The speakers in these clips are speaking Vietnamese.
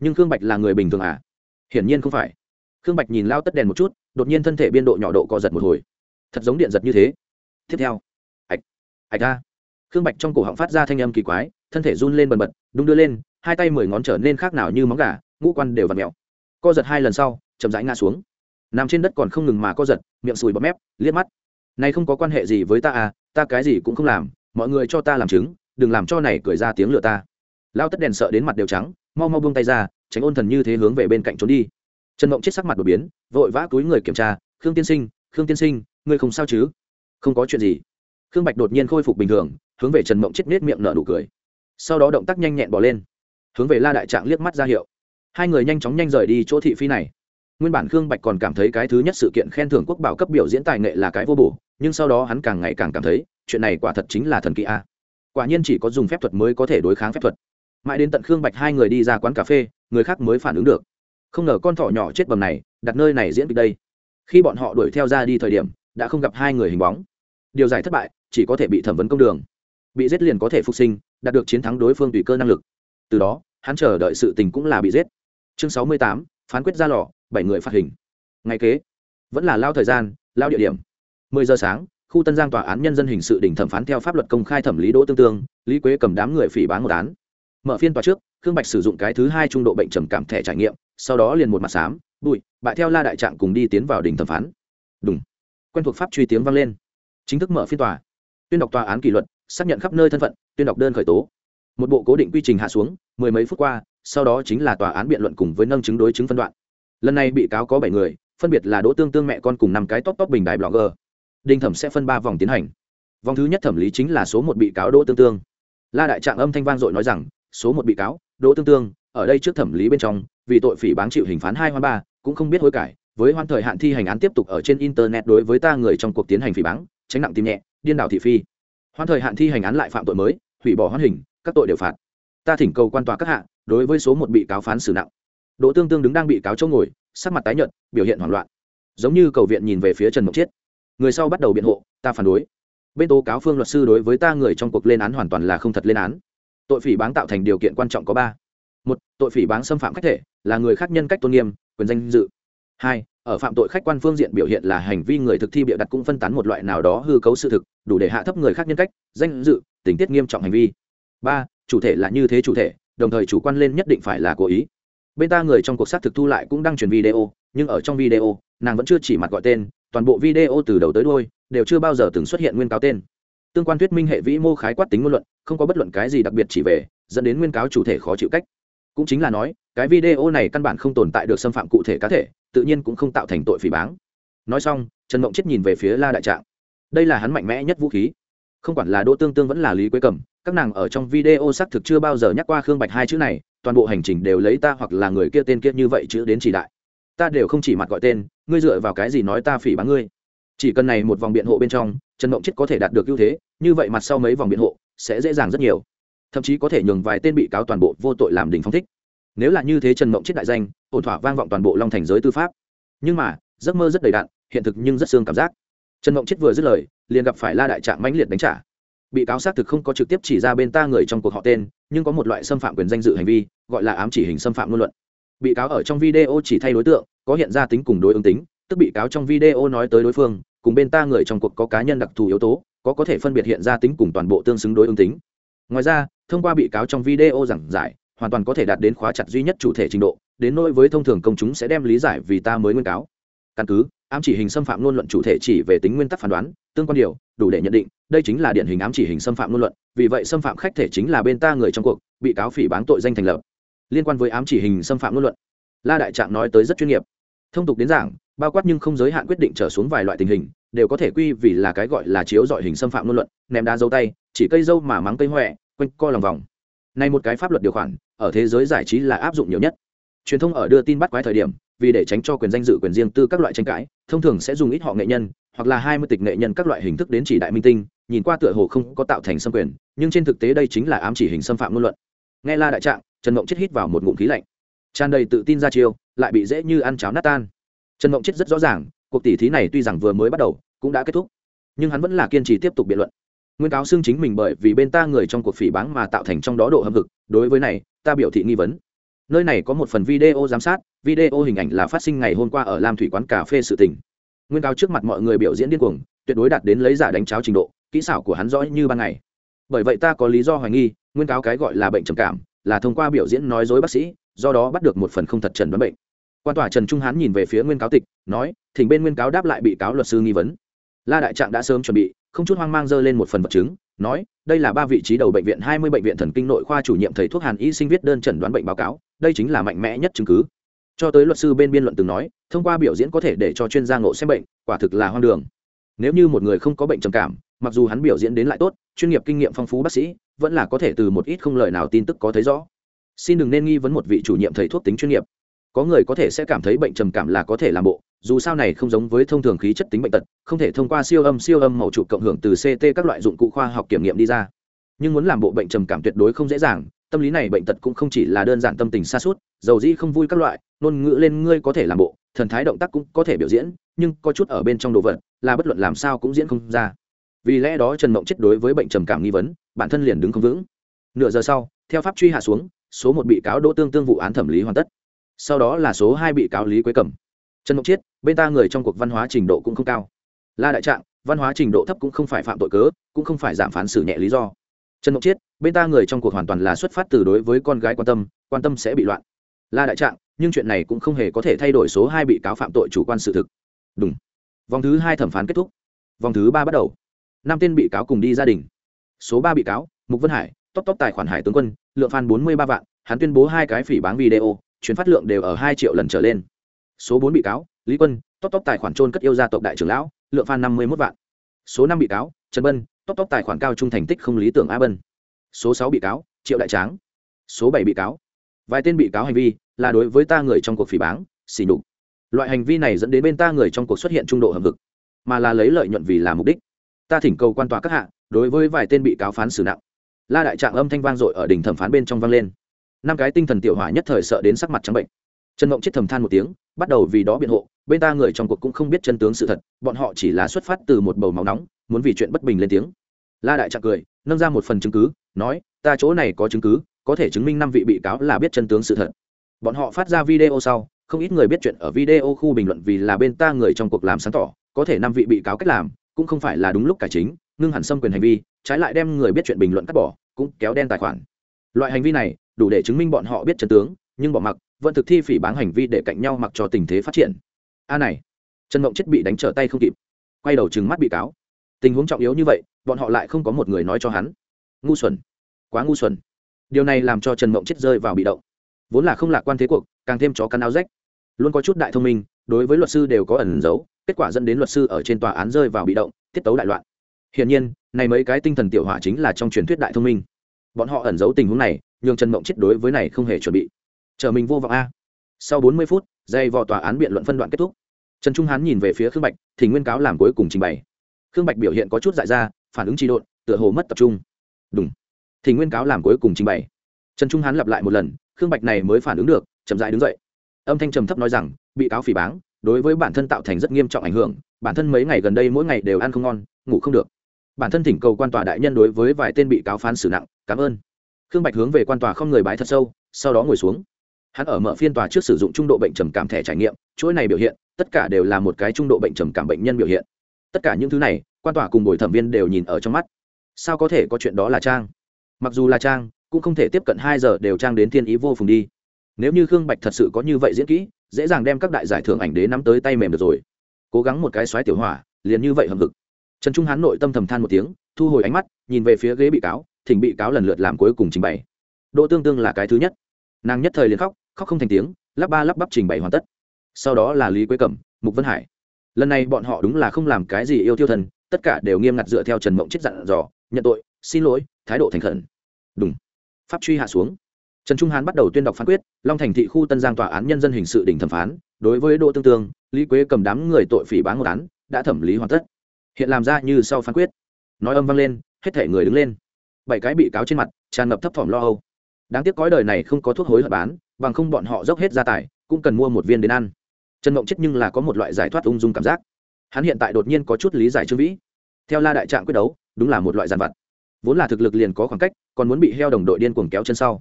nhưng khương bạch là người bình thường à? Hiển nhiên không phải. Khương bạch nhìn lao tất đèn một chút, đột nhiên thân thể biên độ nhỏ độ co giật một hồi. Thật giống điện giật như thế. Tiếp theo. Ạch ạch ra. Khương bạch trong cổ họng phát ra thanh âm kỳ quái, thân thể run lên bần bật, đung đưa lên, hai tay mười ngón trở nên khác nào như móng gà, ngũ quan đều v ặ mẹo co giật hai lần sau, chậm rãi ngã xuống. Nằm trên đất còn không ngừng mà co giật, miệng sùi bọt mép, liếc mắt. Này không có quan hệ gì với ta à ta cái gì cũng không làm, mọi người cho ta làm chứng, đừng làm cho này cười ra tiếng lừa ta. Lao tất đèn sợ đến mặt đều trắng mau mau buông tay ra, tránh ôn thần như thế hướng về bên cạnh trốn đi. Trần mộng chết sắc mặt đột biến, vội vã túi người kiểm tra, khương tiên sinh, khương tiên sinh, ngươi không sao chứ? Không có chuyện gì. Khương bạch đột nhiên khôi phục bình thường, hướng về trần mộng chết nết miệng nở nụ cười. Sau đó động tác nhanh nhẹn bỏ lên, hướng về la đại trạng liếc mắt ra hiệu. Hai người nhanh chóng nhanh rời đi chỗ thị phi này. Nguyên bản khương bạch còn cảm thấy cái thứ nhất sự kiện khen thưởng quốc bảo cấp biểu diễn tài nghệ là cái vô bổ, nhưng sau đó hắn càng ngày càng cảm thấy, chuyện này quả thật chính là thần kỳ a. Quả nhiên chỉ có dùng phép thuật mới có thể đối kháng phép thuật mãi đến tận khương bạch hai người đi ra quán cà phê, người khác mới phản ứng được. Không ngờ con thỏ nhỏ chết bầm này, đặt nơi này diễn kịch đây. Khi bọn họ đuổi theo ra đi thời điểm, đã không gặp hai người hình bóng. Điều giải thất bại, chỉ có thể bị thẩm vấn công đường. Bị giết liền có thể phục sinh, đạt được chiến thắng đối phương tùy cơ năng lực. Từ đó, hắn chờ đợi sự tình cũng là bị giết. Chương sáu mươi tám, phán quyết ra lò, bảy người phát hình. Ngày kế, vẫn là lao thời gian, lao địa điểm. mười giờ sáng, khu tân giang tòa án nhân dân hình sự đỉnh thẩm phán theo pháp luật công khai thẩm lý đỗ tương tương, lý quế cầm đám người phỉ bán một án mở phiên tòa trước, khương bạch sử dụng cái thứ hai trung độ bệnh trầm cảm thẻ trải nghiệm, sau đó liền một mặt xám, bụi, bại theo la đại trạng cùng đi tiến vào đỉnh thẩm phán. Đúng quen thuộc pháp truy tiếng vang lên. Chính thức mở phiên tòa. Tuyên đọc tòa án kỷ luật, xác nhận khắp nơi thân phận, tuyên đọc đơn khởi tố. Một bộ cố định quy trình hạ xuống, mười mấy phút qua, sau đó chính là tòa án biện luận cùng với nâng chứng đối chứng phân đoạn. Lần này bị cáo có bảy người, phân biệt là đỗ tương tương mẹ con cùng năm cái top top bình đại blogger. Đinh thẩm sẽ phân ba vòng tiến hành. Vòng thứ nhất thẩm lý chính là số một bị cáo đỗ tương tương. La đại trạng âm thanh vang dội nói rằng số một bị cáo, đỗ tương tương, ở đây trước thẩm lý bên trong, vì tội phỉ báng chịu hình phán hai hoa ba, cũng không biết hối cải, với hoan thời hạn thi hành án tiếp tục ở trên internet đối với ta người trong cuộc tiến hành phỉ báng, tránh nặng tim nhẹ, điên đảo thị phi. Hoan thời hạn thi hành án lại phạm tội mới, hủy bỏ hoan hình, các tội đều phạt. Ta thỉnh cầu quan tòa các hạ, đối với số một bị cáo phán xử nặng. Đỗ tương tương đứng đang bị cáo chỗ ngồi, sắc mặt tái nhợt, biểu hiện hoảng loạn. Giống như cầu viện nhìn về phía trần mộng chiết. Người sau bắt đầu biện hộ, ta phản đối. Bên tố cáo phương luật sư đối với ta người trong cuộc lên án hoàn toàn là không thật lên án tội phỉ báng tạo thành điều kiện quan trọng có ba. Một, tội phỉ báng xâm phạm khách thể, là người khác nhân cách tôn nghiêm, quyền danh dự. Hai, ở phạm tội khách quan phương diện biểu hiện là hành vi người thực thi bịa đặt cũng phân tán một loại nào đó hư cấu sự thực, đủ để hạ thấp người khác nhân cách, danh dự, tình tiết nghiêm trọng hành vi. Ba, chủ thể là như thế chủ thể, đồng thời chủ quan lên nhất định phải là cố ý. Bên ta người trong cuộc sát thực thu lại cũng đăng truyền video, nhưng ở trong video, nàng vẫn chưa chỉ mặt gọi tên, toàn bộ video từ đầu tới đôi đều chưa bao giờ từng xuất hiện nguyên cáo tên tương quan thuyết minh hệ vĩ mô khái quát tính ngôn luận, không có bất luận cái gì đặc biệt chỉ về, dẫn đến nguyên cáo chủ thể khó chịu cách. Cũng chính là nói, cái video này căn bản không tồn tại được xâm phạm cụ thể cá thể, tự nhiên cũng không tạo thành tội phỉ báng. Nói xong, trần mộng chết nhìn về phía la đại trạng. Đây là hắn mạnh mẽ nhất vũ khí. Không quản là đỗ tương tương vẫn là lý quế cầm, các nàng ở trong video xác thực chưa bao giờ nhắc qua khương bạch hai chữ này, toàn bộ hành trình đều lấy ta hoặc là người kia tên kia như vậy chữ đến chỉ đại. Ta đều không chỉ mặt gọi tên, ngươi dựa vào cái gì nói ta phỉ báng ngươi? Chỉ cần này một vòng biện hộ bên trong, trần mộng chết có thể đạt được ưu thế, như vậy mặt sau mấy vòng biện hộ sẽ dễ dàng rất nhiều. Thậm chí có thể nhường vài tên bị cáo toàn bộ vô tội làm đình phong thích. Nếu là như thế trần mộng chết đại danh, ổn thỏa vang vọng toàn bộ long thành giới tư pháp. Nhưng mà, giấc mơ rất đầy đạn hiện thực nhưng rất xương cảm giác. Trần mộng chết vừa dứt lời, liền gặp phải la đại trạng mãnh liệt đánh trả. Bị cáo xác thực không có trực tiếp chỉ ra bên ta người trong cuộc họ tên, nhưng có một loại xâm phạm quyền danh dự hành vi, gọi là ám chỉ hình xâm phạm ngôn luận. Bị cáo ở trong video chỉ thay đối tượng, có hiện ra tính cùng đối ứng tính, tức bị cáo trong video nói tới đối phương cùng bên ta người trong cuộc có cá nhân đặc thù yếu tố, có có thể phân biệt hiện ra tính cùng toàn bộ tương xứng đối ứng tính. Ngoài ra, thông qua bị cáo trong video giảng giải, hoàn toàn có thể đạt đến khóa chặt duy nhất chủ thể trình độ, đến nỗi với thông thường công chúng sẽ đem lý giải vì ta mới nguyên cáo. Căn cứ, ám chỉ hình xâm phạm ngôn luận chủ thể chỉ về tính nguyên tắc phán đoán, tương quan điều, đủ để nhận định, đây chính là điển hình ám chỉ hình xâm phạm ngôn luận, vì vậy xâm phạm khách thể chính là bên ta người trong cuộc, bị cáo phỉ báng tội danh thành lập. Liên quan với ám chỉ hình xâm phạm ngôn luận, la đại trạng nói tới rất chuyên nghiệp. Thông tục đến giảng bao quát nhưng không giới hạn quyết định trở xuống vài loại tình hình, đều có thể quy vì là cái gọi là chiếu dọi hình xâm phạm ngôn luận, ném đá dâu tay, chỉ cây dâu mà mắng cây huệ quanh co lòng vòng. Này một cái pháp luật điều khoản, ở thế giới giải trí là áp dụng nhiều nhất. Truyền thông ở đưa tin bắt quái thời điểm, vì để tránh cho quyền danh dự quyền riêng tư các loại tranh cãi, thông thường sẽ dùng ít họ nghệ nhân, hoặc là hai mươi tịch nghệ nhân các loại hình thức đến chỉ đại minh tinh, nhìn qua tựa hồ không có tạo thành xâm quyền, nhưng trên thực tế đây chính là ám chỉ hình xâm phạm ngôn luận. Nghe la đại trạng, trần mộng chết hít vào một ngụm khí lạnh. Tràn đầy tự tin ra chiêu, lại bị dễ như ăn cháo nát tan trần mộng chết rất rõ ràng, cuộc tỷ thí này tuy rằng vừa mới bắt đầu, cũng đã kết thúc, nhưng hắn vẫn là kiên trì tiếp tục biện luận. Nguyên cáo xưng chính mình bởi vì bên ta người trong cuộc phỉ báng mà tạo thành trong đó độ hâm hực, đối với này, ta biểu thị nghi vấn. Nơi này có một phần video giám sát, video hình ảnh là phát sinh ngày hôm qua ở lam thủy quán cà phê sự tình. Nguyên cáo trước mặt mọi người biểu diễn điên cuồng, tuyệt đối đạt đến lấy giả đánh cháo trình độ, kỹ xảo của hắn rõ như ban ngày. Bởi vậy ta có lý do hoài nghi, nguyên cáo cái gọi là bệnh trầm cảm, là thông qua biểu diễn nói dối bác sĩ, do đó bắt được một phần không thật trần đoán bệnh quan tòa trần trung hán nhìn về phía nguyên cáo tịch nói thỉnh bên nguyên cáo đáp lại bị cáo luật sư nghi vấn la đại trạng đã sớm chuẩn bị không chút hoang mang dơ lên một phần vật chứng nói đây là ba vị trí đầu bệnh viện hai mươi bệnh viện thần kinh nội khoa chủ nhiệm thầy thuốc hàn y sinh viết đơn chẩn đoán bệnh báo cáo đây chính là mạnh mẽ nhất chứng cứ cho tới luật sư bên biên luận từng nói thông qua biểu diễn có thể để cho chuyên gia ngộ xem bệnh quả thực là hoang đường nếu như một người không có bệnh trầm cảm mặc dù hắn biểu diễn đến lại tốt chuyên nghiệp kinh nghiệm phong phú bác sĩ vẫn là có thể từ một ít không lời nào tin tức có thấy rõ xin đừng nên nghi vấn một vị chủ nhiệm thầy thuốc tính chuyên nghiệp có người có thể sẽ cảm thấy bệnh trầm cảm là có thể làm bộ, dù sao này không giống với thông thường khí chất tính bệnh tật, không thể thông qua siêu âm siêu âm màu trụ cộng hưởng từ ct các loại dụng cụ khoa học kiểm nghiệm đi ra. Nhưng muốn làm bộ bệnh trầm cảm tuyệt đối không dễ dàng, tâm lý này bệnh tật cũng không chỉ là đơn giản tâm tình xa suốt dầu dĩ không vui các loại, ngôn ngữ lên ngươi có thể làm bộ, thần thái động tác cũng có thể biểu diễn, nhưng có chút ở bên trong đồ vật, là bất luận làm sao cũng diễn không ra. Vì lẽ đó trần mộng chết đối với bệnh trầm cảm nghi vấn, bản thân liền đứng không vững. Nửa giờ sau, theo pháp truy hạ xuống, số một bị cáo đỗ tương tương vụ án thẩm lý hoàn tất sau đó là số hai bị cáo lý quế cẩm trần mộng chiết bên ta người trong cuộc văn hóa trình độ cũng không cao la đại trạng văn hóa trình độ thấp cũng không phải phạm tội cớ cũng không phải giảm phán xử nhẹ lý do trần mộng chiết bên ta người trong cuộc hoàn toàn là xuất phát từ đối với con gái quan tâm quan tâm sẽ bị loạn la đại trạng nhưng chuyện này cũng không hề có thể thay đổi số hai bị cáo phạm tội chủ quan sự thực đúng vòng thứ hai thẩm phán kết thúc vòng thứ ba bắt đầu năm tên bị cáo cùng đi gia đình số ba bị cáo mục vân hải tóc tóc tài khoản hải tướng quân lượng fan bốn mươi ba vạn hắn tuyên bố hai cái phỉ báng video chuyến phát lượng đều ở hai triệu lần trở lên. Số bốn bị cáo, lý quân tóc tóc tài khoản trôn cất yêu gia tộc đại trưởng lão, lượng fan năm mươi một vạn. Số năm bị cáo, trần bân tóc tóc tài khoản cao trung thành tích không lý tưởng a bân. Số sáu bị cáo, triệu đại tráng. Số bảy bị cáo, vài tên bị cáo hành vi là đối với ta người trong cuộc phỉ báng, xỉ nhục. Loại hành vi này dẫn đến bên ta người trong cuộc xuất hiện trung độ hầm vực mà là lấy lợi nhuận vì là mục đích. Ta thỉnh cầu quan tòa các hạ, đối với vài tên bị cáo phán xử nặng. La đại trạng âm thanh vang dội ở đỉnh thẩm phán bên trong vang lên năm cái tinh thần tiểu hỏa nhất thời sợ đến sắc mặt trắng bệnh. Trần mộng chết thầm than một tiếng, bắt đầu vì đó biện hộ, bên ta người trong cuộc cũng không biết chân tướng sự thật, bọn họ chỉ là xuất phát từ một bầu máu nóng, muốn vì chuyện bất bình lên tiếng. La đại trạng cười, nâng ra một phần chứng cứ, nói, ta chỗ này có chứng cứ, có thể chứng minh năm vị bị cáo là biết chân tướng sự thật. Bọn họ phát ra video sau, không ít người biết chuyện ở video khu bình luận vì là bên ta người trong cuộc làm sáng tỏ, có thể năm vị bị cáo cách làm, cũng không phải là đúng lúc cải chính, ngưng hẳn xâm quyền hành vi, trái lại đem người biết chuyện bình luận cắt bỏ, cũng kéo đen tài khoản. Loại hành vi này đủ để chứng minh bọn họ biết chân tướng, nhưng bỏ mặc vẫn thực thi phỉ báng hành vi để cạnh nhau mặc cho tình thế phát triển. A này, trần mộng chết bị đánh trở tay không kịp. Quay đầu trừng mắt bị cáo. Tình huống trọng yếu như vậy, bọn họ lại không có một người nói cho hắn. Ngu xuẩn. Quá ngu xuẩn. Điều này làm cho trần mộng chết rơi vào bị động. Vốn là không lạc quan thế cuộc, càng thêm chó cắn áo rách. Luôn có chút đại thông minh, đối với luật sư đều có ẩn giấu kết quả dẫn đến luật sư ở trên tòa án rơi vào bị động, tiết tấu đại loạn. Hiển nhiên, này mấy cái tinh thần tiểu hỏa chính là trong truyền thuyết đại thông minh. Bọn họ ẩn giấu tình huống này nhường trần mộng chết đối với này không hề chuẩn bị. Chờ mình vô vọng a. Sau bốn mươi phút, dây vò tòa án biện luận phân đoạn kết thúc. Trần trung hán nhìn về phía khương bạch, thì nguyên cáo làm cuối cùng trình bày. Khương bạch biểu hiện có chút dại ra, phản ứng trị độn, tựa hồ mất tập trung. Đúng. Thì nguyên cáo làm cuối cùng trình bày. Trần trung hán lặp lại một lần, khương bạch này mới phản ứng được, chậm dại đứng dậy. Âm thanh trầm thấp nói rằng, bị cáo phỉ báng, đối với bản thân tạo thành rất nghiêm trọng ảnh hưởng, bản thân mấy ngày gần đây mỗi ngày đều ăn không ngon, ngủ không được. Bản thân thỉnh cầu quan tòa đại nhân đối với vài tên bị cáo phán xử nặng, cảm ơn khương bạch hướng về quan tòa không người bái thật sâu, sau đó ngồi xuống. Hắn ở mở phiên tòa trước sử dụng trung độ bệnh trầm cảm thẻ trải nghiệm, chuỗi này biểu hiện, tất cả đều là một cái trung độ bệnh trầm cảm bệnh nhân biểu hiện. Tất cả những thứ này, quan tòa cùng bồi thẩm viên đều nhìn ở trong mắt. Sao có thể có chuyện đó là trang? Mặc dù là trang, cũng không thể tiếp cận hai giờ đều trang đến thiên ý vô phùng đi. Nếu như khương bạch thật sự có như vậy diễn kỹ, dễ dàng đem các đại giải thưởng ảnh đế nắm tới tay mềm được rồi. Cố gắng một cái xoáy tiểu hỏa, liền như vậy hầm vực trần trung hán nội tâm thầm than một tiếng, thu hồi ánh mắt, nhìn về phía ghế bị cáo thỉnh bị cáo lần lượt làm cuối cùng trình bày. Đỗ tương tương là cái thứ nhất. Nàng nhất thời liền khóc khóc không thành tiếng, lắp ba lắp bắp trình bày hoàn tất. Sau đó là lý quế cẩm, mục vân hải. Lần này bọn họ đúng là không làm cái gì yêu tiêu thần, tất cả đều nghiêm ngặt dựa theo trần mộng chết dặn dò, nhận tội, xin lỗi, thái độ thành khẩn. Đúng pháp truy hạ xuống. Trần trung hán bắt đầu tuyên đọc phán quyết, long thành thị khu tân giang tòa án nhân dân hình sự đỉnh thẩm phán, đối với đỗ tương tương, lý quế cầm đám người tội phỉ báng một án, đã thẩm lý hoàn tất. Hiện làm ra như sau phán quyết. Nói âm vang lên, hết thể người đứng lên bảy cái bị cáo trên mặt, tràn ngập thấp thỏm lo âu. Đáng tiếc cõi đời này không có thuốc hối hận bán, bằng không bọn họ dốc hết gia tài, cũng cần mua một viên đến ăn. Trần mộng chết nhưng là có một loại giải thoát ung dung cảm giác. Hắn hiện tại đột nhiên có chút lý giải trương vĩ. Theo la đại trạng quyết đấu, đúng là một loại giàn vật vốn là thực lực liền có khoảng cách, còn muốn bị heo đồng đội điên cuồng kéo chân sau.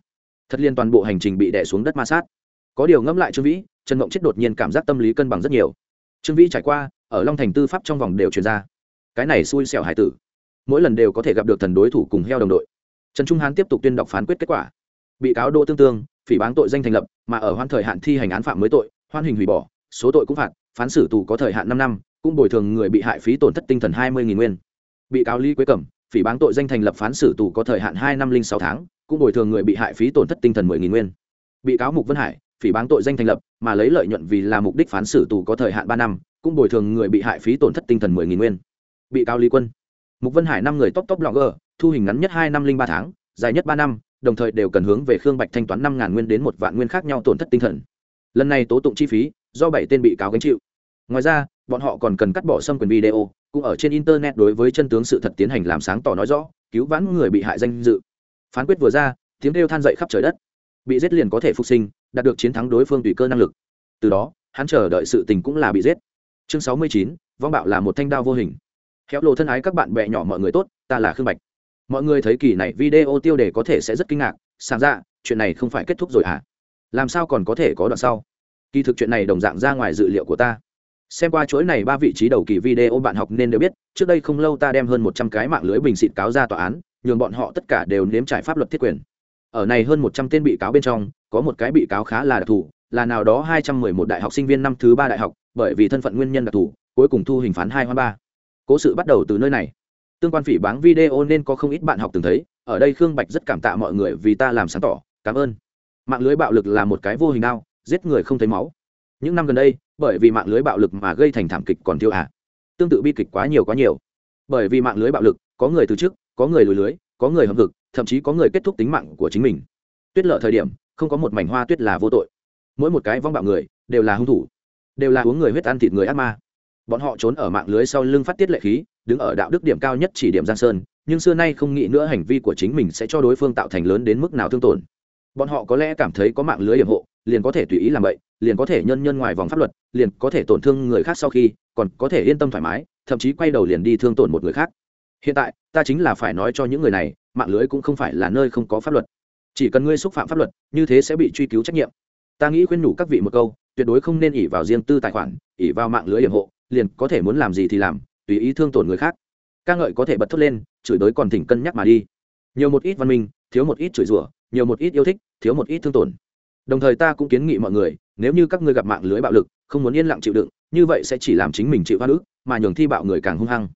Thật liên toàn bộ hành trình bị đè xuống đất ma sát. Có điều ngẫm lại trương vĩ, trần mộng chết đột nhiên cảm giác tâm lý cân bằng rất nhiều. Trương vĩ trải qua, ở long thành tư pháp trong vòng đều truyền ra. Cái này xui xẻo hải tử mỗi lần đều có thể gặp được thần đối thủ cùng heo đồng đội. Trần trung hán tiếp tục tuyên đọc phán quyết kết quả. Bị cáo đỗ tương tương, phỉ báng tội danh thành lập, mà ở hoan thời hạn thi hành án phạm mới tội, hoan hình hủy bỏ, số tội cũng phạt, phán xử tù có thời hạn năm năm, cũng bồi thường người bị hại phí tổn thất tinh thần hai mươi nguyên. Bị cáo lý quế cẩm, phỉ báng tội danh thành lập phán xử tù có thời hạn hai năm linh sáu tháng, cũng bồi thường người bị hại phí tổn thất tinh thần mười nghìn nguyên. Bị cáo mục vân hải, phỉ báng tội danh thành lập, mà lấy lợi nhuận vì là mục đích phán xử tù có thời hạn ba năm, cũng bồi thường người bị hại phí tổn thất tinh thần mười nghìn nguyên. Bị cáo lý quân mục vân hải năm người top top blogger, thu hình ngắn nhất hai năm linh ba tháng, dài nhất ba năm, đồng thời đều cần hướng về khương bạch thanh toán năm ngàn nguyên đến một vạn nguyên khác nhau tổn thất tinh thần. Lần này tố tụng chi phí, do bảy tên bị cáo gánh chịu. Ngoài ra, bọn họ còn cần cắt bỏ xâm quyền video, cũng ở trên internet đối với chân tướng sự thật tiến hành làm sáng tỏ nói rõ, cứu vãn người bị hại danh dự. Phán quyết vừa ra, tiếng kêu than dậy khắp trời đất. Bị giết liền có thể phục sinh, đạt được chiến thắng đối phương tùy cơ năng lực. Từ đó, hắn chờ đợi sự tình cũng là bị giết. Chương sáu mươi chín, vong bạo là một thanh đao vô hình khéo lộ thân ái các bạn bè nhỏ mọi người tốt, ta là khương bạch. Mọi người thấy kỳ này video tiêu đề có thể sẽ rất kinh ngạc sáng ra dạ, chuyện này không phải kết thúc rồi à làm sao còn có thể có đoạn sau? Kỳ thực chuyện này đồng dạng ra ngoài dự liệu của ta. Xem qua chuỗi này ba vị trí đầu kỳ video bạn học nên đều biết, trước đây không lâu ta đem hơn một trăm cái mạng lưới bình xịt cáo ra tòa án, nhường bọn họ tất cả đều nếm trải pháp luật thiết quyền. Ở này hơn một trăm tên bị cáo bên trong, có một cái bị cáo khá là đặc thù, là nào đó hai trăm mười một đại học sinh viên năm thứ ba đại học, bởi vì thân phận nguyên nhân đặc thù, cuối cùng thu hình phán hai hoa ba cố sự bắt đầu từ nơi này. Tương quan phỉ báng video nên có không ít bạn học từng thấy ở đây khương bạch rất cảm tạ mọi người vì ta làm sáng tỏ cảm ơn. Mạng lưới bạo lực là một cái vô hình nào giết người không thấy máu. Những năm gần đây bởi vì mạng lưới bạo lực mà gây thành thảm kịch còn tiêu à? tương tự bi kịch quá nhiều quá nhiều. Bởi vì mạng lưới bạo lực có người từ chức, có người lùi lưới có người hầm hực thậm chí có người kết thúc tính mạng của chính mình. Tuyết lợ thời điểm không có một mảnh hoa tuyết là vô tội. Mỗi một cái vong bạo người đều là hung thủ đều là uống người huyết ăn thịt người ác ma bọn họ trốn ở mạng lưới sau lưng phát tiết lệ khí, đứng ở đạo đức điểm cao nhất chỉ điểm giang sơn, nhưng xưa nay không nghĩ nữa hành vi của chính mình sẽ cho đối phương tạo thành lớn đến mức nào thương tổn. Bọn họ có lẽ cảm thấy có mạng lưới hiểm hộ, liền có thể tùy ý làm vậy, liền có thể nhân nhân ngoài vòng pháp luật, liền có thể tổn thương người khác sau khi, còn có thể yên tâm thoải mái, thậm chí quay đầu liền đi thương tổn một người khác. Hiện tại, ta chính là phải nói cho những người này, mạng lưới cũng không phải là nơi không có pháp luật. Chỉ cần ngươi xúc phạm pháp luật, như thế sẽ bị truy cứu trách nhiệm. Ta nghĩ khuyên nhủ các vị một câu, tuyệt đối không nên ỉ vào riêng tư tài khoản ỉ vào mạng lưới hiểm hộ liền có thể muốn làm gì thì làm, tùy ý thương tổn người khác. Ca ngợi có thể bật thốt lên, chửi đới còn thỉnh cân nhắc mà đi. Nhiều một ít văn minh, thiếu một ít chửi rủa, nhiều một ít yêu thích, thiếu một ít thương tổn. Đồng thời ta cũng kiến nghị mọi người, nếu như các ngươi gặp mạng lưới bạo lực, không muốn yên lặng chịu đựng, như vậy sẽ chỉ làm chính mình chịu hoa ức, mà nhường thi bạo người càng hung hăng.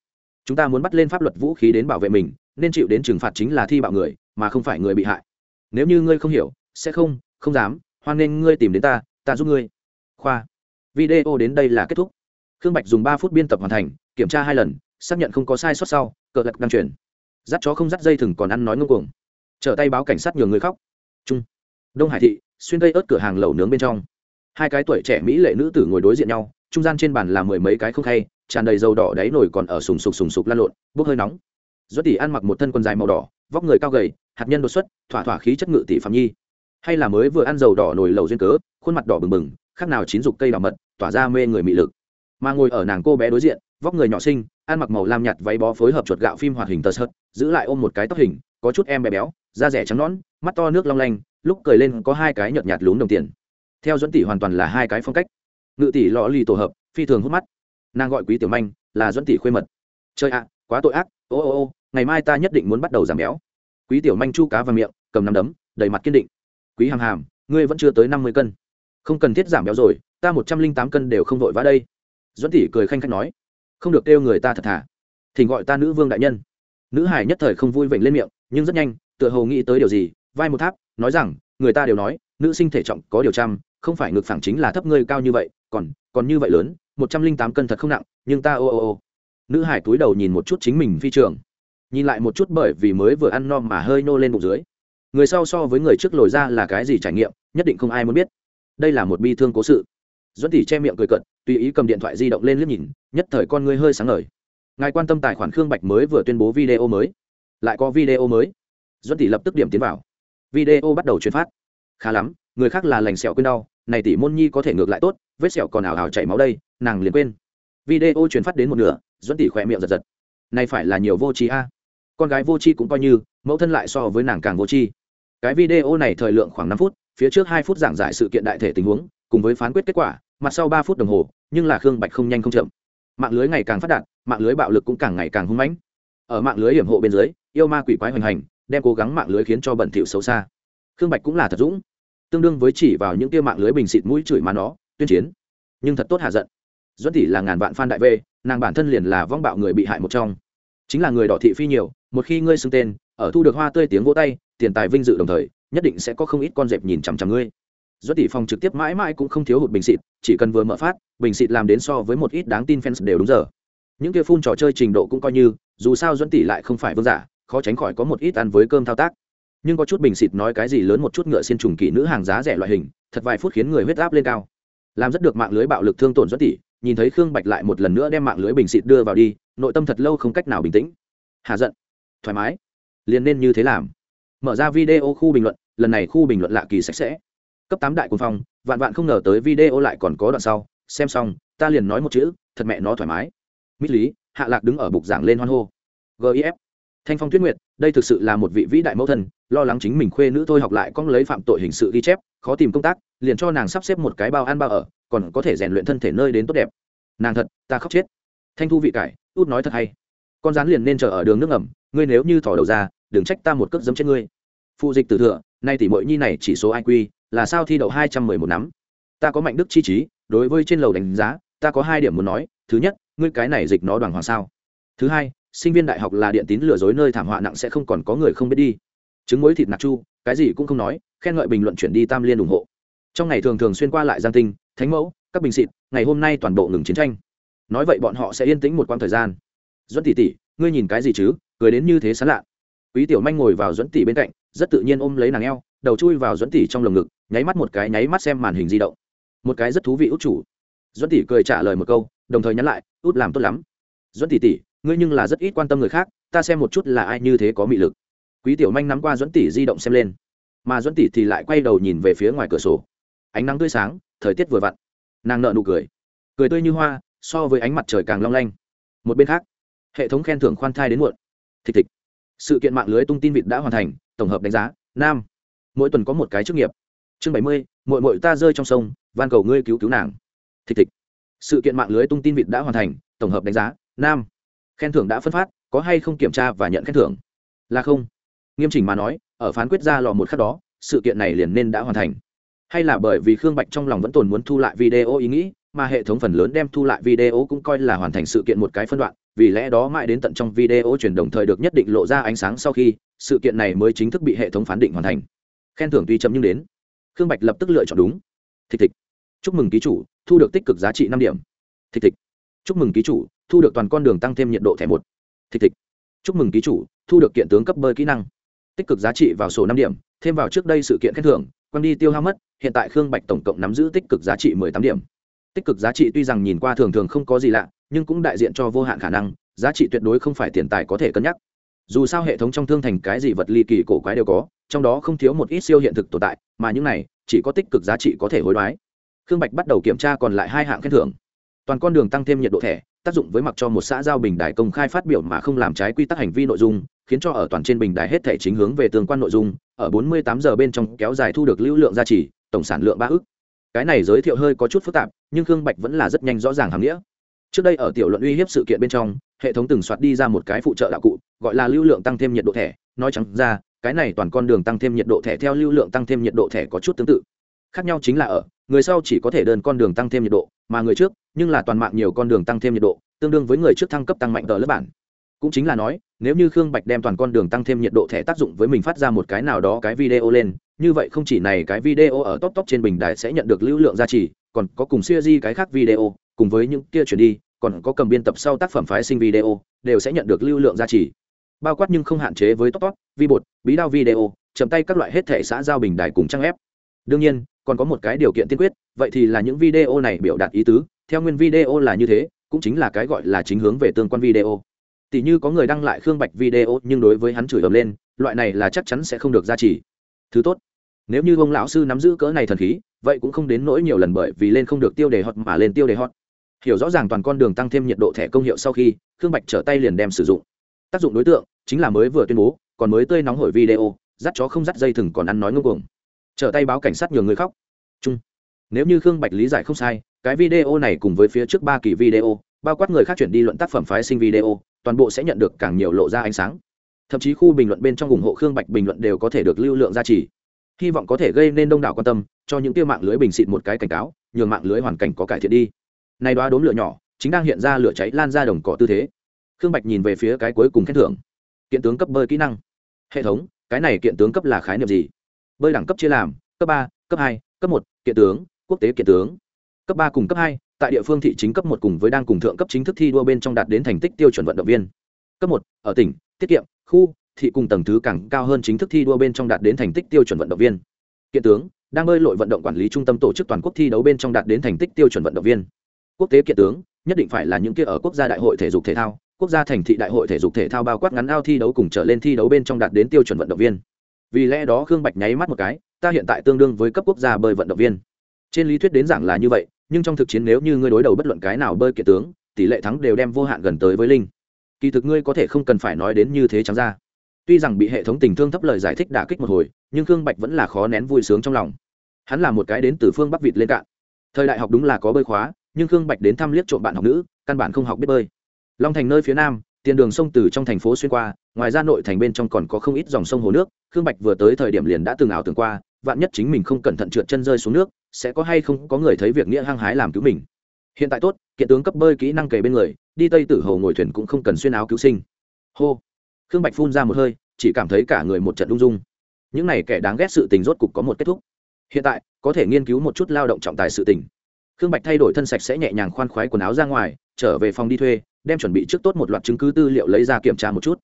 Chúng ta muốn bắt lên pháp luật vũ khí đến bảo vệ mình, nên chịu đến trừng phạt chính là thi bạo người, mà không phải người bị hại. Nếu như ngươi không hiểu, sẽ không không dám, hoan nên ngươi tìm đến ta ta giúp ngươi. Khoa. Video đến đây là kết thúc khương bạch dùng ba phút biên tập hoàn thành, kiểm tra hai lần, xác nhận không có sai sót sau, cờ lật đăng chuyển. dắt chó không dắt dây thừng còn ăn nói ngông cuồng. Trở tay báo cảnh sát nhường người khóc. Trung. Đông hải thị, xuyên cây ớt cửa hàng lẩu nướng bên trong. Hai cái tuổi trẻ mỹ lệ nữ tử ngồi đối diện nhau, trung gian trên bàn là mười mấy cái không khay, tràn đầy dầu đỏ đáy nổi còn ở sùng sục sùng sục lan lộn, bốc hơi nóng. Duất tỷ ăn mặc một thân quần dài màu đỏ, vóc người cao gầy, hạt nhân đột xuất, thỏa thỏa khí chất ngự tỷ phạm nhi. Hay là mới vừa ăn dầu đỏ nồi lẩu duyên cớ, khuôn mặt đỏ bừng bừng, khác nào chín dục cây đỏ mật, tỏa ra mê người mị lực mà ngồi ở nàng cô bé đối diện, vóc người nhỏ xinh, ăn mặc màu lam nhạt váy bó phối hợp chuột gạo phim hoạt hình tờ sợt, giữ lại ôm một cái tóc hình, có chút em bé béo, da rẻ trắng nõn, mắt to nước long lanh, lúc cười lên có hai cái nhợt nhạt lún đồng tiền. Theo dẫn tỷ hoàn toàn là hai cái phong cách. Ngự tỷ lọ lì tổ hợp, phi thường hút mắt. Nàng gọi quý tiểu manh, là dẫn tỷ khuê mật. Chơi ạ, quá tội ác, ô ô ô, ngày mai ta nhất định muốn bắt đầu giảm béo. Quý tiểu manh chu cá vào miệng, cầm nắm đấm, đầy mặt kiên định. Quý hàm hàm, ngươi vẫn chưa tới năm mươi cân. Không cần thiết giảm béo rồi, ta một trăm linh tám cân đều không vội vã đây. Duẫn tỷ cười khanh khách nói, không được kêu người ta thật thà. Thì gọi ta nữ vương đại nhân. Nữ hải nhất thời không vui vểnh lên miệng, nhưng rất nhanh, tựa hồ nghĩ tới điều gì, vai một tháp, nói rằng, người ta đều nói, nữ sinh thể trọng có điều trăm, không phải ngực phẳng chính là thấp ngươi cao như vậy, còn còn như vậy lớn, một trăm linh tám cân thật không nặng, nhưng ta ô ô ô. Nữ hải túi đầu nhìn một chút chính mình phi trường, nhìn lại một chút bởi vì mới vừa ăn no mà hơi nô lên bụng dưới. Người sau so với người trước lồi ra là cái gì trải nghiệm, nhất định không ai muốn biết. Đây là một bi thương cố sự. Duẫn tỷ che miệng cười cận tùy ý cầm điện thoại di động lên liếc nhìn, nhất thời con ngươi hơi sáng ngời. Ngài quan tâm tài khoản khương bạch mới vừa tuyên bố video mới. Lại có video mới. Dẫn tỷ lập tức điểm tiến vào. Video bắt đầu truyền phát. Khá lắm, người khác là lành sẹo quên đau, này tỷ môn nhi có thể ngược lại tốt, vết sẹo còn ảo ảo chảy máu đây, nàng liền quên. Video truyền phát đến một nửa dẫn tỷ khỏe miệng giật giật. Này phải là nhiều vô tri a. Con gái vô tri cũng coi như, mẫu thân lại so với nàng càng vô tri. Cái video này thời lượng khoảng năm phút, phía trước hai phút giảng giải sự kiện đại thể tình huống, cùng với phán quyết kết quả mặt sau ba phút đồng hồ, nhưng là khương bạch không nhanh không chậm. Mạng lưới ngày càng phát đạt, mạng lưới bạo lực cũng càng ngày càng hung mãnh. Ở mạng lưới hiểm hộ bên dưới, yêu ma quỷ quái hoành hành, đem cố gắng mạng lưới khiến cho bẩn thỉu xấu xa. Khương bạch cũng là thật dũng. Tương đương với chỉ vào những kia mạng lưới bình xịt mũi chửi mà nó, tuyên chiến. Nhưng thật tốt hạ giận. Duẫn tỷ là ngàn vạn fan đại v nàng bản thân liền là vong bạo người bị hại một trong. Chính là người đỏ thị phi nhiều, một khi ngươi xưng tên, ở thu được hoa tươi tiếng vỗ tay, tiền tài vinh dự đồng thời, nhất định sẽ có không ít con dẹp nhìn chằm chằm ngươi duẫn tỷ phòng trực tiếp mãi mãi cũng không thiếu hụt bình xịt, chỉ cần vừa mở phát, bình xịt làm đến so với một ít đáng tin fans đều đúng giờ. Những kia phun trò chơi trình độ cũng coi như, dù sao duẫn tỷ lại không phải vương giả, khó tránh khỏi có một ít ăn với cơm thao tác. Nhưng có chút bình xịt nói cái gì lớn một chút ngựa xin trùng kỵ nữ hàng giá rẻ loại hình, thật vài phút khiến người huyết áp lên cao. Làm rất được mạng lưới bạo lực thương tổn duẫn tỷ, nhìn thấy khương bạch lại một lần nữa đem mạng lưới bình xịt đưa vào đi, nội tâm thật lâu không cách nào bình tĩnh. Hà giận. Thoải mái. Liền nên như thế làm. Mở ra video khu bình luận, lần này khu bình luận lạ kỳ sạch sẽ cấp tám đại quân phong vạn vạn không ngờ tới video lại còn có đoạn sau. Xem xong ta liền nói một chữ thật mẹ nó thoải mái. Mít lý hạ lạc đứng ở bục giảng lên hoan hô. Gif thanh phong tuyết nguyệt đây thực sự là một vị vĩ đại mẫu thần, lo lắng chính mình khuê nữ thôi học lại con lấy phạm tội hình sự ghi chép khó tìm công tác liền cho nàng sắp xếp một cái bao ăn bao ở còn có thể rèn luyện thân thể nơi đến tốt đẹp. Nàng thật ta khóc chết. Thanh thu vị cải út nói thật hay. Con rắn liền nên chờ ở đường nước ngầm ngươi nếu như thỏ đầu ra đừng trách ta một cước dấm chết ngươi. Phụ dịch từ thừa nay tỷ mội nhi này chỉ số iq là sao thi đậu hai trăm mười một nắm? Ta có mạnh đức chi trí, đối với trên lầu đánh giá, ta có hai điểm muốn nói. Thứ nhất, ngươi cái này dịch nó đoàn hoàng sao? Thứ hai, sinh viên đại học là điện tín lừa dối nơi thảm họa nặng sẽ không còn có người không biết đi. Trứng muối thịt nạc chu, cái gì cũng không nói, khen ngợi bình luận chuyển đi tam liên ủng hộ. Trong ngày thường thường xuyên qua lại giang tinh, thánh mẫu, các bình xịt, ngày hôm nay toàn bộ ngừng chiến tranh. Nói vậy bọn họ sẽ yên tĩnh một quãng thời gian. Duẫn tỷ tỷ, ngươi nhìn cái gì chứ? Cười đến như thế sán lạ. Quý tiểu manh ngồi vào duẫn tỷ bên cạnh, rất tự nhiên ôm lấy nàng eo, đầu chui vào duẫn tỷ trong lồng ngực nháy mắt một cái nháy mắt xem màn hình di động. Một cái rất thú vị út chủ. Duẫn tỷ cười trả lời một câu, đồng thời nhắn lại, út làm tốt lắm. Duẫn tỷ tỷ, ngươi nhưng là rất ít quan tâm người khác, ta xem một chút là ai như thế có mị lực. Quý tiểu manh nắm qua duẫn tỷ di động xem lên. Mà duẫn tỷ thì lại quay đầu nhìn về phía ngoài cửa sổ. Ánh nắng tươi sáng, thời tiết vừa vặn. Nàng nợ nụ cười. Cười tươi như hoa, so với ánh mặt trời càng long lanh. Một bên khác, hệ thống khen thưởng khoan thai đến muộn. Thịt thịt sự kiện mạng lưới tung tin vịt đã hoàn thành, tổng hợp đánh giá, nam. Mỗi tuần có một cái chức nghiệp chương bảy mươi mội mội ta rơi trong sông, van cầu ngươi cứu cứu nàng. Thịt thịt sự kiện mạng lưới tung tin vịt đã hoàn thành, tổng hợp đánh giá, nam. Khen thưởng đã phân phát, có hay không kiểm tra và nhận khen thưởng? Là không. Nghiêm chỉnh mà nói, ở phán quyết ra lò một khắc đó, sự kiện này liền nên đã hoàn thành. Hay là bởi vì khương bạch trong lòng vẫn tồn muốn thu lại video ý nghĩ, mà hệ thống phần lớn đem thu lại video cũng coi là hoàn thành sự kiện một cái phân đoạn, vì lẽ đó mãi đến tận trong video chuyển đồng thời được nhất định lộ ra ánh sáng sau khi, sự kiện này mới chính thức bị hệ thống phán định hoàn thành. Khen thưởng tuy chậm nhưng đến khương bạch lập tức lựa chọn đúng. Thịt thịt chúc mừng ký chủ, thu được tích cực giá trị năm điểm. Thịt thịt chúc mừng ký chủ, thu được toàn con đường tăng thêm nhiệt độ thẻ một. Thịt thịt chúc mừng ký chủ, thu được kiện tướng cấp bơi kỹ năng. Tích cực giá trị vào sổ năm điểm, thêm vào trước đây sự kiện khen thưởng, quăng đi tiêu hao mất, hiện tại khương bạch tổng cộng nắm giữ tích cực giá trị mười tám điểm. Tích cực giá trị tuy rằng nhìn qua thường thường không có gì lạ, nhưng cũng đại diện cho vô hạn khả năng, giá trị tuyệt đối không phải tiền tài có thể cân nhắc. Dù sao hệ thống trong thương thành cái gì vật ly kỳ cổ quái đều có trong đó không thiếu một ít siêu hiện thực tồn tại, mà những này, chỉ có tích cực giá trị có thể hối đoái. Khương bạch bắt đầu kiểm tra còn lại hai hạng khen thưởng. Toàn con đường tăng thêm nhiệt độ thẻ, tác dụng với mặc cho một xã giao bình đài công khai phát biểu mà không làm trái quy tắc hành vi nội dung, khiến cho ở toàn trên bình đài hết thể chính hướng về tương quan nội dung, ở 48 giờ bên trong kéo dài thu được lưu lượng gia trì, tổng sản lượng ba ức. Cái này giới thiệu hơi có chút phức tạp, nhưng khương bạch vẫn là rất nhanh rõ ràng hàm nghĩa. Trước đây ở tiểu luận uy hiếp sự kiện bên trong, hệ thống từng soạt đi ra một cái phụ trợ đạo cụ, gọi là lưu lượng tăng thêm nhiệt độ thẻ, nói chẳng ra cái này toàn con đường tăng thêm nhiệt độ thẻ theo lưu lượng tăng thêm nhiệt độ thẻ có chút tương tự. Khác nhau chính là ở, người sau chỉ có thể đơn con đường tăng thêm nhiệt độ, mà người trước, nhưng là toàn mạng nhiều con đường tăng thêm nhiệt độ, tương đương với người trước thăng cấp tăng mạnh tờ lớp bản. Cũng chính là nói, nếu như khương bạch đem toàn con đường tăng thêm nhiệt độ thẻ tác dụng với mình phát ra một cái nào đó cái video lên, như vậy không chỉ này cái video ở top top trên bình đài sẽ nhận được lưu lượng giá trị còn có cùng siêu di cái khác video, cùng với những kia chuyển đi, còn có cầm biên tập sau tác phẩm phái sinh video, đều sẽ nhận được lưu lượng giá trị bao quát nhưng không hạn chế với tóc top vi bột bí đao video, chậm tay các loại hết thể xã giao bình đài cùng trang ép đương nhiên, còn có một cái điều kiện tiên quyết, vậy thì là những video này biểu đạt ý tứ. Theo nguyên video là như thế, cũng chính là cái gọi là chính hướng về tương quan video. Tỷ như có người đăng lại khương bạch video, nhưng đối với hắn chửi ầm lên, loại này là chắc chắn sẽ không được gia trì. Thứ tốt, nếu như ông lão sư nắm giữ cỡ này thần khí, vậy cũng không đến nỗi nhiều lần bởi vì lên không được tiêu đề hot mà lên tiêu đề hot. Hiểu rõ ràng toàn con đường tăng thêm nhiệt độ thẻ công hiệu sau khi khương bạch trở tay liền đem sử dụng. Tác dụng đối tượng chính là mới vừa tuyên bố, còn mới tươi nóng hổi video, dắt chó không dắt dây thừng còn ăn nói ngông cuồng. Trở tay báo cảnh sát nhường người khóc. Chung. Nếu như khương bạch lý giải không sai, cái video này cùng với phía trước ba kỳ video, bao quát người khác chuyển đi luận tác phẩm phái sinh video, toàn bộ sẽ nhận được càng nhiều lộ ra ánh sáng. Thậm chí khu bình luận bên trong ủng hộ khương bạch bình luận đều có thể được lưu lượng gia trì. Hy vọng có thể gây nên đông đảo quan tâm, cho những tiêu mạng lưới bình xịt một cái cảnh cáo, nhường mạng lưới hoàn cảnh có cải thiện đi. Nay đoá đốm lửa nhỏ, chính đang hiện ra lửa cháy lan ra đồng cỏ tư thế. Khương bạch nhìn về phía cái cuối cùng khen thưởng kiện tướng cấp bơi kỹ năng. Hệ thống, cái này kiện tướng cấp là khái niệm gì? Bơi đẳng cấp chia làm, cấp ba, cấp hai, cấp một, kiện tướng, quốc tế kiện tướng. Cấp ba cùng cấp hai, tại địa phương thị chính cấp một cùng với đang cùng thượng cấp chính thức thi đua bên trong đạt đến thành tích tiêu chuẩn vận động viên. Cấp một, ở tỉnh, tiết kiệm, khu, thị cùng tầng thứ càng cao hơn chính thức thi đua bên trong đạt đến thành tích tiêu chuẩn vận động viên. Kiện tướng, đang bơi lội vận động quản lý trung tâm tổ chức toàn quốc thi đấu bên trong đạt đến thành tích tiêu chuẩn vận động viên. Quốc tế kiện tướng, nhất định phải là những kia ở quốc gia đại hội thể dục thể thao quốc gia thành thị đại hội thể dục thể thao bao quát ngắn ao thi đấu cùng trở lên thi đấu bên trong đạt đến tiêu chuẩn vận động viên. Vì lẽ đó khương bạch nháy mắt một cái, ta hiện tại tương đương với cấp quốc gia bơi vận động viên. Trên lý thuyết đến giảng là như vậy, nhưng trong thực chiến nếu như ngươi đối đầu bất luận cái nào bơi kiện tướng, tỷ lệ thắng đều đem vô hạn gần tới với linh. Kỳ thực ngươi có thể không cần phải nói đến như thế trắng ra. Tuy rằng bị hệ thống tình thương thấp lời giải thích đả kích một hồi, nhưng khương bạch vẫn là khó nén vui sướng trong lòng. Hắn là một cái đến từ phương bắc vịt lên cạn. Thời đại học đúng là có bơi khóa, nhưng khương bạch đến thăm liếc trộm bạn học nữ, căn bản không học biết bơi long thành nơi phía nam, tiền đường sông từ trong thành phố xuyên qua, ngoài ra nội thành bên trong còn có không ít dòng sông hồ nước, khương bạch vừa tới thời điểm liền đã từng ảo tưởng qua, vạn nhất chính mình không cẩn thận trượt chân rơi xuống nước, sẽ có hay không có người thấy việc nghĩa hăng hái làm cứu mình. Hiện tại tốt, kiện tướng cấp bơi kỹ năng kề bên người, đi tây tử hồ ngồi thuyền cũng không cần xuyên áo cứu sinh. Hô. Khương bạch phun ra một hơi, chỉ cảm thấy cả người một trận rung rung. Những này kẻ đáng ghét sự tình rốt cục có một kết thúc. Hiện tại, có thể nghiên cứu một chút lao động trọng tài sự tình. Khương bạch thay đổi thân sạch sẽ nhẹ nhàng khoan khoái quần áo ra ngoài, trở về phòng đi thuê đem chuẩn bị trước tốt một loạt chứng cứ tư liệu lấy ra kiểm tra một chút.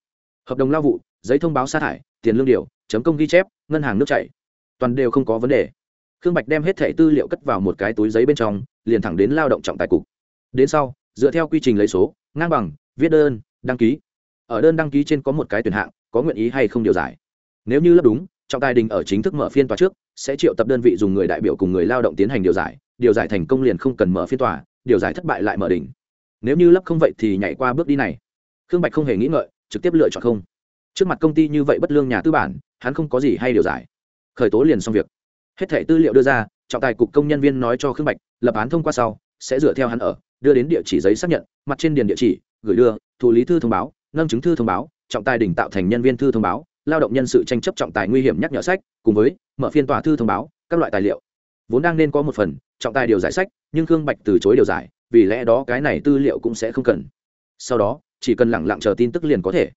Hợp đồng lao vụ, giấy thông báo sa thải, tiền lương điều, chấm công ghi chép, ngân hàng nước chảy. Toàn đều không có vấn đề. Khương bạch đem hết thẻ tư liệu cất vào một cái túi giấy bên trong, liền thẳng đến lao động trọng tài cục. Đến sau, dựa theo quy trình lấy số, ngang bằng, viết đơn, đăng ký. Ở đơn đăng ký trên có một cái tuyển hạng, có nguyện ý hay không điều giải. Nếu như lấp đúng, trọng tài đình ở chính thức mở phiên tòa trước, sẽ triệu tập đơn vị dùng người đại biểu cùng người lao động tiến hành điều giải điều giải thành công liền không cần mở phiên tòa, điều giải thất bại lại mở đỉnh nếu như lấp không vậy thì nhảy qua bước đi này. Khương bạch không hề nghĩ ngợi, trực tiếp lựa chọn không. Trước mặt công ty như vậy bất lương nhà tư bản, hắn không có gì hay điều giải. Khởi tố liền xong việc. Hết thẻ tư liệu đưa ra, trọng tài cục công nhân viên nói cho khương bạch, lập án thông qua sau, sẽ dựa theo hắn ở, đưa đến địa chỉ giấy xác nhận, mặt trên điền địa chỉ, gửi đưa, thủ lý thư thông báo, nâng chứng thư thông báo, trọng tài đỉnh tạo thành nhân viên thư thông báo, lao động nhân sự tranh chấp trọng tài nguy hiểm nhắc nhở sách, cùng với mở phiên tòa thư thông báo, các loại tài liệu. Vốn đang nên có một phần, trọng tài điều giải sách, nhưng khương bạch từ chối điều giải vì lẽ đó cái này tư liệu cũng sẽ không cần. Sau đó, chỉ cần lẳng lặng chờ tin tức liền có thể.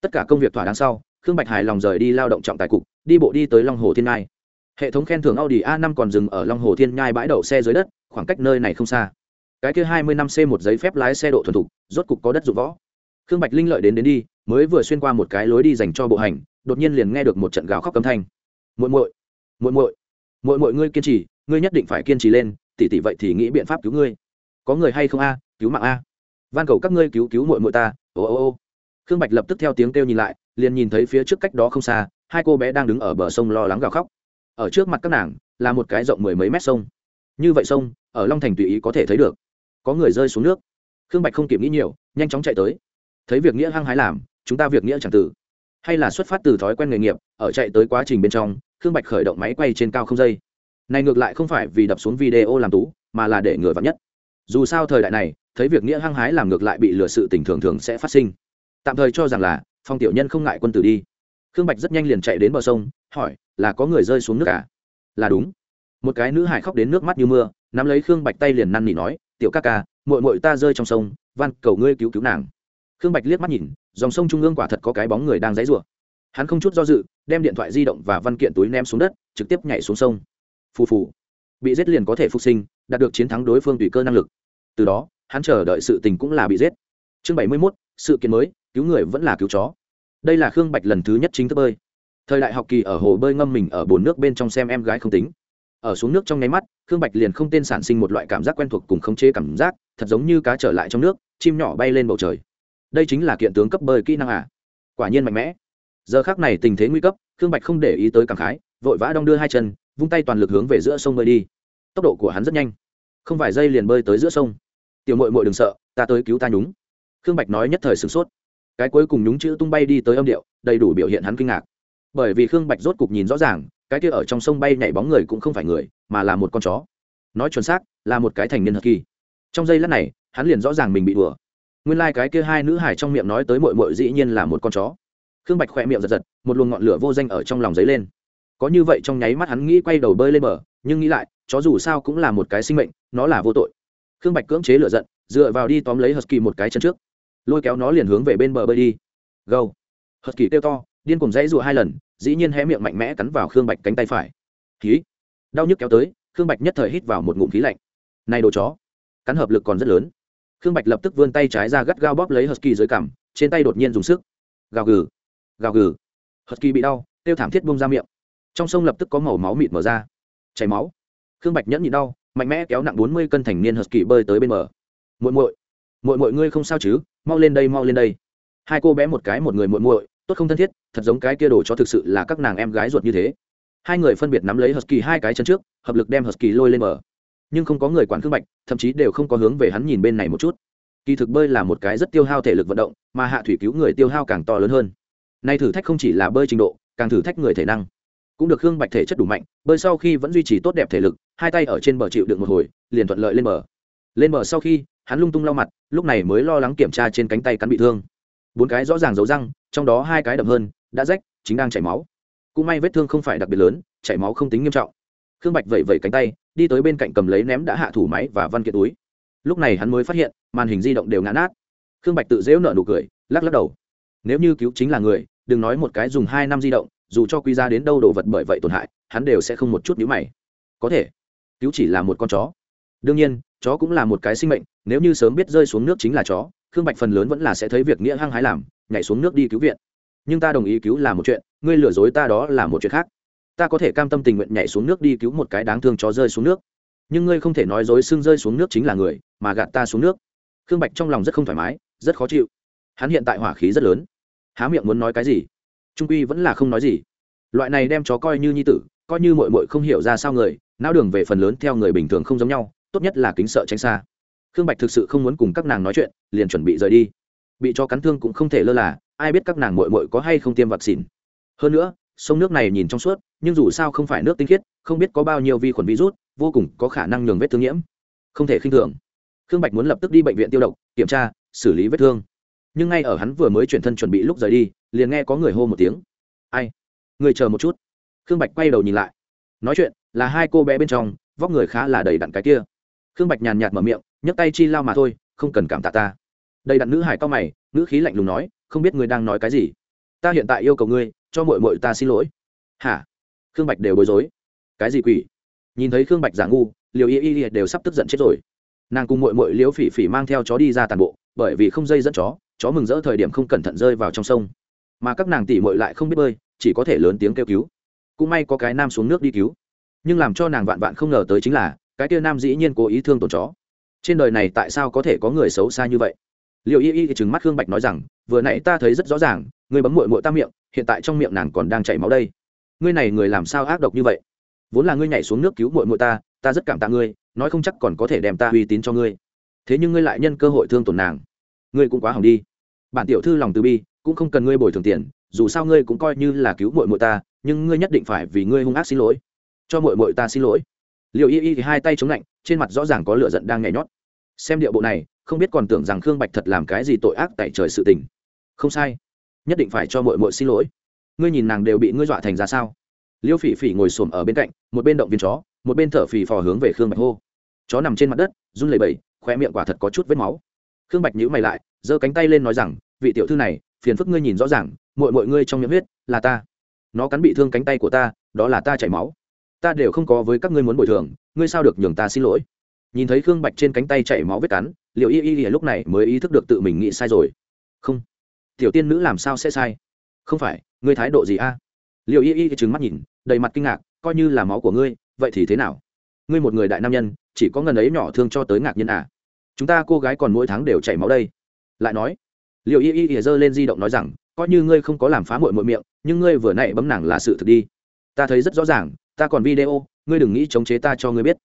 Tất cả công việc thỏa đáng sau, khương bạch hài lòng rời đi lao động trọng tài cục, đi bộ đi tới long hồ thiên ngai. Hệ thống khen thưởng audi a 5 còn dừng ở long hồ thiên nhai bãi đậu xe dưới đất, khoảng cách nơi này không xa. Cái kia hai mươi năm c một giấy phép lái xe độ thuần thục, rốt cục có đất dụng võ. Khương bạch linh lợi đến đến đi, mới vừa xuyên qua một cái lối đi dành cho bộ hành, đột nhiên liền nghe được một trận gào khóc cấm thanh. Muội muội muội muội muội muội ngươi kiên trì, ngươi nhất định phải kiên trì lên, tỷ tỷ vậy thì nghĩ biện pháp cứu ngươi có người hay không a, cứu mạng a. Van cầu các ngươi cứu cứu muội muội ta, ô ô ô. Khương bạch lập tức theo tiếng kêu nhìn lại, liền nhìn thấy phía trước cách đó không xa, hai cô bé đang đứng ở bờ sông lo lắng gào khóc. Ở trước mặt các nàng, là một cái rộng mười mấy mét sông. Như vậy sông, ở long thành tùy ý có thể thấy được. Có người rơi xuống nước. Khương bạch không kịp nghĩ nhiều, nhanh chóng chạy tới. Thấy việc nghĩa hăng hái làm, chúng ta việc nghĩa chẳng tử hay là xuất phát từ thói quen nghề nghiệp, ở chạy tới quá trình bên trong, khương bạch khởi động máy quay trên cao không dây. Này ngược lại không phải vì đập xuống video làm tú, mà là để ngừa vắng nhất dù sao thời đại này, thấy việc nghĩa hăng hái làm ngược lại bị lừa sự tình thường thường sẽ phát sinh. Tạm thời cho rằng là, phong tiểu nhân không ngại quân tử đi. Khương bạch rất nhanh liền chạy đến bờ sông, hỏi, là có người rơi xuống nước cả à? là đúng. Một cái nữ hải khóc đến nước mắt như mưa, nắm lấy khương bạch tay liền năn nỉ nói, tiểu ca ca mội mội ta rơi trong sông, van cầu ngươi cứu cứu nàng. Khương bạch liếc mắt nhìn, dòng sông trung ương quả thật có cái bóng người đang dãy rủa. Hắn không chút do dự, đem điện thoại di động và văn kiện túi ném xuống đất, trực tiếp nhảy xuống sông. Phù phù. Bị giết liền có thể phục sinh, đạt được chiến thắng đối phương tùy cơ năng lực từ đó, hắn chờ đợi sự tình cũng là bị giết. Chương bảy mươi mốt, sự kiện mới, cứu người vẫn là cứu chó. Đây là khương bạch lần thứ nhất chính thức bơi. Thời đại học kỳ ở hồ bơi ngâm mình ở bồn nước bên trong xem em gái không tính. Ở xuống nước trong nháy mắt, khương bạch liền không tên sản sinh một loại cảm giác quen thuộc cùng khống chế cảm giác, thật giống như cá trở lại trong nước, chim nhỏ bay lên bầu trời. Đây chính là kiện tướng cấp bơi kỹ năng à? Quả nhiên mạnh mẽ. Giờ khác này tình thế nguy cấp, khương bạch không để ý tới cảm khái, vội vã đong đưa hai chân, vung tay toàn lực hướng về giữa sông bơi đi. Tốc độ của hắn rất nhanh không vài giây liền bơi tới giữa sông. Tiểu mội mội đừng sợ, ta tới cứu ta nhúng. Khương bạch nói nhất thời sửng sốt. Cái cuối cùng nhúng chữ tung bay đi tới âm điệu, đầy đủ biểu hiện hắn kinh ngạc. Bởi vì khương bạch rốt cục nhìn rõ ràng, cái kia ở trong sông bay nhảy bóng người cũng không phải người, mà là một con chó. Nói chuẩn xác, là một cái thành niên hật kỳ. Trong giây lát này, hắn liền rõ ràng mình bị đùa. Nguyên lai、like、cái kia hai nữ hải trong miệng nói tới mội mội dĩ nhiên là một con chó. Khương bạch khỏe miệng giật giật, một luồng ngọn lửa vô danh ở trong lòng dấy lên. Có như vậy trong nháy mắt hắn nghĩ quay đầu bơi lên bờ, nhưng nghĩ lại chó dù sao cũng là một cái sinh mệnh, nó là vô tội. Khương bạch cưỡng chế lửa giận, dựa vào đi tóm lấy husky một cái chân trước. Lôi kéo nó liền hướng về bên bờ bơi đi. Gâu. Husky kêu to, điên cùng dãy rụa hai lần, dĩ nhiên hé miệng mạnh mẽ cắn vào khương bạch cánh tay phải. Khí. Đau nhức kéo tới, khương bạch nhất thời hít vào một ngụm khí lạnh. Này đồ chó. Cắn hợp lực còn rất lớn. Khương bạch lập tức vươn tay trái ra gắt gao bóp lấy husky dưới cằm, trên tay đột nhiên dùng sức. Gào gừ. Gào gừ. Husky bị đau, tiêu thảm thiết bông ra miệng. Trong sông lập tức có màu máu mịt mở ra. Chảy máu khương bạch nhẫn nhịn đau, mạnh mẽ kéo nặng bốn mươi cân thành niên husky bơi tới bên bờ. Muội muội muội muội ngươi không sao chứ? Mau lên đây, mau lên đây. Hai cô bé một cái một người muội muội, tốt không thân thiết, thật giống cái kia đồ cho thực sự là các nàng em gái ruột như thế. Hai người phân biệt nắm lấy husky hai cái chân trước, hợp lực đem husky lôi lên bờ. Nhưng không có người quản khương bạch, thậm chí đều không có hướng về hắn nhìn bên này một chút. Kỳ thực bơi là một cái rất tiêu hao thể lực vận động, mà hạ thủy cứu người tiêu hao càng to lớn hơn. Nay thử thách không chỉ là bơi trình độ, càng thử thách người thể năng cũng được khương bạch thể chất đủ mạnh, bơi sau khi vẫn duy trì tốt đẹp thể lực, hai tay ở trên bờ chịu được một hồi, liền thuận lợi lên bờ. Lên bờ sau khi, hắn lung tung lau mặt, lúc này mới lo lắng kiểm tra trên cánh tay cắn bị thương. Bốn cái rõ ràng dấu răng, trong đó hai cái đậm hơn, đã rách, chính đang chảy máu. Cũng may vết thương không phải đặc biệt lớn, chảy máu không tính nghiêm trọng. Khương bạch vẩy vẩy cánh tay, đi tới bên cạnh cầm lấy ném đã hạ thủ máy và văn kiện túi. Lúc này hắn mới phát hiện, màn hình di động đều ngã nát. Khương bạch tự dễu nợ nụ cười, lắc lắc đầu. Nếu như cứu chính là người, đừng nói một cái dùng hai năm di động dù cho quy ra đến đâu đồ vật bởi vậy tổn hại, hắn đều sẽ không một chút nhíu mày. Có thể, cứu chỉ là một con chó. Đương nhiên, chó cũng là một cái sinh mệnh, nếu như sớm biết rơi xuống nước chính là chó, khương bạch phần lớn vẫn là sẽ thấy việc nghĩa hăng hái làm, nhảy xuống nước đi cứu viện. Nhưng ta đồng ý cứu là một chuyện, ngươi lừa dối ta đó là một chuyện khác. Ta có thể cam tâm tình nguyện nhảy xuống nước đi cứu một cái đáng thương chó rơi xuống nước. Nhưng ngươi không thể nói dối xương rơi xuống nước chính là người, mà gạt ta xuống nước. Khương bạch trong lòng rất không thoải mái, rất khó chịu. Hắn hiện tại hỏa khí rất lớn. Há miệng muốn nói cái gì? Trung quy vẫn là không nói gì. Loại này đem chó coi như nhi tử, coi như mội mội không hiểu ra sao người, não đường về phần lớn theo người bình thường không giống nhau, tốt nhất là kính sợ tránh xa. Khương bạch thực sự không muốn cùng các nàng nói chuyện, liền chuẩn bị rời đi. Bị cho cắn thương cũng không thể lơ là, ai biết các nàng mội mội có hay không tiêm vaccine hơn nữa, sông nước này nhìn trong suốt, nhưng dù sao không phải nước tinh khiết, không biết có bao nhiêu vi khuẩn virus, vô cùng có khả năng nhường vết thương nhiễm. Không thể khinh thường. Khương bạch muốn lập tức đi bệnh viện tiêu độc, kiểm tra, xử lý vết thương nhưng ngay ở hắn vừa mới chuyển thân chuẩn bị lúc rời đi, liền nghe có người hô một tiếng. Ai? Người chờ một chút. Khương bạch quay đầu nhìn lại. Nói chuyện, là hai cô bé bên trong, vóc người khá là đầy đặn cái kia. Khương bạch nhàn nhạt mở miệng, nhấc tay chi lao mà thôi, không cần cảm tạ ta. Đầy đặn nữ hải cao mày nữ khí lạnh lùng nói, không biết ngươi đang nói cái gì? Ta hiện tại yêu cầu ngươi, cho mội mội ta xin lỗi. Hả? Khương bạch đều bối rối. Cái gì quỷ? Nhìn thấy khương bạch giả ngu liều y y đều sắp tức giận chết rồi. Nàng cùng mội mội liễu phỉ phỉ mang theo chó đi ra tàn bộ, bởi vì không dây dẫn chó chó mừng rỡ thời điểm không cẩn thận rơi vào trong sông. Mà các nàng tỉ mội lại không biết bơi, chỉ có thể lớn tiếng kêu cứu. Cũng may có cái nam xuống nước đi cứu. Nhưng làm cho nàng vạn vạn không ngờ tới chính là, cái kia nam dĩ nhiên cố ý thương tổn chó. Trên đời này tại sao có thể có người xấu xa như vậy? Liệu y y thì trừng mắt khương bạch nói rằng, vừa nãy ta thấy rất rõ ràng người bấm mội mội ta miệng, hiện tại trong miệng nàng còn đang chảy máu đây. Ngươi này người làm sao ác độc như vậy? Vốn là ngươi nhảy xuống nước cứu mội mội ta ta rất cảm tạ ngươi, nói không chắc còn có thể đem ta uy tín cho ngươi. Thế nhưng ngươi lại nhân cơ hội thương tổn nàng ngươi cũng quá hỏng đi. Bản tiểu thư lòng từ bi, cũng không cần ngươi bồi thường tiền, dù sao ngươi cũng coi như là cứu mội mội ta, nhưng ngươi nhất định phải vì ngươi hung ác xin lỗi. Cho mội mội ta xin lỗi. Liệu y y thì hai tay chống lạnh, trên mặt rõ ràng có lửa giận đang nhảy nhót. Xem điệu bộ này, không biết còn tưởng rằng khương bạch thật làm cái gì tội ác tại trời sự tình. Không sai, nhất định phải cho mội mội xin lỗi. Ngươi nhìn nàng đều bị ngươi dọa thành ra sao? Liêu phỉ phỉ ngồi xổm ở bên cạnh, một bên động viên chó, một bên thở phì phò hướng về khương bạch hô. Chó nằm trên mặt đất, run lẩy bẩy khoe miệng quả thật có chút vết máu khương bạch nhữ mày lại, giơ cánh tay lên nói rằng, vị tiểu thư này, phiền phức ngươi nhìn rõ ràng mội mội ngươi trong miệng huyết, là ta. Nó cắn bị thương cánh tay của ta, đó là ta chảy máu. Ta đều không có với các ngươi muốn bồi thường, ngươi sao được nhường ta xin lỗi? Nhìn thấy khương bạch trên cánh tay chảy máu vết cắn liệu y y lúc này mới ý thức được tự mình nghĩ sai rồi. Không, tiểu tiên nữ làm sao sẽ sai? Không phải, ngươi thái độ gì a? Liệu y y trừng mắt nhìn, đầy mặt kinh ngạc, coi như là máu của ngươi, vậy thì thế nào? Ngươi một người đại nam nhân, chỉ có ngần ấy nhỏ thương cho tới ngạc nhiên à? Chúng ta cô gái còn mỗi tháng đều chảy máu đây. Lại nói liệu y y giơ lên di động nói rằng, coi như ngươi không có làm phá mội mội miệng, nhưng ngươi vừa nãy bấm nàng là sự thực đi. Ta thấy rất rõ ràng, ta còn video, ngươi đừng nghĩ chống chế ta cho ngươi biết.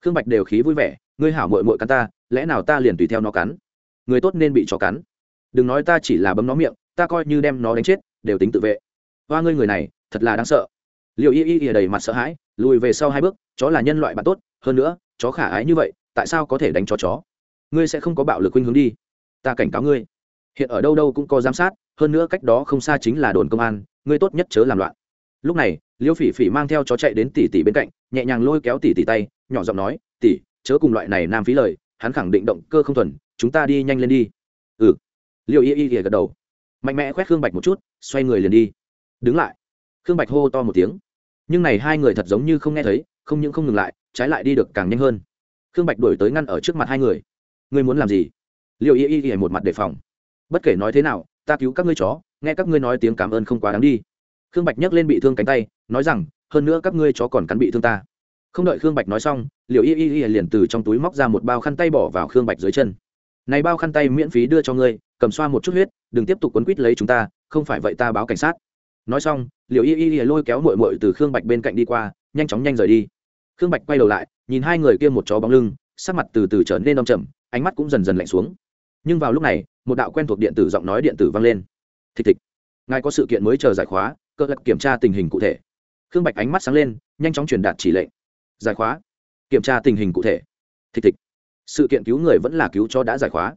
Khương bạch đều khí vui vẻ, ngươi hảo mội mội cắn ta, lẽ nào ta liền tùy theo nó cắn? Người tốt nên bị chó cắn. Đừng nói ta chỉ là bấm nó miệng, ta coi như đem nó đánh chết, đều tính tự vệ. Hoa ngươi người này, thật là đáng sợ. Liệu y y y đầy mặt sợ hãi, lùi về sau hai bước, chó là nhân loại bạn tốt, hơn nữa, chó khả ái như vậy, tại sao có thể đánh chó chó? Ngươi sẽ không có bạo lực khuynh hướng đi. Ta cảnh cáo ngươi, hiện ở đâu đâu cũng có giám sát, hơn nữa cách đó không xa chính là đồn công an, ngươi tốt nhất chớ làm loạn. Lúc này, liêu phỉ phỉ mang theo chó chạy đến tỷ tỷ bên cạnh, nhẹ nhàng lôi kéo tỷ tỷ tay, nhỏ giọng nói, tỷ, chớ cùng loại này nam phí lời, hắn khẳng định động cơ không thuần, chúng ta đi nhanh lên đi. Ừ. Liêu y y gật đầu. Mạnh mẽ khoét khương bạch một chút, xoay người liền đi. Đứng lại. Khương bạch hô to một tiếng. Nhưng này hai người thật giống như không nghe thấy, không những không ngừng lại, trái lại đi được càng nhanh hơn. Khương bạch đổi tới ngăn ở trước mặt hai người ngươi muốn làm gì? Liệu y y y một mặt đề phòng. Bất kể nói thế nào, ta cứu các ngươi chó, nghe các ngươi nói tiếng cảm ơn không quá đáng đi. Khương bạch nhấc lên bị thương cánh tay, nói rằng, hơn nữa các ngươi chó còn cắn bị thương ta. Không đợi khương bạch nói xong liệu y y y liền từ trong túi móc ra một bao khăn tay bỏ vào khương bạch dưới chân. Này bao khăn tay miễn phí đưa cho ngươi, cầm xoa một chút huyết, đừng tiếp tục quấn quýt lấy chúng ta, không phải vậy ta báo cảnh sát. Nói xong liệu y y lôi kéo mội mội từ khương bạch bên cạnh đi qua, nhanh chóng nhanh rời đi. Khương bạch quay đầu lại, nhìn hai người kia một chó bóng lưng, sắc mặt từ từ trở nên đông trầm ánh mắt cũng dần dần lạnh xuống. Nhưng vào lúc này, một đạo quen thuộc điện tử giọng nói điện tử vang lên. Thịch thịch, ngài có sự kiện mới chờ giải khóa, cơ lật kiểm tra tình hình cụ thể. Khương bạch ánh mắt sáng lên, nhanh chóng truyền đạt chỉ lệnh. Giải khóa. Kiểm tra tình hình cụ thể. Thịch thịch, sự kiện cứu người vẫn là cứu chó đã giải khóa.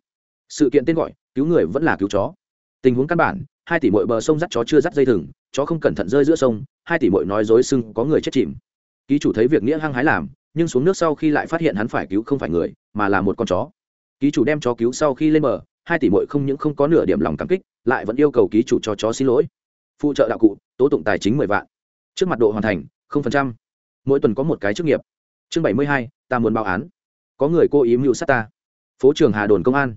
Sự kiện tên gọi, cứu người vẫn là cứu chó. Tình huống căn bản, hai tỷ mội bờ sông dắt chó chưa dắt dây thừng, chó không cẩn thận rơi giữa sông, hai tỷ mội nói dối sưng có người chết chìm. Ký chủ thấy việc nghĩa hăng hái làm, nhưng xuống nước sau khi lại phát hiện hắn phải cứu không phải người, mà là một con chó ký chủ đem chó cứu sau khi lên bờ, hai tỷ mội không những không có nửa điểm lòng cảm kích, lại vẫn yêu cầu ký chủ cho chó xin lỗi. Phụ trợ đạo cụ, tố tụng tài chính mười vạn. Trước mặt độ hoàn thành, không phần trăm. Mỗi tuần có một cái chức nghiệp. Chương bảy mươi hai, ta muốn báo án. Có người cô ý mưu sát ta. Phố trường hà đồn công an.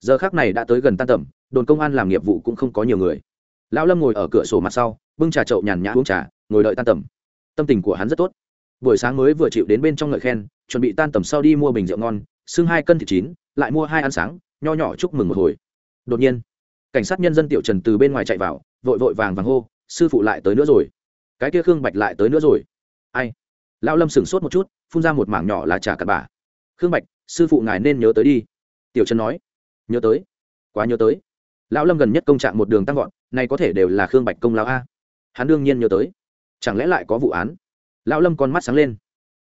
Giờ khác này đã tới gần tan tầm, đồn công an làm nghiệp vụ cũng không có nhiều người. Lão lâm ngồi ở cửa sổ mặt sau, bưng trà trậu nhàn nhã uống trà, ngồi đợi tan tầm. Tâm tình của hắn rất tốt. Buổi sáng mới vừa chịu đến bên trong ngợi khen, chuẩn bị tan tầm sau đi mua bình rượu ngon, xưng hai cân thịt chín lại mua hai ăn sáng, nho nhỏ chúc mừng một hồi. Đột nhiên, cảnh sát nhân dân tiểu trần từ bên ngoài chạy vào, vội vội vàng vàng hô, sư phụ lại tới nữa rồi. Cái kia khương bạch lại tới nữa rồi. Ai? Lão lâm sửng sốt một chút, phun ra một mảng nhỏ là trà cặp bà khương bạch, sư phụ ngài nên nhớ tới đi. Tiểu trần nói. Nhớ tới? Quá nhớ tới. Lão lâm gần nhất công trạng một đường tăng vọt, này có thể đều là khương bạch công lão a. Hắn đương nhiên nhớ tới. Chẳng lẽ lại có vụ án? Lão lâm con mắt sáng lên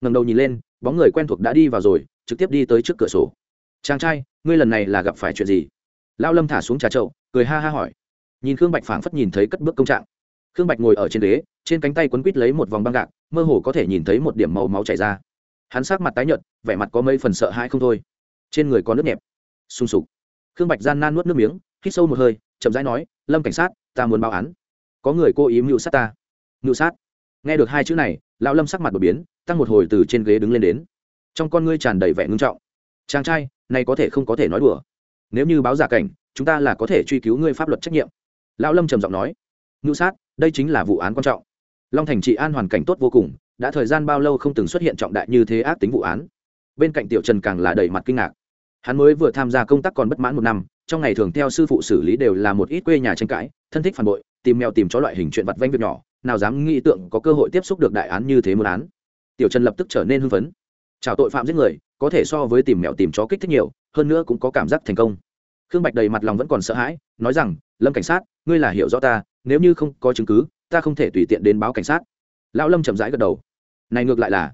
ngầm đầu nhìn lên, bóng người quen thuộc đã đi vào rồi, trực tiếp đi tới trước cửa sổ chàng trai, ngươi lần này là gặp phải chuyện gì? Lão lâm thả xuống trà trậu cười ha ha hỏi. Nhìn khương bạch phảng phất nhìn thấy cất bước công trạng. Khương bạch ngồi ở trên ghế, trên cánh tay quấn quít lấy một vòng băng gạc, mơ hồ có thể nhìn thấy một điểm màu máu chảy ra. Hắn sắc mặt tái nhợt, vẻ mặt có mấy phần sợ hãi không thôi. Trên người có nước nhẹp. Sung sục. Khương bạch gian nan nuốt nước miếng, hít sâu một hơi, chậm rãi nói, lâm cảnh sát, ta muốn báo án. Có người cố ý mưu sát ta. Mưu sát. Nghe được hai chữ này lão lâm sắc mặt đột biến, tăng một hồi từ trên ghế đứng lên đến. Trong con ngươi tràn đầy vẻ ngưng trọng chàng trai, này có thể không có thể nói đùa. Nếu như báo giả cảnh, chúng ta là có thể truy cứu ngươi pháp luật trách nhiệm. Lão lâm trầm giọng nói. Mưu sát, đây chính là vụ án quan trọng. Long thành trị an hoàn cảnh tốt vô cùng, đã thời gian bao lâu không từng xuất hiện trọng đại như thế ác tính vụ án. Bên cạnh tiểu trần càng là đầy mặt kinh ngạc. Hắn mới vừa tham gia công tác còn bất mãn một năm, trong ngày thường theo sư phụ xử lý đều là một ít quê nhà tranh cãi, thân thích phản bội, tìm mèo tìm chó loại hình chuyện vặt vanh việc nhỏ, nào dám nghĩ tượng có cơ hội tiếp xúc được đại án như thế một án. Tiểu trần lập tức trở nên hưng phấn. Chào tội phạm giết người có thể so với tìm mèo tìm chó kích thích nhiều, hơn nữa cũng có cảm giác thành công. Khương bạch đầy mặt lòng vẫn còn sợ hãi, nói rằng, lâm cảnh sát, ngươi là hiểu rõ ta, nếu như không có chứng cứ, ta không thể tùy tiện đến báo cảnh sát. Lão lâm chậm rãi gật đầu. Này ngược lại là.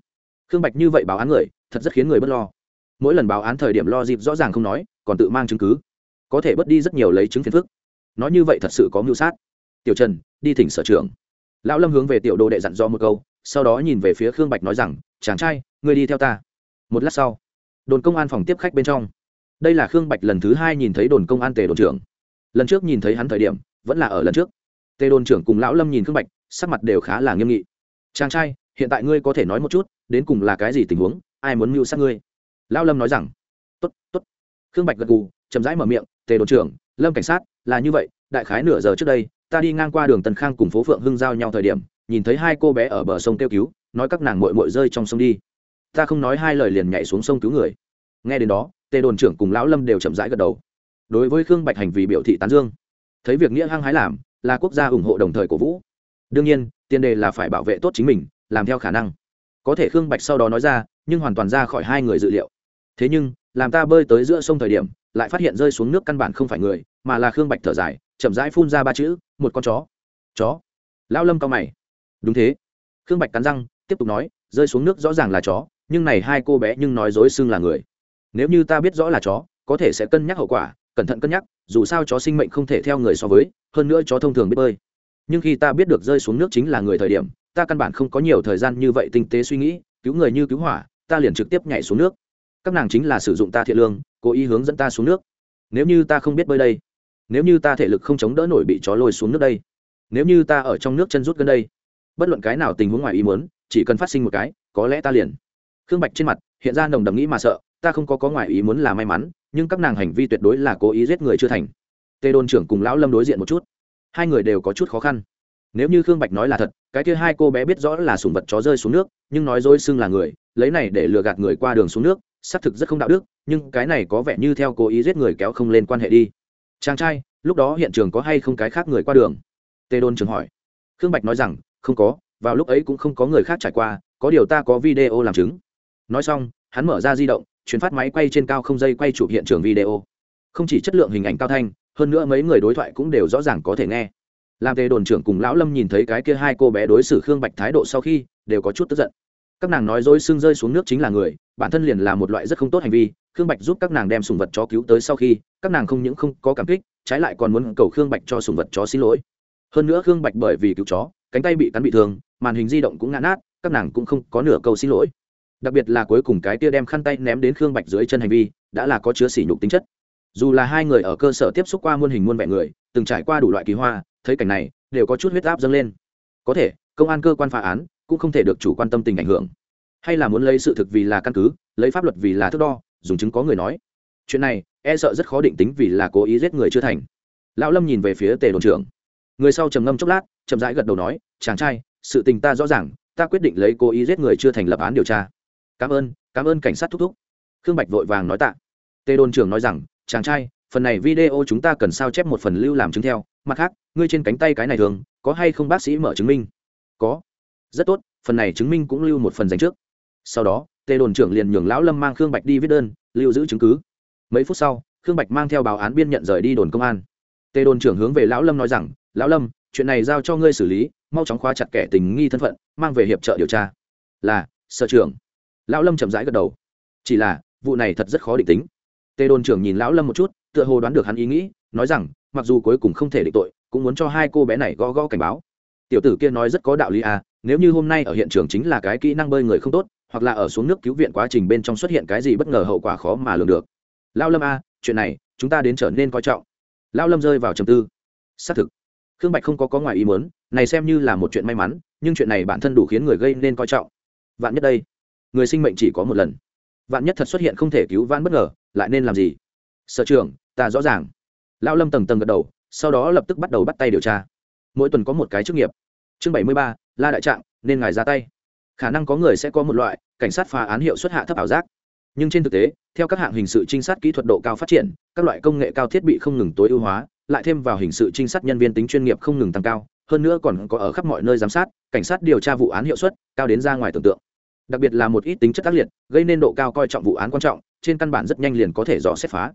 Khương bạch như vậy báo án người, thật rất khiến người b ấ t lo. Mỗi lần báo án thời điểm lo dịp rõ ràng không nói, còn tự mang chứng cứ. Có thể bớt đi rất nhiều lấy chứng phiền phức. Nói như vậy thật sự có mưu sát. Tiểu trần, đi thỉnh sở trưởng. Lão lâm hướng về tiểu đồ đệ dặn do một câu, sau đó nhìn về phía khương bạch nói rằng, chàng trai, ngươi đi theo ta một lát sau, đồn công an phòng tiếp khách bên trong. Đây là khương bạch lần thứ hai nhìn thấy đồn công an tề đồn trưởng. Lần trước nhìn thấy hắn thời điểm, vẫn là ở lần trước. Tề đồn trưởng cùng lão lâm nhìn khương bạch, sắc mặt đều khá là nghiêm nghị. Chàng trai, hiện tại ngươi có thể nói một chút, đến cùng là cái gì tình huống, ai muốn mưu sát ngươi? Lão lâm nói rằng t ố t t ố t khương bạch gật gù, chậm rãi mở miệng, tề đồn trưởng, lâm cảnh sát, là như vậy, đại khái nửa giờ trước đây, ta đi ngang qua đường tần khang cùng phố phượng hưng giao nhau thời điểm, nhìn thấy hai cô bé ở bờ sông kêu cứu, nói các nàng mội mội rơi trong sông đi ta không nói hai lời liền nhảy xuống sông cứu người. Nghe đến đó, tề đồn trưởng cùng lão lâm đều chậm rãi gật đầu. Đối với khương bạch hành vi biểu thị tán dương, thấy việc nghĩa hăng hái làm, là quốc gia ủng hộ đồng thời cổ vũ. Đương nhiên, tiền đề là phải bảo vệ tốt chính mình, làm theo khả năng. Có thể khương bạch sau đó nói ra, nhưng hoàn toàn ra khỏi hai người dự liệu. Thế nhưng, làm ta bơi tới giữa sông thời điểm, lại phát hiện rơi xuống nước căn bản không phải người, mà là khương bạch thở dài, chậm rãi phun ra ba chữ, một con chó. Chó? Lão lâm cao mày. Đúng thế. Khương bạch cắn răng, tiếp tục nói, rơi xuống nước rõ ràng là chó nhưng này hai cô bé nhưng nói dối xưng là người. Nếu như ta biết rõ là chó, có thể sẽ cân nhắc hậu quả, cẩn thận cân nhắc, dù sao chó sinh mệnh không thể theo người so với, hơn nữa chó thông thường biết bơi. Nhưng khi ta biết được rơi xuống nước chính là người thời điểm, ta căn bản không có nhiều thời gian như vậy tinh tế suy nghĩ, cứu người như cứu hỏa, ta liền trực tiếp nhảy xuống nước. Các nàng chính là sử dụng ta thiện lương, cố ý hướng dẫn ta xuống nước. Nếu như ta không biết bơi đây, nếu như ta thể lực không chống đỡ nổi bị chó lôi xuống nước đây, nếu như ta ở trong nước chân rút gần đây, bất luận cái nào tình huống ngoài ý muốn, chỉ cần phát sinh một cái, có lẽ ta liền khương bạch trên mặt hiện ra nồng đầm nghĩ mà sợ, ta không có có ngoài ý muốn là may mắn, nhưng các nàng hành vi tuyệt đối là cố ý giết người chưa thành. Tê đôn trưởng cùng lão lâm đối diện một chút. Hai người đều có chút khó khăn. Nếu như khương bạch nói là thật, cái kia hai cô bé biết rõ là sùng vật chó rơi xuống nước, nhưng nói dối xưng là người, lấy này để lừa gạt người qua đường xuống nước, xác thực rất không đạo đức, nhưng cái này có vẻ như theo cố ý giết người kéo không lên quan hệ đi. Chàng trai, lúc đó hiện trường có hay không cái khác người qua đường? Tê đôn trường hỏi. Khương bạch nói rằng, không có, vào lúc ấy cũng không có người khác trải qua, có điều ta có video làm chứng nói xong, hắn mở ra di động chuyến phát máy quay trên cao không dây quay chụp hiện trường video. Không chỉ chất lượng hình ảnh cao thanh, hơn nữa mấy người đối thoại cũng đều rõ ràng có thể nghe. Làm tề đồn trưởng cùng lão lâm nhìn thấy cái kia hai cô bé đối xử khương bạch thái độ sau khi, đều có chút tức giận. Các nàng nói dối xương rơi xuống nước chính là người, bản thân liền là một loại rất không tốt hành vi, khương bạch giúp các nàng đem sùng vật chó cứu tới sau khi, các nàng không những không có cảm kích, trái lại còn muốn cầu khương bạch cho sùng vật chó xin lỗi. Hơn nữa khương bạch bởi vì cứu chó, cánh tay bị cắn bị thương, màn hình di động cũng ngã nát, các nàng cũng không có nửa câu xin lỗi đặc biệt là cuối cùng cái tia đem khăn tay ném đến khương bạch dưới chân hành vi, đã là có chứa sỉ nhục tính chất. Dù là hai người ở cơ sở tiếp xúc qua muôn hình muôn vẻ người, từng trải qua đủ loại kỳ hoa, thấy cảnh này, đều có chút huyết áp dâng lên. Có thể, công an cơ quan phá án, cũng không thể được chủ quan tâm tình ảnh hưởng. Hay là muốn lấy sự thực vì là căn cứ, lấy pháp luật vì là thước đo, dùng chứng có người nói. Chuyện này e sợ rất khó định tính vì là cố ý giết người chưa thành. Lão lâm nhìn về phía tề đồn trưởng. Người sau trầm ngâm chốc lát, chậm rãi gật đầu nói, chàng trai, sự tình ta rõ ràng, ta quyết định lấy cố ý giết người chưa thành lập án điều tra cảm ơn cảm ơn cảnh sát thúc thúc. Khương bạch vội vàng nói tạ. Tề đồn trưởng nói rằng, chàng trai, phần này video chúng ta cần sao chép một phần lưu làm chứng theo. Mặt khác, ngươi trên cánh tay cái này thường, có hay không bác sĩ mở chứng minh? Có. Rất tốt, phần này chứng minh cũng lưu một phần dành trước. Sau đó, tề đồn trưởng liền nhường lão lâm mang khương bạch đi viết đơn, lưu giữ chứng cứ. Mấy phút sau, khương bạch mang theo báo án biên nhận rời đi đồn công an. Tề đồn trưởng hướng về lão lâm nói rằng, lão lâm, chuyện này giao cho ngươi xử lý, mau chóng khóa chặt kẻ tình nghi thân phận, mang về hiệp trợ điều tra. Là, sở trưởng lão lâm chậm rãi gật đầu. Chỉ là vụ này thật rất khó định tính. Tề đồn trưởng nhìn lão lâm một chút tựa hồ đoán được hắn ý nghĩ nói rằng mặc dù cuối cùng không thể định tội cũng muốn cho hai cô bé này gõ gõ cảnh báo. Tiểu tử kia nói rất có đạo lý à nếu như hôm nay ở hiện trường chính là cái kỹ năng bơi người không tốt hoặc là ở xuống nước cứu viện quá trình bên trong xuất hiện cái gì bất ngờ hậu quả khó mà lường được. Lao lâm a à, chuyện này chúng ta đến trở nên coi trọng. Lao lâm rơi vào trầm tư. Xác thực khương bạch không có có ngoài ý muốn này xem như là một chuyện may mắn nhưng chuyện này bản thân đủ khiến người gây nên coi trọng. Vạn nhất đây người sinh mệnh chỉ có một lần. Vạn nhất thật xuất hiện không thể cứu vãn bất ngờ, lại nên làm gì? Sở trường ta rõ ràng. Lão lâm tầng tầng gật đầu, sau đó lập tức bắt đầu bắt tay điều tra. Mỗi tuần có một cái chức nghiệp. Chương bảy mươi ba, la đại trạng, nên ngài ra tay. Khả năng có người sẽ có một loại cảnh sát phá án hiệu suất hạ thấp ảo giác. Nhưng trên thực tế, theo các hạng hình sự trinh sát kỹ thuật độ cao phát triển, các loại công nghệ cao thiết bị không ngừng tối ưu hóa, lại thêm vào hình sự trinh sát nhân viên tính chuyên nghiệp không ngừng tăng cao, hơn nữa còn có ở khắp mọi nơi giám sát, cảnh sát điều tra vụ án hiệu suất cao đến ra ngoài tưởng tượng đặc biệt là một ít tính chất tác liệt, gây nên độ cao coi trọng vụ án quan trọng, trên căn bản rất nhanh liền có thể dò xét phá.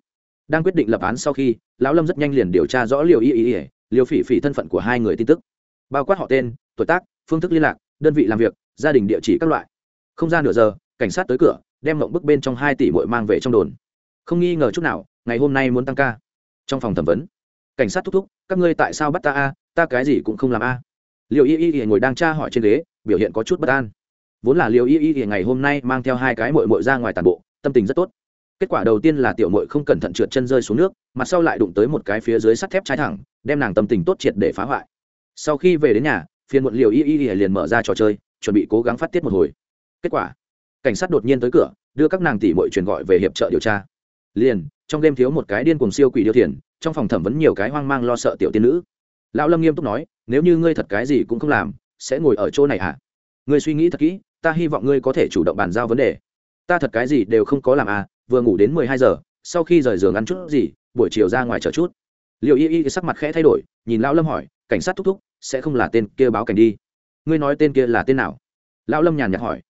Đang quyết định lập án sau khi, lão lâm rất nhanh liền điều tra rõ liều y y y liều phỉ phỉ thân phận của hai người tin tức. Bao quát họ tên, tuổi tác, phương thức liên lạc, đơn vị làm việc, gia đình địa chỉ các loại. Không ra nửa giờ, cảnh sát tới cửa, đem mộng bức bên trong hai tỷ bội mang về trong đồn. Không nghi ngờ chút nào, ngày hôm nay muốn tăng ca. Trong phòng thẩm vấn, cảnh sát thúc thúc, các ngươi tại sao bắt ta a, ta cái gì cũng không làm a. Liệu y y ngồi đang tra hỏi trên ghế, biểu hiện có chút bất an vốn là liều y y thì ngày hôm nay mang theo hai cái mội mội ra ngoài tàn bộ, tâm tình rất tốt. Kết quả đầu tiên là tiểu mội không cẩn thận trượt chân rơi xuống nước mặt sau lại đụng tới một cái phía dưới sắt thép trái thẳng, đem nàng tâm tình tốt triệt để phá hoại. Sau khi về đến nhà phiên muộn liều y y thì liền mở ra trò chơi, chuẩn bị cố gắng phát tiết một hồi. Kết quả, cảnh sát đột nhiên tới cửa, đưa các nàng tỷ mội truyền gọi về hiệp trợ điều tra. Liền, trong đêm thiếu một cái điên cùng siêu quỷ điêu thiền, trong phòng thẩm vấn nhiều cái hoang mang lo sợ tiểu tiên nữ. Lão lâm nghiêm túc nói, nếu như ngươi thật cái gì cũng không làm, sẽ ngồi ở chỗ này à ngươi suy nghĩ thật kỹ ta hy vọng ngươi có thể chủ động bàn giao vấn đề. Ta thật cái gì đều không có làm à vừa ngủ đến mười hai giờ, sau khi rời giường ăn chút gì, buổi chiều ra ngoài chờ chút. Liệu y y sắc mặt khẽ thay đổi, nhìn lão lâm hỏi, cảnh sát thúc thúc, sẽ không là tên kia báo cảnh đi? Ngươi nói tên kia là tên nào? Lão lâm nhàn nhạt hỏi.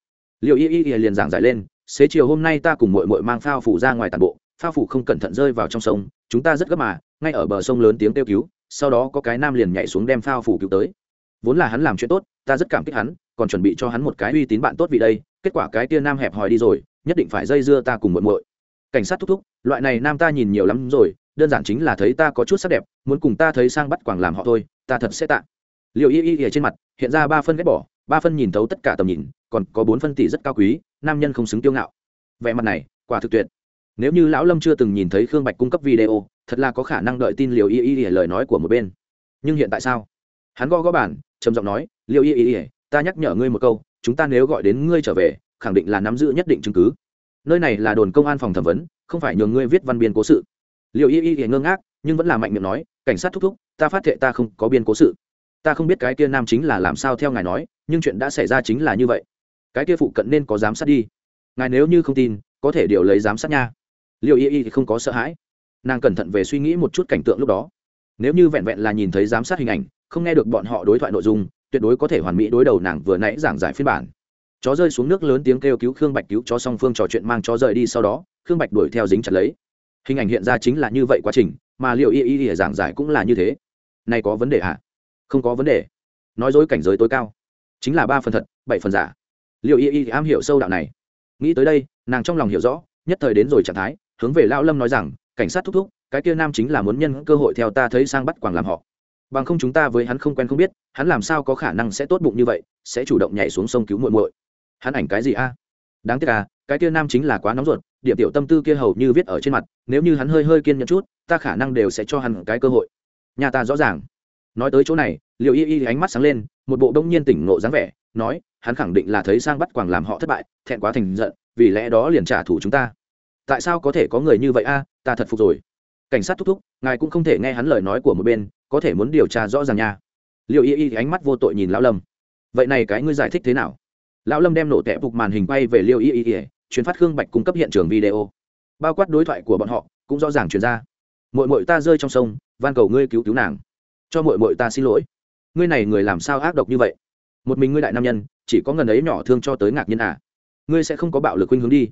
Liệu y y liền giảng giải lên, xế chiều hôm nay ta cùng mội mội mang phao phủ ra ngoài tàn bộ, phao phủ không cẩn thận rơi vào trong sông, chúng ta rất gấp mà, ngay ở bờ sông lớn tiếng kêu cứu, sau đó có cái nam liền nhảy xuống đem phao phủ cứu tới vốn là hắn làm chuyện tốt, ta rất cảm kích hắn, còn chuẩn bị cho hắn một cái uy tín bạn tốt vì đây, kết quả cái tia nam hẹp hòi đi rồi, nhất định phải dây dưa ta cùng muội muội. Cảnh sát thúc thúc, loại này nam ta nhìn nhiều lắm rồi, đơn giản chính là thấy ta có chút sắc đẹp, muốn cùng ta thấy sang bắt quảng làm họ thôi, ta thật sẽ tạ. Liệu y y ở trên mặt, hiện ra ba phân ghét bỏ, ba phân nhìn thấu tất cả tầm nhìn, còn có bốn phân tỷ rất cao quý, nam nhân không xứng tiêu ngạo. Vẻ mặt này, quả thực tuyệt. Nếu như lão lâm chưa từng nhìn thấy khương bạch cung cấp video, thật là có khả năng đợi tin liều y y y lời nói của một bên. Nhưng hiện tại sao? Hắn gõ gõ bản trầm giọng nói liều y y y, ta nhắc nhở ngươi một câu, chúng ta nếu gọi đến ngươi trở về, khẳng định là nắm giữ nhất định chứng cứ. Nơi này là đồn công an phòng thẩm vấn, không phải nhường ngươi viết văn biên cố sự. Liệu y y y ngơ ngác, nhưng vẫn là mạnh miệng nói, cảnh sát thúc thúc, ta phát thệ ta không có biên cố sự. Ta không biết cái kia nam chính là làm sao theo ngài nói, nhưng chuyện đã xảy ra chính là như vậy. Cái kia phụ cận nên có giám sát đi. Ngài nếu như không tin, có thể điều lấy giám sát nha. Liệu y y thì không có sợ hãi. Nàng cẩn thận về suy nghĩ một chút cảnh tượng lúc đó. Nếu như vẹn vẹn là nhìn thấy giám sát hình ảnh không nghe được bọn họ đối thoại nội dung, tuyệt đối có thể hoàn mỹ đối đầu nàng vừa nãy giảng giải phiên bản. Chó rơi xuống nước lớn tiếng kêu cứu khương bạch cứu cho song phương trò chuyện mang chó rời đi sau đó, khương bạch đuổi theo dính chặt lấy. Hình ảnh hiện ra chính là như vậy quá trình, mà liệu y y y giảng giải cũng là như thế. Này có vấn đề ạ à? không có vấn đề. Nói dối cảnh giới tối cao. Chính là ba phần thật, bảy phần giả. Liệu y y am hiểu sâu đạo này. Nghĩ tới đây, nàng trong lòng hiểu rõ, nhất thời đến rồi trạng thái, hướng về lao lâm nói rằng, cảnh sát thúc thúc, cái kia nam chính là muốn nhân cơ hội theo ta thấy sang bắt quảng làm họ bằng không chúng ta với hắn không quen không biết, hắn làm sao có khả năng sẽ tốt bụng như vậy, sẽ chủ động nhảy xuống sông cứu muội muội. Hắn ảnh cái gì a? Đáng tiếc à cái kia nam chính là quá nóng ruột, điểm tiểu tâm tư kia hầu như viết ở trên mặt, nếu như hắn hơi hơi kiên nhẫn chút, ta khả năng đều sẽ cho hắn cái cơ hội. Nhà ta rõ ràng. Nói tới chỗ này liệu y y ánh mắt sáng lên, một bộ đông nhiên tỉnh ngộ dáng vẻ, nói, hắn khẳng định là thấy sang bắt quàng làm họ thất bại, thẹn quá thành giận, vì lẽ đó liền trả thù chúng ta. Tại sao có thể có người như vậy a? Ta thật phục rồi. Cảnh sát thúc thúc, ngài cũng không thể nghe hắn lời nói của một bên có thể muốn điều tra rõ ràng nha. Liệu y y ánh mắt vô tội nhìn lão lâm. Vậy này cái ngươi giải thích thế nào? Lão lâm đem nổ tẹp phục màn hình quay về Liệu y y y chuyến phát khương bạch cung cấp hiện trường video. Bao quát đối thoại của bọn họ, cũng rõ ràng truyền ra. Mội mội ta rơi trong sông, van cầu ngươi cứu cứu nàng. Cho mội mội ta xin lỗi. Ngươi này người làm sao ác độc như vậy? Một mình ngươi đại nam nhân, chỉ có ngần ấy nhỏ thương cho tới ngạc nhiên à? Ngươi sẽ không có bạo lực khuynh hướng đi.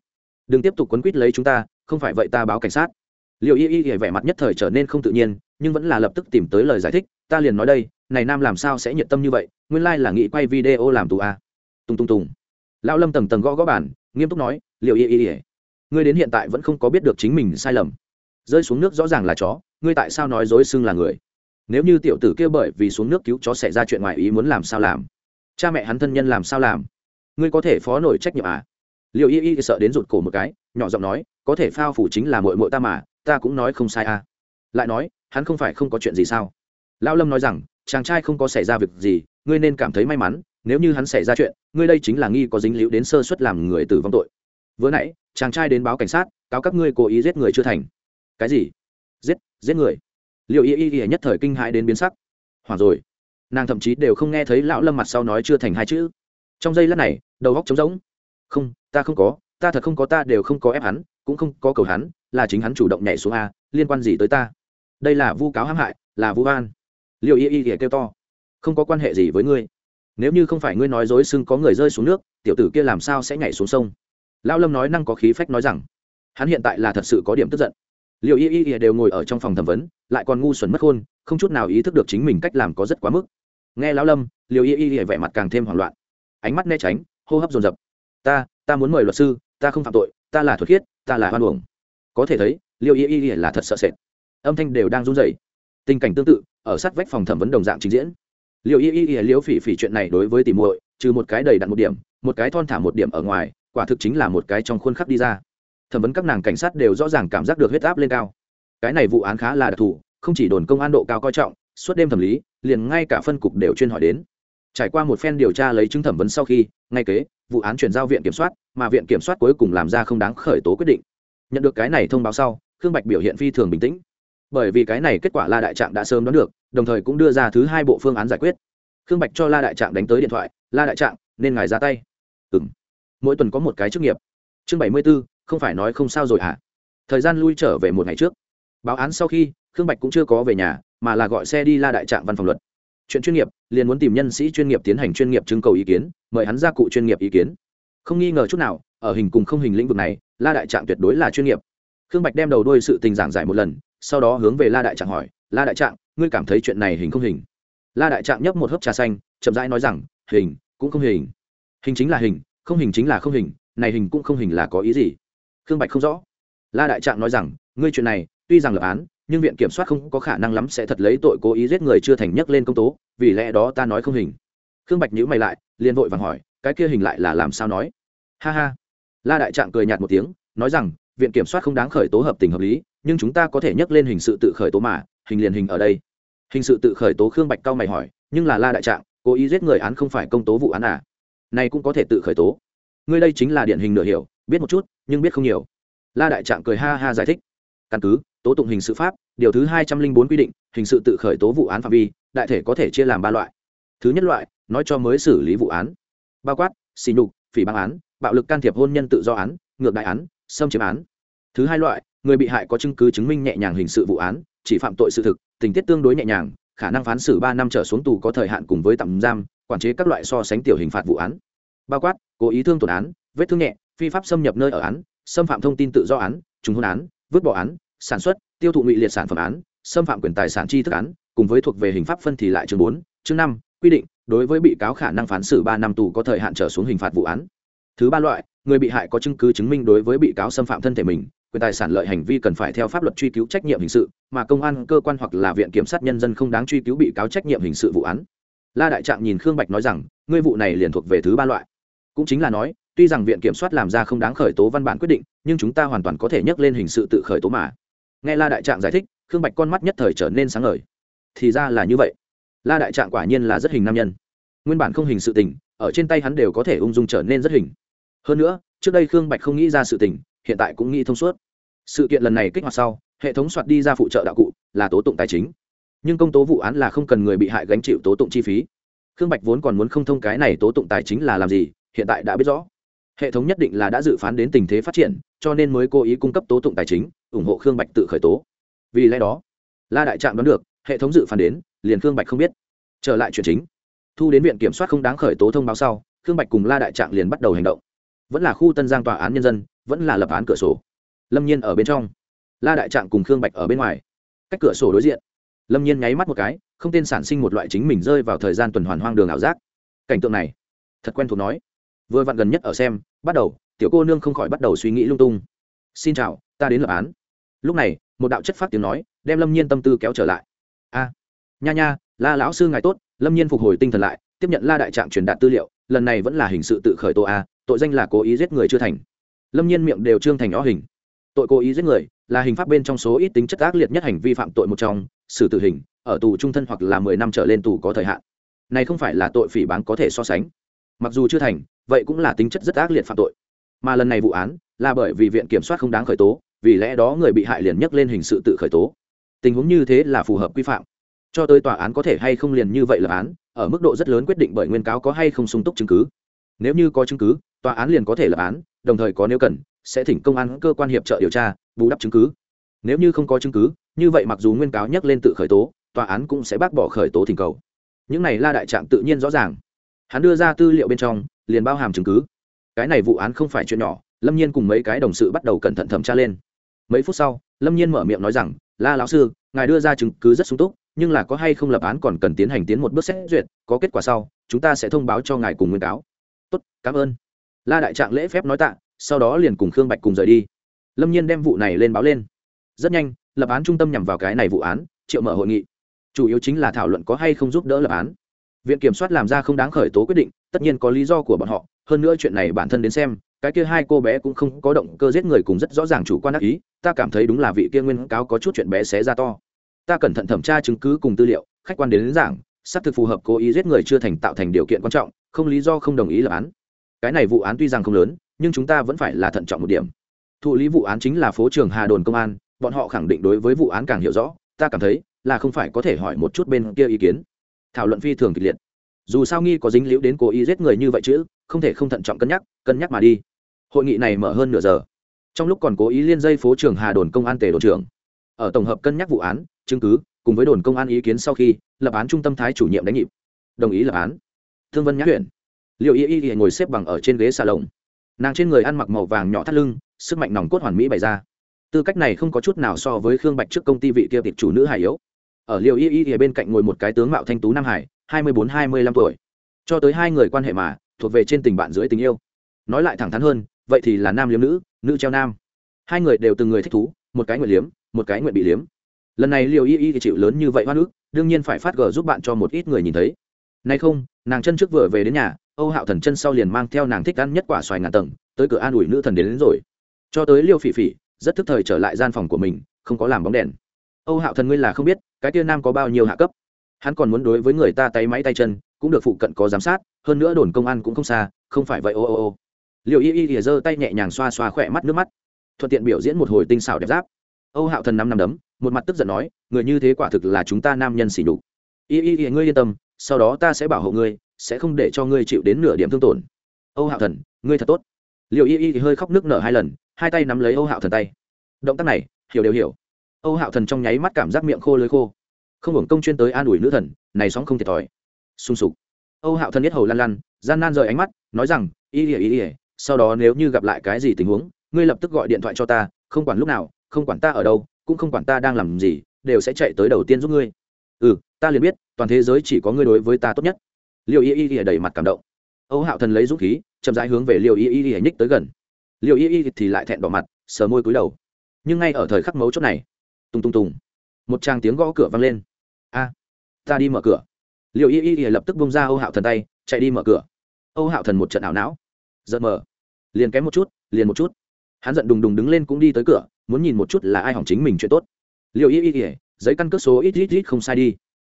Đừng tiếp tục quấn quýt lấy chúng ta, không phải vậy ta báo cảnh sát. Liệu y y y vẻ mặt nhất thời trở nên không tự nhiên nhưng vẫn là lập tức tìm tới lời giải thích, ta liền nói đây, này nam làm sao sẽ nhiệt tâm như vậy, nguyên lai là nghĩ quay video làm tù à. tung tung tùng. Lão lâm tầng tầng gõ gõ bản nghiêm túc nói, liệu y y y, ngươi đến hiện tại vẫn không có biết được chính mình sai lầm. Rơi xuống nước rõ ràng là chó, ngươi tại sao nói dối xưng là người? Nếu như tiểu tử kia bởi vì xuống nước cứu chó xảy ra chuyện ngoài ý muốn làm sao làm? Cha mẹ hắn thân nhân làm sao làm? Ngươi có thể phó nổi trách nhiệm à? Liệu y y sợ đến rụt cổ một cái, nhỏ giọng nói, có thể phao phủ chính là mội mội ta mà, ta cũng nói không sai à. Lại nói hắn không phải không có chuyện gì sao? Lão lâm nói rằng, chàng trai không có xảy ra việc gì, ngươi nên cảm thấy may mắn, nếu như hắn xảy ra chuyện, ngươi đây chính là nghi có dính líu đến sơ suất làm người tử vong tội. Vừa nãy, chàng trai đến báo cảnh sát, cáo các ngươi cố ý giết người chưa thành. Cái gì? Giết giết người? Liệu y y y nhất thời kinh hãi đến biến sắc. Hoảng rồi. Nàng thậm chí đều không nghe thấy lão lâm mặt sau nói chưa thành hai chữ. Trong giây lát này, đầu góc trống rỗng. Không, ta không có, ta thật không có, ta đều không có ép hắn, cũng không có cầu hắn, là chính hắn chủ động nhảy xuống a, liên quan gì tới ta? Đây là vu cáo hãm hại, là vu van liệu y y thì kêu to. Không có quan hệ gì với ngươi. Nếu như không phải ngươi nói dối xưng có người rơi xuống nước, tiểu tử kia làm sao sẽ nhảy xuống sông? Lão lâm nói năng có khí phách nói rằng, hắn hiện tại là thật sự có điểm tức giận. Liệu y y y đều ngồi ở trong phòng thẩm vấn, lại còn ngu xuẩn mất khôn, không chút nào ý thức được chính mình cách làm có rất quá mức. Nghe lão lâm liệu y y y vẻ mặt càng thêm hoảng loạn. Ánh mắt né tránh, hô hấp dồn dập. Ta ta muốn mời luật sư, ta không phạm tội, ta là thuật khiết, ta là hoan uổng. Có thể thấy liệu y y y là thật sợ sệt âm thanh đều đang run rẩy. Tình cảnh tương tự, ở sát vách phòng thẩm vấn đồng dạng trình diễn. Liệu y y y liễu phỉ phỉ chuyện này đối với tìm muội, trừ một cái đầy đặn một điểm, một cái thon thả một điểm ở ngoài, quả thực chính là một cái trong khuôn khắc đi ra. Thẩm vấn các nàng cảnh sát đều rõ ràng cảm giác được huyết áp lên cao. Cái này vụ án khá là đặc thù, không chỉ đồn công an độ cao coi trọng, suốt đêm thẩm lý, liền ngay cả phân cục đều chuyên hỏi đến. Trải qua một phen điều tra lấy chứng thẩm vấn sau khi, ngay kế, vụ án chuyển giao viện kiểm soát, mà viện kiểm soát cuối cùng làm ra không đáng khởi tố quyết định. Nhận được cái này thông báo sau, khương bạch biểu hiện phi thường bình tĩnh bởi vì cái này kết quả la đại trạng đã sớm đoán được, đồng thời cũng đưa ra thứ hai bộ phương án giải quyết. Khương bạch cho la đại trạng đánh tới điện thoại, la đại trạng nên ngài ra tay. Ừ m mỗi tuần có một cái chức nghiệp. Chương bảy mươi b ố không phải nói không sao rồi hả? Thời gian lui trở về một ngày trước. Báo án sau khi, khương bạch cũng chưa có về nhà, mà là gọi xe đi la đại trạng văn phòng luật. Chuyện chuyên nghiệp, liền muốn tìm nhân sĩ chuyên nghiệp tiến hành chuyên nghiệp trưng cầu ý kiến, mời hắn ra cụ chuyên nghiệp ý kiến. Không nghi ngờ chút nào, ở hình cùng không hình lĩnh vực này, la đại trạng tuyệt đối là chuyên nghiệp. Khương bạch đem đầu đôi sự tình giảng giải một lần sau đó hướng về la đại trạng hỏi, la đại trạng, ngươi cảm thấy chuyện này hình không hình? La đại trạng nhấp một hớp trà xanh, chậm rãi nói rằng, hình, cũng không hình. Hình chính là hình, không hình chính là không hình, này hình cũng không hình là có ý gì? Khương bạch không rõ. La đại trạng nói rằng, ngươi chuyện này, tuy rằng lập án, nhưng viện kiểm soát không có khả năng lắm sẽ thật lấy tội cố ý giết người chưa thành nhắc lên công tố, vì lẽ đó ta nói không hình. Khương bạch nhữ mày lại, liền vội vàng hỏi, cái kia hình lại là làm sao nói? Ha ha. La đại trạng cười nhạt một tiếng, nói rằng, viện kiểm soát không đáng khởi tố hợp tình hợp lý nhưng chúng ta có thể nhắc lên hình sự tự khởi tố mà, hình liền hình ở đây. Hình sự tự khởi tố khương bạch cao mày hỏi, nhưng là la đại trạng, cố ý giết người án không phải công tố vụ án à? Này cũng có thể tự khởi tố. Ngươi đây chính là điển hình nửa hiểu, biết một chút, nhưng biết không nhiều. La đại trạng cười ha ha giải thích. Căn cứ, tố tụng hình sự pháp, điều thứ hai trăm linh bốn quy định, hình sự tự khởi tố vụ án phạm vi, đại thể có thể chia làm ba loại. Thứ nhất loại, nói cho mới xử lý vụ án. Bao quát xì nhục, phỉ băng án, bạo lực can thiệp hôn nhân tự do án, ngược đại án, xâm chiếm án thứ hai loại, người bị hại có chứng cứ chứng minh nhẹ nhàng hình sự vụ án, chỉ phạm tội sự thực, tình tiết tương đối nhẹ nhàng, khả năng phán xử ba năm trở xuống tù có thời hạn cùng với tạm giam, quản chế các loại so sánh tiểu hình phạt vụ án. Bao quát, cố ý thương tổn án, vết thương nhẹ, phi pháp xâm nhập nơi ở án, xâm phạm thông tin tự do án, trùng hôn án, vứt bỏ án, sản xuất, tiêu thụ ngụy liệt sản phẩm án, xâm phạm quyền tài sản chi thức án, cùng với thuộc về hình pháp phân thì lại chương bốn, chương năm, quy định, đối với bị cáo khả năng phán xử ba năm tù có thời hạn trở xuống hình phạt vụ án. Thứ ba loại, người bị hại có chứng cứ chứng minh đối với bị cáo xâm phạm thân thể mình quyền tài sản lợi hành vi cần phải theo pháp luật truy cứu trách nhiệm hình sự, mà công an, cơ quan hoặc là viện kiểm sát nhân dân không đáng truy cứu bị cáo trách nhiệm hình sự vụ án. La đại trạng nhìn khương bạch nói rằng, ngươi vụ này liền thuộc về thứ ba loại. Cũng chính là nói, tuy rằng viện kiểm soát làm ra không đáng khởi tố văn bản quyết định, nhưng chúng ta hoàn toàn có thể nhắc lên hình sự tự khởi tố mà. Nghe la đại trạng giải thích, khương bạch con mắt nhất thời trở nên sáng ngời. Thì ra là như vậy. La đại trạng quả nhiên là rất hình nam nhân. Nguyên bản không hình sự tình, ở trên tay hắn đều có thể ung dung trở nên rất hình. Hơn nữa, trước đây khương bạch không nghĩ ra sự tình, hiện tại cũng nghĩ thông suốt sự kiện lần này kích hoạt sau, hệ thống soạt đi ra phụ trợ đạo cụ, là tố tụng tài chính. Nhưng công tố vụ án là không cần người bị hại gánh chịu tố tụng chi phí. Khương bạch vốn còn muốn không thông cái này tố tụng tài chính là làm gì, hiện tại đã biết rõ. Hệ thống nhất định là đã dự phán đến tình thế phát triển, cho nên mới cố ý cung cấp tố tụng tài chính, ủng hộ khương bạch tự khởi tố. Vì lẽ đó, la đại trạm đoán được, hệ thống dự phán đến, liền khương bạch không biết. Trở lại chuyện chính. Thu đến viện kiểm soát không đáng khởi tố thông báo sau, khương bạch cùng la đại trạng liền bắt đầu hành động. Vẫn là khu tân giang tòa án nhân dân, vẫn là lập án cửa sổ lâm nhiên ở bên trong la đại trạng cùng khương bạch ở bên ngoài cách cửa sổ đối diện lâm nhiên nháy mắt một cái không tên sản sinh một loại chính mình rơi vào thời gian tuần hoàn hoang đường ảo giác cảnh tượng này thật quen thuộc nói vừa vặn gần nhất ở xem bắt đầu tiểu cô nương không khỏi bắt đầu suy nghĩ lung tung xin chào ta đến lập án lúc này một đạo chất phát tiếng nói đem lâm nhiên tâm tư kéo trở lại a nha nha la lão sư ngài tốt lâm nhiên phục hồi tinh thần lại tiếp nhận la đại trạng truyền đạt tư liệu lần này vẫn là hình sự tự khởi tố a tội danh là cố ý giết người chưa thành lâm nhiên miệng đều trương thành ó hình tội cố ý giết người, là hình pháp bên trong số ít tính chất ác liệt nhất hành vi phạm tội một trong, xử tử hình, ở tù trung thân hoặc là mười năm trở lên tù có thời hạn. Này không phải là tội phỉ báng có thể so sánh. Mặc dù chưa thành, vậy cũng là tính chất rất ác liệt phạm tội. Mà lần này vụ án là bởi vì viện kiểm soát không đáng khởi tố, vì lẽ đó người bị hại liền nhắc lên hình sự tự khởi tố. Tình huống như thế là phù hợp quy phạm. Cho tới tòa án có thể hay không liền như vậy là án, ở mức độ rất lớn quyết định bởi nguyên cáo có hay không sung túc chứng cứ. Nếu như có chứng cứ, tòa án liền có thể lập án, đồng thời có nếu cần sẽ thỉnh công an cơ quan hiệp trợ điều tra, bù đắp chứng cứ. Nếu như không có chứng cứ, như vậy mặc dù nguyên cáo nhắc lên tự khởi tố, tòa án cũng sẽ bác bỏ khởi tố thỉnh cầu. Những này la đại trạng tự nhiên rõ ràng. Hắn đưa ra tư liệu bên trong, liền bao hàm chứng cứ. Cái này vụ án không phải chuyện nhỏ, lâm nhiên cùng mấy cái đồng sự bắt đầu cẩn thận thẩm tra lên. Mấy phút sau, lâm nhiên mở miệng nói rằng, la lão sư, ngài đưa ra chứng cứ rất sung túc, nhưng là có hay không lập án còn cần tiến hành tiến một bước xét duyệt, có kết quả sau, chúng ta sẽ thông báo cho ngài cùng nguyên cáo. Tốt, cảm ơn. La đại trạng lễ phép nói tạ sau đó liền cùng khương bạch cùng rời đi. Lâm nhiên đem vụ này lên báo lên. Rất nhanh lập án trung tâm nhằm vào cái này vụ án triệu mở hội nghị. Chủ yếu chính là thảo luận có hay không giúp đỡ lập án. Viện kiểm soát làm ra không đáng khởi tố quyết định tất nhiên có lý do của bọn họ hơn nữa chuyện này bản thân đến xem cái kia hai cô bé cũng không có động cơ giết người cùng rất rõ ràng chủ quan ác ý ta cảm thấy đúng là vị kia nguyên cáo có chút chuyện bé xé ra to. Ta cẩn thận thẩm tra chứng cứ cùng tư liệu khách quan đến, đến giảng xác thực phù hợp cố ý giết người chưa thành tạo thành điều kiện quan trọng không lý do không đồng ý lập án. Cái này vụ án tuy rằng không lớn nhưng chúng ta vẫn phải là thận trọng một điểm. Thụ lý vụ án chính là phố trường hà đồn công an, bọn họ khẳng định đối với vụ án càng hiểu rõ, ta cảm thấy là không phải có thể hỏi một chút bên kia ý kiến. Thảo luận phi thường kịch liệt. Dù sao nghi có dính liễu đến cố ý giết người như vậy chứ, không thể không thận trọng cân nhắc cân nhắc mà đi. Hội nghị này mở hơn nửa giờ. Trong lúc còn cố ý liên dây phố trường hà đồn công an tề đồn trưởng. Ở tổng hợp cân nhắc vụ án, chứng cứ, cùng với đồn công an ý kiến sau khi, lập án trung tâm thái chủ nhiệm đánh nhịp. Đồng ý lập án. Thương vân nhã huyện. Liệu y y ngồi xếp bằng ở trên ghế xà lồng nàng trên người ăn mặc màu vàng nhỏ thắt lưng, sức mạnh nòng cốt hoàn mỹ bày ra. Tư cách này không có chút nào so với khương bạch trước công ty vị kia tiệp chủ nữ hải yếu. Ở liều y y ở bên cạnh ngồi một cái tướng mạo thanh tú nam hải, hai mươi bốn, hai mươi lăm tuổi. Cho tới hai người quan hệ mà, thuộc về trên tình bạn dưới tình yêu. Nói lại thẳng thắn hơn, vậy thì là nam liếm nữ nữ treo nam. Hai người đều từng người thích thú, một cái nguyện liếm, một cái nguyện bị liếm. Lần này liều y y thì chịu lớn như vậy hoa nước đương nhiên phải phát gờ giúp bạn cho một ít người nhìn thấy. Nay không, nàng chân trước vừa về đến nhà âu hạo thần chân sau liền mang theo nàng thích ăn nhất quả xoài ngàn tầng tới cửa an ủi nữ thần đến, đến rồi. Cho tới liêu phỉ phỉ rất thức thời trở lại gian phòng của mình không có làm bóng đèn. Âu hạo thần ngươi là không biết cái tia nam có bao nhiêu hạ cấp. Hắn còn muốn đối với người ta tay máy tay chân cũng được phụ cận có giám sát hơn nữa đồn công an cũng không xa không phải vậy ô ô ô. Liệu y y thì giơ tay nhẹ nhàng xoa xoa khỏe mắt nước mắt. Thuận tiện biểu diễn một hồi tinh xảo đẹp giáp. Âu hạo thần năm năm đấm một mặt tức giận nói người như thế quả thực là chúng ta nam nhân xỉ nhục. Y y y ngươi yên tâm sau đó ta sẽ bảo hộ ngươi sẽ không để cho ngươi chịu đến nửa điểm thương tổn. Âu hạo thần, ngươi thật tốt. Liệu y y thì hơi khóc nước nở hai lần, hai tay nắm lấy âu hạo thần tay. Động tác này, hiểu đều hiểu. Âu hạo thần trong nháy mắt cảm giác miệng khô lưới khô. Không hưởng công chuyên tới an ủi nữ thần, này sóng không thiệt thòi. Sung sục. Âu hạo thần biết hầu lăn lăn, gian nan rời ánh mắt, nói rằng, y ỉa y ỉa sau đó nếu như gặp lại cái gì tình huống, ngươi lập tức gọi điện thoại cho ta, không quản lúc nào, không quản ta ở đâu, cũng không quản ta đang làm gì, đều sẽ chạy tới đầu tiên giúp ngươi. Ừ ta liền biết, toàn thế giới chỉ có ngươi đối với ta tốt nhất liệu y y y đầy mặt cảm động. Âu hạo thần lấy dũng khí, chậm rãi hướng về liệu y y y nhích tới gần. Liệu y y thì lại thẹn đỏ mặt, sờ môi cúi đầu. Nhưng ngay ở thời khắc mấu chốt này, tùng tùng tùng, một tràng tiếng gõ cửa vang lên. A, ta đi mở cửa. Liệu y y y lập tức bông ra âu hạo thần tay, chạy đi mở cửa. Âu hạo thần một trận ảo não, giận mở liền kém một chút, liền một chút. Hắn giận đùng đùng đứng lên cũng đi tới cửa, muốn nhìn một chút là ai hỏng chính mình chuyện tốt. Liệu y y y, giấy căn cước số ít ít ít không sai đi.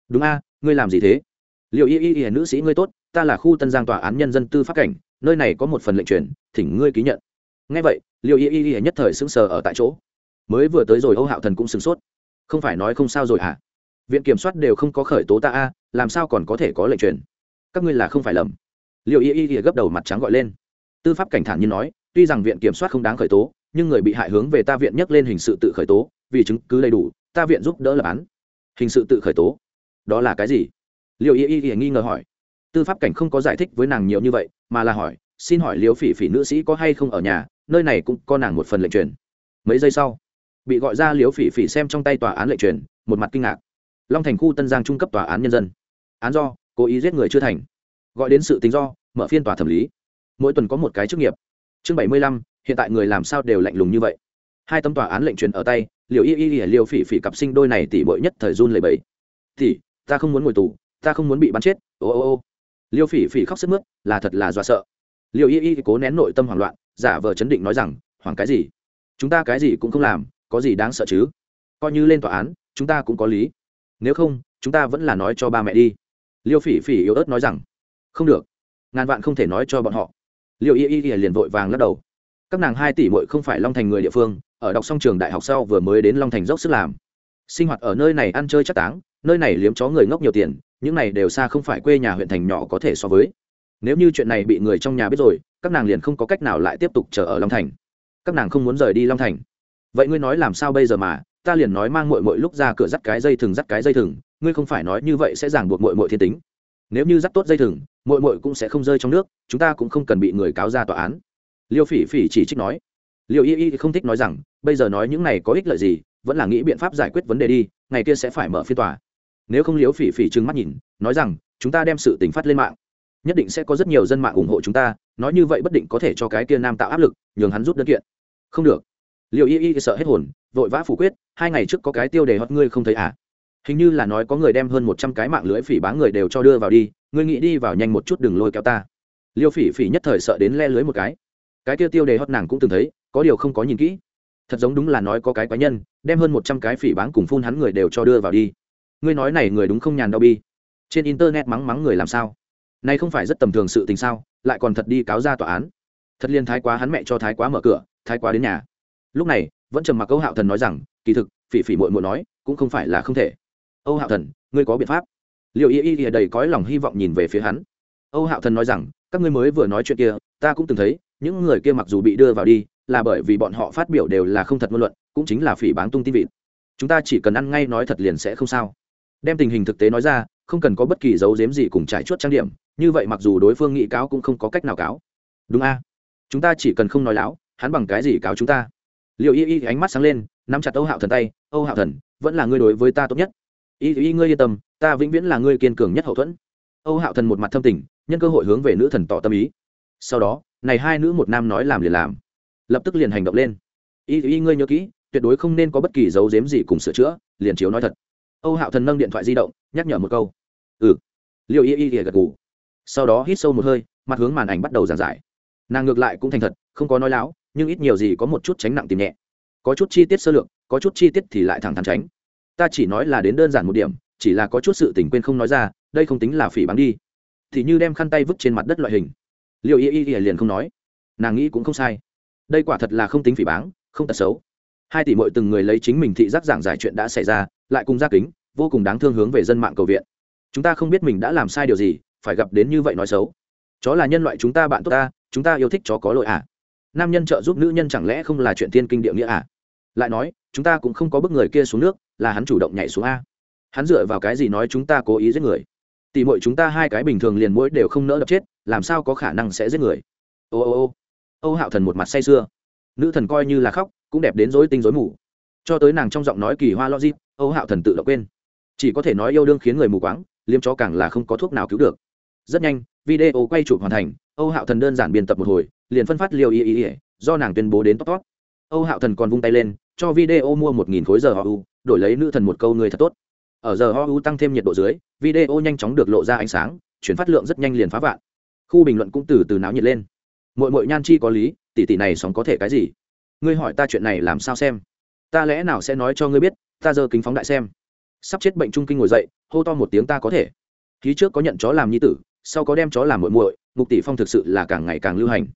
Đúng a, ngươi làm gì thế? Liệu y y y, nữ sĩ ngươi tốt, ta là khu tân giang tòa án nhân dân tư pháp cảnh, nơi này có một phần lệnh truyền, thỉnh ngươi ký nhận. Ngay vậy liệu y y y nhất thời sững sờ ở tại chỗ. Mới vừa tới rồi âu hạo thần cũng sửng sốt. Không phải nói không sao rồi hả? Viện kiểm soát đều không có khởi tố ta a, làm sao còn có thể có lệnh truyền? Các ngươi là không phải lầm. Liệu y y y gấp đầu mặt trắng gọi lên. Tư pháp cảnh thản nhiên nói, tuy rằng viện kiểm soát không đáng khởi tố, nhưng người bị hại hướng về ta viện nhắc lên hình sự tự khởi tố, vì chứng cứ đầy đủ, ta viện giúp đỡ lập án. Hình sự tự khởi tố? Đó là cái gì? Liệu y y y nghi ngờ hỏi. Tư pháp cảnh không có giải thích với nàng nhiều như vậy, mà là hỏi, xin hỏi liếu phỉ phỉ nữ sĩ có hay không ở nhà, nơi này cũng có nàng một phần lệnh truyền. Mấy giây sau, bị gọi ra liếu phỉ phỉ xem trong tay tòa án lệnh truyền, một mặt kinh ngạc. Long thành khu tân giang trung cấp tòa án nhân dân. Án do, cố ý giết người chưa thành. Gọi đến sự tính do, mở phiên tòa thẩm lý. Mỗi tuần có một cái chức nghiệp. Chương bảy mươi lăm, hiện tại người làm sao đều lạnh lùng như vậy. Hai tấm tòa án lệnh truyền ở tay liệu y y y liều phỉ phỉ cặp sinh đôi này tỉ bội nhất thời run lầy bẫy tỉ ta không muốn ngồi tù ta không muốn bị bắn chết, ô ô ô. Liêu phỉ phỉ khóc sức mướt, là thật là dọa sợ. Liều y y cố nén nội tâm hoảng loạn, giả vờ chấn định nói rằng, hoảng cái gì? Chúng ta cái gì cũng không làm, có gì đáng sợ chứ? Coi như lên tòa án, chúng ta cũng có lý. Nếu không, chúng ta vẫn là nói cho ba mẹ đi. Liêu phỉ phỉ yếu ớt nói rằng, không được. Ngàn vạn không thể nói cho bọn họ. Liêu y y liền vội vàng lắc đầu. Các nàng hai tỷ muội không phải long thành người địa phương, ở đọc xong trường đại học sau vừa mới đến long thành dốc sức làm. Sinh hoạt ở nơi này ăn chơi chắc táng, nơi này liếm chó người ngốc nhiều tiền những này đều xa không phải quê nhà huyện thành nhỏ có thể so với. Nếu như chuyện này bị người trong nhà biết rồi, các nàng liền không có cách nào lại tiếp tục chờ ở long thành. Các nàng không muốn rời đi long thành. Vậy ngươi nói làm sao bây giờ mà, ta liền nói mang mội mội lúc ra cửa dắt cái dây thừng dắt cái dây thừng, ngươi không phải nói như vậy sẽ ràng buộc mội mội thiên tính. Nếu như dắt tốt dây thừng mội mội cũng sẽ không rơi trong nước, chúng ta cũng không cần bị người cáo ra tòa án. Liêu phỉ phỉ chỉ trích nói. Liêu y y không thích nói rằng, bây giờ nói những này có ích lợi gì, vẫn là nghĩ biện pháp giải quyết vấn đề đi, ngày kia sẽ phải mở phiên tòa nếu không liếu phỉ phỉ trừng mắt nhìn, nói rằng, chúng ta đem sự tình phát lên mạng. Nhất định sẽ có rất nhiều dân mạng ủng hộ chúng ta, nói như vậy bất định có thể cho cái kia nam tạo áp lực, nhường hắn rút đơn kiện. Không được. Liệu y y sợ hết hồn, vội vã phủ quyết, hai ngày trước có cái tiêu đề hót ngươi không thấy à? Hình như là nói có người đem hơn một trăm cái mạng lưới phỉ báng người đều cho đưa vào đi, ngươi nghĩ đi vào nhanh một chút đừng lôi kéo ta. Liêu phỉ phỉ nhất thời sợ đến le lưới một cái. Cái tiêu tiêu đề hót nàng cũng từng thấy, có điều không có nhìn kỹ. Thật giống đúng là nói có cái quái nhân, đem hơn một trăm cái phỉ báng cùng phun hắn người đều cho đưa vào đi ngươi nói này người đúng không nhàn đau bi? Trên internet mắng mắng người làm sao? Nay không phải rất tầm thường sự tình sao? Lại còn thật đi cáo ra tòa án. Thật liên thái quá hắn mẹ cho thái quá mở cửa, thái quá đến nhà. Lúc này, vẫn trầm mặc âu hạo thần nói rằng, kỳ thực, phỉ phỉ muội muội nói, cũng không phải là không thể. Âu hạo thần, ngươi có biện pháp. Liệu y y y đầy cõi lòng hy vọng nhìn về phía hắn. Âu hạo thần nói rằng, các ngươi mới vừa nói chuyện kia, ta cũng từng thấy, những người kia mặc dù bị đưa vào đi, là bởi vì bọn họ phát biểu đều là không thật ngôn luận, cũng chính là phỉ báng tung tin vịt. Chúng ta chỉ cần ăn ngay nói thật liền sẽ không sao đem tình hình thực tế nói ra, không cần có bất kỳ dấu dếm gì cùng trải chuốt trang điểm, như vậy mặc dù đối phương nghị cáo cũng không có cách nào cáo. Đúng a. Chúng ta chỉ cần không nói láo, hắn bằng cái gì cáo chúng ta? Liệu y y ánh mắt sáng lên, nắm chặt âu hạo thần tay, âu hạo thần, vẫn là ngươi đối với ta tốt nhất. Y y, ngươi yên tâm, ta vĩnh viễn là ngươi kiên cường nhất hậu thuẫn. Âu hạo thần một mặt thâm tình, nhân cơ hội hướng về nữ thần tỏ tâm ý. Sau đó, này hai nữ một nam nói làm liền làm. Lập tức liền hành động lên. Y y, ngươi nhớ kỹ, tuyệt đối không nên có bất kỳ dấu dếm gì cùng sửa chữa, liền chiếu nói thật âu hạo thần nâng điện thoại di động, nhắc nhở một câu. Ừ. Liệu y y gật gù. Sau đó hít sâu một hơi, mặt hướng màn ảnh bắt đầu giảng giải. Nàng ngược lại cũng thành thật, không có nói láo, nhưng ít nhiều gì có một chút tránh nặng tìm nhẹ. Có chút chi tiết sơ lược, có chút chi tiết thì lại thẳng thắn tránh. Ta chỉ nói là đến đơn giản một điểm, chỉ là có chút sự tình quên không nói ra, đây không tính là phỉ báng đi. Thì như đem khăn tay vứt trên mặt đất loại hình. Liệu y y y liền không nói. Nàng nghĩ cũng không sai. Đây quả thật là không tính phỉ báng, không tật xấu. Hai tỷ mội từng người lấy chính mình thị giác giảng giải chuyện đã xảy ra lại cùng ra kính, vô cùng đáng thương hướng về dân mạng cầu viện. Chúng ta không biết mình đã làm sai điều gì, phải gặp đến như vậy nói xấu. Chó là nhân loại chúng ta bạn tốt ta, chúng ta yêu thích chó có lỗi à? Nam nhân trợ giúp nữ nhân chẳng lẽ không là chuyện thiên kinh địa nghĩa à? Lại nói, chúng ta cũng không có bức người kia xuống nước, là hắn chủ động nhảy xuống a. Hắn dựa vào cái gì nói chúng ta cố ý giết người? Tỉ mọi chúng ta hai cái bình thường liền mỗi đều không nỡ đập chết, làm sao có khả năng sẽ giết người? Ô ô ô. Âu hạo thần một mặt say sưa. Nữ thần coi như là khóc, cũng đẹp đến dối tinh dối mù cho tới nàng trong giọng nói kỳ hoa logic, âu hạo thần tự đã quên. Chỉ có thể nói yêu đương khiến người mù quáng liêm chó càng là không có thuốc nào cứu được. Rất nhanh, video quay chụp hoàn thành, âu hạo thần đơn giản biên tập một hồi, liền phân phát liều y y y, do nàng tuyên bố đến top top. Âu hạo thần còn vung tay lên, cho video mua một nghìn khối giờ họ u, đổi lấy nữ thần một câu người thật tốt. Ở giờ ho u tăng thêm nhiệt độ dưới, video nhanh chóng được lộ ra ánh sáng, chuyển phát lượng rất nhanh liền phá vạn. Khu bình luận cũng từ từ náo nhiệt lên. Mỗi mỗi nhan chi có lý, tỷ tỷ này sóng có thể cái gì? Ngươi hỏi ta chuyện này làm sao xem? Ta lẽ nào sẽ nói cho ngươi biết, ta giờ kính phóng đại xem. Sắp chết bệnh trung kinh ngồi dậy, hô to một tiếng ta có thể. Ký trước có nhận chó làm nhi tử, sau có đem chó làm muội muội ngục tỷ phong thực sự là càng ngày càng lưu hành.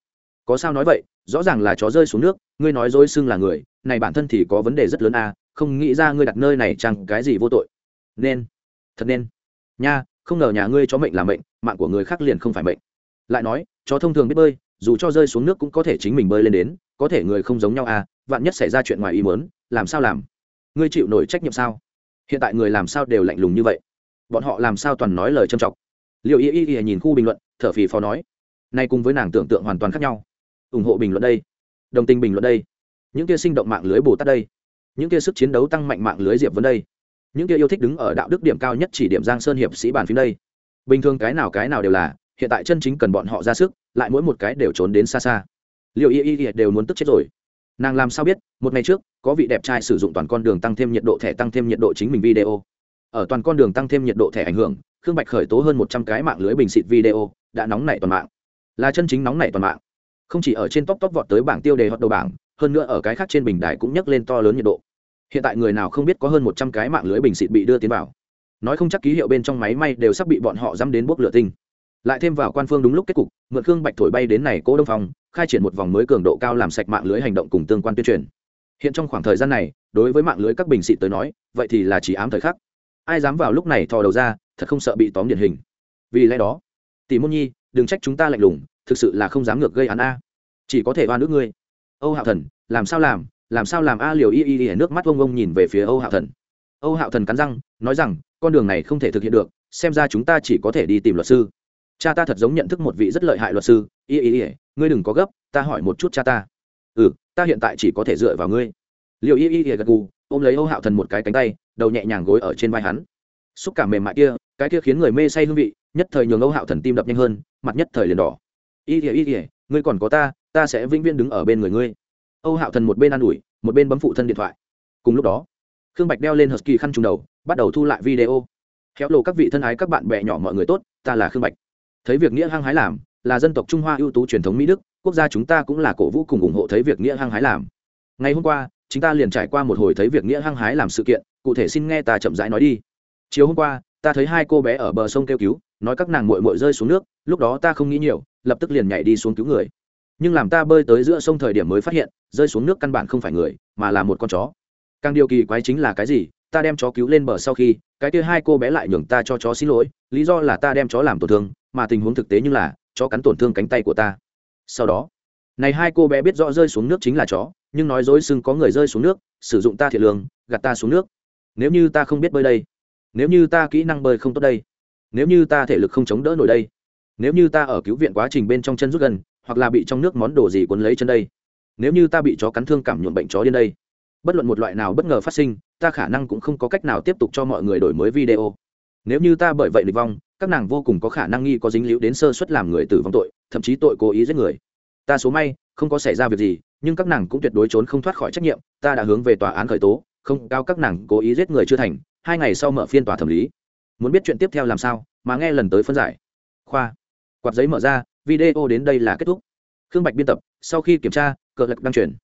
Có sao nói vậy, rõ ràng là chó rơi xuống nước, ngươi nói dối xưng là người, này bản thân thì có vấn đề rất lớn à không nghĩ ra ngươi đặt nơi này chẳng cái gì vô tội. Nên, thật nên. Nha, không ngờ nhà ngươi chó mệnh là mệnh, mạng của người khác liền không phải mệnh. Lại nói, chó thông thường biết bơi dù cho rơi xuống nước cũng có thể chính mình bơi lên đến, có thể người không giống nhau à vạn nhất xảy ra chuyện ngoài ý muốn, làm sao làm? Ngươi chịu nổi trách nhiệm sao? Hiện tại người làm sao đều lạnh lùng như vậy? Bọn họ làm sao toàn nói lời trầm trọng liệu y y y nhìn khu bình luận, thở phì phò nói, nay cùng với nàng tưởng tượng hoàn toàn khác nhau. Ủng hộ bình luận đây. Đồng tình bình luận đây. Những kia sinh động mạng lưới bồ tát đây. Những kia sức chiến đấu tăng mạnh mạng lưới diệp vấn đây. Những kia yêu thích đứng ở đạo đức điểm cao nhất chỉ điểm giang sơn hiệp sĩ bàn phím đây. Bình thường cái nào cái nào đều là hiện tại chân chính cần bọn họ ra sức, lại mỗi một cái đều trốn đến xa xa. Liệu y y đều muốn tức chết rồi. Nàng làm sao biết, một ngày trước, có vị đẹp trai sử dụng toàn con đường tăng thêm nhiệt độ thẻ tăng thêm nhiệt độ chính mình video. Ở toàn con đường tăng thêm nhiệt độ thẻ ảnh hưởng, khương bạch khởi tố hơn một trăm cái mạng lưới bình xịt video, đã nóng nảy toàn mạng. Là chân chính nóng nảy toàn mạng. Không chỉ ở trên tóc tóc vọt tới bảng tiêu đề hoặc đầu bảng, hơn nữa ở cái khác trên bình đài cũng nhấc lên to lớn nhiệt độ. Hiện tại người nào không biết có hơn một trăm cái mạng lưới bình xịt bị đưa tiến vào. Nói không chắc ký hiệu bên trong máy may đều sắp bị bọn họ dám đến bốc lửa tinh lại thêm vào quan phương đúng lúc kết cục, mượn khương bạch thổi bay đến này cố đông phòng khai triển một vòng mới cường độ cao làm sạch mạng lưới hành động cùng tương quan tuyên truyền. Hiện trong khoảng thời gian này, đối với mạng lưới các bình xị tới nói, vậy thì là chỉ ám thời khắc. Ai dám vào lúc này thò đầu ra, thật không sợ bị tóm điển hình. Vì lẽ đó, tỷ môn nhi, đừng trách chúng ta lạnh lùng, thực sự là không dám ngược gây án a. Chỉ có thể oan ước ngươi. Âu hạo thần, làm sao làm làm sao làm a liều y y y, nước mắt vông vông nhìn về phía âu hạo thần. Âu hạo thần cắn răng, nói rằng, con đường này không thể thực hiện được, xem ra chúng ta chỉ có thể đi tìm luật sư cha ta thật giống nhận thức một vị rất lợi hại luật sư. Y y y ngươi đừng có gấp, ta hỏi một chút cha ta. Ừ ta hiện tại chỉ có thể dựa vào ngươi. Liệu y y y gật gù, ôm lấy âu hạo thần một cái cánh tay, đầu nhẹ nhàng gối ở trên vai hắn. Xúc cảm mềm mại kia, cái kia khiến người mê say hương vị, nhất thời nhường âu hạo thần tim đập nhanh hơn, mặt nhất thời liền đỏ. Y y y ngươi còn có ta ta sẽ vĩnh viễn đứng ở bên người ngươi. Âu hạo thần một bên an ủi, một bên bấm phụ thân điện thoại. Cùng lúc đó, khương bạch đeo lên hờ kỳ khăn trùng đầu, bắt đầu thu lại video. Khéo lộ các vị thân ái các bạn bè nhỏ mọi người tốt, ta là khương bạch thấy việc nghĩa hăng hái làm, là dân tộc trung hoa ưu tú truyền thống mỹ đức, quốc gia chúng ta cũng là cổ vũ cùng ủng hộ thấy việc nghĩa hăng hái làm. Ngày hôm qua, chúng ta liền trải qua một hồi thấy việc nghĩa hăng hái làm sự kiện, cụ thể xin nghe ta chậm rãi nói đi. Chiều hôm qua, ta thấy hai cô bé ở bờ sông kêu cứu, nói các nàng mội mội rơi xuống nước, lúc đó ta không nghĩ nhiều, lập tức liền nhảy đi xuống cứu người. Nhưng làm ta bơi tới giữa sông thời điểm mới phát hiện, rơi xuống nước căn bản không phải người, mà là một con chó. Càng điều kỳ quái chính là cái gì, ta đem chó cứu lên bờ sau khi, cái kia hai cô bé lại nhường ta cho chó xin lỗi, lý do là ta đem chó làm tổn thương mà tình huống thực tế như là, chó cắn tổn thương cánh tay của ta. Sau đó, này hai cô bé biết rõ rơi xuống nước chính là chó, nhưng nói dối xưng có người rơi xuống nước, sử dụng ta thiệt lương, gạt ta xuống nước. Nếu như ta không biết bơi đây, nếu như ta kỹ năng bơi không tốt đây, nếu như ta thể lực không chống đỡ nổi đây, nếu như ta ở cứu viện quá trình bên trong chân rút gần, hoặc là bị trong nước món đồ gì cuốn lấy chân đây, nếu như ta bị chó cắn thương cảm nhuộm bệnh chó điên đây, bất luận một loại nào bất ngờ phát sinh, ta khả năng cũng không có cách nào tiếp tục cho mọi người đổi mới video. Nếu như ta bởi vậy lịch vong các nàng vô cùng có khả năng nghi có dính líu đến sơ suất làm người tử vong tội, thậm chí tội cố ý giết người. Ta số may, không có xảy ra việc gì, nhưng các nàng cũng tuyệt đối trốn không thoát khỏi trách nhiệm, ta đã hướng về tòa án khởi tố, không, cao các nàng cố ý giết người chưa thành, hai ngày sau mở phiên tòa thẩm lý. Muốn biết chuyện tiếp theo làm sao, mà nghe lần tới phân giải. Khoa, quạt giấy mở ra, video đến đây là kết thúc. Khương bạch biên tập, sau khi kiểm tra, cờ lực đăng truyền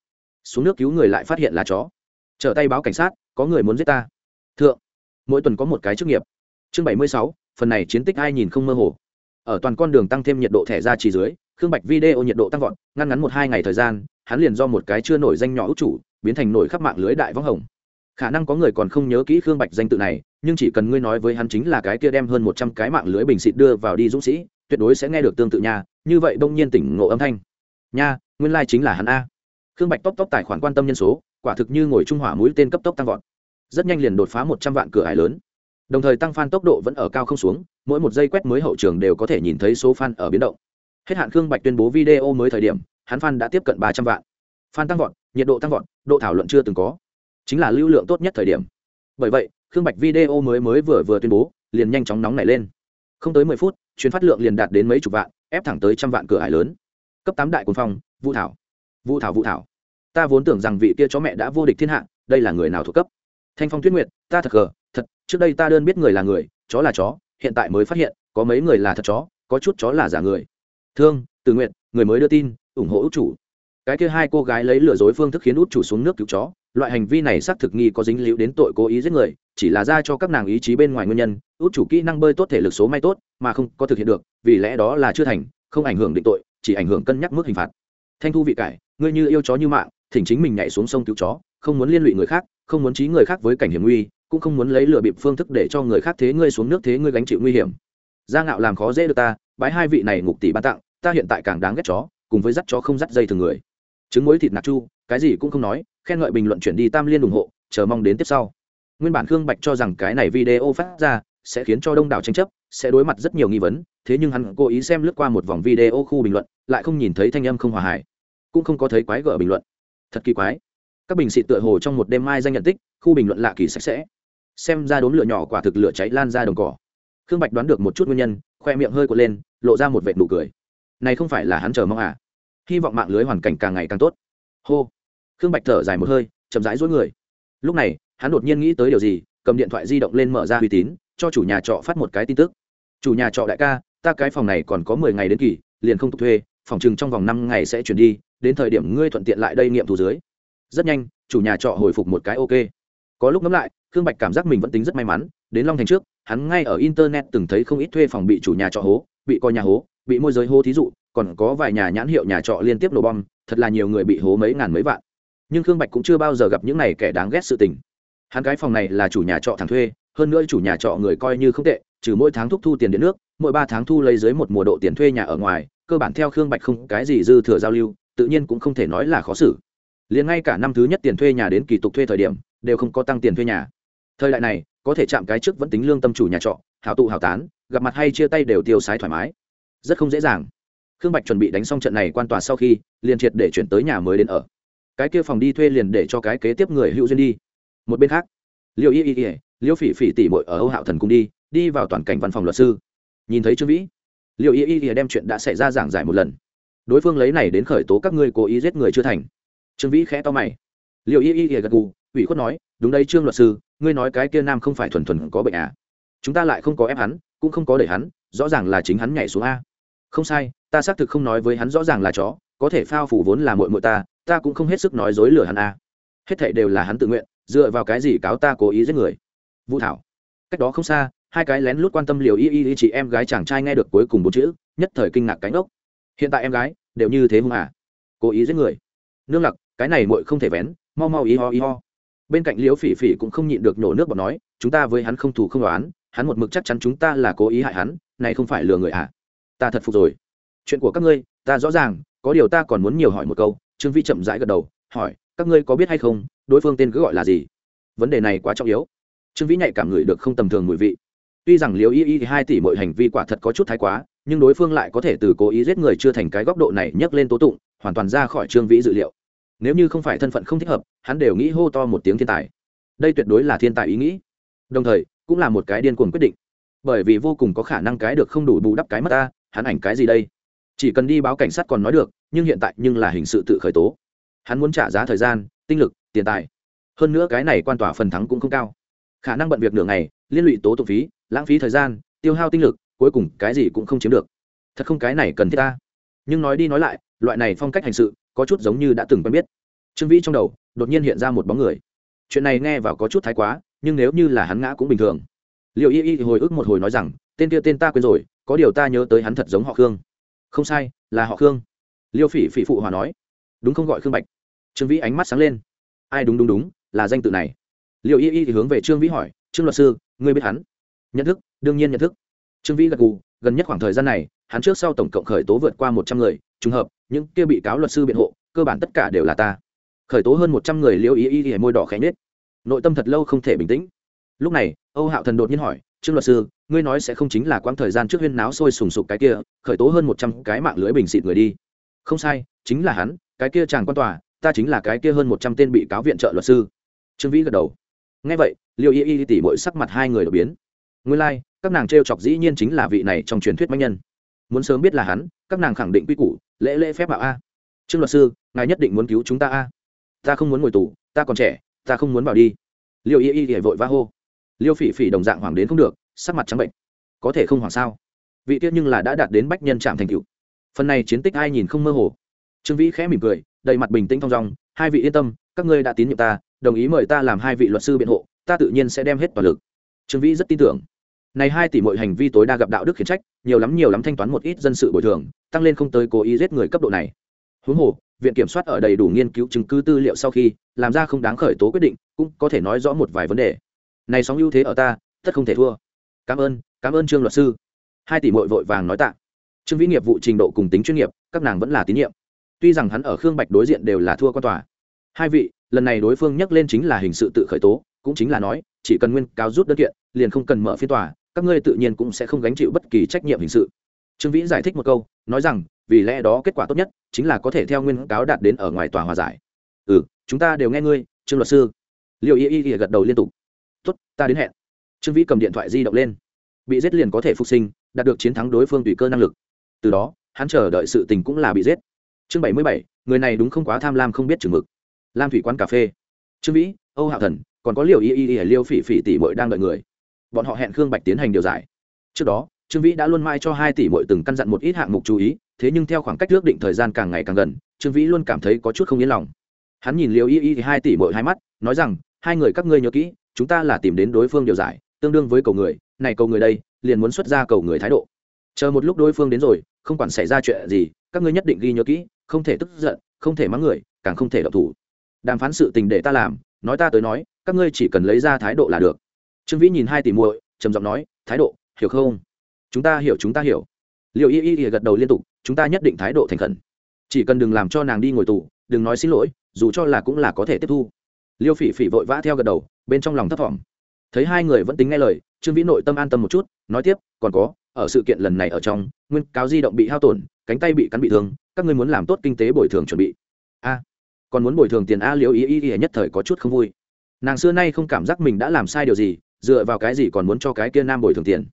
xuống nước cứu người lại phát hiện là chó. Trở tay báo cảnh sát, có người muốn giết ta. Thượng, mỗi tuần có một cái chức nghiệp. Chương bảy mươi sáu phần này chiến tích ai nhìn không mơ hồ. Ở toàn con đường tăng thêm nhiệt độ thẻ ra chỉ dưới, khương bạch video nhiệt độ tăng vọt, ngăn ngắn một hai ngày thời gian, hắn liền do một cái chưa nổi danh nhỏ út chủ, biến thành nổi khắp mạng lưới đại võng hồng. Khả năng có người còn không nhớ kỹ khương bạch danh tự này, nhưng chỉ cần ngươi nói với hắn chính là cái kia đem hơn một trăm cái mạng lưới bình xịt đưa vào đi dũng sĩ, tuyệt đối sẽ nghe được tương tự nha, như vậy đông nhiên tỉnh ngộ âm thanh. Nha, nguyên lai、like、chính là hắn a. Khương bạch tóc tóc tài khoản quan tâm nhân số, quả thực như ngồi trung hỏa mũi tên cấp tốc tăng vọt. Rất nhanh liền đột phá một trăm vạn cửa ải lớn đồng thời tăng fan tốc độ vẫn ở cao không xuống, mỗi một giây quét mới hậu trường đều có thể nhìn thấy số fan ở biến động. Hết hạn khương bạch tuyên bố video mới thời điểm, hắn fan đã tiếp cận ba trăm vạn. Fan tăng vọt, nhiệt độ tăng vọt, độ thảo luận chưa từng có. Chính là lưu lượng tốt nhất thời điểm. Bởi vậy, khương bạch video mới mới vừa vừa tuyên bố, liền nhanh chóng nóng nảy lên. Không tới mười phút, chuyến phát lượng liền đạt đến mấy chục vạn, ép thẳng tới trăm vạn cửa hải lớn. Cấp tám đại quân phong, vũ thảo. Vũ thảo vũ thảo. Ta vốn tưởng rằng vị kia chó mẹ đã vô địch thiên hạ, đây là người nào thuộc cấp? Thanh phong tuyết nguyệt, ta thật gờ thật, trước đây ta đơn biết người là người, chó là chó, hiện tại mới phát hiện, có mấy người là thật chó, có chút chó là giả người. Thương tự nguyện người mới đưa tin, ủng hộ út chủ. Cái kia hai cô gái lấy lừa dối phương thức khiến út chủ xuống nước cứu chó, loại hành vi này xác thực nghi có dính líu đến tội cố ý giết người, chỉ là ra cho các nàng ý chí bên ngoài nguyên nhân, út chủ kỹ năng bơi tốt thể lực số may tốt, mà không có thực hiện được, vì lẽ đó là chưa thành, không ảnh hưởng định tội, chỉ ảnh hưởng cân nhắc mức hình phạt. Thanh thu vị cải, ngươi như yêu chó như mạng, thỉnh chính mình nhảy xuống sông cứu chó, không muốn liên lụy người khác, không muốn trí người khác với cảnh hiểm nguy cũng không muốn lấy lừa bịp phương thức để cho người khác thế ngươi xuống nước thế ngươi gánh chịu nguy hiểm. Gia ngạo làm khó dễ được ta, bái hai vị này ngục tỷ ban tặng, ta hiện tại càng đáng ghét chó, cùng với dắt chó không dắt dây thường người. Trứng muối thịt nạc chu, cái gì cũng không nói, khen ngợi bình luận chuyển đi tam liên ủng hộ, chờ mong đến tiếp sau. Nguyên bản khương bạch cho rằng cái này video phát ra sẽ khiến cho đông đảo tranh chấp, sẽ đối mặt rất nhiều nghi vấn, thế nhưng hắn cố ý xem lướt qua một vòng video khu bình luận, lại không nhìn thấy thanh âm không hòa hải cũng không có thấy quái gở bình luận. Thật kỳ quái. Các bình xịt tựa hồ trong một đêm mai danh nhận tích, khu bình luận lạ kỳ sạch sẽ xem ra đốm lửa nhỏ quả thực lửa cháy lan ra đồng cỏ. Khương bạch đoán được một chút nguyên nhân, khoe miệng hơi quật lên, lộ ra một vệt nụ cười. Này không phải là hắn chờ mong à? Hy vọng mạng lưới hoàn cảnh càng ngày càng tốt. Hô. Khương bạch thở dài một hơi, chậm rãi dối người. Lúc này, hắn đột nhiên nghĩ tới điều gì, cầm điện thoại di động lên mở ra uy tín, cho chủ nhà trọ phát một cái tin tức. Chủ nhà trọ đại ca, ta cái phòng này còn có mười ngày đến kỳ, liền không tục thuê, phòng chừng trong vòng năm ngày sẽ chuyển đi, đến thời điểm ngươi thuận tiện lại đây nghiệm thu dưới. Rất nhanh, chủ nhà trọ hồi phục một cái ok. Có lúc ngẫm lại khương bạch cảm giác mình vẫn tính rất may mắn, đến long thành trước, hắn ngay ở internet từng thấy không ít thuê phòng bị chủ nhà trọ hố, bị coi nhà hố, bị môi giới hố thí dụ, còn có vài nhà nhãn hiệu nhà trọ liên tiếp nổ bom, thật là nhiều người bị hố mấy ngàn mấy vạn. Nhưng khương bạch cũng chưa bao giờ gặp những này kẻ đáng ghét sự tình. Hắn cái phòng này là chủ nhà trọ thằng thuê, hơn nữa chủ nhà trọ người coi như không tệ, trừ mỗi tháng thúc thu tiền điện nước, mỗi ba tháng thu lấy dưới một mùa độ tiền thuê nhà ở ngoài, cơ bản theo khương bạch không cái gì dư thừa giao lưu, tự nhiên cũng không thể nói là khó xử. Liền ngay cả năm thứ nhất tiền thuê nhà đến kỳ tục thuê thời điểm đều không có tăng tiền thuê nhà. Thời đại này, có thể chạm cái trước vẫn tính lương tâm chủ nhà trọ, hảo tụ hảo tán, gặp mặt hay chia tay đều tiêu sái thoải mái. Rất không dễ dàng. Khương bạch chuẩn bị đánh xong trận này quan tòa sau khi, liền triệt để chuyển tới nhà mới đến ở. Cái kia phòng đi thuê liền để cho cái kế tiếp người hữu duyên đi. Một bên khác liệu y y y Liễu phỉ phỉ tỉ mội ở âu hạo thần cùng đi đi vào toàn cảnh văn phòng luật sư. Nhìn thấy trương vĩ liệu y y y đem chuyện đã xảy ra giảng giải một lần. Đối phương lấy này đến khởi tố các ngươi cố ý giết người chưa thành. Trương vĩ khẽ to mày. Liệu y y y gật gù ủy khuất nói, đúng đây trương luật sư, ngươi nói cái kia nam không phải thuần thuần có bệnh à? Chúng ta lại không có ép hắn, cũng không có để hắn, rõ ràng là chính hắn nhảy xuống a. Không sai, ta xác thực không nói với hắn rõ ràng là chó, có thể phao phủ vốn là mội mội ta ta cũng không hết sức nói dối lừa hắn a. Hết thệ đều là hắn tự nguyện, dựa vào cái gì cáo ta cố ý giết người? Vũ thảo. Cách đó không xa, hai cái lén lút quan tâm liều y y chị em gái chàng trai nghe được cuối cùng bốn chữ, nhất thời kinh ngạc cánh ốc. Hiện tại em gái, đều như thế hung à? Cố ý giết người? Nương lặc, cái này muội không thể vén, mau mau y ho y ho bên cạnh liễu phỉ phỉ cũng không nhịn được nổ nước bọt nói, chúng ta với hắn không thù không đoán hắn một mực chắc chắn chúng ta là cố ý hại hắn, này không phải lừa người à? Ta thật phục rồi. Chuyện của các ngươi, ta rõ ràng, có điều ta còn muốn nhiều hỏi một câu. Trương vi chậm rãi gật đầu, hỏi, các ngươi có biết hay không, đối phương tên cứ gọi là gì? Vấn đề này quá trọng yếu. Trương vĩ nhạy cảm ngửi được không tầm thường mùi vị. Tuy rằng liều y y hai tỷ mọi hành vi quả thật có chút thái quá, nhưng đối phương lại có thể từ cố ý giết người chưa thành cái góc độ này nhấc lên tố tụng, hoàn toàn ra khỏi trương vĩ dự liệu nếu như không phải thân phận không thích hợp, hắn đều nghĩ hô to một tiếng thiên tài. Đây tuyệt đối là thiên tài ý nghĩ. Đồng thời, cũng là một cái điên cuồng quyết định. Bởi vì vô cùng có khả năng cái được không đủ bù đắp cái mất ta, hắn ảnh cái gì đây? Chỉ cần đi báo cảnh sát còn nói được, nhưng hiện tại nhưng là hình sự tự khởi tố. Hắn muốn trả giá thời gian, tinh lực, tiền tài. Hơn nữa cái này quan tỏa phần thắng cũng không cao. Khả năng bận việc nửa ngày, liên lụy tố tụng phí, lãng phí thời gian, tiêu hao tinh lực, cuối cùng cái gì cũng không chiếm được. Thật không cái này cần thiết ta. Nhưng nói đi nói lại, loại này phong cách hành sự có chút giống như đã từng quen biết. Trương vĩ trong đầu đột nhiên hiện ra một bóng người. Chuyện này nghe vào có chút thái quá, nhưng nếu như là hắn ngã cũng bình thường. Liệu y y hồi ức một hồi nói rằng, tên kia tên ta quên rồi, có điều ta nhớ tới hắn thật giống họ khương. Không sai, là họ khương. Liêu phỉ phỉ phụ hòa nói. Đúng không gọi khương bạch? Trương vĩ ánh mắt sáng lên. Ai đúng đúng đúng, là danh tự này. Liệu y y thì hướng về trương vĩ hỏi, trương luật sư, ngươi biết hắn? Nhận thức, đương nhiên nhận thức. Trương vĩ gật gù, gần nhất khoảng thời gian này, hắn trước sau tổng cộng khởi tố vượt qua một trăm người, trùng hợp những kia bị cáo luật sư biện hộ cơ bản tất cả đều là ta. Khởi tố hơn một trăm người liêu y y thì môi đỏ khẽ nhết nội tâm thật lâu không thể bình tĩnh. Lúc này âu hạo thần đột nhiên hỏi trương luật sư ngươi nói sẽ không chính là quãng thời gian trước huyên náo sôi sùng sục cái kia khởi tố hơn một trăm cái mạng lưới bình xịt người đi? Không sai chính là hắn cái kia chàng quan tòa ta chính là cái kia hơn một trăm tên bị cáo viện trợ luật sư. Trương vĩ gật đầu. Ngay vậy liệu y y tỉ mỗi sắc mặt hai người đột biến. Nguyên lai、like, các nàng t r e o chọc dĩ nhiên chính là vị này trong truyền thuyết mạnh nhân. Muốn sớm biết là hắn các nàng khẳng định quy củ lễ lễ phép bảo a. Trương luật sư, ngài nhất định muốn cứu chúng ta a. Ta không muốn ngồi tù, ta còn trẻ, ta không muốn vào đi. Liệu y y hề vội va hô. Liêu phỉ phỉ đồng dạng hoàng đến không được, sắc mặt trắng bệnh. Có thể không hoàng sao? Vị tiết nhưng là đã đạt đến bách nhân trạm thành cựu phần này chiến tích ai nhìn không mơ hồ. Trương vĩ khẽ mỉm cười, đầy mặt bình tĩnh thong dong, hai vị yên tâm, các ngươi đã tín nhiệm ta, đồng ý mời ta làm hai vị luật sư biện hộ, ta tự nhiên sẽ đem hết toàn lực. Trương vĩ rất tin tưởng này hai tỷ mọi hành vi tối đa gặp đạo đức khiển trách, nhiều lắm nhiều lắm thanh toán một ít dân sự bồi thường, tăng lên không tới cố ý giết người cấp độ này. Huống hồ, viện kiểm soát ở đầy đủ nghiên cứu chứng cứ tư liệu sau khi, làm ra không đáng khởi tố quyết định, cũng có thể nói rõ một vài vấn đề. Này sóng ưu thế ở ta, tất không thể thua. Cảm ơn cảm ơn trương luật sư. Hai tỷ mội vội vàng nói tạ. Trương vĩ nghiệp vụ trình độ cùng tính chuyên nghiệp, các nàng vẫn là tín nhiệm. Tuy rằng hắn ở khương bạch đối diện đều là thua quan tòa. Hai vị, lần này đối phương nhắc lên chính là hình sự tự khởi tố, cũng chính là nói, chỉ cần nguyên cáo rút đơn kiện, liền không cần mở phiên tòa các ngươi tự nhiên cũng sẽ không gánh chịu bất kỳ trách nhiệm hình sự. Trương vĩ giải thích một câu, nói rằng, vì lẽ đó kết quả tốt nhất chính là có thể theo nguyên cáo đạt đến ở ngoài tòa hòa giải. Ừ chúng ta đều nghe ngươi, trương luật sư. Liệu y y y gật đầu liên tục. Tốt, ta đến hẹn. Trương vĩ cầm điện thoại di động lên. Bị giết liền có thể phục sinh, đạt được chiến thắng đối phương tùy cơ năng lực. Từ đó, hắn chờ đợi sự tình cũng là bị giết. Chương bảy mươi bảy, người này đúng không quá tham lam không biết chừng mực. Lam thủy quán cà phê. Trương vĩ, âu hạo thần, còn có liều y y y liêu phỉ phỉ tỷ bội đang đợi người bọn họ hẹn khương bạch tiến hành điều giải. Trước đó, trương vĩ đã luôn mai cho hai tỷ bội từng căn dặn một ít hạng mục chú ý, thế nhưng theo khoảng cách ước định thời gian càng ngày càng gần, trương vĩ luôn cảm thấy có chút không yên lòng. Hắn nhìn liều y y hai tỷ bội hai mắt, nói rằng, hai người các ngươi nhớ kỹ, chúng ta là tìm đến đối phương điều giải, tương đương với cầu người, này cầu người đây, liền muốn xuất ra cầu người thái độ. Chờ một lúc đối phương đến rồi, không quản xảy ra chuyện gì, các ngươi nhất định ghi nhớ kỹ, không thể tức giận, không thể mắng người, càng không thể độc thủ. Đàm phán sự tình để ta làm, nói ta tới nói, các ngươi chỉ cần lấy ra thái độ là được trương vĩ nhìn hai tỷ muội, trầm giọng nói, thái độ, hiểu không? Chúng ta hiểu, chúng ta hiểu. Liệu y y y gật đầu liên tục, chúng ta nhất định thái độ thành khẩn. Chỉ cần đừng làm cho nàng đi ngồi tù, đừng nói xin lỗi, dù cho là cũng là có thể tiếp thu. Liêu phỉ phỉ vội vã theo gật đầu, bên trong lòng thấp thỏm. Thấy hai người vẫn tính nghe lời, trương vĩ nội tâm an tâm một chút, nói tiếp, còn có, ở sự kiện lần này ở trong, nguyên cáo di động bị hao tổn, cánh tay bị cắn bị thương, các ngươi muốn làm tốt kinh tế bồi thường chuẩn bị. A, còn muốn bồi thường tiền a? Liễu ý ý ý nhất thời có chút không vui. Nàng xưa nay không cảm giác mình đã làm sai điều gì dựa vào cái gì còn muốn cho cái kia nam bồi thường tiền?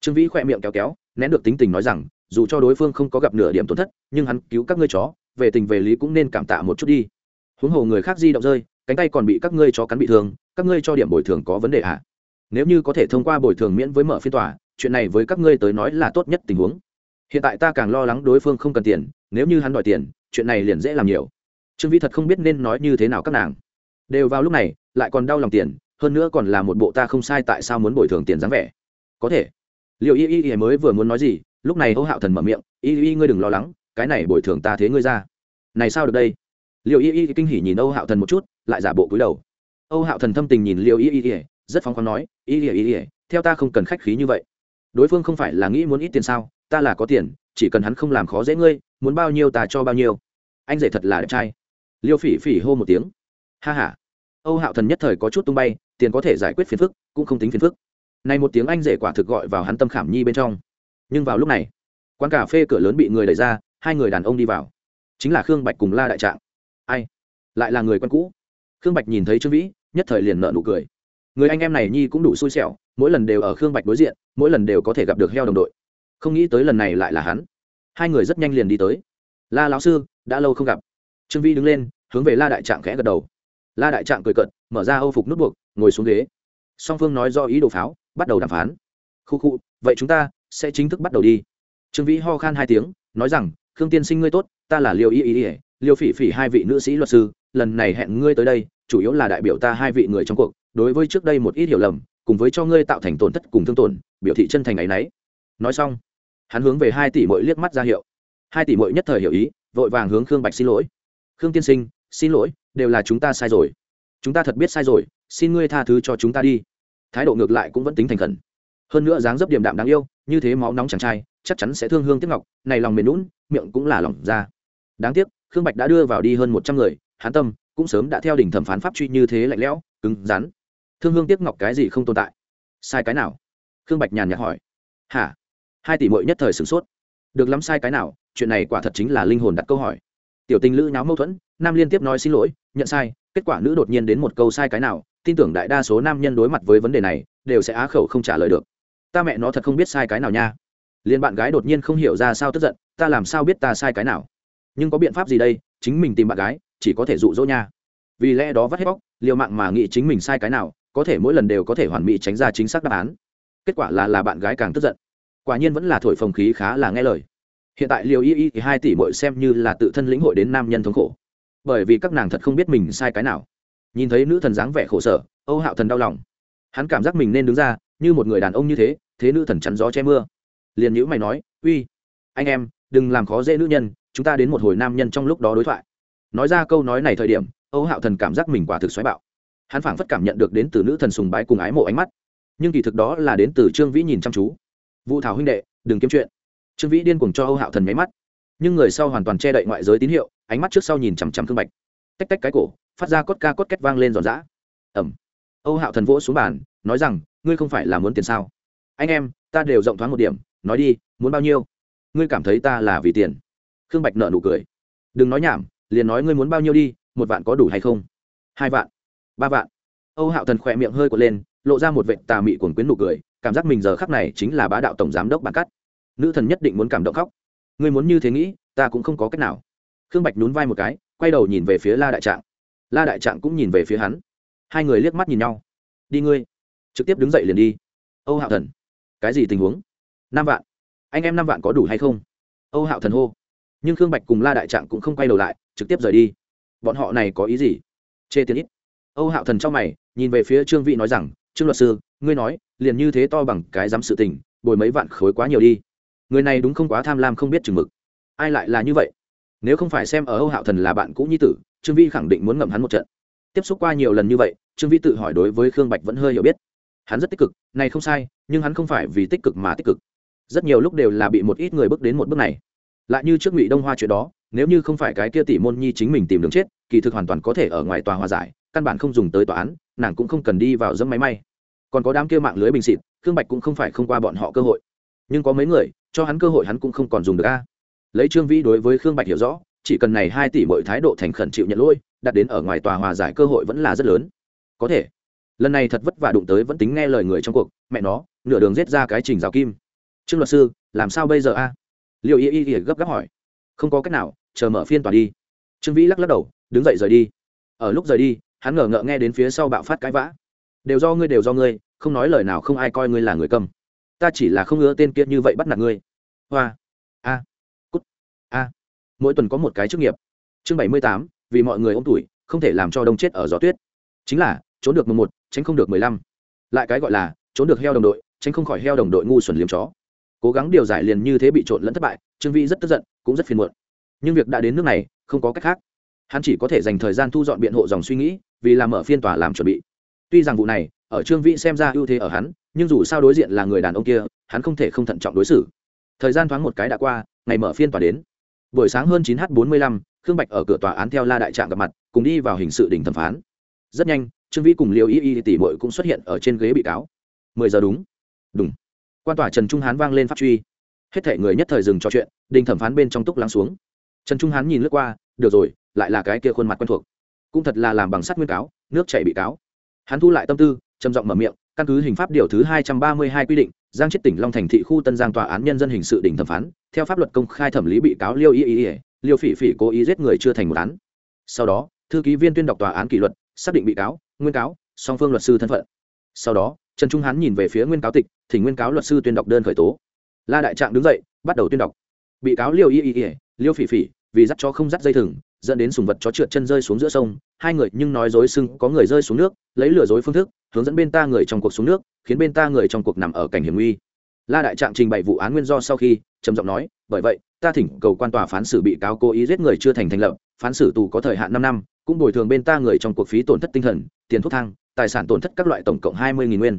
Trương vĩ khỏe miệng kéo kéo, nén được tính tình nói rằng, dù cho đối phương không có gặp nửa điểm tổn thất, nhưng hắn cứu các ngươi chó, về tình về lý cũng nên cảm tạ một chút đi. Huống hồ người khác di động rơi, cánh tay còn bị các ngươi chó cắn bị thương, các ngươi cho điểm bồi thường có vấn đề ạ à? nếu như có thể thông qua bồi thường miễn với mở phiên tòa, chuyện này với các ngươi tới nói là tốt nhất tình huống. Hiện tại ta càng lo lắng đối phương không cần tiền, nếu như hắn đòi tiền, chuyện này liền dễ làm nhiều. Trương vĩ thật không biết nên nói như thế nào các nàng. Đều vào lúc này, lại còn đau lòng tiền hơn nữa còn là một bộ ta không sai tại sao muốn bồi thường tiền dáng vẻ. Có thể. Liệu y y y mới vừa muốn nói gì, lúc này âu hạo thần mở miệng, y y, ngươi đừng lo lắng, cái này bồi thường ta thế ngươi ra. Này sao được đây? Liệu y y kinh hỉ nhìn âu hạo thần một chút, lại giả bộ cúi đầu. Âu hạo thần thâm tình nhìn liệu y y y, rất phóng khoáng nói, y y y theo ta không cần khách khí như vậy. Đối phương không phải là nghĩ muốn ít tiền sao, ta là có tiền, chỉ cần hắn không làm khó dễ ngươi, muốn bao nhiêu ta cho bao nhiêu. Anh rể thật là đẹp trai. Liêu phỉ phỉ hô một tiếng. Ha h a âu hạo thần nhất thời có chút tung bay tiền có thể giải quyết phiền phức, cũng không tính phiền phức. Này một tiếng anh rể quả thực gọi vào hắn tâm khảm nhi bên trong. Nhưng vào lúc này, quán cà phê cửa lớn bị người đẩy ra, hai người đàn ông đi vào. Chính là khương bạch cùng la đại trạng. Ai? Lại là người quen cũ. Khương bạch nhìn thấy trương vĩ, nhất thời liền nợ nụ cười. Người anh em này nhi cũng đủ xui xẻo, mỗi lần đều ở khương bạch đối diện, mỗi lần đều có thể gặp được heo đồng đội. Không nghĩ tới lần này lại là hắn. Hai người rất nhanh liền đi tới. La lão sư, đã lâu không gặp. Trương vĩ đứng lên, hướng về la đại trạng khẽ gật đầu. La đại trạng cười cận mở ra âu phục nút buộc ngồi xuống ghế. Song phương nói do ý đồ pháo, bắt đầu đàm phán. Khu khu, vậy chúng ta sẽ chính thức bắt đầu đi. Trương vĩ ho khan hai tiếng, nói rằng, khương tiên sinh ngươi tốt, ta là liêu y y y, liêu phỉ phỉ hai vị nữ sĩ luật sư, lần này hẹn ngươi tới đây, chủ yếu là đại biểu ta hai vị người trong cuộc, đối với trước đây một ít hiểu lầm, cùng với cho ngươi tạo thành tổn thất cùng thương tổn, biểu thị chân thành ấ y n ấ y nói xong, hắn hướng về hai tỷ mỗi liếc mắt ra hiệu. Hai tỷ mỗi nhất thời hiểu ý, vội vàng hướng khương bạch xin lỗi. Khương tiên sinh, xin lỗi, đều là chúng ta sai rồi. Chúng ta thật biết sai rồi xin ngươi tha thứ cho chúng ta đi. Thái độ ngược lại cũng vẫn tính thành khẩn. Hơn nữa dáng dấp điềm đạm đáng yêu, như thế máu nóng chàng trai, chắc chắn sẽ thương hương tiếc ngọc, này lòng mềm lún miệng cũng là lòng ra. Đáng tiếc, khương bạch đã đưa vào đi hơn một trăm người hán tâm cũng sớm đã theo đỉnh thẩm phán pháp truy như thế lạnh lẽo, cứng rắn. Thương hương tiếc ngọc cái gì không tồn tại? Sai cái nào? Khương bạch nhàn nhạt hỏi. Hả? Hai tỷ mội nhất thời sửng sốt. Được lắm sai cái nào? Chuyện này quả thật chính là linh hồn đặt câu hỏi. Tiểu tình lữ nháo mâu thuẫn, nam liên tiếp nói xin lỗi, nhận sai, kết quả nữ đột nhiên đến một câu sai cái nào? Tin tưởng đại đa số nam nhân đối mặt với vấn đề này, đều sẽ á khẩu không trả lời được. Ta mẹ nó thật không biết sai cái nào nha. Liền bạn gái đột nhiên không hiểu ra sao tức giận, ta làm sao biết ta sai cái nào? Nhưng có biện pháp gì đây? Chính mình tìm bạn gái, chỉ có thể dụ dỗ nha. Vì lẽ đó vắt hết bóc, liều mạng mà nghĩ chính mình sai cái nào, có thể mỗi lần đều có thể hoàn mỹ tránh ra chính xác đáp án. Kết quả là là bạn gái càng tức giận. Quả nhiên vẫn là thổi phồng khí khá là nghe lời. Hiện tại liều y y thì hai tỷ mỗi xem như là tự thân lĩnh hội đến nam nhân thống khổ. Bởi vì các nàng thật không biết mình sai cái nào nhìn thấy nữ thần dáng vẻ khổ sở, âu hạo thần đau lòng. Hắn cảm giác mình nên đứng ra, như một người đàn ông như thế thế nữ thần chắn gió che mưa. Liền nhữ mày nói, uy, anh em, đừng làm khó dễ nữ nhân, chúng ta đến một hồi nam nhân trong lúc đó đối thoại. Nói ra câu nói này thời điểm, âu hạo thần cảm giác mình quả thực xoáy bạo. Hắn phảng phất cảm nhận được đến từ nữ thần sùng bái cùng ái mộ ánh mắt. Nhưng kỳ thực đó là đến từ trương vĩ nhìn chăm chú. Vũ thảo huynh đệ, đừng kiếm chuyện. Trương vĩ điên cuồng cho âu hạo thần nháy mắt. Nhưng người sau hoàn toàn che đậy ngoại giới tín hiệu, ánh mắt trước sau nhìn chằm chằm thương bạch. Tách tách cái cổ phát ra cốt ca cốt két vang lên giòn giã. Ẩm âu hạo thần vỗ xuống bàn, nói rằng, ngươi không phải là muốn tiền sao? Anh em, ta đều rộng thoáng một điểm, nói đi, muốn bao nhiêu? Ngươi cảm thấy ta là vì tiền? Khương bạch nợ nụ cười. Đừng nói nhảm, liền nói ngươi muốn bao nhiêu đi, một vạn có đủ hay không? Hai vạn, ba vạn. Âu hạo thần khỏe miệng hơi quật lên, lộ ra một vệ tà mị cuồng quyến nụ cười, cảm giác mình giờ khắc này chính là bá đạo tổng giám đốc bản cắt. Nữ thần nhất định muốn cảm động khóc. Ngươi muốn như thế nghĩ, ta cũng không có cách nào. Khương bạch nhún vai một cái, quay đầu nhìn về phía la đại trạng la đại trạng cũng nhìn về phía hắn. Hai người liếc mắt nhìn nhau. Đi ngươi. Trực tiếp đứng dậy liền đi. Âu hạo thần. Cái gì tình huống? Năm vạn. Anh em năm vạn có đủ hay không? Âu hạo thần hô. Nhưng khương bạch cùng la đại trạng cũng không quay đầu lại, trực tiếp rời đi. Bọn họ này có ý gì? Chê tiền ít. Âu hạo thần trong mày, nhìn về phía trương vị nói rằng, trương luật sư, ngươi nói, liền như thế to bằng cái dám sự tình, bồi mấy vạn khối quá nhiều đi. Người này đúng không quá tham lam không biết chừng mực. Ai lại là như vậy? Nếu không phải xem ở âu hạo thần là bạn cũ nhi tử, trương vi khẳng định muốn ngậm hắn một trận. Tiếp xúc qua nhiều lần như vậy, trương vi tự hỏi đối với khương bạch vẫn hơi hiểu biết. Hắn rất tích cực, này không sai, nhưng hắn không phải vì tích cực mà tích cực. Rất nhiều lúc đều là bị một ít người bước đến một bước này. Lại như trước ngụy đông hoa chuyện đó, nếu như không phải cái kia tỷ môn nhi chính mình tìm đường chết, kỳ thực hoàn toàn có thể ở ngoài tòa hòa giải, căn bản không dùng tới tòa án, nàng cũng không cần đi vào dẫm máy may. Còn có đám kia mạng lưới bình xịt, khương bạch cũng không phải không qua bọn họ cơ hội. Nhưng có mấy người, cho hắn cơ hội hắn cũng không còn dùng được a lấy trương vĩ đối với khương bạch hiểu rõ, chỉ cần này hai tỷ mọi thái độ thành khẩn chịu nhận lỗi, đặt đến ở ngoài tòa hòa giải cơ hội vẫn là rất lớn. Có thể, lần này thật vất vả đụng tới vẫn tính nghe lời người trong cuộc, mẹ nó, nửa đường giết ra cái trình rào kim. Trương luật sư, làm sao bây giờ a? Liệu y y y gấp gáp hỏi. Không có cách nào, chờ mở phiên tòa đi. Trương vĩ lắc lắc đầu, đứng dậy rời đi. Ở lúc rời đi, hắn ngờ ngợ nghe đến phía sau bạo phát cãi vã. Đều do ngươi, đều do ngươi, không nói lời nào không ai coi ngươi là người cầm. Ta chỉ là không ngứa tên kia như vậy bắt nạt ngươi. Hoa. a mỗi tuần có một cái chức nghiệp. Chương bảy mươi tám, vì mọi người ôm tuổi, không thể làm cho đông chết ở gió tuyết. Chính là, trốn được mười một, tránh không được mười lăm. Lại cái gọi là, trốn được heo đồng đội, tránh không khỏi heo đồng đội ngu xuẩn liếm chó. Cố gắng điều giải liền như thế bị trộn lẫn thất bại, trương vĩ rất tức giận, cũng rất phiền muộn. Nhưng việc đã đến nước này, không có cách khác. Hắn chỉ có thể dành thời gian thu dọn biện hộ dòng suy nghĩ, vì làm mở phiên tòa làm chuẩn bị. Tuy rằng vụ này, ở trương vĩ xem ra ưu thế ở hắn, nhưng dù sao đối diện là người đàn ông kia, hắn không thể không thận trọng đối xử. Thời gian thoáng một cái đã qua, ngày mở phiên tòa đến buổi sáng hơn 9h45, khương bạch ở cửa tòa án theo la đại trạng gặp mặt cùng đi vào hình sự đỉnh thẩm phán. Rất nhanh trương vĩ cùng liêu y y tỷ mội cũng xuất hiện ở trên ghế bị cáo. Mười giờ đúng. Đúng. Quan tòa trần trung hán vang lên pháp truy. Hết thể người nhất thời dừng trò chuyện đình thẩm phán bên trong túc lắng xuống. Trần trung hán nhìn lướt qua được rồi lại là cái kia khuôn mặt quen thuộc. Cũng thật là làm bằng sắt nguyên cáo nước chảy bị cáo. Hắn thu lại tâm tư trầm giọng mở miệng căn cứ hình pháp điều thứ hai trăm ba mươi hai quy định, giang chết tỉnh long thành thị khu tân giang tòa án nhân dân hình sự đỉnh thẩm phán, theo pháp luật công khai thẩm lý bị cáo liêu y y liêu phỉ phỉ cố ý giết người chưa thành một án. Sau đó, thư ký viên tuyên đọc tòa án kỷ luật, xác định bị cáo, nguyên cáo, song phương luật sư thân phận. Sau đó, trần trung hán nhìn về phía nguyên cáo tịch, thì nguyên cáo luật sư tuyên đọc đơn khởi tố. La đại trạng đứng dậy, bắt đầu tuyên đọc. Bị cáo liêu y y y, liêu phỉ phỉ, vì dắt cho không dắt dây thừng, dẫn đến sùng vật chó trượt chân rơi xuống giữa sông hai người nhưng nói dối xưng có người rơi xuống nước, lấy lừa dối phương thức, hướng dẫn bên ta người trong cuộc xuống nước, khiến bên ta người trong cuộc nằm ở cảnh hiểm nguy. La đại trạng trình bày vụ án nguyên do sau khi, trầm giọng nói, bởi vậy, ta thỉnh cầu quan tòa phán xử bị cáo cố ý giết người chưa thành thành lập, phán xử tù có thời hạn năm năm, cũng bồi thường bên ta người trong cuộc phí tổn thất tinh thần, tiền thuốc thang, tài sản tổn thất các loại tổng cộng hai mươi nguyên.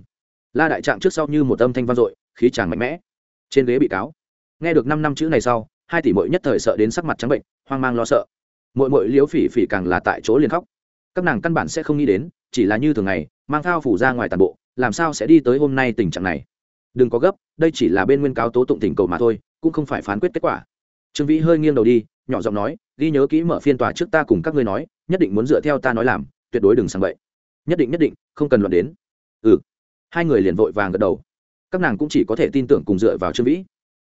La đại trạng trước sau như một âm thanh vang dội, khí chàng mạnh mẽ. Trên ghế bị cáo. Nghe được năm năm chữ này sau, hai tỷ mội nhất thời sợ đến sắc mặt trắng bệnh, hoang mang lo sợ mội mội liếu phỉ phỉ càng là tại chỗ liền khóc. Các nàng căn bản sẽ không nghĩ đến, chỉ là như thường ngày, mang thao phủ ra ngoài toàn bộ, làm sao sẽ đi tới hôm nay tình trạng này? Đừng có gấp, đây chỉ là bên nguyên cáo tố tụng tình cầu mà thôi, cũng không phải phán quyết kết quả. Trương vĩ hơi nghiêng đầu đi, nhỏ giọng nói, ghi nhớ kỹ mở phiên tòa trước ta cùng các ngươi nói, nhất định muốn dựa theo ta nói làm, tuyệt đối đừng sang vậy nhất định nhất định, không cần luận đến. Ừ. Hai người liền vội vàng gật đầu. Các nàng cũng chỉ có thể tin tưởng cùng dựa vào trương vĩ.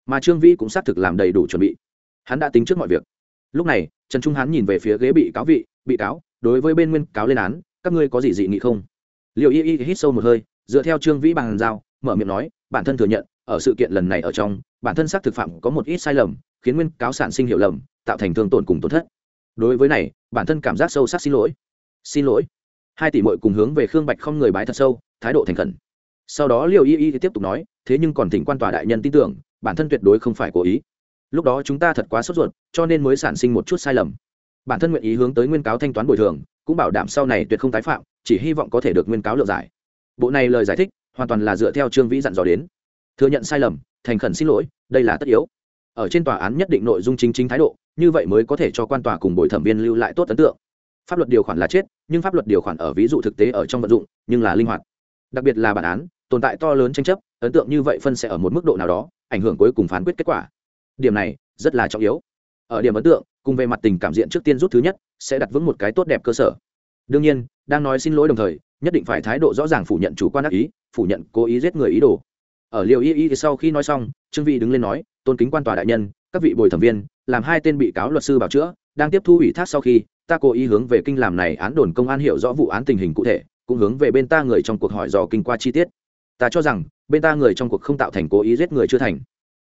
Mà trương vĩ cũng xác thực làm đầy đủ chuẩn bị. Hắn đã tính trước mọi việc. Lúc này trần trung hán nhìn về phía ghế bị cáo vị, bị cáo, đối với bên nguyên cáo lên án, các ngươi có gì dị nghị không? Liệu y y hít sâu một hơi, dựa theo trương vĩ bằng giao, mở miệng nói, bản thân thừa nhận, ở sự kiện lần này ở trong, bản thân xác thực phạm có một ít sai lầm, khiến nguyên cáo sản sinh hiệu lầm, tạo thành thương tổn cùng tổn thất. Đối với này, bản thân cảm giác sâu sắc xin lỗi. Xin lỗi. Hai tỷ mội cùng hướng về khương bạch không người bái thật sâu, thái độ thành khẩn. Sau đó Liệu y y tiếp tục nói, thế nhưng còn thỉnh quan tòa đại nhân tin tưởng, bản thân tuyệt đối không phải cố ý lúc đó chúng ta thật quá sốt ruột, cho nên mới sản sinh một chút sai lầm. Bản thân nguyện ý hướng tới nguyên cáo thanh toán bồi thường, cũng bảo đảm sau này tuyệt không tái phạm, chỉ hy vọng có thể được nguyên cáo lựa giải. Bộ này lời giải thích, hoàn toàn là dựa theo trương vĩ dặn dò đến. Thừa nhận sai lầm, thành khẩn xin lỗi, đây là tất yếu. Ở trên tòa án nhất định nội dung chính chính thái độ, như vậy mới có thể cho quan tòa cùng bồi thẩm viên lưu lại tốt ấn tượng. Pháp luật điều khoản là chết, nhưng pháp luật điều khoản ở ví dụ thực tế ở trong vận dụng, nhưng là linh hoạt. Đặc biệt là bản án, tồn tại to lớn tranh chấp, ấn tượng như vậy phân sẽ ở một mức độ nào đó, ảnh hưởng cuối cùng phán quyết kết quả điểm này rất là trọng yếu. Ở điểm ấn tượng, cùng về mặt tình cảm diện trước tiên rút thứ nhất, sẽ đặt vững một cái tốt đẹp cơ sở. Đương nhiên, đang nói xin lỗi đồng thời, nhất định phải thái độ rõ ràng phủ nhận chủ quan ác ý, phủ nhận cố ý giết người ý đồ. Ở liều y y sau khi nói xong, trương vị đứng lên nói, tôn kính quan tòa đại nhân, các vị bồi thẩm viên, làm hai tên bị cáo luật sư bảo chữa, đang tiếp thu ủy thác sau khi, ta cố ý hướng về kinh làm này án đồn công an hiểu rõ vụ án tình hình cụ thể, cũng hướng về bên ta người trong cuộc hỏi dò kinh qua chi tiết. Ta cho rằng, bên ta người trong cuộc không tạo thành cố ý giết người chưa thành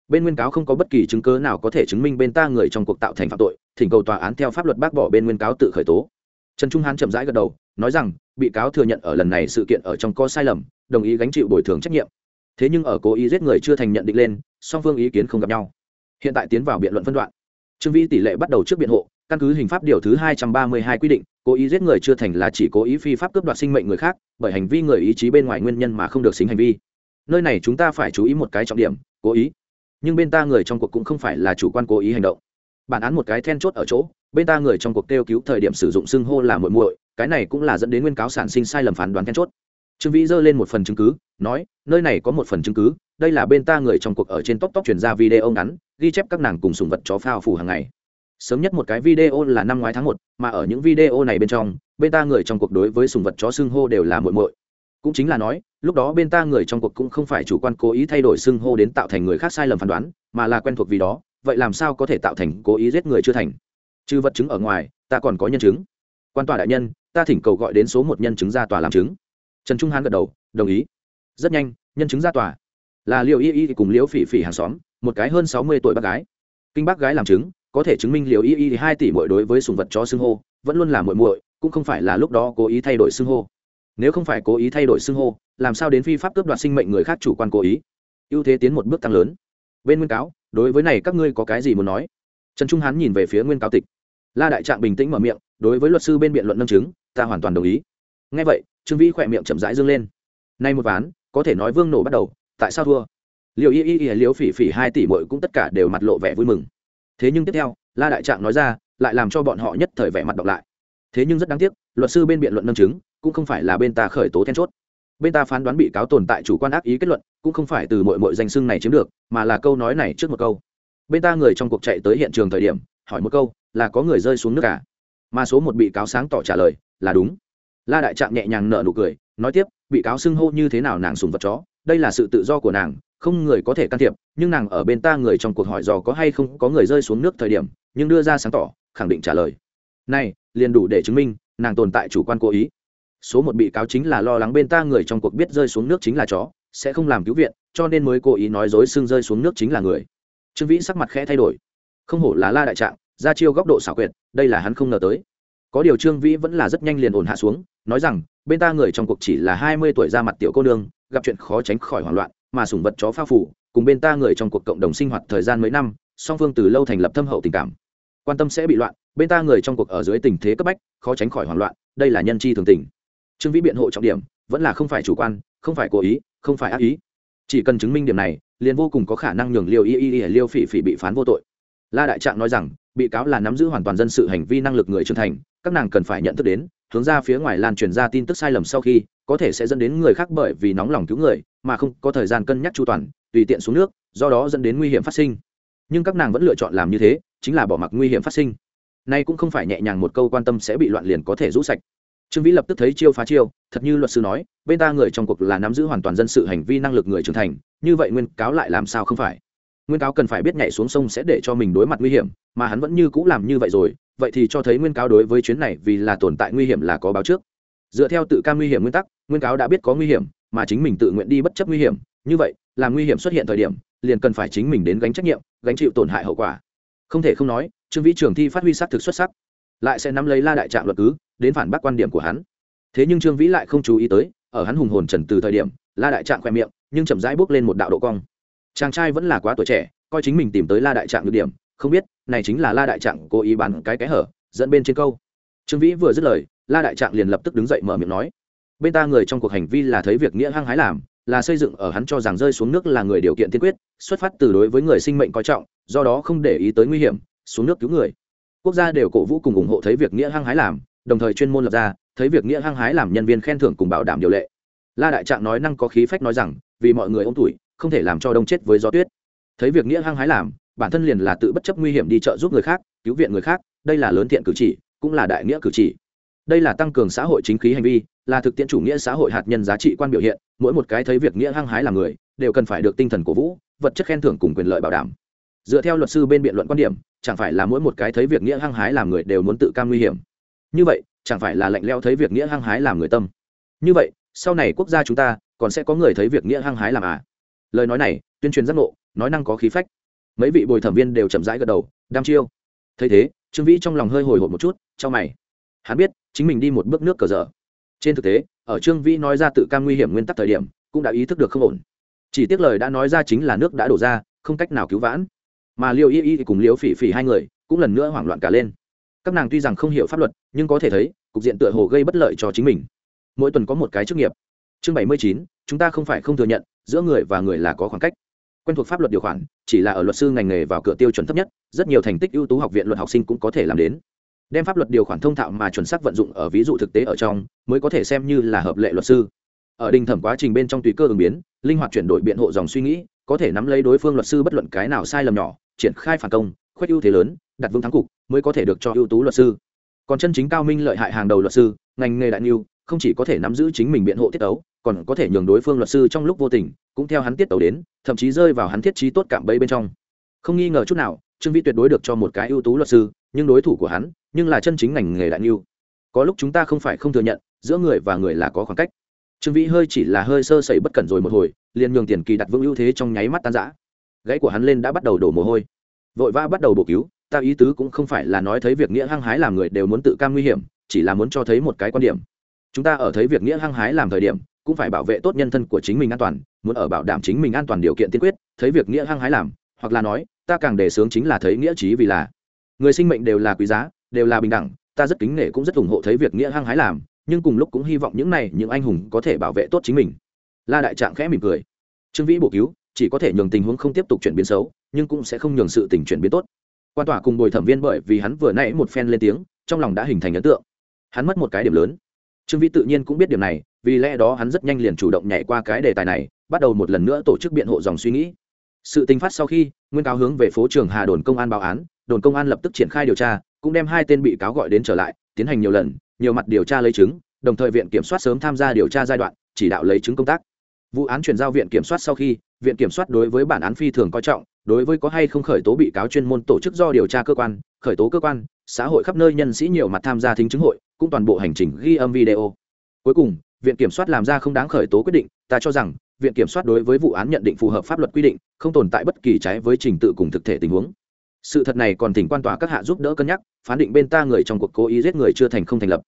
bên nguyên cáo không có bất kỳ chứng cớ nào có thể chứng minh bên ta người trong cuộc tạo thành phạm tội, thỉnh cầu tòa án theo pháp luật bác bỏ bên nguyên cáo tự khởi tố. Trần trung hán chậm rãi gật đầu, nói rằng, bị cáo thừa nhận ở lần này sự kiện ở trong có sai lầm, đồng ý gánh chịu bồi thường trách nhiệm. Thế nhưng ở cố ý giết người chưa thành nhận định lên, song phương ý kiến không gặp nhau. Hiện tại tiến vào biện luận phân đoạn. Trương vĩ tỷ lệ bắt đầu trước biện hộ, căn cứ hình pháp điều thứ hai trăm ba mươi hai quy định, cố ý giết người chưa thành là chỉ cố ý phi pháp cướp đoạt sinh mệnh người khác, bởi hành vi người ý chí bên ngoài nguyên nhân mà không được xính hành vi. Nơi này chúng ta phải chú ý một cái trọng điểm, cố ý nhưng bên ta người trong cuộc cũng không phải là chủ quan cố ý hành động. Bản án một cái then chốt ở chỗ, bên ta người trong cuộc kêu cứu thời điểm sử dụng xưng hô là muội muội, cái này cũng là dẫn đến nguyên cáo sản sinh sai lầm phán đoán then chốt. Trương vĩ giơ lên một phần chứng cứ, nói, nơi này có một phần chứng cứ, đây là bên ta người trong cuộc ở trên tóc tóc chuyển ra video ngắn, ghi chép các nàng cùng sùng vật chó phao phủ hàng ngày. Sớm nhất một cái video là năm ngoái tháng một, mà ở những video này bên trong, bên ta người trong cuộc đối với sùng vật chó xưng hô đều là muội muội. Cũng chính là nói lúc đó bên ta người trong cuộc cũng không phải chủ quan cố ý thay đổi xưng hô đến tạo thành người khác sai lầm phán đoán, mà là quen thuộc vì đó, vậy làm sao có thể tạo thành cố ý giết người chưa thành? Trừ vật chứng ở ngoài, ta còn có nhân chứng. Quan tòa đại nhân, ta thỉnh cầu gọi đến số một nhân chứng ra tòa làm chứng. Trần trung hán gật đầu, đồng ý. Rất nhanh, nhân chứng ra tòa. Là liệu y y cùng liễu phỉ phỉ hàng xóm, một cái hơn sáu mươi tuổi bác gái. Kinh bác gái làm chứng, có thể chứng minh liệu y y hai tỷ mỗi đối với sùng vật chó xưng hô, vẫn luôn là muội muội, cũng không phải là lúc đó cố ý thay đổi xưng hô nếu không phải cố ý thay đổi xưng hô, làm sao đến phi pháp cướp đoạt sinh mệnh người khác chủ quan cố ý? Ưu thế tiến một bước tăng lớn. Bên nguyên cáo, đối với này các ngươi có cái gì muốn nói? Trần trung hán nhìn về phía nguyên cáo tịch. La đại trạng bình tĩnh mở miệng, đối với luật sư bên biện luận nâng chứng, ta hoàn toàn đồng ý. Ngay vậy, trương vĩ khỏe miệng chậm rãi dương lên. Nay một ván, có thể nói vương nổ bắt đầu, tại sao thua? Liệu y y y liếu phỉ phỉ hai tỷ mội cũng tất cả đều mặt lộ vẻ vui mừng. Thế nhưng tiếp theo, la đại trạng nói ra, lại làm cho bọn họ nhất thời vẻ mặt đọc lại. Thế nhưng rất đáng tiếc luật sư bên biện luận nâng chứng, cũng không phải là bên ta khởi tố then chốt. Bên ta phán đoán bị cáo tồn tại chủ quan ác ý kết luận, cũng không phải từ mọi mọi danh xưng này chiếm được, mà là câu nói này trước một câu. Bên ta người trong cuộc chạy tới hiện trường thời điểm, hỏi một câu, là có người rơi xuống nước cả mà số một bị cáo sáng tỏ trả lời, là đúng. La đại trạng nhẹ nhàng nở nụ cười, nói tiếp, bị cáo xưng hô như thế nào nàng sùng vật chó, đây là sự tự do của nàng, không người có thể can thiệp, nhưng nàng ở bên ta người trong cuộc hỏi dò có hay không có người rơi xuống nước thời điểm, nhưng đưa ra sáng tỏ, khẳng định trả lời. Này, liền đủ để chứng minh nàng tồn tại chủ quan cố ý. Số một bị cáo chính là lo lắng bên ta người trong cuộc biết rơi xuống nước chính là chó, sẽ không làm cứu viện, cho nên mới cố ý nói dối xưng rơi xuống nước chính là người. Trương vĩ sắc mặt khẽ thay đổi. Không hổ là la đại trạng, ra chiêu góc độ xảo quyệt, đây là hắn không ngờ tới. Có điều trương vĩ vẫn là rất nhanh liền ổn hạ xuống, nói rằng, bên ta người trong cuộc chỉ là hai mươi tuổi ra mặt tiểu cô nương, gặp chuyện khó tránh khỏi hoảng loạn, mà sủng vật chó pha phủ cùng bên ta người trong cuộc cộng đồng sinh hoạt thời gian mấy năm, song phương từ lâu thành lập thâm hậu tình cảm quan tâm sẽ bị loạn, bên ta người trong cuộc ở dưới tình thế cấp bách, khó tránh khỏi hoảng loạn, đây là nhân chi thường tình. Trương vĩ biện hộ trọng điểm, vẫn là không phải chủ quan, không phải cố ý, không phải ác ý. Chỉ cần chứng minh điểm này, liền vô cùng có khả năng nhường liêu y y y liêu phỉ phỉ bị phán vô tội. La đại trạng nói rằng, bị cáo là nắm giữ hoàn toàn dân sự hành vi năng lực người trưởng thành, các nàng cần phải nhận thức đến, hướng ra phía ngoài lan truyền ra tin tức sai lầm sau khi, có thể sẽ dẫn đến người khác bởi vì nóng lòng cứu người, mà không có thời gian cân nhắc chu toàn, tùy tiện xuống nước, do đó dẫn đến nguy hiểm phát sinh nhưng các nàng vẫn lựa chọn làm như thế, chính là bỏ mặc nguy hiểm phát sinh. Nay cũng không phải nhẹ nhàng một câu quan tâm sẽ bị loạn liền có thể rũ sạch. Trương vĩ lập tức thấy chiêu phá chiêu, thật như luật sư nói, bên ta người trong cuộc là nắm giữ hoàn toàn dân sự hành vi năng lực người trưởng thành, như vậy nguyên cáo lại làm sao không phải? Nguyên cáo cần phải biết nhảy xuống sông sẽ để cho mình đối mặt nguy hiểm, mà hắn vẫn như cũ làm như vậy rồi, vậy thì cho thấy nguyên cáo đối với chuyến này vì là tồn tại nguy hiểm là có báo trước. Dựa theo tự cam nguy hiểm nguyên tắc, nguyên cáo đã biết có nguy hiểm, mà chính mình tự nguyện đi bất chấp nguy hiểm, như vậy, là nguy hiểm xuất hiện thời điểm liền cần phải chính mình đến gánh trách nhiệm, gánh chịu tổn hại hậu quả. Không thể không nói, trương vĩ trường thi phát huy sắc thực xuất sắc, lại sẽ nắm lấy la đại trạng luật cứ, đến phản bác quan điểm của hắn. Thế nhưng trương vĩ lại không chú ý tới, ở hắn hùng hồn trần từ thời điểm, la đại trạng khoe miệng, nhưng chậm rãi bước lên một đạo độ cong. Chàng trai vẫn là quá tuổi trẻ, coi chính mình tìm tới la đại trạng được điểm, không biết, này chính là la đại trạng cố ý bàn cái cái hở, dẫn bên trên câu. Trương vĩ vừa dứt lời, la đại trạng liền lập tức đứng dậy mở miệng nói, bên ta người trong cuộc hành vi là thấy việc nghĩa hăng hái làm là xây dựng ở hắn cho rằng rơi xuống nước là người điều kiện tiên quyết, xuất phát từ đối với người sinh mệnh coi trọng, do đó không để ý tới nguy hiểm, xuống nước cứu người. Quốc gia đều cổ vũ cùng ủng hộ thấy việc nghĩa hăng hái làm, đồng thời chuyên môn lập ra, thấy việc nghĩa hăng hái làm nhân viên khen thưởng cùng bảo đảm điều lệ. La đại trạng nói năng có khí phách nói rằng, vì mọi người ô m tuổi, không thể làm cho đông chết với gió tuyết. Thấy việc nghĩa hăng hái làm, bản thân liền là tự bất chấp nguy hiểm đi trợ giúp người khác, cứu viện người khác, đây là lớn thiện cử chỉ, cũng là đại nghĩa cử chỉ. Đây là tăng cường xã hội chính khí hành vi là thực tiễn chủ nghĩa xã hội hạt nhân giá trị quan biểu hiện, mỗi một cái thấy việc nghĩa hăng hái làm người, đều cần phải được tinh thần cổ vũ, vật chất khen thưởng cùng quyền lợi bảo đảm. Dựa theo luật sư bên biện luận quan điểm, chẳng phải là mỗi một cái thấy việc nghĩa hăng hái làm người đều muốn tự cam nguy hiểm. Như vậy, chẳng phải là lạnh leo thấy việc nghĩa hăng hái làm người tâm. Như vậy, sau này quốc gia chúng ta còn sẽ có người thấy việc nghĩa hăng hái làm à? Lời nói này, tuyên truyền giác ngộ, nói năng có khí phách. Mấy vị bồi thẩm viên đều chậm rãi gật đầu, đam chiêu. Thấy thế, trương vĩ trong lòng hơi hồi hộp một chút trong mày. Hắn biết, chính mình đi một bước nước cờ dở trên thực tế, ở trương vĩ nói ra tự cam nguy hiểm nguyên tắc thời điểm, cũng đã ý thức được không ổn. Chỉ tiếc lời đã nói ra chính là nước đã đổ ra, không cách nào cứu vãn. Mà liêu y y cùng liêu phỉ phỉ hai người, cũng lần nữa hoảng loạn cả lên. Các nàng tuy rằng không hiểu pháp luật, nhưng có thể thấy, cục diện tựa hồ gây bất lợi cho chính mình. Mỗi tuần có một cái chức nghiệp. Chương bảy mươi chín, chúng ta không phải không thừa nhận, giữa người và người là có khoảng cách. Quen thuộc pháp luật điều khoản, chỉ là ở luật sư ngành nghề vào cửa tiêu chuẩn thấp nhất, rất nhiều thành tích ưu tú học viện luật học sinh cũng có thể làm đến đem pháp luật điều khoản thông thạo mà chuẩn xác vận dụng ở ví dụ thực tế ở trong, mới có thể xem như là hợp lệ luật sư. Ở đình thẩm quá trình bên trong tùy cơ ứng biến, linh hoạt chuyển đổi biện hộ dòng suy nghĩ, có thể nắm lấy đối phương luật sư bất luận cái nào sai lầm nhỏ, triển khai phản công khoét ưu thế lớn, đặt vương thắng cục, mới có thể được cho ưu tú luật sư. Còn chân chính cao minh lợi hại hàng đầu luật sư, ngành nghề đại niu, không chỉ có thể nắm giữ chính mình biện hộ tiết tấu, còn có thể nhường đối phương luật sư trong lúc vô tình, cũng theo hắn tiết tấu đến, thậm chí rơi vào hắn thiết trí tốt cảm bẫy bên trong. Không nghi ngờ chút nào, trương vĩ tuyệt đối được cho một cái ưu tú luật sư, nhưng đối thủ của hắn nhưng là chân chính ngành nghề đại niu. Có lúc chúng ta không phải không thừa nhận, giữa người và người là có khoảng cách. Trương vĩ hơi chỉ là hơi sơ sẩy bất cẩn rồi một hồi, liền nhường tiền kỳ đặt vững ưu thế trong nháy mắt tan rã. Gãy của hắn lên đã bắt đầu đổ mồ hôi. Vội vã bắt đầu bổ cứu, ta ý tứ cũng không phải là nói thấy việc nghĩa hăng hái làm người đều muốn tự cam nguy hiểm, chỉ là muốn cho thấy một cái quan điểm. Chúng ta ở thấy việc nghĩa hăng hái làm thời điểm, cũng phải bảo vệ tốt nhân thân của chính mình an toàn, muốn ở bảo đảm chính mình an toàn điều kiện tiên quyết, thấy việc nghĩa hăng hái làm, hoặc là nói, ta càng đề sướng chính là thấy nghĩa trí vì là. Người sinh mệnh đều là quý giá đều là bình đẳng, ta rất kính nể cũng rất ủng hộ thấy việc nghĩa hăng hái làm, nhưng cùng lúc cũng hy vọng những này, những anh hùng có thể bảo vệ tốt chính mình. La đại trạng khẽ mỉm cười. Trương vĩ bổ cứu, chỉ có thể nhường tình huống không tiếp tục chuyển biến xấu, nhưng cũng sẽ không nhường sự tình chuyển biến tốt. Quan tòa cùng bồi thẩm viên bởi vì hắn vừa nãy một phen lên tiếng, trong lòng đã hình thành ấn tượng. Hắn mất một cái điểm lớn. Trương vĩ tự nhiên cũng biết điểm này, vì lẽ đó hắn rất nhanh liền chủ động nhảy qua cái đề tài này, bắt đầu một lần nữa tổ chức biện hộ dòng suy nghĩ. Sự tình phát sau khi, nguyên cáo hướng về phố trường hà đồn công an báo án, đồn công an lập tức triển khai điều tra cũng đem hai tên bị cáo gọi đến trở lại, tiến hành nhiều lần, nhiều mặt điều tra lấy chứng, đồng thời viện kiểm soát sớm tham gia điều tra giai đoạn, chỉ đạo lấy chứng công tác. Vụ án chuyển giao viện kiểm soát sau khi, viện kiểm soát đối với bản án phi thường coi trọng, đối với có hay không khởi tố bị cáo chuyên môn tổ chức do điều tra cơ quan, khởi tố cơ quan, xã hội khắp nơi nhân sĩ nhiều mặt tham gia thính chứng hội, cũng toàn bộ hành trình ghi âm video. Cuối cùng, viện kiểm soát làm ra không đáng khởi tố quyết định, ta cho rằng, viện kiểm soát đối với vụ án nhận định phù hợp pháp luật quy định, không tồn tại bất kỳ trái với trình tự cùng thực thể tình huống sự thật này còn thỉnh quan tòa các hạ giúp đỡ cân nhắc, phán định bên ta người trong cuộc cố ý giết người chưa thành không thành lập.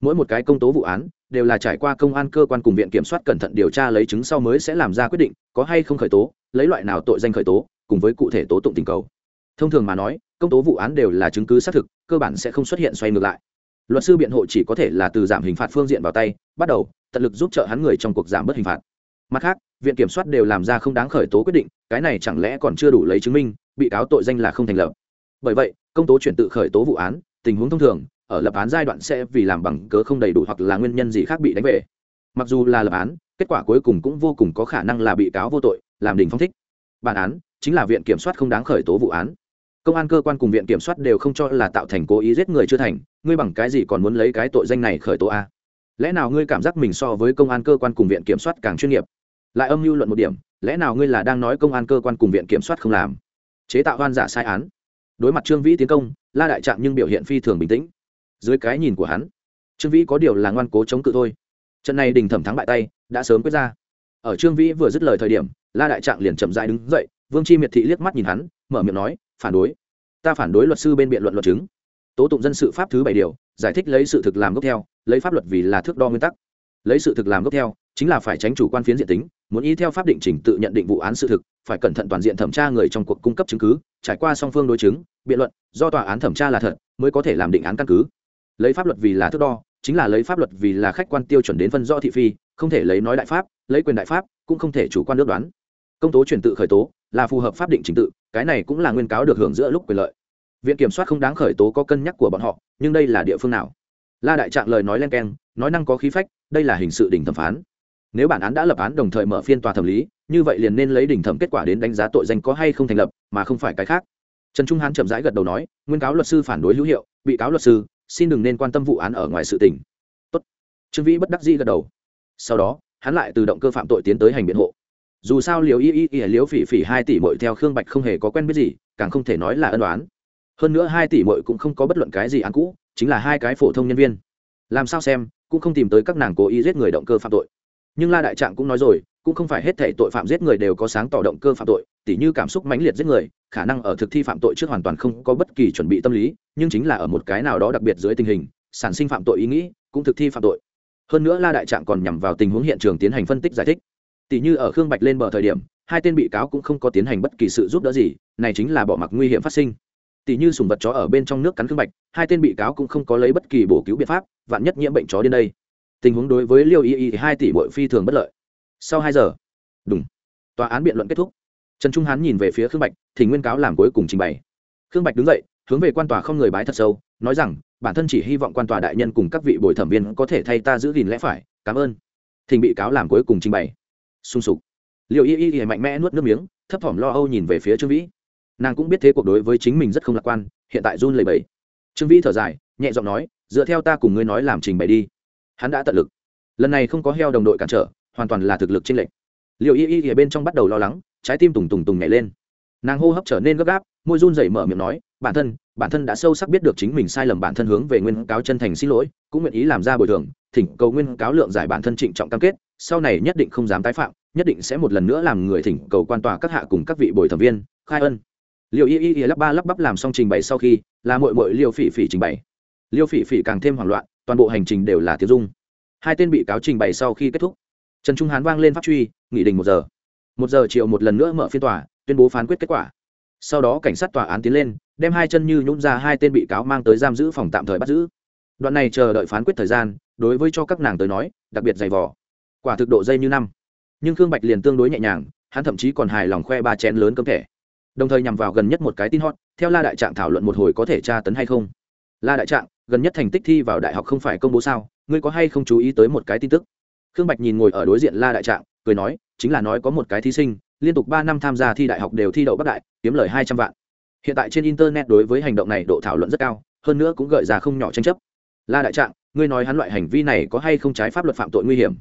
Mỗi một cái công tố vụ án, đều là trải qua công an cơ quan cùng viện kiểm soát cẩn thận điều tra lấy chứng sau mới sẽ làm ra quyết định, có hay không khởi tố, lấy loại nào tội danh khởi tố, cùng với cụ thể tố tụng tình cầu. Thông thường mà nói, công tố vụ án đều là chứng cứ xác thực, cơ bản sẽ không xuất hiện xoay ngược lại. Luật sư biện hộ chỉ có thể là từ giảm hình phạt phương diện vào tay, bắt đầu, tận lực giúp trợ hắn người trong cuộc giảm bớt hình phạt. Mặt khác, viện kiểm soát đều làm ra không đáng khởi tố quyết định, cái này chẳng lẽ còn chưa đủ lấy chứng minh bị cáo tội danh là không thành lập. Bởi vậy, công tố chuyển tự khởi tố vụ án, tình huống thông thường, ở lập án giai đoạn sẽ vì làm bằng cớ không đầy đủ hoặc là nguyên nhân gì khác bị đánh về. Mặc dù là lập án, kết quả cuối cùng cũng vô cùng có khả năng là bị cáo vô tội, làm đình phong thích. Bản án chính là viện kiểm soát không đáng khởi tố vụ án. Công an cơ quan cùng viện kiểm soát đều không cho là tạo thành cố ý giết người chưa thành, ngươi bằng cái gì còn muốn lấy cái tội danh này khởi tố a? Lẽ nào ngươi cảm giác mình so với công an cơ quan cùng viện kiểm soát càng chuyên nghiệp? Lại âm mưu luận một điểm, lẽ nào ngươi là đang nói công an cơ quan cùng viện kiểm soát không làm? Chế tạo oan giả sai án. Đối mặt trương vĩ tiến công, la đại trạng nhưng biểu hiện phi thường bình tĩnh. Dưới cái nhìn của hắn, trương vĩ có điều là ngoan cố chống cự thôi. Trận này đình thẩm thắng bại tay, đã sớm quyết ra. Ở trương vĩ vừa dứt lời thời điểm, la đại trạng liền chậm dại đứng dậy, vương chi miệt thị liếc mắt nhìn hắn, mở miệng nói, phản đối. Ta phản đối luật sư bên biện luận luật chứng. Tố tụng dân sự pháp thứ bảy điều, giải thích lấy sự thực làm gốc theo, lấy pháp luật vì là thước đo nguyên tắc. Lấy sự thực làm gốc theo chính là phải tránh chủ quan phiến diện tính, muốn y theo pháp định trình tự nhận định vụ án sự thực, phải cẩn thận toàn diện thẩm tra người trong cuộc cung cấp chứng cứ, trải qua song phương đối chứng, biện luận, do tòa án thẩm tra là thật, mới có thể làm định án căn cứ. Lấy pháp luật vì là thước đo, chính là lấy pháp luật vì là khách quan tiêu chuẩn đến phân rõ thị phi, không thể lấy nói đại pháp, lấy quyền đại pháp, cũng không thể chủ quan ước đoán. Công tố chuyển tự khởi tố, là phù hợp pháp định trình tự, cái này cũng là nguyên cáo được hưởng giữa lúc quyền lợi. Viện kiểm soát không đáng khởi tố có cân nhắc của bọn họ, nhưng đây là địa phương nào? La đại trạng lời nói len keng, nói năng có khí phách, đây là hình sự đỉnh thẩm phán nếu bản án đã lập án đồng thời mở phiên tòa thẩm lý, như vậy liền nên lấy đỉnh thẩm kết quả đến đánh giá tội danh có hay không thành lập, mà không phải cái khác. Trần trung hán chậm rãi gật đầu nói, nguyên cáo luật sư phản đối hữu hiệu, bị cáo luật sư, xin đừng nên quan tâm vụ án ở ngoài sự tình. Tốt. trương vĩ bất đắc dĩ gật đầu. Sau đó, hắn lại từ động cơ phạm tội tiến tới hành biện hộ. Dù sao liều y y y liếu phỉ phỉ hai tỷ mội theo khương bạch không hề có quen biết gì, càng không thể nói là ân đoán hơn nữa hai tỷ mội cũng không có bất luận cái gì án cũ, chính là hai cái phổ thông nhân viên. Làm sao xem, cũng không tìm tới các nàng cố ý giết người động cơ phạm tội nhưng la đại trạng cũng nói rồi, cũng không phải hết thể tội phạm giết người đều có sáng tỏ động cơ phạm tội, tỉ như cảm xúc mãnh liệt giết người, khả năng ở thực thi phạm tội trước hoàn toàn không có bất kỳ chuẩn bị tâm lý, nhưng chính là ở một cái nào đó đặc biệt dưới tình hình, sản sinh phạm tội ý nghĩ, cũng thực thi phạm tội. Hơn nữa la đại trạng còn nhằm vào tình huống hiện trường tiến hành phân tích giải thích. Tỷ như ở khương bạch lên bờ thời điểm, hai tên bị cáo cũng không có tiến hành bất kỳ sự giúp đỡ gì, này chính là bỏ mặc nguy hiểm phát sinh. Tỷ như sùng vật chó ở bên trong nước cắn khương bạch, hai tên bị cáo cũng không có lấy bất kỳ bổ cứu biện pháp, vạn nhất nhiễm bệnh chó đến đây tình huống đối với liêu y y hai tỷ bội phi thường bất lợi. Sau hai giờ đúng tòa án biện luận kết thúc. Trần trung hán nhìn về phía khương bạch, thì nguyên cáo làm cuối cùng trình bày. Khương bạch đứng dậy, hướng về quan tòa không người bái thật sâu, nói rằng, bản thân chỉ hy vọng quan tòa đại nhân cùng các vị bồi thẩm viên có thể thay ta giữ gìn lẽ phải, cảm ơn. Thình bị cáo làm cuối cùng trình bày. Sung sục. Liệu y y y mạnh mẽ nuốt nước miếng, thấp thỏm lo âu nhìn về phía trương vĩ. Nàng cũng biết thế cuộc đối với chính mình rất không lạc quan, hiện tại run lầy bẫy trương vĩ thở dài, nhẹ giọng nói, dựa theo ta cùng ngươi nói làm trình bày đi hắn đã tận lực. Lần này không có heo đồng đội cản trở, hoàn toàn là thực lực chênh lệch. Liệu y y ở bên trong bắt đầu lo lắng, trái tim tùng tùng tùng nhảy lên. Nàng hô hấp trở nên gấp gáp, môi run rẩy mở miệng nói, bản thân bản thân đã sâu sắc biết được chính mình sai lầm bản thân hướng về nguyên cáo chân thành xin lỗi, cũng nguyện ý làm ra bồi thường, thỉnh cầu nguyên cáo lượng giải bản thân trịnh trọng cam kết, sau này nhất định không dám tái phạm, nhất định sẽ một lần nữa làm người thỉnh cầu quan tòa các hạ cùng các vị bồi thẩm viên, khai ân. Liệu y y y lắp ba lắp bắp làm xong trình bày sau khi, là mội mội liêu phỉ phỉ trình bày. Liêu phỉ phỉ càng thêm hoảng loạn toàn bộ hành trình đều là tiếng dung hai tên bị cáo trình bày sau khi kết thúc, trần trung hán vang lên pháp truy, nghị đình một giờ. Một giờ chiều một lần nữa mở phiên tòa, tuyên bố phán quyết kết quả. Sau đó cảnh sát tòa án tiến lên, đem hai chân như nhún ra hai tên bị cáo mang tới giam giữ phòng tạm thời bắt giữ. Đoạn này chờ đợi phán quyết thời gian, đối với cho các nàng tới nói, đặc biệt dày vỏ quả thực độ dây như năm. Nhưng khương bạch liền tương đối nhẹ nhàng, hắn thậm chí còn hài lòng khoe ba chén lớn cơm thể đồng thời nhằm vào gần nhất một cái tin hot, theo la đại trạng thảo luận một hồi có thể tra tấn hay không la đại trạng, gần nhất thành tích thi vào đại học không phải công bố sao, ngươi có hay không chú ý tới một cái tin tức? Khương bạch nhìn ngồi ở đối diện la đại trạng, cười nói, chính là nói có một cái thí sinh, liên tục ba năm tham gia thi đại học đều thi đậu bắc đại, kiếm lời hai trăm vạn. Hiện tại trên internet đối với hành động này độ thảo luận rất cao, hơn nữa cũng gợi ra không nhỏ tranh chấp. La đại trạng, ngươi nói hắn loại hành vi này có hay không trái pháp luật phạm tội nguy hiểm?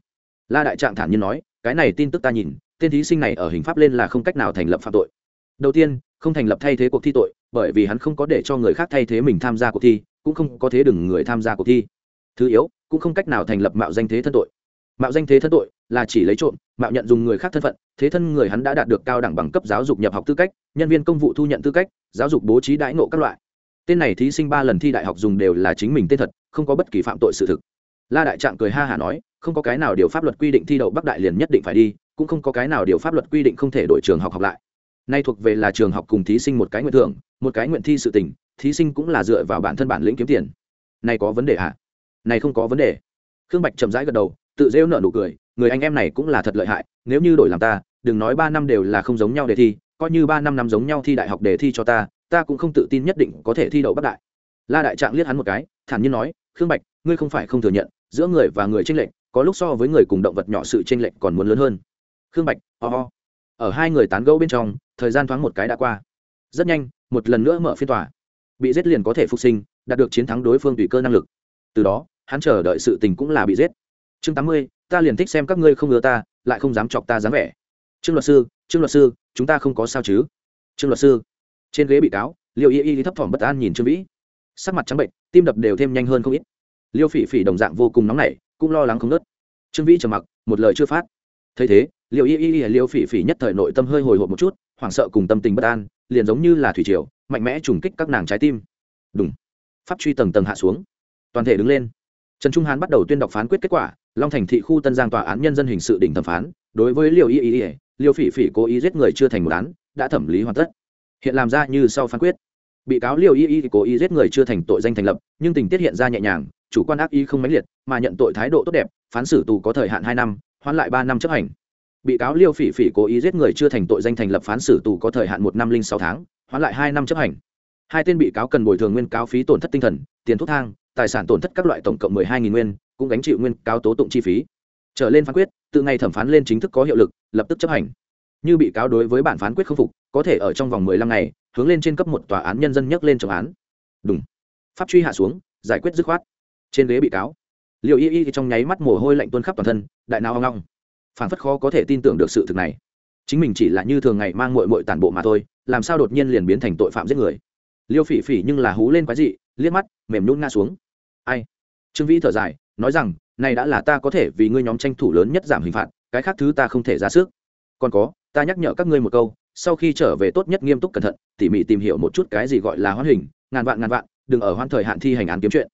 La đại trạng thản nhiên nói, cái này tin tức ta nhìn, tên thí sinh này ở hình pháp lên là không cách nào thành lập phạm tội. Đầu tiên, không thành lập thay thế cuộc thi tội, bởi vì hắn không có để cho người khác thay thế mình tham gia cuộc thi cũng không có thế đừng người tham gia cuộc thi. Thứ yếu, cũng không cách nào thành lập mạo danh thế thân tội. Mạo danh thế thân tội là chỉ lấy trộm, mạo nhận dùng người khác thân phận, thế thân người hắn đã đạt được cao đẳng bằng cấp giáo dục nhập học tư cách, nhân viên công vụ thu nhận tư cách, giáo dục bố trí đãi ngộ các loại. Tên này thí sinh ba lần thi đại học dùng đều là chính mình tên thật, không có bất kỳ phạm tội sự thực. La đại trạng cười ha hả nói, không có cái nào điều pháp luật quy định thi đậu bắc đại liền nhất định phải đi, cũng không có cái nào điều pháp luật quy định không thể đổi trường học học lại. Nay thuộc về là trường học cùng thí sinh một cái nguyện thưởng, một cái nguyện thi sự tình thí sinh cũng là dựa vào bản thân bản lĩnh kiếm tiền. Này có vấn đề hả? Này không có vấn đề. Khương bạch chậm rãi gật đầu, tự rêu nợ nụ cười, người anh em này cũng là thật lợi hại, nếu như đổi làm ta, đừng nói ba năm đều là không giống nhau đề thi, coi như ba năm năm giống nhau thi đại học đề thi cho ta ta cũng không tự tin nhất định có thể thi đậu bắc đại. La đại trạng liếc hắn một cái, thản nhiên nói, khương bạch, ngươi không phải không thừa nhận, giữa người và người tranh lệch, có lúc so với người cùng động vật nhỏ sự tranh lệch còn muốn lớn hơn. Khương bạch, ho、oh、ho、oh. ở hai người tán gẫu bên trong, thời gian thoáng một cái đã qua. Rất nhanh, một lần nữa mở phiên tòa bị giết liền có thể phục sinh, đạt được chiến thắng đối phương tùy cơ năng lực. Từ đó, hắn chờ đợi sự tình cũng là bị giết. Chương tám mươi, ta liền thích xem các ngươi không ngờ ta, lại không dám chọc ta dám vẻ. Trương luật sư, trương luật sư, chúng ta không có sao chứ? Trương luật sư, trên ghế bị cáo liệu y y thấp thỏm bất an nhìn trương vĩ. Sắc mặt trắng bệnh, tim đập đều thêm nhanh hơn không ít. Liêu phỉ phỉ đồng dạng vô cùng nóng nảy, cũng lo lắng không nớt trương vĩ trầm mặc, một lời chưa phát. Thấy thế liệu y y y liêu phỉ phỉ nhất thời nội tâm hơi hồi hộp một chút, hoảng sợ cùng tâm tình bất an liền giống như là thủy triều, mạnh mẽ trùng kích các nàng trái tim. Đúng pháp truy tầng tầng hạ xuống. Toàn thể đứng lên. Trần trung hán bắt đầu tuyên đọc phán quyết kết quả, long thành thị khu tân giang tòa án nhân dân hình sự đỉnh thẩm phán, đối với liều y y y liều phỉ phỉ cố ý giết người chưa thành một án, đã thẩm lý hoàn tất. Hiện làm ra như sau phán quyết. Bị cáo liều y y cố ý giết người chưa thành tội danh thành lập, nhưng tình tiết hiện ra nhẹ nhàng, chủ quan ác ý không mãnh liệt, mà nhận tội thái độ tốt đẹp, phán xử tù có thời hạn hai năm, hoãn lại ba năm chấp hành bị cáo liêu phỉ phỉ cố ý giết người chưa thành tội danh thành lập phán xử tù có thời hạn một năm linh sáu tháng, hoãn lại hai năm chấp hành. Hai tên bị cáo cần bồi thường nguyên cáo phí tổn thất tinh thần, tiền thuốc thang, tài sản tổn thất các loại tổng cộng mười hai nghìn nguyên, cũng gánh chịu nguyên cáo tố tụng chi phí. Trở lên phán quyết từ ngày thẩm phán lên chính thức có hiệu lực, lập tức chấp hành. Như bị cáo đối với bản phán quyết không phục, có thể ở trong vòng mười lăm ngày, hướng lên trên cấp một tòa án nhân dân nhắc lên trọng án. Đúng pháp truy hạ xuống, giải quyết dứt khoát. Trên ghế bị cáo liệu y y trong nháy mắt mồ hôi lạnh tuôn khắp toàn thân, đại nào hoang long phản phất khó có thể tin tưởng được sự thực này. Chính mình chỉ là như thường ngày mang mội mội tản bộ mà thôi, làm sao đột nhiên liền biến thành tội phạm giết người? Liêu phỉ phỉ nhưng là hú lên quái dị, liếc mắt, mềm nhún ngã xuống. Ai? Trương vĩ thở dài, nói rằng, này đã là ta có thể vì ngươi nhóm tranh thủ lớn nhất giảm hình phạt, cái khác thứ ta không thể ra sức. Còn có, ta nhắc nhở các ngươi một câu, sau khi trở về tốt nhất nghiêm túc cẩn thận, tỉ mỉ tìm hiểu một chút cái gì gọi là hoan hình, ngàn vạn ngàn vạn, đừng ở hoan thời hạn thi hành án kiếm chuyện.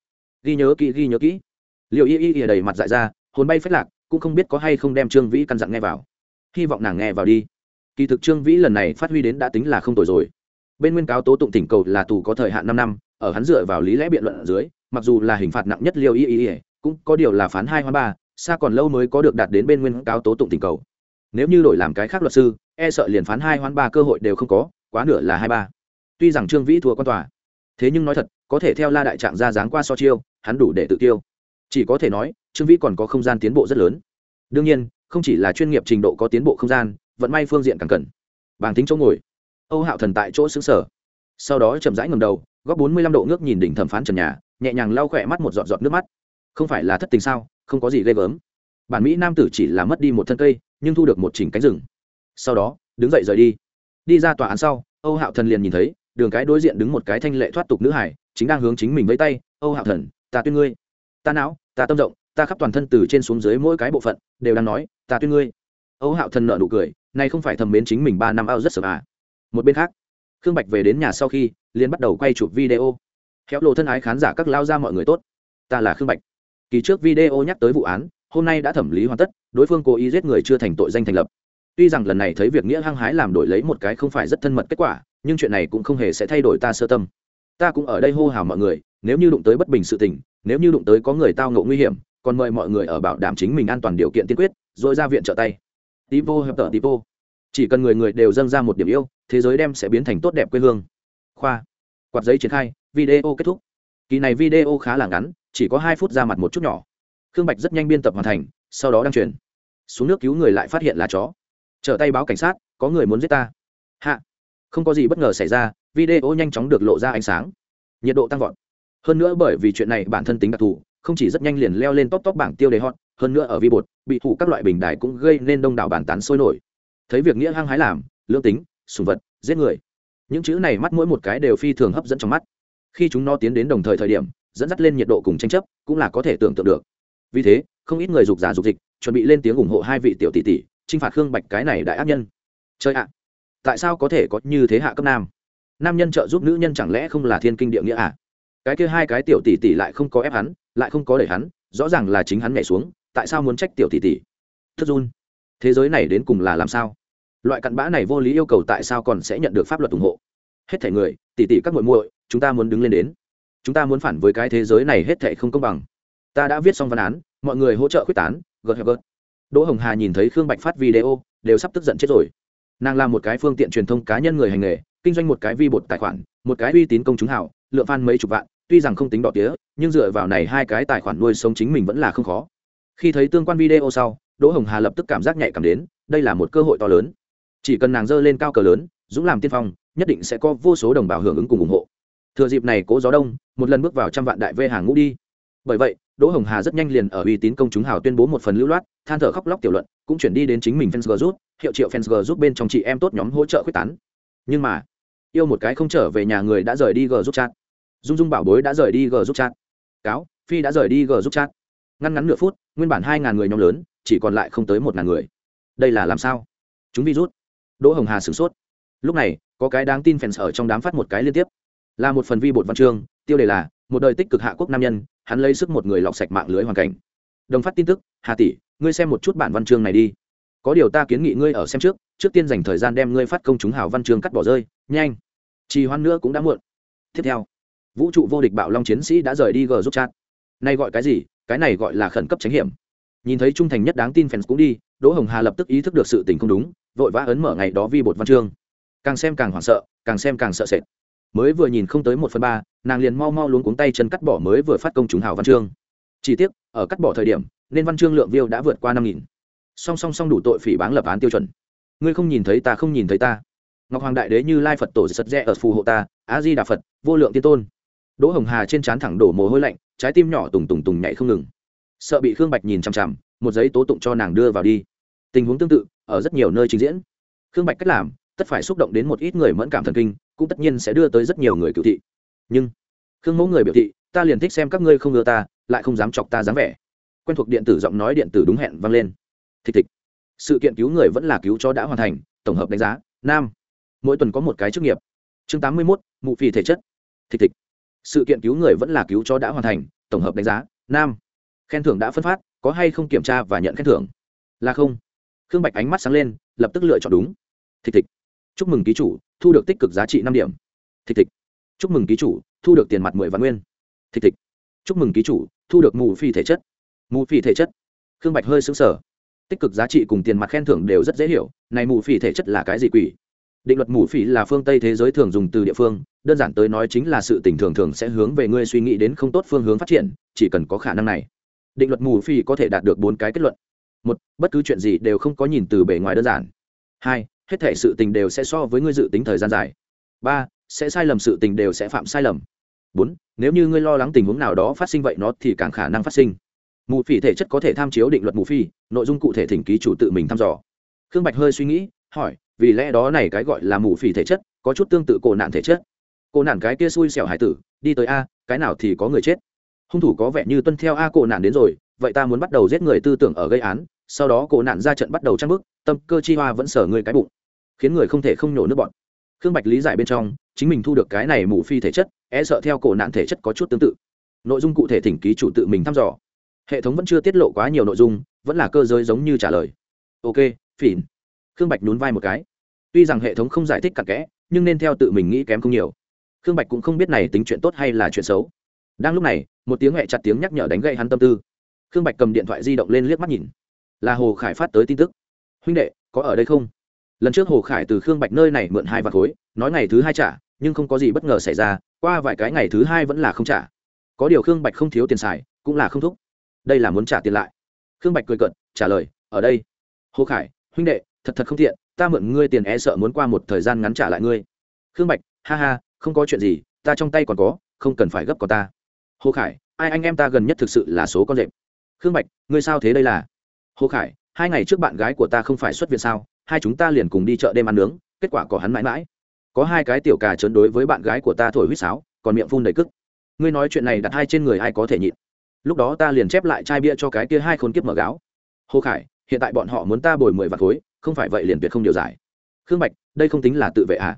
Ghi nhớ kỹ, ghi nhớ kỹ. Liệu y y y đầy mặt dại ra, hồn bay phết lạc cũng không biết có hay không đem trương vĩ căn dặn nghe vào. Hy vọng nàng nghe vào đi. Kỳ thực trương vĩ lần này phát huy đến đã tính là không tồi rồi. Bên nguyên cáo tố tụng tỉnh cầu là tù có thời hạn năm năm, ở hắn dựa vào lý lẽ biện luận ở dưới, mặc dù là hình phạt nặng nhất liêu y y y, cũng có điều là phán hai hoa ba, xa còn lâu mới có được đạt đến bên nguyên cáo tố tụng tỉnh cầu. Nếu như đổi làm cái khác luật sư e sợ liền phán hai hoán ba cơ hội đều không có, quá nửa là hai ba. Tuy rằng trương vĩ thua quan tòa, thế nhưng nói thật, có thể theo la đại trạng ra dáng qua so chiêu, hắn đủ để tự tiêu chỉ có thể nói, trương vĩ còn có không gian tiến bộ rất lớn. Đương nhiên, không chỉ là chuyên nghiệp trình độ có tiến bộ không gian, vận may phương diện càng cần. Bàng tính chỗ ngồi. Âu hạo thần tại chỗ xứng sở sau đó chậm rãi ngầm đầu góp bốn mươi lăm độ nước nhìn đỉnh thẩm phán trần nhà, nhẹ nhàng lau khỏe mắt một giọt giọt nước mắt. Không phải là thất tình sao, không có gì ghê gớm. Bản mỹ nam tử chỉ là mất đi một thân cây, nhưng thu được một chỉnh cánh rừng. Sau đó, đứng dậy rời đi. Đi ra tòa án sau, âu hạo thần liền nhìn thấy, đường cái đối diện đứng một cái thanh lệ thoát tục nữ hải, chính đang hướng chính mình với tay, âu hạo thần, ta tuyên ngươi. Ta não ta tâm rộng ta khắp toàn thân từ trên xuống dưới mỗi cái bộ phận, đều đang nói, ta tuyên ngươi. Âu hạo thần nợ nụ cười nay không phải thầm mến chính mình ba năm ao rất sợ à. Một bên khác, khương bạch về đến nhà sau khi, liền bắt đầu quay chụp video. Khéo lộ thân ái khán giả các lao ra mọi người tốt. Ta là khương bạch. Kỳ trước video nhắc tới vụ án, hôm nay đã thẩm lý hoàn tất, đối phương cố ý giết người chưa thành tội danh thành lập. Tuy rằng lần này thấy việc nghĩa hăng hái làm đổi lấy một cái không phải rất thân mật kết quả, nhưng chuyện này cũng không hề sẽ thay đổi ta sơ tâm. Ta cũng ở đây hô hào mọi người, nếu như đụng tới bất bình sự tình nếu như đụng tới có người tao ngộ nguy hiểm còn mời mọi người ở bảo đảm chính mình an toàn điều kiện tiên quyết rồi ra viện trợ tay. Tipo hợp tờ vô, chỉ cần người người đều dâng ra một điểm yêu thế giới đem sẽ biến thành tốt đẹp quê hương. Khoa. Quạt giấy triển khai video kết thúc. Kỳ này video khá là ngắn chỉ có hai phút ra mặt một chút nhỏ. Khương bạch rất nhanh biên tập hoàn thành sau đó đăng truyền. Xuống nước cứu người lại phát hiện là chó. Trở tay báo cảnh sát có người muốn giết ta. Hạ. Không có gì bất ngờ xảy ra video nhanh chóng được lộ ra ánh sáng. Nhiệt độ tăng vọt hơn nữa bởi vì chuyện này bản thân tính đặc thù, không chỉ rất nhanh liền leo lên top top bảng tiêu đề hot, hơn nữa ở vi bột, bị thủ các loại bình đài cũng gây nên đông đảo bàn tán sôi nổi. Thấy việc nghĩa hăng hái làm lương tính, sùng vật, giết người. Những chữ này mắt mỗi một cái đều phi thường hấp dẫn trong mắt. Khi chúng nó tiến đến đồng thời thời điểm, dẫn dắt lên nhiệt độ cùng tranh chấp, cũng là có thể tưởng tượng được. Vì thế, không ít người dục giả dục dịch, chuẩn bị lên tiếng ủng hộ hai vị tiểu tỷ tỷ, chinh phạt khương bạch cái này đại ác nhân. Chơi ạ, tại sao có thể có như thế hạ cấp nam? Nam nhân trợ giúp nữ nhân chẳng lẽ không là thiên kinh địa nghĩa à? Cái kia hai cái tiểu tỷ tỷ lại không có ép hắn, lại không có đẩy hắn, rõ ràng là chính hắn nhảy xuống, tại sao muốn trách tiểu tỷ tỷ? Thất run, thế giới này đến cùng là làm sao? Loại cặn bã này vô lý yêu cầu tại sao còn sẽ nhận được pháp luật ủng hộ? Hết thảy người, tỷ tỷ các muội muội, chúng ta muốn đứng lên đến. Chúng ta muốn phản với cái thế giới này hết thảy không công bằng. Ta đã viết xong văn án, mọi người hỗ trợ quyết tán gật gật. đỗ hồng hà nhìn thấy khương bạch phát video, đều sắp tức giận chết rồi. Nàng là một cái phương tiện truyền thông cá nhân người hành nghề kinh doanh một cái vi bột tài khoản, một cái uy tín công chúng hảo lượng fan mấy chục vạn, tuy rằng không tính đỏ tía, nhưng dựa vào này hai cái tài khoản nuôi sống chính mình vẫn là không khó. Khi thấy tương quan video sau, đỗ hồng hà lập tức cảm giác nhạy cảm đến, đây là một cơ hội to lớn. Chỉ cần nàng dơ lên cao cờ lớn, dũng làm tiên phong, nhất định sẽ có vô số đồng bào hưởng ứng cùng ủng hộ. Thừa dịp này cố gió đông, một lần bước vào trăm vạn đại vê hàng ngũ đi. Bởi vậy, đỗ hồng hà rất nhanh liền ở uy tín công chúng hào tuyên bố một phần lưu loát, than thở khóc lóc tiểu luận, cũng chuyển đi đến chính mình fans g hiệu triệu fans g bên trong chị em tốt nhóm hỗ trợ quyết tán. Nhưng mà yêu một cái không trở về nhà người đã rời đi g giúp chat. Dung dung bảo bối đã rời đi g giúp chat. Cáo, phi đã rời đi g giúp chat. Ngăn ngắn nửa phút, nguyên bản hai ngàn người nhóm lớn, chỉ còn lại không tới một ngàn người. Đây là làm sao? Chúng virus. Đỗ hồng hà sửng sốt. Lúc này, có cái đáng tin fans ở trong đám phát một cái liên tiếp. Là một phần vi bột văn chương, tiêu đề là, một đời tích cực hạ quốc nam nhân, hắn lấy sức một người lọc sạch mạng lưới hoàn cảnh. Đồng phát tin tức, hà tỷ, ngươi xem một chút bản văn chương này đi. Có điều ta kiến nghị ngươi ở xem trước trước tiên dành thời gian đem ngươi phát công chúng hào văn chương cắt bỏ rơi, nhanh. Trì hoãn nữa cũng đã muộn. Tiếp theo, vũ trụ vô địch bạo long chiến sĩ đã rời đi g giúp chat. Nay gọi cái gì? Cái này gọi là khẩn cấp tránh hiểm. Nhìn thấy trung thành nhất đáng tin fans cũng đi, đỗ hồng hà lập tức ý thức được sự tình không đúng, vội vã ấn mở ngày đó vi bột văn chương. Càng xem càng hoảng sợ, càng xem càng sợ sệt. Mới vừa nhìn không tới một phần ba, nàng liền mau mau luống cuống tay chân cắt bỏ mới vừa phát công chúng hào văn chương. Chỉ tiếc, ở cắt bỏ thời điểm, nên văn chương lượng view đã vượt qua năm nghìn. Song song song đủ tội phỉ báng lập án tiêu chuẩn ngươi không nhìn thấy ta không nhìn thấy ta. Ngọc hoàng đại đế như lai phật tổ sật rẽ ở phù hộ ta á di đà phật, vô lượng tiên tôn. Đỗ hồng hà trên trán thẳng đổ mồ hôi lạnh, trái tim nhỏ tùng tùng tùng nhảy không ngừng. Sợ bị khương bạch nhìn chằm chằm, một giấy tố tụng cho nàng đưa vào đi. Tình huống tương tự, ở rất nhiều nơi trình diễn. Khương bạch cách làm, tất phải xúc động đến một ít người mẫn cảm thần kinh, cũng tất nhiên sẽ đưa tới rất nhiều người cựu thị. Nhưng, khương mẫu người biểu thị, ta liền thích xem các ngươi không ưa ta, lại không dám chọc ta dám vẻ. Quen thuộc điện tử giọng nói điện tử đúng hẹn vang lên. Thịch thịch sự kiện cứu người vẫn là cứu cho đã hoàn thành, tổng hợp đánh giá, nam. Mỗi tuần có một cái chức nghiệp. Chương tám mươi mốt, mụ phi thể chất. Thịch thịch sự kiện cứu người vẫn là cứu cho đã hoàn thành, tổng hợp đánh giá, nam. Khen thưởng đã phân phát, có hay không kiểm tra và nhận khen thưởng? Là không. Khương bạch ánh mắt sáng lên, lập tức lựa chọn đúng. Thịch thịch chúc mừng ký chủ, thu được tích cực giá trị năm điểm. Thịch thịch chúc mừng ký chủ, thu được tiền mặt mười vạn nguyên. Thịch thịch chúc mừng ký chủ, thu được mù phi thể chất. Mù phi thể chất. Khương bạch hơi xứng sở tích cực giá trị cùng tiền mặt khen thưởng đều rất dễ hiểu, này mù phi thể chất là cái gì quỷ? Định luật mù phi là phương tây thế giới thường dùng từ địa phương, đơn giản tới nói chính là sự tình thường thường sẽ hướng về ngươi suy nghĩ đến không tốt phương hướng phát triển, chỉ cần có khả năng này. Định luật mù phi có thể đạt được bốn cái kết luận. Một, bất cứ chuyện gì đều không có nhìn từ bề ngoài đơn giản. Hai, hết thể sự tình đều sẽ so với ngươi dự tính thời gian dài. Ba, sẽ sai lầm sự tình đều sẽ phạm sai lầm. Bốn, nếu như ngươi lo lắng tình huống nào đó phát sinh vậy nó thì càng khả năng phát sinh mù phỉ thể chất có thể tham chiếu định luật mù phi, nội dung cụ thể thỉnh ký chủ tự mình thăm dò. Khương bạch hơi suy nghĩ, hỏi, vì lẽ đó này cái gọi là mù phỉ thể chất có chút tương tự cổ nạn thể chất. Cổ nạn cái kia xui xẻo hải tử, đi tới a, cái nào thì có người chết. Hung thủ có vẻ như tuân theo a cổ nạn đến rồi, vậy ta muốn bắt đầu giết người tư tưởng ở gây án, sau đó cổ nạn ra trận bắt đầu trang bức tâm cơ chi hoa vẫn sở người cái bụng, khiến người không thể không nhổ nước bọn khương bạch lý giải bên trong, chính mình thu được cái này mù phi thể chất e sợ theo cổ nạn thể chất có chút tương tự. Nội dung cụ thể thỉnh ký chủ tự mình thăm dò hệ thống vẫn chưa tiết lộ quá nhiều nội dung, vẫn là cơ giới giống như trả lời. Ok, phỉn. Khương bạch nhún vai một cái. Tuy rằng hệ thống không giải thích cặn kẽ, nhưng nên theo tự mình nghĩ kém không nhiều. Khương bạch cũng không biết này tính chuyện tốt hay là chuyện xấu. Đang lúc này, một tiếng hẹ chặt tiếng nhắc nhở đánh gậy hắn tâm tư. Khương bạch cầm điện thoại di động lên liếc mắt nhìn. Là hồ khải phát tới tin tức. Huynh đệ, có ở đây không? Lần trước hồ khải từ khương bạch nơi này mượn hai vạt khối, nói ngày thứ hai trả, nhưng không có gì bất ngờ xảy ra, qua vài cái ngày thứ hai vẫn là không trả. Có điều khương bạch không thiếu tiền xài, cũng là không thúc đây là muốn trả tiền lại. Khương bạch cười cận trả lời, ở đây. Hồ khải, huynh đệ, thật thật không thiện ta mượn ngươi tiền e sợ muốn qua một thời gian ngắn trả lại ngươi. Khương bạch, ha ha, không có chuyện gì, ta trong tay còn có, không cần phải gấp có ta. Hồ khải, ai anh em ta gần nhất thực sự là số con rệp. Khương bạch, ngươi sao thế đây là? Hồ khải, hai ngày trước bạn gái của ta không phải xuất viện sao, hai chúng ta liền cùng đi chợ đêm ăn nướng, kết quả có hắn mãi mãi. Có hai cái tiểu cà trớn đối với bạn gái của ta thổi huýt sáo, còn miệng phun đầy cức. Ngươi nói chuyện này đặt hai trên người ai có thể nhịn? Lúc đó ta liền chép lại chai bia cho cái kia hai khốn kiếp mở gáo. Hồ khải, hiện tại bọn họ muốn ta bồi mười vạt khối, không phải vậy liền tuyệt không điều giải. Khương bạch, đây không tính là tự vệ à?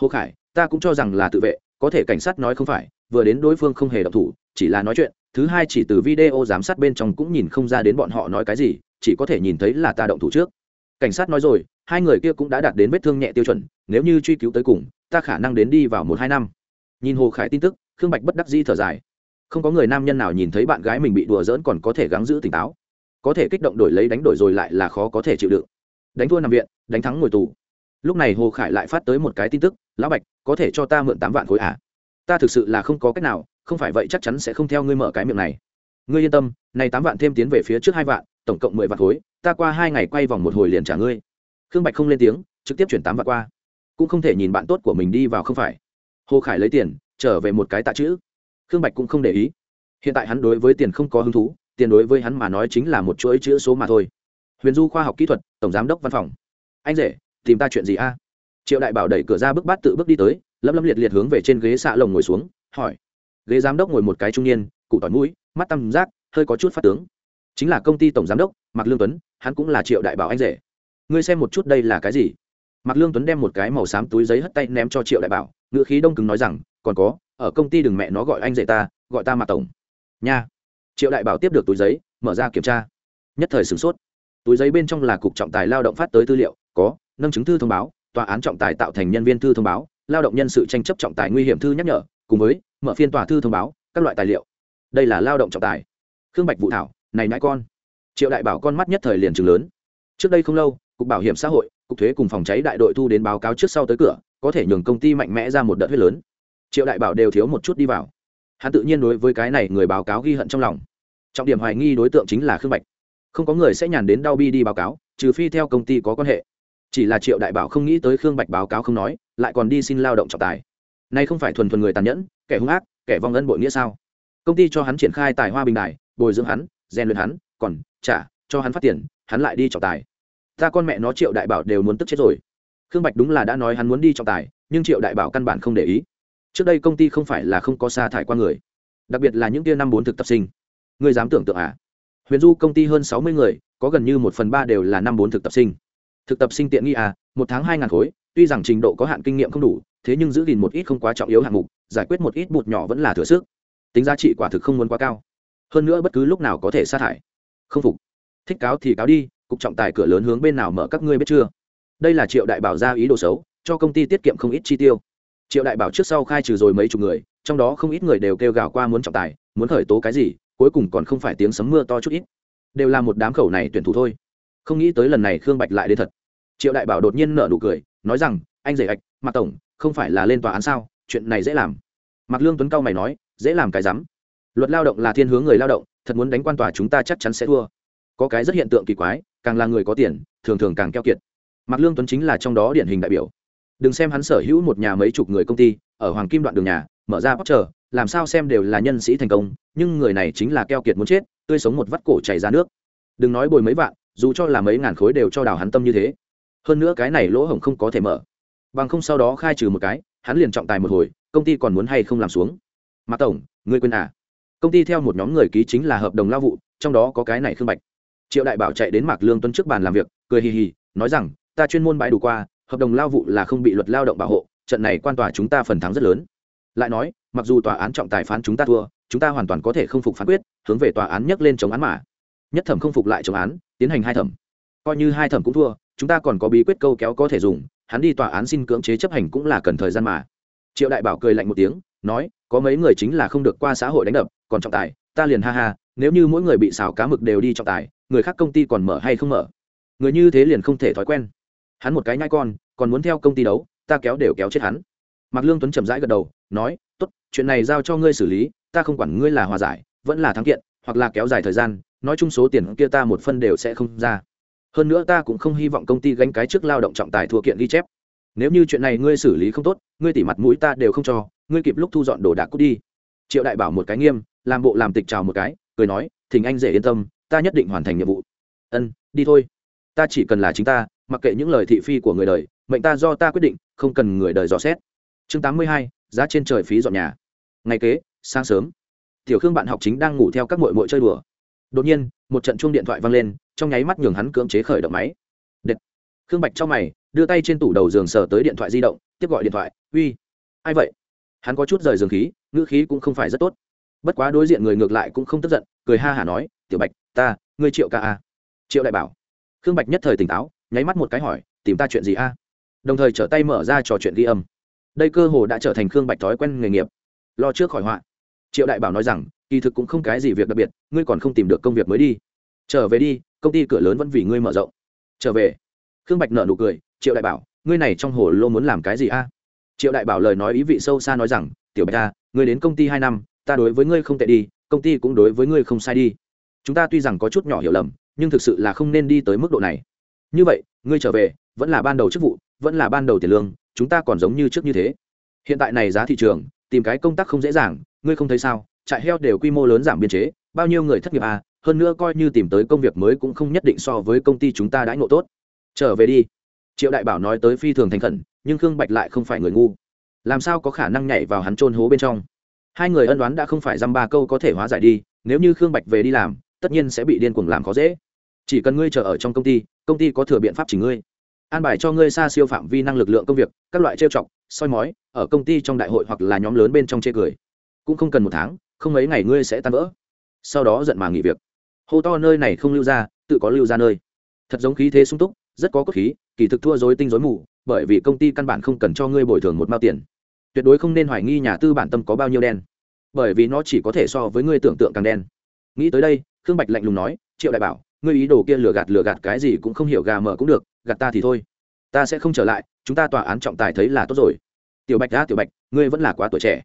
Hồ khải, ta cũng cho rằng là tự vệ, có thể cảnh sát nói không phải, vừa đến đối phương không hề động thủ, chỉ là nói chuyện, thứ hai chỉ từ video giám sát bên trong cũng nhìn không ra đến bọn họ nói cái gì, chỉ có thể nhìn thấy là ta động thủ trước. Cảnh sát nói rồi, hai người kia cũng đã đạt đến vết thương nhẹ tiêu chuẩn, nếu như truy cứu tới cùng, ta khả năng đến đi vào một hai năm. Nhìn hồ khải tin tức, khương bạch bất đắc di thở dài không có người nam nhân nào nhìn thấy bạn gái mình bị đùa dỡn còn có thể gắng giữ tỉnh táo. Có thể kích động đổi lấy đánh đổi rồi lại là khó có thể chịu đựng. Đánh thua nằm viện, đánh thắng ngồi tù. Lúc này hồ khải lại phát tới một cái tin tức, lão bạch, có thể cho ta mượn tám vạn khối à? Ta thực sự là không có cách nào, không phải vậy chắc chắn sẽ không theo ngươi mở cái miệng này. Ngươi yên tâm, này tám vạn thêm tiến về phía trước hai vạn, tổng cộng mười vạn khối, ta qua hai ngày quay vòng một hồi liền trả ngươi. Khương bạch không lên tiếng, trực tiếp chuyển tám vạn qua. Cũng không thể nhìn bạn tốt của mình đi vào không phải. Hồ khải lấy tiền, trở về một cái tạ chữ khương bạch cũng không để ý. Hiện tại hắn đối với tiền không có hứng thú, tiền đối với hắn mà nói chính là một chuỗi chữ số mà thôi. Huyền du khoa học kỹ thuật, tổng giám đốc văn phòng. Anh rể, tìm ta chuyện gì a? Triệu đại bảo đẩy cửa ra bước bát tự bước đi tới lâm lâm liệt liệt hướng về trên ghế xạ lồng ngồi xuống, hỏi. Ghế giám đốc ngồi một cái trung niên, cụ tỏi mũi, mắt tăm giác hơi có chút phát tướng. Chính là công ty tổng giám đốc, mạc lương tuấn, hắn cũng là triệu đại bảo anh rể. Ngươi xem một chút đây là cái gì? Mạc lương tuấn đem một cái màu xám túi giấy hất tay ném cho triệu đại bảo ngựa khí đông cứng nói rằng, còn có, ở công ty đừng mẹ nó gọi anh dạy ta, gọi ta mạc tổng. Nha. Triệu đại bảo tiếp được túi giấy, mở ra kiểm tra. Nhất thời sửng sốt. Túi giấy bên trong là cục trọng tài lao động phát tới tư liệu, có, nâng chứng thư thông báo, tòa án trọng tài tạo thành nhân viên thư thông báo, lao động nhân sự tranh chấp trọng tài nguy hiểm thư nhắc nhở, cùng với, mở phiên tòa thư thông báo, các loại tài liệu. Đây là lao động trọng tài. Khương bạch vũ thảo, này nãi con. Triệu đại bảo con mắt nhất thời liền trừng lớn. Trước đây không lâu, cục bảo hiểm xã hội cục thuế cùng phòng cháy đại đội thu đến báo cáo trước sau tới cửa, có thể nhường công ty mạnh mẽ ra một đợt huyết lớn. Triệu đại bảo đều thiếu một chút đi vào. Hắn tự nhiên đối với cái này người báo cáo ghi hận trong lòng. Trọng điểm hoài nghi đối tượng chính là khương bạch. Không có người sẽ nhàn đến đau bi đi báo cáo, trừ phi theo công ty có quan hệ. Chỉ là triệu đại bảo không nghĩ tới khương bạch báo cáo không nói, lại còn đi xin lao động trọng tài. Nay không phải thuần thuần người tàn nhẫn, kẻ hung ác, kẻ vong ân bội nghĩa sao? Công ty cho hắn triển khai tài hoa bình đài, bồi dưỡng hắn, rèn luyện hắn, còn trả cho hắn phát tiền, hắn lại đi trọng tài ta con mẹ nó triệu đại bảo đều muốn tức chết rồi. Khương bạch đúng là đã nói hắn muốn đi trọng tài, nhưng triệu đại bảo căn bản không để ý. Trước đây công ty không phải là không có sa thải qua người, đặc biệt là những kia năm bốn thực tập sinh. Người dám tưởng tượng à? Huyền du công ty hơn sáu mươi người, có gần như một phần ba đều là năm bốn thực tập sinh. Thực tập sinh tiện nghi à một tháng hai ngàn khối, tuy rằng trình độ có hạn kinh nghiệm không đủ, thế nhưng giữ gìn một ít không quá trọng yếu hạng mục, giải quyết một ít bụt nhỏ vẫn là thừa sức. Tính giá trị quả thực không muốn quá cao. Hơn nữa bất cứ lúc nào có thể sa thải. Không phục thích cáo thì cáo đi, cục trọng tài cửa lớn hướng bên nào mở các ngươi biết chưa? Đây là triệu đại bảo ra ý đồ xấu, cho công ty tiết kiệm không ít chi tiêu. Triệu đại bảo trước sau khai trừ rồi mấy chục người, trong đó không ít người đều kêu gào qua muốn trọng tài, muốn khởi tố cái gì, cuối cùng còn không phải tiếng sấm mưa to chút ít. Đều là một đám khẩu này tuyển thủ thôi. Không nghĩ tới lần này khương bạch lại đến thật. Triệu đại bảo đột nhiên nở nụ cười, nói rằng, anh rể ạch mạc tổng, không phải là lên tòa án sao? Chuyện này dễ làm. Mạc lương tuấn cao mày nói, dễ làm cái rắm. Luật lao động là thiên hướng người lao động, thật muốn đánh quan tòa chúng ta chắc chắn sẽ thua có cái rất hiện tượng kỳ quái, càng là người có tiền, thường thường càng keo kiệt. Mạc lương tuấn chính là trong đó điển hình đại biểu. Đừng xem hắn sở hữu một nhà mấy chục người công ty, ở hoàng kim đoạn đường nhà, mở ra bóc chờ làm sao xem đều là nhân sĩ thành công, nhưng người này chính là keo kiệt muốn chết, tươi sống một vắt cổ chảy ra nước. Đừng nói bồi mấy vạn, dù cho là mấy ngàn khối đều cho đào hắn tâm như thế. Hơn nữa cái này lỗ hổng không có thể mở. Bằng không sau đó khai trừ một cái, hắn liền trọng tài một hồi, công ty còn muốn hay không làm xuống. Mạc tổng, ngươi quên à? Công ty theo một nhóm người ký chính là hợp đồng lao vụ, trong đó có cái này khương bạch triệu đại bảo chạy đến mạc lương tuấn trước bàn làm việc, cười hì hì, nói rằng, ta chuyên môn bãi đủ qua, hợp đồng lao vụ là không bị luật lao động bảo hộ, trận này quan tòa chúng ta phần thắng rất lớn. Lại nói, mặc dù tòa án trọng tài phán chúng ta thua, chúng ta hoàn toàn có thể không phục phán quyết, hướng về tòa án nhắc lên chống án mà. Nhất thẩm không phục lại chống án, tiến hành hai thẩm. Coi như hai thẩm cũng thua, chúng ta còn có bí quyết câu kéo có thể dùng, hắn đi tòa án xin cưỡng chế chấp hành cũng là cần thời gian mà. Triệu đại bảo cười lạnh một tiếng, nói, có mấy người chính là không được qua xã hội đánh đập, còn trọng tài, ta liền ha ha, nếu như mỗi người bị xào cá mực đều đi trọng tài người khác công ty còn mở hay không mở? Người như thế liền không thể thói quen. Hắn một cái nhai con, còn muốn theo công ty đấu, ta kéo đều kéo chết hắn. Mạc lương tuấn chậm rãi gật đầu, nói, tốt, chuyện này giao cho ngươi xử lý, ta không quản ngươi là hòa giải, vẫn là thắng kiện, hoặc là kéo dài thời gian, nói chung số tiền kia ta một phân đều sẽ không ra. Hơn nữa ta cũng không hy vọng công ty gánh cái trước lao động trọng tài thua kiện ghi chép. Nếu như chuyện này ngươi xử lý không tốt, ngươi tỉ mặt mũi ta đều không cho, ngươi kịp lúc thu dọn đồ đạc cút đi. Triệu đại bảo một cái nghiêm, làm bộ làm tịch trào một cái, cười nói thỉnh anh dễ yên tâm ta nhất định hoàn thành nhiệm vụ. Ân, đi thôi. Ta chỉ cần là chính ta, mặc kệ những lời thị phi của người đời, mệnh ta do ta quyết định, không cần người đời dò xét. Chương tám mươi hai, giá trên trời phí dọn nhà. Ngày kế, sáng sớm. Tiểu khương bạn học chính đang ngủ theo các mội mội chơi đùa. Đột nhiên, một trận chuông điện thoại vang lên, trong nháy mắt nhường hắn cưỡng chế khởi động máy. Đệt. khương bạch trong mày, đưa tay trên tủ đầu giường sờ tới điện thoại di động, tiếp gọi điện thoại, uy, ai vậy? Hắn có chút rời giường khí, ngữ khí cũng không phải rất tốt. Bất quá đối diện người ngược lại cũng không tức giận, cười ha hả nói, tiểu bạch ta, ngươi triệu ca a triệu đại bảo. Khương bạch nhất thời tỉnh táo, nháy mắt một cái hỏi, tìm ta chuyện gì a đồng thời trở tay mở ra trò chuyện ghi âm. Đây cơ hồ đã trở thành khương bạch thói quen nghề nghiệp. Lo trước khỏi họa. Triệu đại bảo nói rằng, kỳ thực cũng không cái gì việc đặc biệt, ngươi còn không tìm được công việc mới đi. Trở về đi, công ty cửa lớn vẫn vì ngươi mở rộng. Trở về. Khương bạch nợ nụ cười, triệu đại bảo, ngươi này trong hồ lô muốn làm cái gì a triệu đại bảo lời nói ý vị sâu xa nói rằng, tiểu bạch ta ngươi đến công ty hai năm, ta đối với ngươi không tệ đi, công ty cũng đối với ngươi không sai đi chúng ta tuy rằng có chút nhỏ hiểu lầm, nhưng thực sự là không nên đi tới mức độ này. Như vậy, ngươi trở về, vẫn là ban đầu chức vụ, vẫn là ban đầu tiền lương, chúng ta còn giống như trước như thế. Hiện tại này giá thị trường, tìm cái công tác không dễ dàng, ngươi không thấy sao? Trại heo đều quy mô lớn giảm biên chế, bao nhiêu người thất nghiệp à? Hơn nữa coi như tìm tới công việc mới cũng không nhất định so với công ty chúng ta đãi ngộ tốt. Trở về đi. Triệu đại bảo nói tới phi thường thành khẩn, nhưng khương bạch lại không phải người ngu. Làm sao có khả năng nhảy vào hắn trôn hố bên trong? Hai người ân đoán đã không phải dăm ba câu có thể hóa giải đi, nếu như khương bạch về đi làm tất nhiên sẽ bị điên cuồng làm khó dễ. Chỉ cần ngươi chờ ở trong công ty công ty có thừa biện pháp chỉ ngươi. An bài cho ngươi xa siêu phạm vi năng lực lượng công việc, các loại trêu chọc, soi mói, ở công ty trong đại hội hoặc là nhóm lớn bên trong chê cười. Cũng không cần một tháng, không mấy ngày ngươi sẽ tan vỡ. Sau đó giận mà nghỉ việc. Hô to nơi này không lưu ra, tự có lưu ra nơi. Thật giống khí thế sung túc, rất có cốt khí, kỳ thực thua dối tinh dối mù, bởi vì công ty căn bản không cần cho ngươi bồi thường một mao tiền. Tuyệt đối không nên hoài nghi nhà tư bản tâm có bao nhiêu đen, bởi vì nó chỉ có thể so với ngươi tưởng tượng càng đen. Nghĩ tới đây khương bạch lạnh lùng nói, triệu đại bảo, ngươi ý đồ kia lừa gạt lừa gạt cái gì cũng không hiểu gà mở cũng được, gạt ta thì thôi. Ta sẽ không trở lại, chúng ta tòa án trọng tài thấy là tốt rồi. Tiểu bạch đã tiểu bạch, ngươi vẫn là quá tuổi trẻ.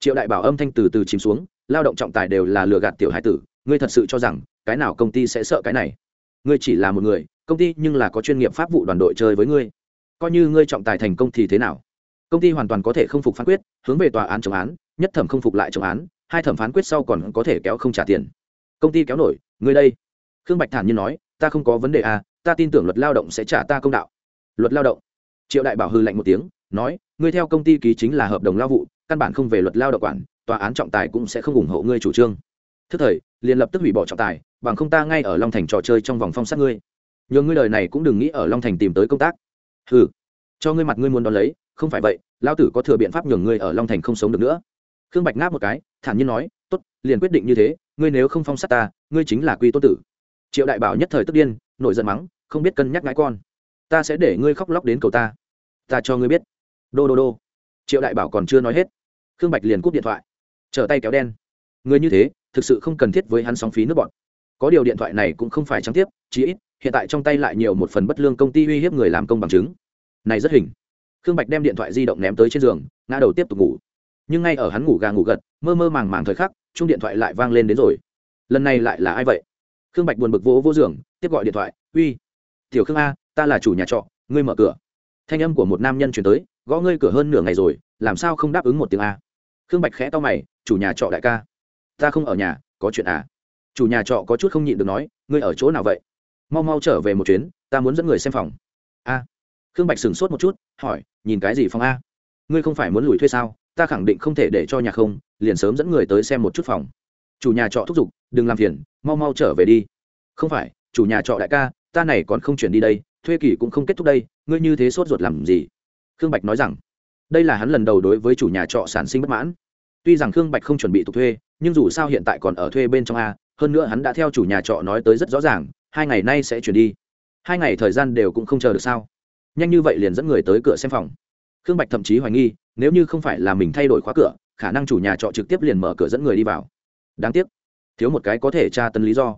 Triệu đại bảo âm thanh từ từ chìm xuống, lao động trọng tài đều là lừa gạt tiểu hải tử, ngươi thật sự cho rằng, cái nào công ty sẽ sợ cái này? Ngươi chỉ là một người, công ty nhưng là có chuyên nghiệp pháp vụ đoàn đội chơi với ngươi. Coi như ngươi trọng tài thành công thì thế nào? Công ty hoàn toàn có thể không phục phán quyết, hướng về tòa án chống án, nhất thẩm không phục lại chống án, hai thẩm phán quyết sau còn có thể kéo không trả tiền công ty kéo nổi người đây. Khương bạch thản nhiên nói, ta không có vấn đề à ta tin tưởng luật lao động sẽ trả ta công đạo. Luật lao động. Triệu đại bảo hư lạnh một tiếng, nói, ngươi theo công ty ký chính là hợp đồng lao vụ, căn bản không về luật lao động quản, tòa án trọng tài cũng sẽ không ủng hộ ngươi chủ trương. Thức thời, liền lập tức hủy bỏ trọng tài, bằng không ta ngay ở long thành trò chơi trong vòng phong sát ngươi. Nhờ ngươi lời này cũng đừng nghĩ ở long thành tìm tới công tác. Ừ cho ngươi mặt ngươi muốn đón lấy, không phải vậy, lao tử có thừa biện pháp nhường ngươi ở long thành không sống được nữa. Khương bạch ngáp một cái, thản nhiên nói t ố t liền quyết định như thế ngươi nếu không phong sát ta, ngươi chính là quy tôn tử. Triệu đại bảo nhất thời tức điên, nổi giận mắng, không biết cân nhắc ngãi con. Ta sẽ để ngươi khóc lóc đến cầu ta. Ta cho ngươi biết. Đô đô đô. Triệu đại bảo còn chưa nói hết, khương bạch liền cúp điện thoại, trở tay kéo đen. Người như thế, thực sự không cần thiết với hắn sóng phí nước bọn. Có điều điện thoại này cũng không phải trắng tiếp, chí ít, hiện tại trong tay lại nhiều một phần bất lương công ty uy hiếp người làm công bằng chứng. Này rất hình. Khương bạch đem điện thoại di động ném tới trên giường, ngã đầu tiếp tục ngủ. Nhưng ngay ở hắn ngủ gà ngủ gật, mơ mơ màng màng thời khắc chung điện thoại lại vang lên đến rồi. Lần này lại là ai vậy? Khương bạch buồn bực vỗ vô giường, tiếp gọi điện thoại, uy, tiểu khương a, ta là chủ nhà trọ, ngươi mở cửa. Thanh âm của một nam nhân chuyển tới, gõ ngươi cửa hơn nửa ngày rồi, làm sao không đáp ứng một tiếng a? Khương bạch khẽ to mày, chủ nhà trọ đại ca, ta không ở nhà, có chuyện à? Chủ nhà trọ có chút không nhịn được nói, ngươi ở chỗ nào vậy? Mau mau trở về một chuyến, ta muốn dẫn người xem phòng. A. Khương bạch sửng sốt một chút, hỏi, nhìn cái gì phòng a? Ngươi không phải muốn lùi thuê sao? Ta khẳng định không thể để cho nhà không, liền sớm dẫn người tới xem một chút phòng. Chủ nhà trọ thúc giục, đừng làm phiền, mau mau trở về đi. Không phải, chủ nhà trọ đại ca, ta này còn không chuyển đi đây, thuê kỳ cũng không kết thúc đây, ngươi như thế sốt ruột làm gì? Khương bạch nói rằng, đây là hắn lần đầu đối với chủ nhà trọ sản sinh bất mãn. Tuy rằng khương bạch không chuẩn bị tục thuê, nhưng dù sao hiện tại còn ở thuê bên trong a, hơn nữa hắn đã theo chủ nhà trọ nói tới rất rõ ràng, hai ngày nay sẽ chuyển đi. Hai ngày thời gian đều cũng không chờ được sao? Nhanh như vậy liền dẫn người tới cửa xem phòng khương bạch thậm chí hoài nghi, nếu như không phải là mình thay đổi khóa cửa, khả năng chủ nhà trọ trực tiếp liền mở cửa dẫn người đi vào. Đáng tiếc, thiếu một cái có thể tra tấn lý do.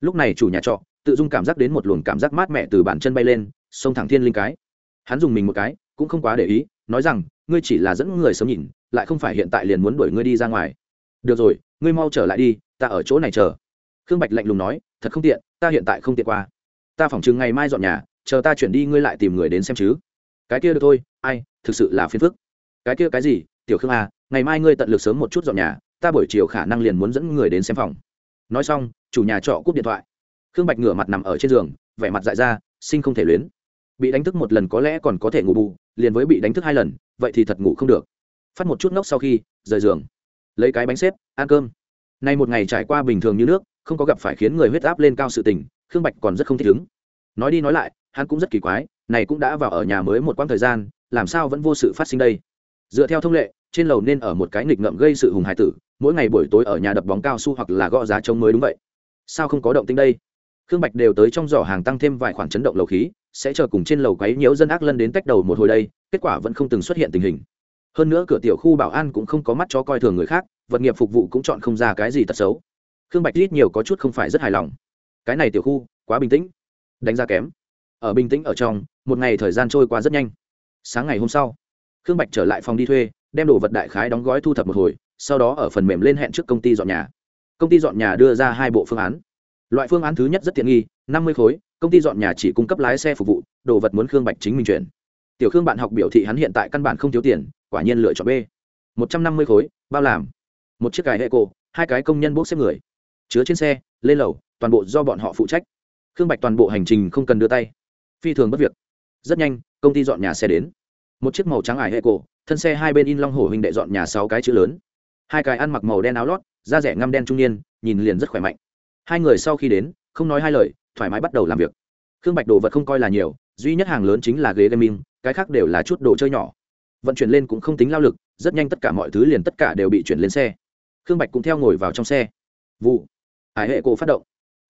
Lúc này chủ nhà trọ, tự dung cảm giác đến một luồng cảm giác mát mẻ từ bàn chân bay lên, xông thẳng thiên linh cái. Hắn dùng mình một cái, cũng không quá để ý, nói rằng, ngươi chỉ là dẫn người sớm nhìn, lại không phải hiện tại liền muốn đuổi ngươi đi ra ngoài. Được rồi, ngươi mau trở lại đi, ta ở chỗ này chờ. Khương bạch lạnh lùng nói, thật không tiện, ta hiện tại không tiện qua. Ta phỏng chừng ngày mai dọn nhà, chờ ta chuyển đi ngươi lại tìm người đến xem chứ. Cái kia được thôi ai, thực sự là phiền phức. Cái kia cái gì, tiểu khương à ngày mai ngươi tận lực sớm một chút dọn nhà, ta buổi chiều khả năng liền muốn dẫn người đến xem phòng. Nói xong, chủ nhà trọ cúp điện thoại. Khương bạch ngửa mặt nằm ở trên giường, vẻ mặt dại ra, sinh không thể luyến. Bị đánh thức một lần có lẽ còn có thể ngủ bù, liền với bị đánh thức hai lần, vậy thì thật ngủ không được. Phát một chút ngốc sau khi, rời giường. Lấy cái bánh xếp, ăn cơm. Nay một ngày trải qua bình thường như nước, không có gặp phải khiến người huyết áp lên cao sự tình, khương bạch còn rất không thích ứng nói đi nói lại, hắn cũng rất kỳ quái, này cũng đã vào ở nhà mới một quãng thời gian làm sao vẫn vô sự phát sinh đây? Dựa theo thông lệ, trên lầu nên ở một cái nghịch ngợm gây sự hùng hải tử, mỗi ngày buổi tối ở nhà đập bóng cao su hoặc là gõ giá trống mới đúng vậy. Sao không có động tĩnh đây? Khương bạch đều tới trong giỏ hàng tăng thêm vài khoản chấn động lầu khí, sẽ chờ cùng trên lầu quấy nhiễu dân ác lân đến tách đầu một hồi đây, kết quả vẫn không từng xuất hiện tình hình. Hơn nữa cửa tiểu khu bảo an cũng không có mắt cho coi thường người khác, vật nghiệp phục vụ cũng chọn không ra cái gì tật xấu. Khương bạch ít nhiều có chút không phải rất hài lòng. Cái này tiểu khu, quá bình tĩnh. Đánh giá kém. Ở bình tĩnh ở trong, một ngày thời gian trôi qua rất nhanh sáng ngày hôm sau, khương bạch trở lại phòng đi thuê, đem đồ vật đại khái đóng gói thu thập một hồi, sau đó ở phần mềm lên hẹn trước công ty dọn nhà. Công ty dọn nhà đưa ra hai bộ phương án. Loại phương án thứ nhất rất tiện nghi, năm mươi khối, công ty dọn nhà chỉ cung cấp lái xe phục vụ, đồ vật muốn khương bạch chính mình chuyển. Tiểu khương bạn học biểu thị hắn hiện tại căn bản không thiếu tiền, quả nhiên lựa chọn b. một trăm năm mươi khối, bao làm. Một chiếc cài hệ cổ hai cái công nhân bốc xếp người. Chứa trên xe, lên lầu, toàn bộ do bọn họ phụ trách. Khương bạch toàn bộ hành trình không cần đưa tay. Phi thường bất việc rất nhanh, công ty dọn nhà xe đến. Một chiếc màu trắng ải hệ cổ, thân xe hai bên in long hổ hình đệ dọn nhà sáu cái chữ lớn. Hai cái ăn mặc màu đen áo lót, da rẻ ngăm đen trung niên, nhìn liền rất khỏe mạnh. Hai người sau khi đến, không nói hai lời, thoải mái bắt đầu làm việc. Khương bạch đồ vật không coi là nhiều, duy nhất hàng lớn chính là ghế gaming, cái khác đều là chút đồ chơi nhỏ. Vận chuyển lên cũng không tính lao lực, rất nhanh tất cả mọi thứ liền tất cả đều bị chuyển lên xe. Khương bạch cũng theo ngồi vào trong xe. Vụ. Hải hệ cổ phát động.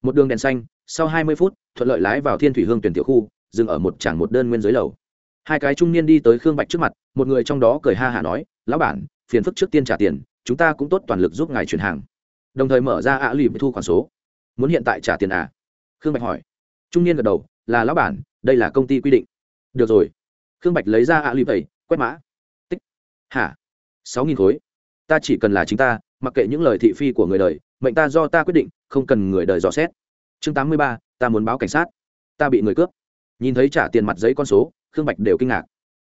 Một đường đèn xanh, sau hai mươi phút, thuận lợi lái vào thiên thủy hương tuyển tiểu khu dừng ở một tràng một đơn nguyên dưới lầu. Hai cái trung niên đi tới khương bạch trước mặt, một người trong đó cười ha hả nói, lão bản, phiền phức trước tiên trả tiền, chúng ta cũng tốt toàn lực giúp ngài chuyển hàng. Đồng thời mở ra ạ à lì thu khoản số. Muốn hiện tại trả tiền à? Khương bạch hỏi. Trung niên gật đầu, là lão bản, đây là công ty quy định. Được rồi. Khương bạch lấy ra ạ à lì tẩy quét mã. Tích. Hả? Sáu nghìn khối. Ta chỉ cần là chính ta, mặc kệ những lời thị phi của người đời, mệnh ta do ta quyết định, không cần người đời dò xét. Chương tám mươi ba, ta muốn báo cảnh sát. Ta bị người cướp nhìn thấy trả tiền mặt giấy con số, khương bạch đều kinh ngạc.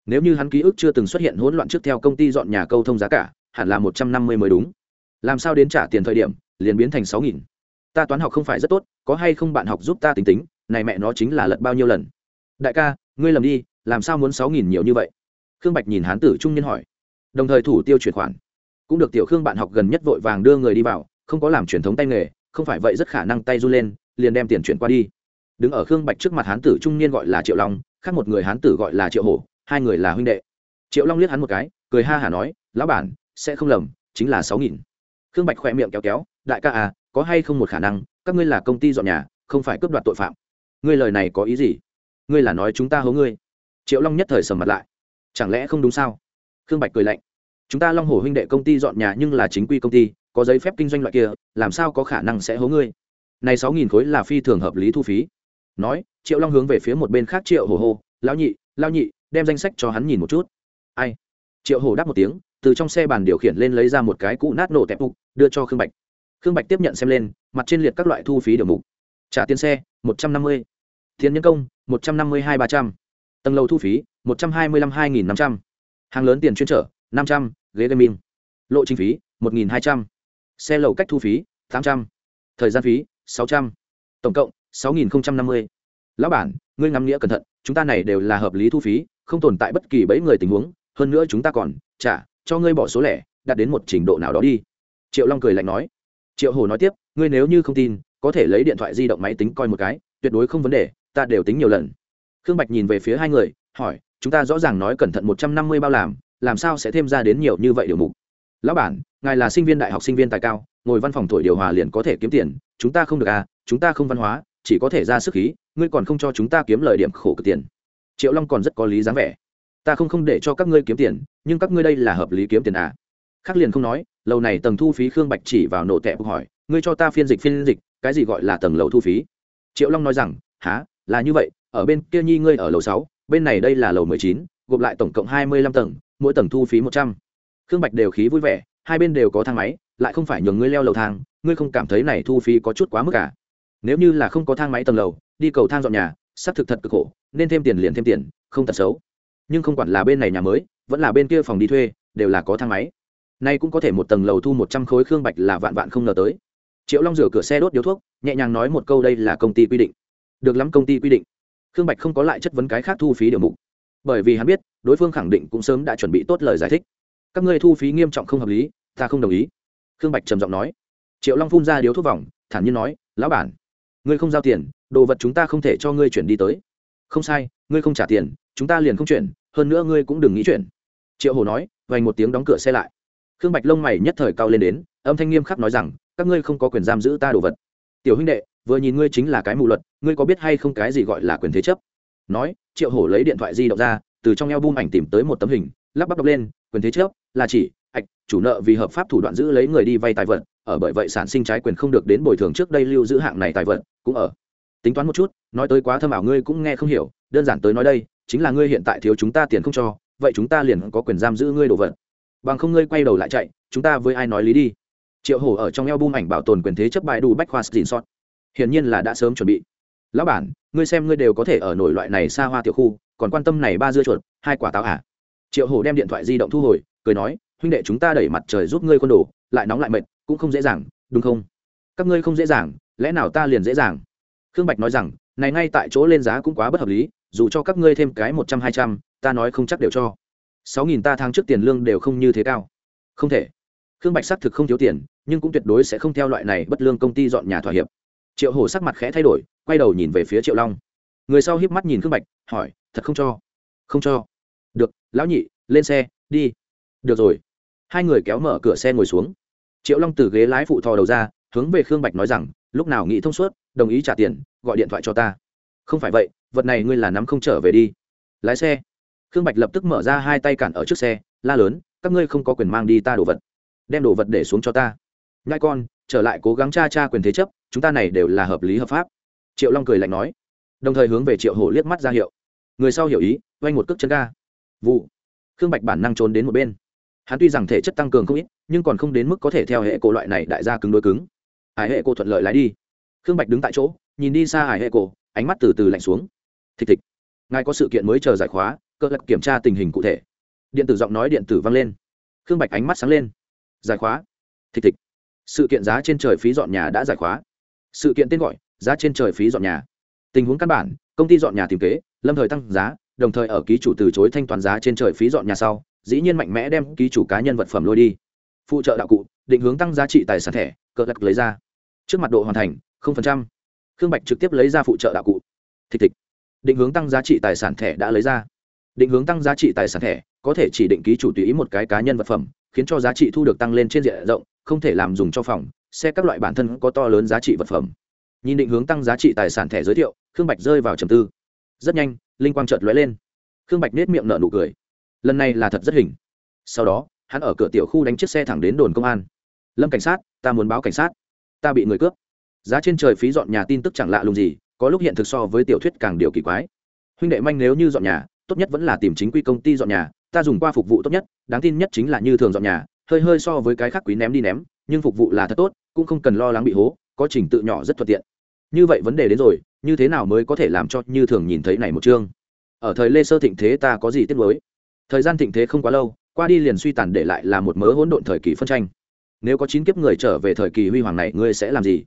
Nếu như hắn ký ức chưa từng xuất hiện hỗn loạn trước theo công ty dọn nhà câu thông giá cả, hẳn là một trăm năm mươi mới đúng. Làm sao đến trả tiền thời điểm, liền biến thành sáu nghìn? Ta toán học không phải rất tốt, có hay không bạn học giúp ta tính tính, này mẹ nó chính là lật bao nhiêu lần? Đại ca, ngươi lầm đi, làm sao muốn sáu nghìn nhiều như vậy? Khương bạch nhìn hán tử trung niên hỏi. Đồng thời thủ tiêu chuyển khoản. Cũng được tiểu khương bạn học gần nhất vội vàng đưa người đi vào, không có làm truyền thống tay nghề, không phải vậy rất khả năng tay run lên, liền đem tiền chuyển qua đi đứng ở khương bạch trước mặt hán tử trung niên gọi là triệu long, khác một người hán tử gọi là triệu hổ, hai người là huynh đệ. Triệu long liếc hắn một cái, cười ha hả nói, lão bản, sẽ không lầm, chính là sáu nghìn. Khương bạch khỏe miệng kéo kéo, đại ca à có hay không một khả năng, các ngươi là công ty dọn nhà, không phải cướp đoạt tội phạm. Ngươi lời này có ý gì? Ngươi là nói chúng ta hố ngươi. Triệu long nhất thời sầm mặt lại. Chẳng lẽ không đúng sao? Khương bạch cười lạnh. Chúng ta long hồ huynh đệ công ty dọn nhà nhưng là chính quy công ty, có giấy phép kinh doanh loại kia, làm sao có khả năng sẽ hố ngươi? Này sáu nghìn khối là phi thường hợp lý thu phí nói, triệu long hướng về phía một bên khác triệu hồ hô, lão nhị lao nhị, đem danh sách cho hắn nhìn một chút. Ai? Triệu hồ đáp một tiếng, từ trong xe bàn điều khiển lên lấy ra một cái cũ nát nổ tẹp phục đưa cho khương bạch. Khương bạch tiếp nhận xem lên, mặt trên liệt các loại thu phí điều mục. Trả tiền xe, một trăm năm mươi. Tiền nhân công, một trăm năm mươi hai ba trăm. Tầng lầu thu phí, một trăm hai mươi năm hai nghìn năm trăm. Hàng lớn tiền chuyên trở, năm trăm, ghế gaming. Lộ trình phí, một nghìn hai trăm. Xe lầu cách thu phí, tám trăm. Thời gian phí, sáu trăm. Tổng cộng sáu nghìn năm mươi. Lão bản, ngươi ngắm nghĩa cẩn thận, chúng ta này đều là hợp lý thu phí, không tồn tại bất kỳ bẫy người tình huống, hơn nữa chúng ta còn trả cho ngươi bỏ số lẻ đạt đến một trình độ nào đó đi. Triệu long cười lạnh nói. Triệu hồ nói tiếp, ngươi nếu như không tin, có thể lấy điện thoại di động máy tính coi một cái, tuyệt đối không vấn đề, ta đều tính nhiều lần. Khương bạch nhìn về phía hai người, hỏi, chúng ta rõ ràng nói cẩn thận một trăm năm mươi bao làm làm sao sẽ thêm ra đến nhiều như vậy điều mục? Lão bản, ngài là sinh viên đại học sinh viên tài cao, ngồi văn phòng thổi điều hòa liền có thể kiếm tiền, chúng ta không được à chúng ta không văn hóa chỉ có thể ra sức khí, ngươi còn không cho chúng ta kiếm lời điểm khổ cực tiền. Triệu long còn rất có lý dáng vẻ. Ta không không để cho các ngươi kiếm tiền, nhưng các ngươi đây là hợp lý kiếm tiền à? Khác liền không nói, lầu này tầng thu phí khương bạch chỉ vào nổ tẹp hỏi, ngươi cho ta phiên dịch phiên dịch, cái gì gọi là tầng lầu thu phí? Triệu long nói rằng, há, là như vậy, ở bên kia nhi ngươi ở lầu sáu, bên này đây là lầu mười chín, gộp lại tổng cộng hai mươi lăm tầng, mỗi tầng thu phí một trăm. Khương bạch đều khí vui vẻ, hai bên đều có thang máy, lại không phải nhường ngươi leo lầu thang, ngươi không cảm thấy này thu phí có chút quá mức cả à? Nếu như là không có thang máy tầng lầu, đi cầu thang dọn nhà sắp thực thật cực khổ, nên thêm tiền liền thêm tiền, không thật xấu. Nhưng không quản là bên này nhà mới, vẫn là bên kia phòng đi thuê, đều là có thang máy. Nay cũng có thể một tầng lầu thu một trăm khối khương bạch là vạn vạn không ngờ tới. Triệu long rửa cửa xe đốt điếu thuốc, nhẹ nhàng nói một câu đây là công ty quy định. Được lắm công ty quy định. Khương bạch không có lại chất vấn cái khác thu phí điều mục. Bởi vì hắn biết, đối phương khẳng định cũng sớm đã chuẩn bị tốt lời giải thích. Các ngươi thu phí nghiêm trọng không hợp lý, ta không đồng ý. Khương bạch trầm giọng nói. Triệu long phun ra điếu thuốc vòng, thản nhiên nói, lão bản ngươi không giao tiền, đồ vật chúng ta không thể cho ngươi chuyển đi tới. Không sai, ngươi không trả tiền, chúng ta liền không chuyển, hơn nữa ngươi cũng đừng nghĩ chuyển. Triệu hồ nói, vành một tiếng đóng cửa xe lại. Khương bạch lông mày nhất thời cao lên đến, âm thanh nghiêm khắc nói rằng, các ngươi không có quyền giam giữ ta đồ vật. Tiểu huynh đệ, vừa nhìn ngươi chính là cái mù luật, ngươi có biết hay không cái gì gọi là quyền thế chấp? Nói, triệu hổ lấy điện thoại di động ra, từ trong eo bung ảnh tìm tới một tấm hình, lắp bắp đọc lên, quyền thế chấp là chỉ, ạch, chủ nợ vì hợp pháp thủ đoạn giữ lấy người đi vay tài vật ở bởi vậy sản sinh trái quyền không được đến bồi thường trước đây lưu giữ hạng này tài vật, cũng ở. Tính toán một chút, nói tới quá thâm ảo ngươi cũng nghe không hiểu, đơn giản tới nói đây, chính là ngươi hiện tại thiếu chúng ta tiền không cho, vậy chúng ta liền có quyền giam giữ ngươi đồ vật. Bằng không ngươi quay đầu lại chạy, chúng ta với ai nói lý đi? Triệu hổ ở trong eo bung ảnh bảo tồn quyền thế chấp bài đủ bách khoa xin sót hiển nhiên là đã sớm chuẩn bị. Lão bản, ngươi xem ngươi đều có thể ở nổi loại này xa hoa tiểu khu, còn quan tâm này ba dưa chuột, hai quả táo à triệu hổ đem điện thoại di động thu hồi, cười nói, huynh đệ chúng ta đẩy mặt trời giúp ngươi con đồ, lại nóng lại mệt cũng không dễ dàng, đúng không? Các ngươi không dễ dàng, lẽ nào ta liền dễ dàng? Khương bạch nói rằng, này ngay tại chỗ lên giá cũng quá bất hợp lý, dù cho các ngươi thêm cái một trăm, hai trăm, ta nói không chắc đều cho. Sáu nghìn ta tháng trước tiền lương đều không như thế cao. Không thể. Khương bạch xác thực không thiếu tiền, nhưng cũng tuyệt đối sẽ không theo loại này bất lương công ty dọn nhà thỏa hiệp. Triệu hổ sắc mặt khẽ thay đổi, quay đầu nhìn về phía triệu long. Người sau hiếp mắt nhìn khương bạch, hỏi, thật không cho? Không cho. Được, lão nhị, lên xe, đi. Được rồi. Hai người kéo mở cửa xe ngồi xuống triệu long từ ghế lái phụ thò đầu ra, hướng về khương bạch nói rằng, lúc nào nghĩ thông suốt, đồng ý trả tiền, gọi điện thoại cho ta. Không phải vậy, vật này ngươi là nắm không trở về đi. Lái xe. Khương bạch lập tức mở ra hai tay cản ở trước xe, la lớn, các ngươi không có quyền mang đi ta đồ vật. Đem đồ vật để xuống cho ta. Nhai con, trở lại cố gắng tra tra quyền thế chấp, chúng ta này đều là hợp lý hợp pháp. Triệu long cười lạnh nói, đồng thời hướng về triệu hổ liếc mắt ra hiệu. Người sau hiểu ý, oanh một cước chân ga. Vụ. Khương bạch bản năng trốn đến một bên. Hắn tuy rằng thể chất tăng cường không ít nhưng còn không đến mức có thể theo hệ cổ loại này đại gia cứng đối cứng. Hải hệ cổ thuận lợi lái đi. Khương bạch đứng tại chỗ, nhìn đi xa hải hệ cổ, ánh mắt từ từ lạnh xuống. Thịch thịch, ngài có sự kiện mới chờ giải khóa, cơ lập kiểm tra tình hình cụ thể. Điện tử giọng nói điện tử vang lên. Khương bạch ánh mắt sáng lên. Giải khóa. Thịch thịch, sự kiện giá trên trời phí dọn nhà đã giải khóa. Sự kiện tên gọi, giá trên trời phí dọn nhà. Tình huống căn bản, công ty dọn nhà tìm kế, lâm thời tăng giá, đồng thời ở ký chủ từ chối thanh toán giá trên trời phí dọn nhà sau, dĩ nhiên mạnh mẽ đem ký chủ cá nhân vật phẩm lôi đi phụ trợ đạo cụ, định hướng tăng giá trị tài sản thẻ, cờ lật lấy ra. Trước mặt độ hoàn thành khương bạch trực tiếp lấy ra phụ trợ đạo cụ. Thịch thịch định hướng tăng giá trị tài sản thẻ đã lấy ra. Định hướng tăng giá trị tài sản thẻ có thể chỉ định ký chủ tùy ý một cái cá nhân vật phẩm, khiến cho giá trị thu được tăng lên trên diện rộng, không thể làm dùng cho phòng, xe các loại bản thân có to lớn giá trị vật phẩm. Nhìn định hướng tăng giá trị tài sản thẻ giới thiệu, khương bạch rơi vào trầm tư. Rất nhanh, linh quang chợt lóe lên. Khương bạch nết miệng nở nụ cười. Lần này là thật rất hình. Sau đó hắn ở cửa tiểu khu đánh chiếc xe thẳng đến đồn công an. Lâm cảnh sát, ta muốn báo cảnh sát. Ta bị người cướp. Giá trên trời phí dọn nhà tin tức chẳng lạ lùng gì, có lúc hiện thực so với tiểu thuyết càng điều kỳ quái. Huynh đệ manh nếu như dọn nhà, tốt nhất vẫn là tìm chính quy công ty dọn nhà, ta dùng qua phục vụ tốt nhất, đáng tin nhất chính là như thường dọn nhà, hơi hơi so với cái khác quý ném đi ném, nhưng phục vụ là thật tốt, cũng không cần lo lắng bị hố, có trình tự nhỏ rất thuận tiện. Như vậy vấn đề đến rồi, như thế nào mới có thể làm cho như thường nhìn thấy này một chương? Ở thời lê sơ thịnh thế ta có gì tiếc mới thời gian thịnh thế không quá lâu qua đi liền suy tàn để lại là một mớ hỗn độn thời kỳ phân tranh. Nếu có chín kiếp người trở về thời kỳ huy hoàng này, ngươi sẽ làm gì?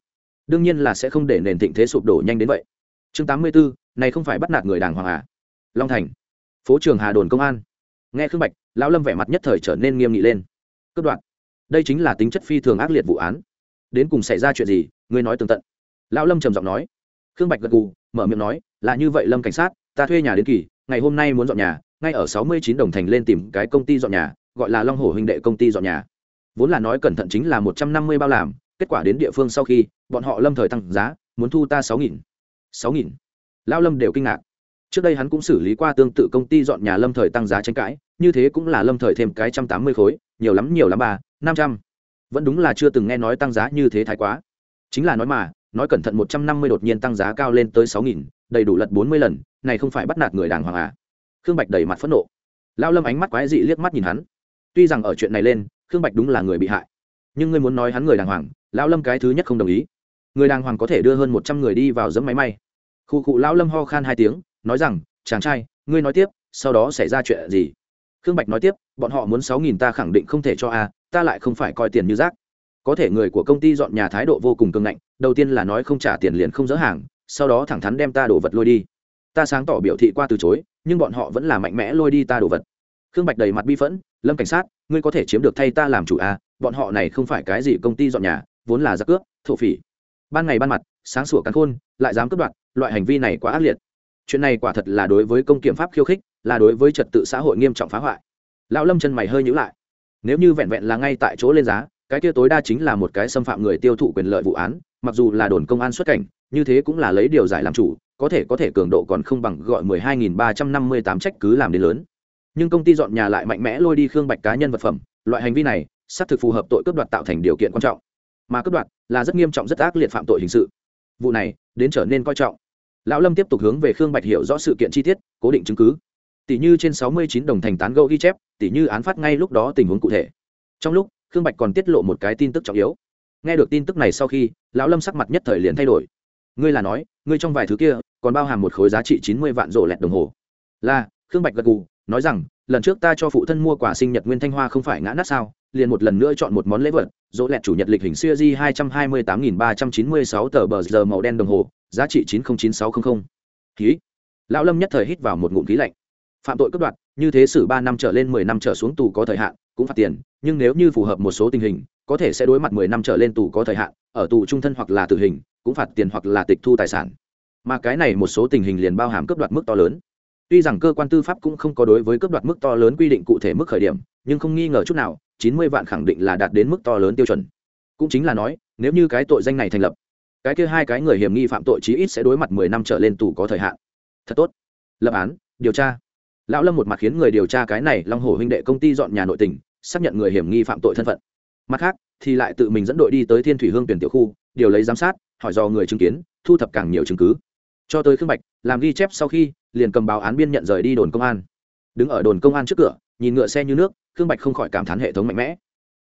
Đương nhiên là sẽ không để nền thịnh thế sụp đổ nhanh đến vậy. Chương tám mươi bốn này không phải bắt nạt người đàng hoàng à? Long thành, phố trường hà đồn công an. Nghe khương bạch, lão lâm vẻ mặt nhất thời trở nên nghiêm nghị lên. Cướp đoạn đây chính là tính chất phi thường ác liệt vụ án. Đến cùng xảy ra chuyện gì, ngươi nói tường tận. Lão lâm trầm giọng nói. Khương bạch gật gù, mở miệng nói, là như vậy lâm cảnh sát, ta thuê nhà đến kỳ, ngày hôm nay muốn dọn nhà ngay ở sáu mươi chín đồng thành lên tìm cái công ty dọn nhà, gọi là long hồ huynh đệ công ty dọn nhà. Vốn là nói cẩn thận chính là một trăm năm mươi bao làm, kết quả đến địa phương sau khi, bọn họ lâm thời tăng giá, muốn thu ta sáu nghìn. Sáu nghìn. Lao lâm đều kinh ngạc. Trước đây hắn cũng xử lý qua tương tự công ty dọn nhà lâm thời tăng giá tranh cãi, như thế cũng là lâm thời thêm cái trăm tám mươi khối, nhiều lắm nhiều lắm ba, năm trăm. Vẫn đúng là chưa từng nghe nói tăng giá như thế thái quá. Chính là nói mà, nói cẩn thận một trăm năm mươi đột nhiên tăng giá cao lên tới sáu nghìn, đầy đủ lật bốn mươi lần, này không phải bắt nạt người đàng hoàng à? Khương bạch đầy mặt phẫn nộ. Lao lâm ánh mắt quái dị liếc mắt nhìn hắn. Tuy rằng ở chuyện này lên, khương bạch đúng là người bị hại. Nhưng ngươi muốn nói hắn người đàng hoàng lão lâm cái thứ nhất không đồng ý. Người đàng hoàng có thể đưa hơn một trăm người đi vào dẫm máy may. Khu cụ lão lâm ho khan hai tiếng, nói rằng, chàng trai, ngươi nói tiếp, sau đó xảy ra chuyện gì? Khương bạch nói tiếp, bọn họ muốn sáu nghìn ta khẳng định không thể cho a, ta lại không phải coi tiền như rác. Có thể người của công ty dọn nhà thái độ vô cùng cương ngạnh, đầu tiên là nói không trả tiền liền không dỡ hàng, sau đó thẳng thắn đem ta đổ vật lôi đi. Ta sáng tỏ biểu thị qua từ chối nhưng bọn họ vẫn là mạnh mẽ lôi đi ta đồ vật. Khương bạch đầy mặt bi phẫn, lâm cảnh sát, ngươi có thể chiếm được thay ta làm chủ à? Bọn họ này không phải cái gì công ty dọn nhà, vốn là giặc cướp, thổ phỉ. Ban ngày ban mặt, sáng sủa cắn khôn, lại dám cướp đoạt, loại hành vi này quá ác liệt. Chuyện này quả thật là đối với công kiểm pháp khiêu khích, là đối với trật tự xã hội nghiêm trọng phá hoại. Lão lâm chân mày hơi nhữ lại. Nếu như vẹn vẹn là ngay tại chỗ lên giá, cái kia tối đa chính là một cái xâm phạm người tiêu thụ quyền lợi vụ án, mặc dù là đồn công an xuất cảnh, như thế cũng là lấy điều giải làm chủ có thể có thể cường độ còn không bằng gọi 12.358 trách cứ làm đến lớn. Nhưng công ty dọn nhà lại mạnh mẽ lôi đi khương bạch cá nhân vật phẩm. Loại hành vi này, xác thực phù hợp tội cướp đoạt tạo thành điều kiện quan trọng. Mà cướp đoạt là rất nghiêm trọng, rất ác liệt phạm tội hình sự. Vụ này, đến trở nên coi trọng. Lão lâm tiếp tục hướng về khương bạch hiểu rõ sự kiện chi tiết, cố định chứng cứ. Tỷ như trên sáu mươi chín đồng thành tán gẫu ghi chép, tỷ như án phát ngay lúc đó tình huống cụ thể. Trong lúc, khương bạch còn tiết lộ một cái tin tức trọng yếu. Nghe được tin tức này sau khi, lão lâm sắc mặt nhất thời liền thay đổi. Ngươi là nói, ngươi trong vài thứ kia còn bao hàm một khối giá trị chín mươi vạn rổ lẹt đồng hồ. Là, khương bạch gật gù, nói rằng, lần trước ta cho phụ thân mua quà sinh nhật nguyên thanh hoa không phải ngã nát sao, liền một lần nữa chọn một món lễ vật rỗ lẹt chủ nhật lịch hình siêu di hai trăm hai mươi tám nghìn ba trăm chín mươi sáu tờ bờ giờ màu đen đồng hồ, giá trị chín mươi chín sáu trăm linh khí. Lão lâm nhất thời hít vào một ngụm khí lạnh. Phạm tội cướp đoạt, như thế xử ba năm trở lên mười năm trở xuống tù có thời hạn, cũng phạt tiền, nhưng nếu như phù hợp một số tình hình, có thể sẽ đối mặt mười năm trở lên tù có thời hạn, ở tù trung thân hoặc là tử hình, cũng phạt tiền hoặc là tịch thu tài sản mà cái này một số tình hình liền bao hàm cướp đoạt mức to lớn. Tuy rằng cơ quan tư pháp cũng không có đối với cướp đoạt mức to lớn quy định cụ thể mức khởi điểm, nhưng không nghi ngờ chút nào, chín mươi vạn khẳng định là đạt đến mức to lớn tiêu chuẩn. Cũng chính là nói, nếu như cái tội danh này thành lập, cái kia hai cái người hiểm nghi phạm tội chí ít sẽ đối mặt mười năm trở lên tù có thời hạn. Thật tốt. Lập án, điều tra. Lão lâm một mặt khiến người điều tra cái này long hồ huynh đệ công ty dọn nhà nội tỉnh xác nhận người hiểm nghi phạm tội thân phận. Mặt khác, thì lại tự mình dẫn đội đi tới thiên thủy hương tuyển tiểu khu, điều lấy giám sát, hỏi do người chứng kiến, thu thập càng nhiều chứng cứ cho tới khương bạch, làm ghi chép sau khi, liền cầm báo án biên nhận rời đi đồn công an. Đứng ở đồn công an trước cửa, nhìn ngựa xe như nước, khương bạch không khỏi cảm thán hệ thống mạnh mẽ.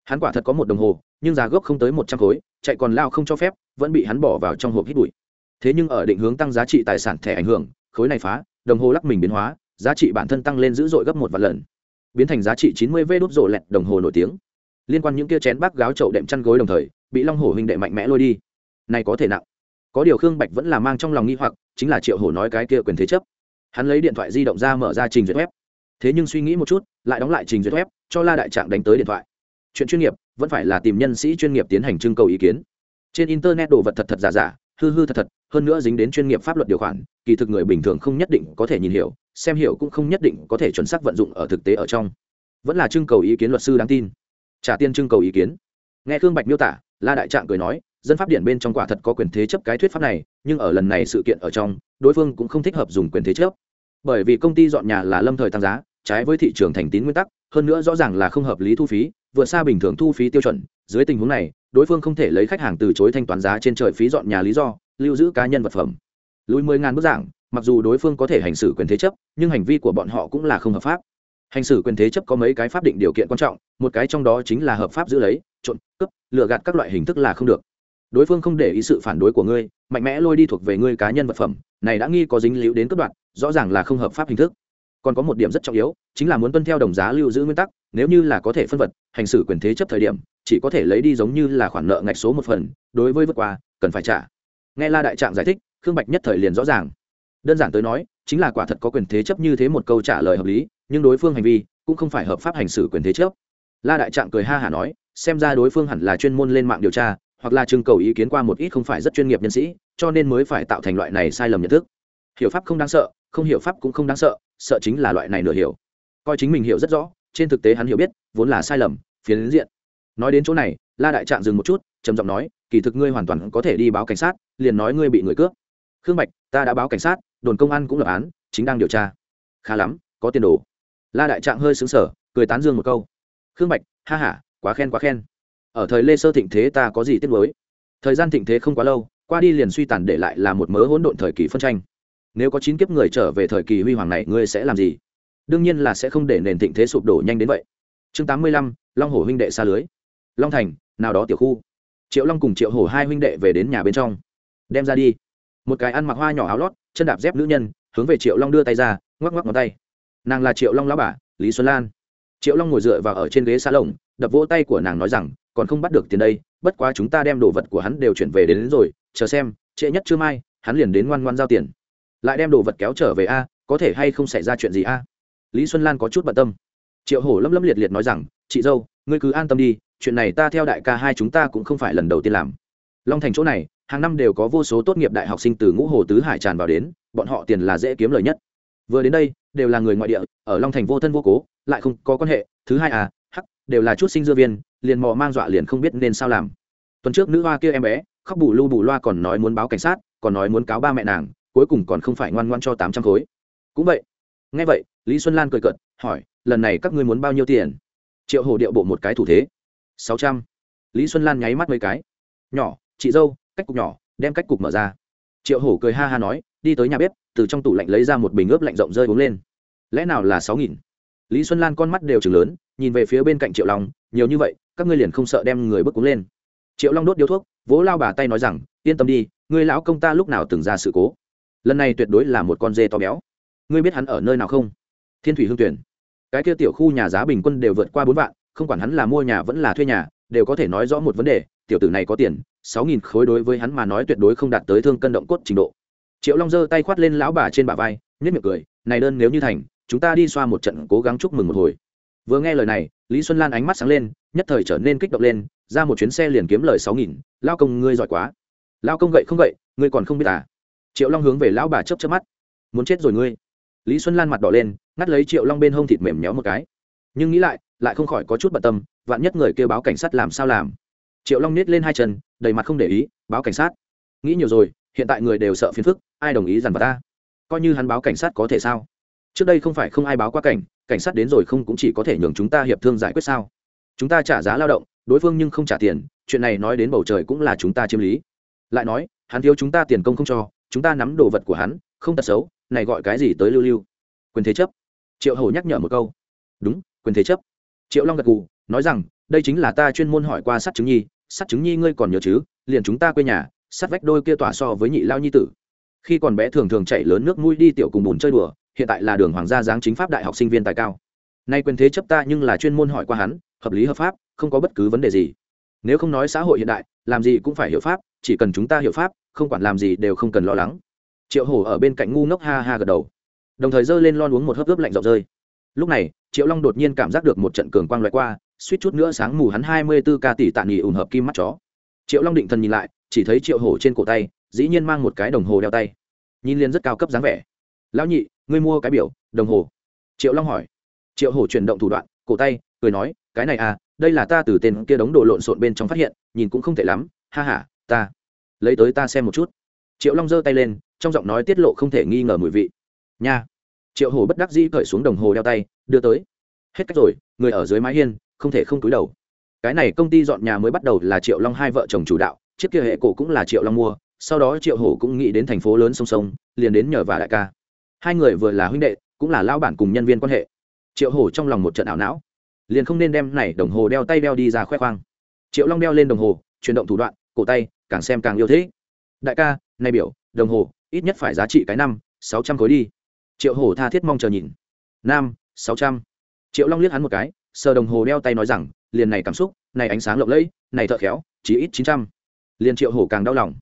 Hắn quả thật có một đồng hồ, nhưng giá gốc không tới một trăm khối, chạy còn lao không cho phép, vẫn bị hắn bỏ vào trong hộp hít bụi. Thế nhưng ở định hướng tăng giá trị tài sản thẻ ảnh hưởng, khối này phá, đồng hồ lắc mình biến hóa, giá trị bản thân tăng lên dữ dội gấp một vạn lần. Biến thành giá trị chín mươi vê đốt rộ lẹt đồng hồ nổi tiếng. Liên quan những kia chén bác gáo chậu đệm chăn gối đồng thời, bị long hổ huynh đệ mạnh mẽ lôi đi. Này có thể nặng có điều khương bạch vẫn là mang trong lòng nghi hoặc, chính là triệu hổ nói cái kia quyền thế chấp. Hắn lấy điện thoại di động ra mở ra trình duyệt web. Thế nhưng suy nghĩ một chút, lại đóng lại trình duyệt web, cho la đại trạng đánh tới điện thoại. Chuyện chuyên nghiệp, vẫn phải là tìm nhân sĩ chuyên nghiệp tiến hành trưng cầu ý kiến. Trên internet đồ vật thật thật giả giả, hư hư thật thật, hơn nữa dính đến chuyên nghiệp pháp luật điều khoản, kỳ thực người bình thường không nhất định có thể nhìn hiểu, xem hiểu cũng không nhất định có thể chuẩn xác vận dụng ở thực tế ở trong. Vẫn là trưng cầu ý kiến luật sư đáng tin. Trả tiền trưng cầu ý kiến. Nghe khương bạch miêu tả, la đại trạng cười nói dân pháp điện bên trong quả thật có quyền thế chấp cái thuyết pháp này, nhưng ở lần này sự kiện ở trong, đối phương cũng không thích hợp dùng quyền thế chấp. Bởi vì công ty dọn nhà là lâm thời tăng giá, trái với thị trường thành tín nguyên tắc, hơn nữa rõ ràng là không hợp lý thu phí, vượt xa bình thường thu phí tiêu chuẩn. Dưới tình huống này, đối phương không thể lấy khách hàng từ chối thanh toán giá trên trời phí dọn nhà lý do, lưu giữ cá nhân vật phẩm. Lùi mười ngàn bức giảng mặc dù đối phương có thể hành xử quyền thế chấp, nhưng hành vi của bọn họ cũng là không hợp pháp. Hành xử quyền thế chấp có mấy cái pháp định điều kiện quan trọng, một cái trong đó chính là hợp pháp giữ lấy, trộn, cướp, lừa gạt các loại hình thức là không được đối phương không để ý sự phản đối của ngươi, mạnh mẽ lôi đi thuộc về ngươi cá nhân vật phẩm, này đã nghi có dính líu đến cướp đoạt rõ ràng là không hợp pháp hình thức. Còn có một điểm rất trọng yếu, chính là muốn tuân theo đồng giá lưu giữ nguyên tắc, nếu như là có thể phân vật, hành xử quyền thế chấp thời điểm, chỉ có thể lấy đi giống như là khoản nợ ngạch số một phần, đối với vượt qua, cần phải trả. Nghe la đại trạng giải thích, khương bạch nhất thời liền rõ ràng. Đơn giản tới nói, chính là quả thật có quyền thế chấp như thế một câu trả lời hợp lý, nhưng đối phương hành vi cũng không phải hợp pháp hành xử quyền thế chấp. La đại trạng cười ha hả nói, xem ra đối phương hẳn là chuyên môn lên mạng điều tra hoặc là trưng cầu ý kiến qua một ít không phải rất chuyên nghiệp nhân sĩ, cho nên mới phải tạo thành loại này sai lầm nhận thức. Hiểu pháp không đáng sợ, không hiểu pháp cũng không đáng sợ sợ chính là loại này nửa hiểu. Coi chính mình hiểu rất rõ, trên thực tế hắn hiểu biết, vốn là sai lầm, phiến diện. Nói đến chỗ này, la đại trạng dừng một chút, trầm giọng nói, kỳ thực ngươi hoàn toàn có thể đi báo cảnh sát, liền nói ngươi bị người cướp. Khương bạch, ta đã báo cảnh sát, đồn công an cũng lập án, chính đang điều tra. Khá lắm, có tiền đồ. La đại trạng hơi xứng sở cười tán dương một câu. Khương bạch, ha h a quá khen quá khen ở thời lê sơ thịnh thế ta có gì tiếc nuối? Thời gian thịnh thế không quá lâu, qua đi liền suy tàn để lại là một mớ hỗn độn thời kỳ phân tranh. Nếu có chín kiếp người trở về thời kỳ huy hoàng này, ngươi sẽ làm gì? Đương nhiên là sẽ không để nền thịnh thế sụp đổ nhanh đến vậy. Chương tám mươi lăm, long hồ huynh đệ xa lưới. Long thành, nào đó tiểu khu. Triệu long cùng triệu hổ hai huynh đệ về đến nhà bên trong. Đem ra đi. Một cái ăn mặc hoa nhỏ áo lót, chân đạp dép nữ nhân, hướng về triệu long đưa tay ra, ngoắc ngoắc ngón tay. Nàng là triệu long lão bà, lý xuân lan. Triệu long ngồi dựa vào ở trên ghế xa lồng đập vỗ tay của nàng nói rằng còn không bắt được tiền đây bất quá chúng ta đem đồ vật của hắn đều chuyển về đến, đến rồi chờ xem trễ nhất chưa mai hắn liền đến ngoan ngoan giao tiền. Lại đem đồ vật kéo trở về a có thể hay không xảy ra chuyện gì a? Lý xuân lan có chút bận tâm. Triệu hổ lâm lâm liệt liệt nói rằng chị dâu ngươi cứ an tâm đi chuyện này ta theo đại ca hai chúng ta cũng không phải lần đầu tiên làm. Long thành chỗ này hàng năm đều có vô số tốt nghiệp đại học sinh từ ngũ hồ tứ hải tràn vào đến bọn họ tiền là dễ kiếm lời nhất. Vừa đến đây đều là người ngoại địa ở long thành vô thân vô cố lại không có quan hệ. Thứ hai à đều là chút sinh dư viên, liền mò mang dọa liền không biết nên sao làm. Tuần trước nữ hoa kia em bé, khóc bù lu bù loa còn nói muốn báo cảnh sát, còn nói muốn cáo ba mẹ nàng, cuối cùng còn không phải ngoan ngoan cho tám trăm khối. Cũng vậy. Ngay vậy, lý xuân lan cười cợt, hỏi, lần này các ngươi muốn bao nhiêu tiền? Triệu hồ điệu bộ một cái thủ thế. Sáu trăm. Lý xuân lan nháy mắt mấy cái. Nhỏ, chị dâu, cách cục nhỏ, đem cách cục mở ra. Triệu hổ cười ha ha nói, đi tới nhà bếp, từ trong tủ lạnh lấy ra một bình ướp lạnh rộng rơi uống lên. Lẽ nào là sáu nghìn? Lý xuân lan con mắt đều chừng lớn, nhìn về phía bên cạnh triệu long, nhiều như vậy, các ngươi liền không sợ đem người bước uống lên. Triệu long đốt điếu thuốc, vỗ lao bà tay nói rằng, yên tâm đi, ngươi lão công ta lúc nào từng ra sự cố. Lần này tuyệt đối là một con dê to béo. Ngươi biết hắn ở nơi nào không? Thiên thủy hương tuyển. Cái kia tiểu khu nhà giá bình quân đều vượt qua bốn vạn, không quản hắn là mua nhà vẫn là thuê nhà, đều có thể nói rõ một vấn đề, tiểu tử này có tiền, sáu nghìn khối đối với hắn mà nói tuyệt đối không đạt tới thương cân động cốt trình độ. Triệu long giơ tay khoát lên lão bà trên bả vai nhất miệng cười, này đơn nếu như thành chúng ta đi xoa một trận, cố gắng chúc mừng một hồi. Vừa nghe lời này, lý xuân lan ánh mắt sáng lên, nhất thời trở nên kích động lên, ra một chuyến xe liền kiếm lời sáu nghìn, lao công, ngươi giỏi quá. Lao công gậy không gậy, ngươi còn không biết à? Triệu long hướng về lão bà chấp chấp mắt. Muốn chết rồi ngươi. Lý xuân lan mặt đỏ lên, ngắt lấy triệu long bên hông thịt mềm nhéo một cái. Nhưng nghĩ lại lại không khỏi có chút bận tâm, vạn nhất người kêu báo cảnh sát làm sao làm. Triệu long nết lên hai chân, đầy mặt không để ý, báo cảnh sát. Nghĩ nhiều rồi, hiện tại người đều sợ phiền phức, ai đồng ý dằn vào ta? Coi như hắn báo cảnh sát có thể sao? Trước đây không phải không ai báo qua cảnh cảnh sát đến rồi không cũng chỉ có thể nhường chúng ta hiệp thương giải quyết sao? Chúng ta trả giá lao động, đối phương nhưng không trả tiền, chuyện này nói đến bầu trời cũng là chúng ta chiếm lý. Lại nói, hắn thiếu chúng ta tiền công không cho, chúng ta nắm đồ vật của hắn, không tật xấu, này gọi cái gì tới lưu lưu? Quyền thế chấp. Triệu hầu nhắc nhở một câu. Đúng, quyền thế chấp. Triệu long gật gù, nói rằng, đây chính là ta chuyên môn hỏi qua sát chứng nhi, sát chứng nhi ngươi còn nhớ chứ, liền chúng ta quê nhà, sát vách đôi kia tỏa so với nhị lao nhi tử. Khi còn bé thường thường chạy lớn nước mũi đi tiểu cùng bùn chơi đùa hiện tại là đường hoàng gia giáng chính pháp đại học sinh viên tài cao. Nay quyền thế chấp ta nhưng là chuyên môn hỏi qua hắn, hợp lý hợp pháp, không có bất cứ vấn đề gì. Nếu không nói xã hội hiện đại, làm gì cũng phải hiểu pháp, chỉ cần chúng ta hiểu pháp, không quản làm gì đều không cần lo lắng. Triệu hổ ở bên cạnh ngu ngốc ha ha gật đầu. Đồng thời giơ lên lon uống một hớp ướp lạnh rộng rơi. Lúc này, triệu long đột nhiên cảm giác được một trận cường quang loại qua, suýt chút nữa sáng mù hắn hai mươi b ố ca tỷ tạ nghỉ ủng hợp kim mắt chó. Triệu long định thần nhìn lại, chỉ thấy triệu hổ trên cổ tay, dĩ nhiên mang một cái đồng hồ đeo tay. Nhìn liền rất cao cấp dáng vẻ. Lão nhị ngươi mua cái biểu, đồng hồ. Triệu long hỏi. Triệu hổ chuyển động thủ đoạn, cổ tay, cười nói, cái này à đây là ta từ tên kia đống đồ lộn xộn bên trong phát hiện, nhìn cũng không tệ lắm, ha h a ta. Lấy tới ta xem một chút. Triệu long giơ tay lên, trong giọng nói tiết lộ không thể nghi ngờ mùi vị. Nha. Triệu hổ bất đắc dĩ cởi xuống đồng hồ đeo tay, đưa tới. Hết cách rồi, người ở dưới mái hiên, không thể không túi đầu. Cái này công ty dọn nhà mới bắt đầu là triệu long hai vợ chồng chủ đạo, chiếc kia hệ cổ cũng là triệu long mua, sau đó triệu hổ cũng nghĩ đến thành phố lớn sông sông, liền đến nhờ và đại ca hai người vừa là huynh đệ, cũng là lao bản cùng nhân viên quan hệ. Triệu hổ trong lòng một trận ảo não, liền không nên đem này đồng hồ đeo tay đeo đi ra khoe khoang. Triệu long đeo lên đồng hồ, chuyển động thủ đoạn, cổ tay, càng xem càng yêu thế đại ca, này biểu, đồng hồ, ít nhất phải giá trị cái năm, sáu trăm khối đi. Triệu hổ tha thiết mong chờ nhìn. Nam sáu trăm. Triệu long liếc hắn một cái, sờ đồng hồ đeo tay nói rằng, liền này cảm xúc, này ánh sáng lộng lẫy, này thợ khéo chỉ ít chín trăm. Liền triệu hổ càng đau lòng.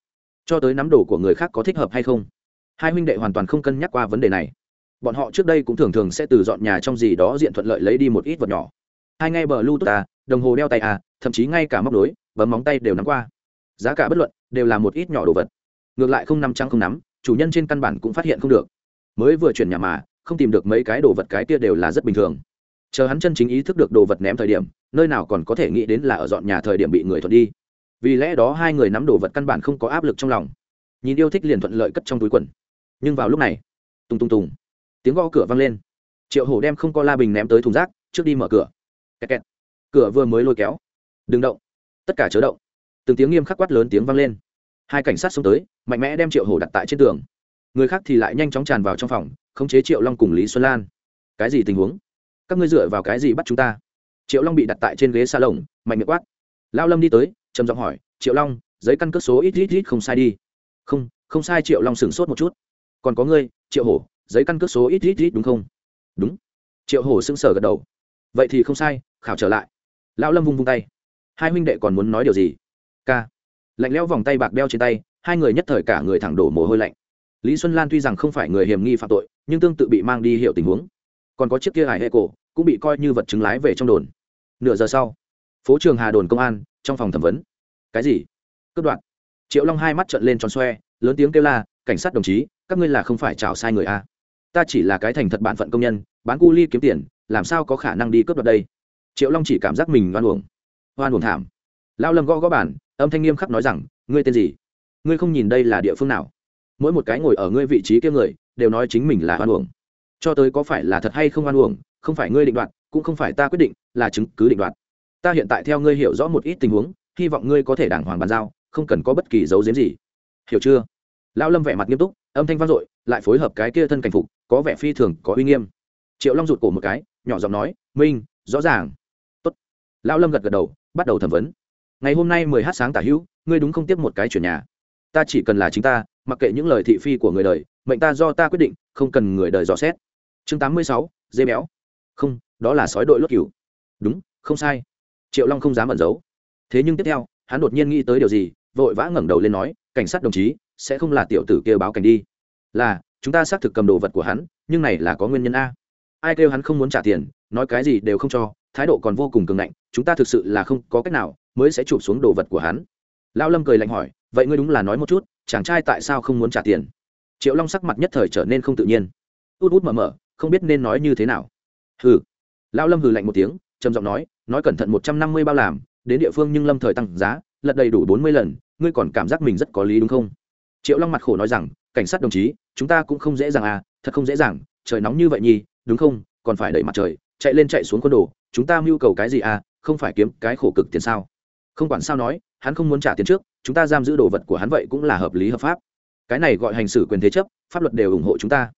Cho tới nắm đồ của người khác có thích hợp hay không? Hai huynh đệ hoàn toàn không cân nhắc qua vấn đề này. Bọn họ trước đây cũng thường thường sẽ từ dọn nhà trong gì đó diện thuận lợi lấy đi một ít vật nhỏ. Hai ngay bờ lưu tốt à đồng hồ đeo tay à thậm chí ngay cả móc đối bấm móng tay đều nắm qua. Giá cả bất luận, đều là một ít nhỏ đồ vật. Ngược lại không nắm trăng không nắm, chủ nhân trên căn bản cũng phát hiện không được. Mới vừa chuyển nhà mà, không tìm được mấy cái đồ vật cái kia đều là rất bình thường. Chờ hắn chân chính ý thức được đồ vật ném thời điểm, nơi nào còn có thể nghĩ đến là ở dọn nhà thời điểm bị người thuận đi. Vì lẽ đó hai người nắm đồ vật căn bản không có áp lực trong lòng. Nhìn yêu thích liền thuận lợi cất trong túi quần nhưng vào lúc này, tùng tùng tùng, tiếng gõ cửa vang lên. Triệu hổ đem không co la bình ném tới thùng rác, trước đi mở cửa. Kẹt kẹt. cửa vừa mới lôi kéo. Đừng động. Tất cả chớ động. Từng tiếng nghiêm khắc quát lớn tiếng vang lên. Hai cảnh sát xông tới, mạnh mẽ đem triệu hổ đặt tại trên tường. Người khác thì lại nhanh chóng tràn vào trong phòng, khống chế triệu long cùng lý xuân lan. Cái gì tình huống? Các ngươi dựa vào cái gì bắt chúng ta? Triệu long bị đặt tại trên ghế xa lồng mạnh miệng quát. Lao lâm đi tới, trầm giọng hỏi, triệu long, giấy căn cước số ít ít ít không sai đi. Không không sai. Triệu long sửng sốt một chút còn có ngươi, triệu hổ, giấy căn cước số ít ít ít đúng không? Đúng. Triệu hổ sững sờ gật đầu. Vậy thì không sai, khảo trở lại. Lão lâm vung vung tay. Hai huynh đệ còn muốn nói điều gì? K lạnh lẽo vòng tay bạc đeo trên tay, hai người nhất thời cả người thẳng đổ mồ hôi lạnh. Lý xuân lan tuy rằng không phải người hiểm nghi phạm tội, nhưng tương tự bị mang đi hiệu tình huống. Còn có chiếc kia hải hệ cổ, cũng bị coi như vật chứng lái về trong đồn. Nửa giờ sau, phố trường hà đồn công an, trong phòng thẩm vấn. Cái gì? Cướp đoạn triệu long hai mắt trợn lên tròn xoe, lớn tiếng kêu la cảnh sát đồng chí, các ngươi là không phải chào sai người a. Ta chỉ là cái thành thật bạn phận công nhân, bán cu ly kiếm tiền, làm sao có khả năng đi cướp đoạt đây? Triệu long chỉ cảm giác mình oan uổng. Oan uổng thảm. Lao lâm gõ gõ bản âm thanh nghiêm khắc nói rằng, ngươi tên gì? Ngươi không nhìn đây là địa phương nào? Mỗi một cái ngồi ở ngươi vị trí kia người, đều nói chính mình là oan uổng. Cho tới có phải là thật hay không oan uổng, không phải ngươi định đoạt, cũng không phải ta quyết định, là chứng cứ định đoạt. Ta hiện tại theo ngươi hiểu rõ một ít tình huống, hy vọng ngươi có thể đàng hoàng bàn giao, không cần có bất kỳ dấu diếm gì. Hiểu chưa? Lão lâm vẻ mặt nghiêm túc, âm thanh vang dội, lại phối hợp cái kia thân cảnh phục, có vẻ phi thường có uy nghiêm. Triệu long rụt cổ một cái, nhỏ giọng nói, minh, rõ ràng. Tốt. Lão lâm gật gật đầu, bắt đầu thẩm vấn. Ngày hôm nay mười h sáng tả hữu, ngươi đúng không tiếp một cái chuyển nhà? Ta chỉ cần là chính ta, mặc kệ những lời thị phi của người đời, mệnh ta do ta quyết định, không cần người đời dò xét. Chương tám mươi sáu, dê béo. Không, đó là sói đội lốt cừu. Đúng, không sai. Triệu long không dám ẩn giấu. Thế nhưng tiếp theo, hắn đột nhiên nghĩ tới điều gì, vội vã ngẩng đầu lên nói, cảnh sát đồng chí sẽ không là tiểu tử kia báo cảnh đi. Là, chúng ta xác thực cầm đồ vật của hắn, nhưng này là có nguyên nhân a. Ai kêu hắn không muốn trả tiền, nói cái gì đều không cho, thái độ còn vô cùng cường ngạnh, chúng ta thực sự là không có cách nào mới sẽ chụp xuống đồ vật của hắn. Lao lâm cười lạnh hỏi, vậy ngươi đúng là nói một chút, chàng trai tại sao không muốn trả tiền? Triệu long sắc mặt nhất thời trở nên không tự nhiên. Út út mở mở, không biết nên nói như thế nào. Hừ. Lao lâm hừ lạnh một tiếng, trầm giọng nói nói cẩn thận một trăm năm mươi bao làm, đến địa phương nhưng lâm thời tăng giá, lật đầy đủ bốn mươi lần, ngươi còn cảm giác mình rất có lý đúng không? Triệu long mặt khổ nói rằng, cảnh sát đồng chí, chúng ta cũng không dễ dàng à thật không dễ dàng, trời nóng như vậy nhi đúng không? Còn phải đẩy mặt trời, chạy lên chạy xuống quân đồ, chúng ta mưu cầu cái gì à không phải kiếm cái khổ cực tiền sao? Không quản sao nói, hắn không muốn trả tiền trước, chúng ta giam giữ đồ vật của hắn vậy cũng là hợp lý hợp pháp. Cái này gọi hành xử quyền thế chấp, pháp luật đều ủng hộ chúng ta.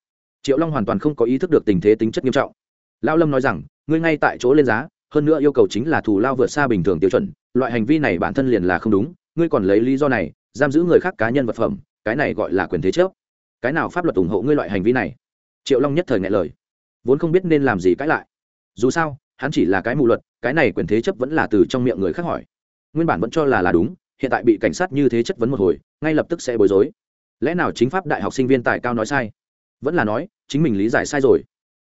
Triệu long hoàn toàn không có ý thức được tình thế tính chất nghiêm trọng. Lao lâm nói rằng, ngươi ngay tại chỗ lên giá, hơn nữa yêu cầu chính là thù lao vượt xa bình thường tiêu chuẩn, loại hành vi này bản thân liền là không đúng, ngươi còn lấy lý do này, giam giữ người khác cá nhân vật phẩm cái này gọi là quyền thế chấp cái nào pháp luật ủng hộ ngươi loại hành vi này? Triệu long nhất thời ngại lời. Vốn không biết nên làm gì cãi lại. Dù sao, hắn chỉ là cái mù luật, cái này quyền thế chấp vẫn là từ trong miệng người khác hỏi. Nguyên bản vẫn cho là là đúng, hiện tại bị cảnh sát như thế chất vấn một hồi, ngay lập tức sẽ bối rối. Lẽ nào chính pháp đại học sinh viên tài cao nói sai? Vẫn là nói, chính mình lý giải sai rồi.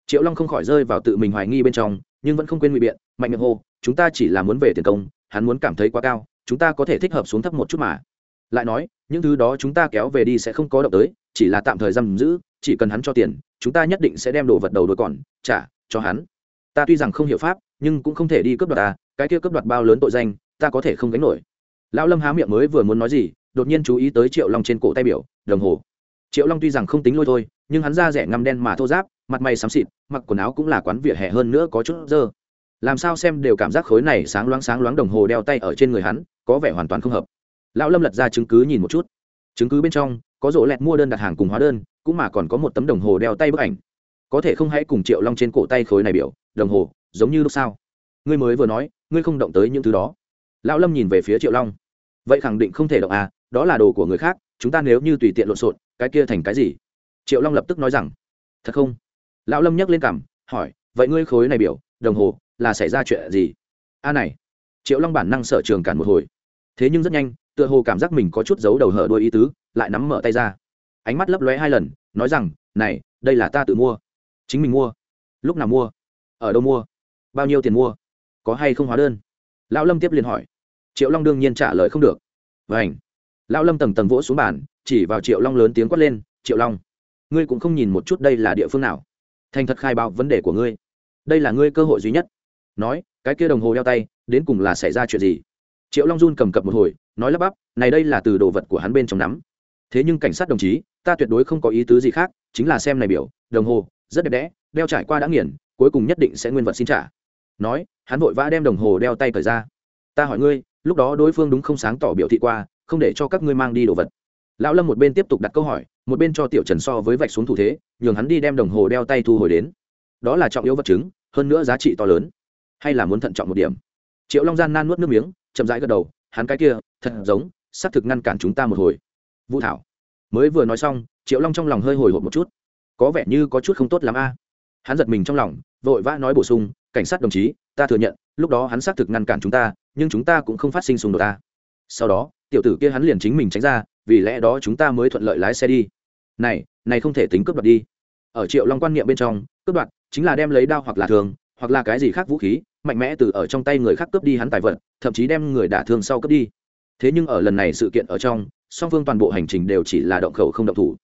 Triệu long không khỏi rơi vào tự mình hoài nghi bên trong, nhưng vẫn không quên ngụy biện, mạnh miệng hô, chúng ta chỉ là muốn về tiền công, hắn muốn cảm thấy quá cao, chúng ta có thể thích hợp xuống thấp một chút mà lại nói, những thứ đó chúng ta kéo về đi sẽ không có động tới, chỉ là tạm thời giam giữ, chỉ cần hắn cho tiền, chúng ta nhất định sẽ đem đồ vật đầu đôi còn, trả cho hắn. Ta tuy rằng không hiểu pháp, nhưng cũng không thể đi cướp đoạt ta, cái kia cướp đoạt bao lớn tội danh, ta có thể không gánh nổi. Lão lâm há miệng mới vừa muốn nói gì, đột nhiên chú ý tới triệu long trên cổ tay biểu, đồng hồ. Triệu long tuy rằng không tính lôi thôi, nhưng hắn da rẻ ngăm đen mà thô giáp mặt mày xám xịt, mặc quần áo cũng là quán vỉa hè hơn nữa có chút dơ. Làm sao xem đều cảm giác khối này sáng loáng sáng loáng đồng hồ đeo tay ở trên người hắn, có vẻ hoàn toàn không hợp lão lâm lật ra chứng cứ nhìn một chút. Chứng cứ bên trong, có rỗ lẹt mua đơn đặt hàng cùng hóa đơn, cũng mà còn có một tấm đồng hồ đeo tay bức ảnh. Có thể không hãy cùng triệu long trên cổ tay khối này biểu, đồng hồ, giống như lúc sao ngươi mới vừa nói, ngươi không động tới những thứ đó. Lão lâm nhìn về phía triệu long. Vậy khẳng định không thể động à đó là đồ của người khác, chúng ta nếu như tùy tiện lộn xộn, cái kia thành cái gì? Triệu long lập tức nói rằng. Thật không? Lão lâm nhắc lên cảm hỏi, vậy ngươi khối này biểu, đồng hồ, là xảy ra chuyện gì? A này. Triệu long bản năng sợ trường cản một hồi. Thế nhưng rất nhanh tựa hồ cảm giác mình có chút giấu đầu hở đôi ý tứ, lại nắm mở tay ra. Ánh mắt lấp lóe hai lần, nói rằng, này, đây là ta tự mua. Chính mình mua. Lúc nào mua? Ở đâu mua? Bao nhiêu tiền mua? Có hay không hóa đơn? Lão lâm tiếp liền hỏi. Triệu long đương nhiên trả lời không được. Vảnh lão lâm tầng tầng vỗ xuống bàn, chỉ vào triệu long lớn tiếng quát lên, triệu long, ngươi cũng không nhìn một chút đây là địa phương nào? Thành thật khai báo vấn đề của ngươi. Đây là ngươi cơ hội duy nhất. Nói, cái kia đồng hồ đeo tay, đến cùng là xảy ra chuyện gì? Triệu long run cầm cập một hồi nói lắp bắp, này đây là từ đồ vật của hắn bên trong nắm. Thế nhưng cảnh sát đồng chí, ta tuyệt đối không có ý tứ gì khác, chính là xem này biểu, đồng hồ, rất đẹp đẽ, đeo trải qua đã nghiền, cuối cùng nhất định sẽ nguyên vật xin trả. Nói, hắn vội vã đem đồng hồ đeo tay cởi ra. Ta hỏi ngươi, lúc đó đối phương đúng không sáng tỏ biểu thị qua, không để cho các ngươi mang đi đồ vật? Lão lâm một bên tiếp tục đặt câu hỏi, một bên cho tiểu trần so với vạch xuống thủ thế, nhường hắn đi đem đồng hồ đeo tay thu hồi đến. Đó là trọng yếu vật chứng, hơn nữa giá trị to lớn. Hay là muốn thận trọng một điểm? Triệu long gian nan nuốt nước miếng, chậm rãi gật đầu hắn cái kia, thật giống, xác thực ngăn cản chúng ta một hồi. Vũ thảo, mới vừa nói xong, triệu long trong lòng hơi hồi hộp một chút. Có vẻ như có chút không tốt l ắ m a. Hắn giật mình trong lòng, vội vã nói bổ sung, cảnh sát đồng chí, ta thừa nhận, lúc đó hắn xác thực ngăn cản chúng ta, nhưng chúng ta cũng không phát sinh xung đột ta. Sau đó, tiểu tử kia hắn liền chính mình tránh ra, vì lẽ đó chúng ta mới thuận lợi lái xe đi. Này này không thể tính cướp đoạt đi. Ở triệu long quan niệm bên trong, cướp đoạt chính là đem lấy đao hoặc là thường, hoặc là cái gì khác vũ khí mạnh mẽ từ ở trong tay người khác cướp đi hắn tài vật, thậm chí đem người đả thương sau cướp đi. Thế nhưng ở lần này sự kiện ở trong, song phương toàn bộ hành trình đều chỉ là động khẩu không động thủ.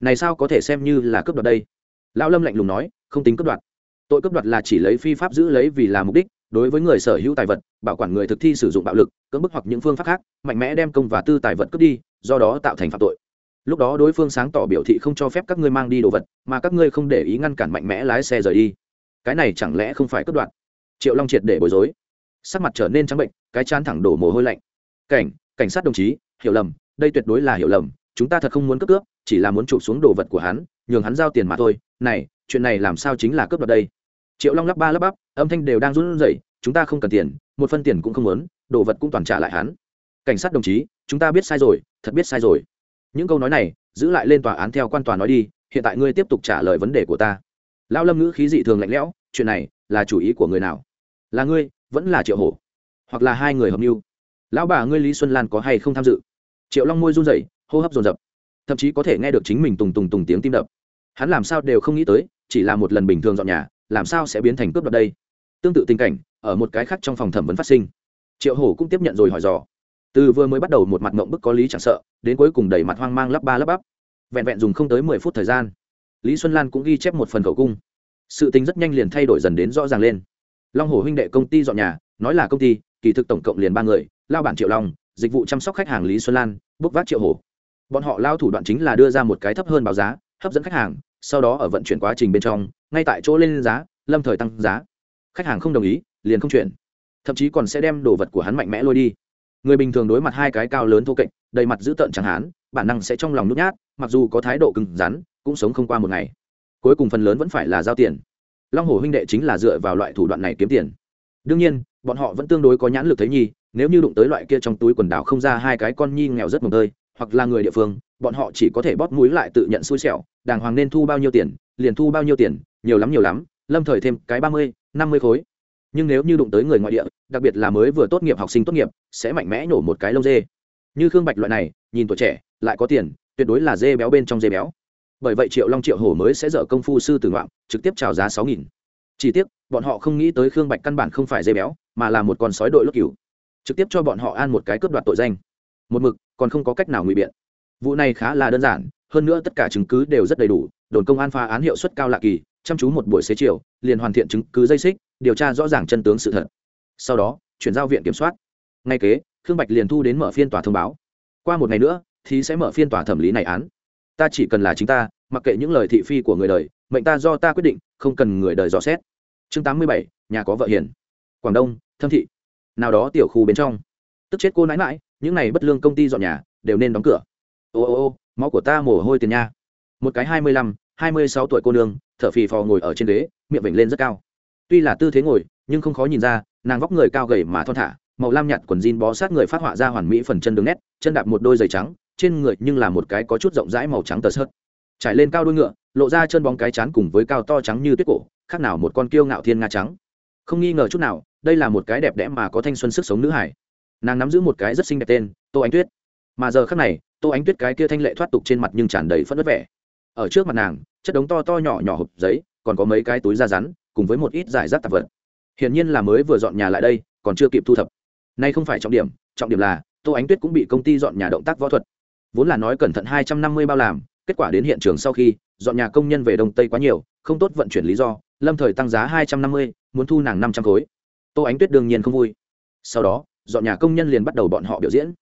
Này sao có thể xem như là cướp đoạt đây? Lão lâm lạnh lùng nói, không tính cướp đoạt. Tội cướp đoạt là chỉ lấy phi pháp giữ lấy vì là mục đích, đối với người sở hữu tài vật, bảo quản người thực thi sử dụng bạo lực, cưỡng bức hoặc những phương pháp khác, mạnh mẽ đem công và tư tài vật cướp đi, do đó tạo thành phạm tội. Lúc đó đối phương sáng tỏ biểu thị không cho phép các ngươi mang đi đồ vật, mà các ngươi không để ý ngăn cản mạnh mẽ lái xe rời đi. Cái này chẳng lẽ không phải cướp đoạt? Triệu long triệt để bối rối. Sắc mặt trở nên trắng bệnh, cái chán thẳng đổ mồ hôi lạnh. Cảnh cảnh sát đồng chí, hiểu lầm, đây tuyệt đối là hiểu lầm, chúng ta thật không muốn cướp cướp, chỉ là muốn chụp xuống đồ vật của hắn, nhường hắn giao tiền mà thôi. Này, chuyện này làm sao chính là cướp đoạt đây? Triệu long lắp ba lắp bắp, âm thanh đều đang run rẩy, chúng ta không cần tiền, một phân tiền cũng không muốn, đồ vật cũng toàn trả lại hắn. Cảnh sát đồng chí, chúng ta biết sai rồi, thật biết sai rồi. Những câu nói này, giữ lại lên tòa án theo quan tòa nói đi, hiện tại ngươi tiếp tục trả lời vấn đề của ta. Lão lâm ngữ khí dị thường lạnh lẽo, chuyện này là chủ ý của người nào? Là ngươi, vẫn là triệu hổ? Hoặc là hai người hợp mưu? Lão bà ngươi lý xuân lan có hay không tham dự? Triệu long môi run rẩy, hô hấp dồn dập. Thậm chí có thể nghe được chính mình tùng tùng tùng tiếng tim đập. Hắn làm sao đều không nghĩ tới, chỉ là một lần bình thường dọn nhà, làm sao sẽ biến thành cướp đoạt đây? Tương tự tình cảnh, ở một cái khác trong phòng thẩm vấn phát sinh. Triệu hổ cũng tiếp nhận rồi hỏi dò. Từ vừa mới bắt đầu một mặt mộng bức có lý chẳng sợ, đến cuối cùng đầy mặt hoang mang lắp ba lắp bắp. Vẹn vẹn dùng không tới mười phút thời gian, lý xuân lan cũng ghi chép một phần khẩu cung. Sự tính rất nhanh liền thay đổi dần đến rõ ràng lên long hồ huynh đệ công ty dọn nhà, nói là công ty, kỳ thực tổng cộng liền ba người, lao bản triệu long, dịch vụ chăm sóc khách hàng lý xuân lan bốc vác triệu hổ bọn họ lao thủ đoạn chính là đưa ra một cái thấp hơn báo giá, hấp dẫn khách hàng, sau đó ở vận chuyển quá trình bên trong, ngay tại chỗ lên giá, lâm thời tăng giá. Khách hàng không đồng ý, liền không chuyển. Thậm chí còn sẽ đem đồ vật của hắn mạnh mẽ lôi đi. Người bình thường đối mặt hai cái cao lớn thô kệch, đầy mặt dữ tợn chẳng hán bản năng sẽ trong lòng nhút nhát, mặc dù có thái độ cứng rắn, cũng sống không qua một ngày. Cuối cùng phần lớn vẫn phải là giao tiền long hồ huynh đệ chính là dựa vào loại thủ đoạn này kiếm tiền. Đương nhiên, bọn họ vẫn tương đối có nhãn lực thấy nhi, nếu như đụng tới loại kia trong túi quần đảo không ra hai cái con nhi nghèo rất mồm tơi, hoặc là người địa phương, bọn họ chỉ có thể bóp mũi lại tự nhận xui xẻo, đàng hoàng nên thu bao nhiêu tiền, liền thu bao nhiêu tiền, nhiều lắm nhiều lắm, lâm thời thêm cái ba mươi, năm mươi khối. Nhưng nếu như đụng tới người ngoại địa, đặc biệt là mới vừa tốt nghiệp, học sinh tốt nghiệp, sẽ mạnh mẽ nổ một cái lông dê. Như khương bạch loại này, nhìn tuổi trẻ, lại có tiền, tuyệt đối là dê béo bên trong dê béo bởi vậy triệu long triệu hổ mới sẽ dở công phu sư tử ngoạm, trực tiếp trào giá sáu nghìn. Chỉ tiếc, bọn họ không nghĩ tới khương bạch căn bản không phải dây béo, mà là một con sói đội lốt cừu. Trực tiếp cho bọn họ an một cái cướp đoạt tội danh. Một mực, còn không có cách nào ngụy biện. Vụ này khá là đơn giản, hơn nữa tất cả chứng cứ đều rất đầy đủ, đồn công an phá án hiệu suất cao lạ kỳ, chăm chú một buổi xế chiều, liền hoàn thiện chứng cứ dây xích, điều tra rõ ràng chân tướng sự thật. Sau đó, chuyển giao viện kiểm soát. Ngay kế, khương bạch liền thu đến mở phiên tòa thông báo. Qua một ngày nữa, thì sẽ mở phiên tòa thẩm lý này án ta chỉ cần là chính ta, mặc kệ những lời thị phi của người đời, mệnh ta do ta quyết định, không cần người đời dò xét. Chương tám mươi bảy, nhà có vợ hiền. Quảng đông, thâm thị. Nào đó tiểu khu bên trong. Tức chết cô nãi mãi những n à y bất lương công ty dọn nhà, đều nên đóng cửa. Ô ô ô, máu của ta mồ hôi tiền nha. Một cái hai mươi lăm, hai mươi sáu tuổi cô nương, thở phì phò ngồi ở trên ghế, miệng vểnh lên rất cao. Tuy là tư thế ngồi, nhưng không khó nhìn ra, nàng vóc người cao gầy mà thon thả, màu lam nhạt quần jean bó sát người phát họa ra hoàn mỹ phần chân đường nét, chân đạp một đôi giày trắng trên người nhưng là một cái có chút rộng rãi màu trắng tờ sớt trải lên cao đôi ngựa, lộ ra chân bóng cái chán cùng với cao to trắng như tuyết cổ, khác nào một con kiêu ngạo thiên nga trắng. Không nghi ngờ chút nào, đây là một cái đẹp đẽ mà có thanh xuân sức sống nữ hải. Nàng nắm giữ một cái rất xinh đẹp tên, tô ánh tuyết. Mà giờ khác này, tô ánh tuyết cái kia thanh lệ thoát tục trên mặt nhưng tràn đầy phấn vất vẻ. Ở trước mặt nàng, chất đống to to nhỏ nhỏ hộp giấy, còn có mấy cái túi da rắn, cùng với một ít giải rác tạp vật. Hiển nhiên là mới vừa dọn nhà lại đây, còn chưa kịp thu thập. Nay không phải trọng điểm trọng điểm là tô ánh tuyết cũng bị công ty dọn nhà động tác võ thuật vốn là nói cẩn thận hai trăm năm mươi bao làm, kết quả đến hiện trường sau khi, dọn nhà công nhân về đông tây quá nhiều, không tốt vận chuyển lý do, lâm thời tăng giá hai trăm năm mươi, muốn thu nàng năm trăm khối. Tô ánh tuyết đương nhiên không vui. Sau đó, dọn nhà công nhân liền bắt đầu bọn họ biểu diễn.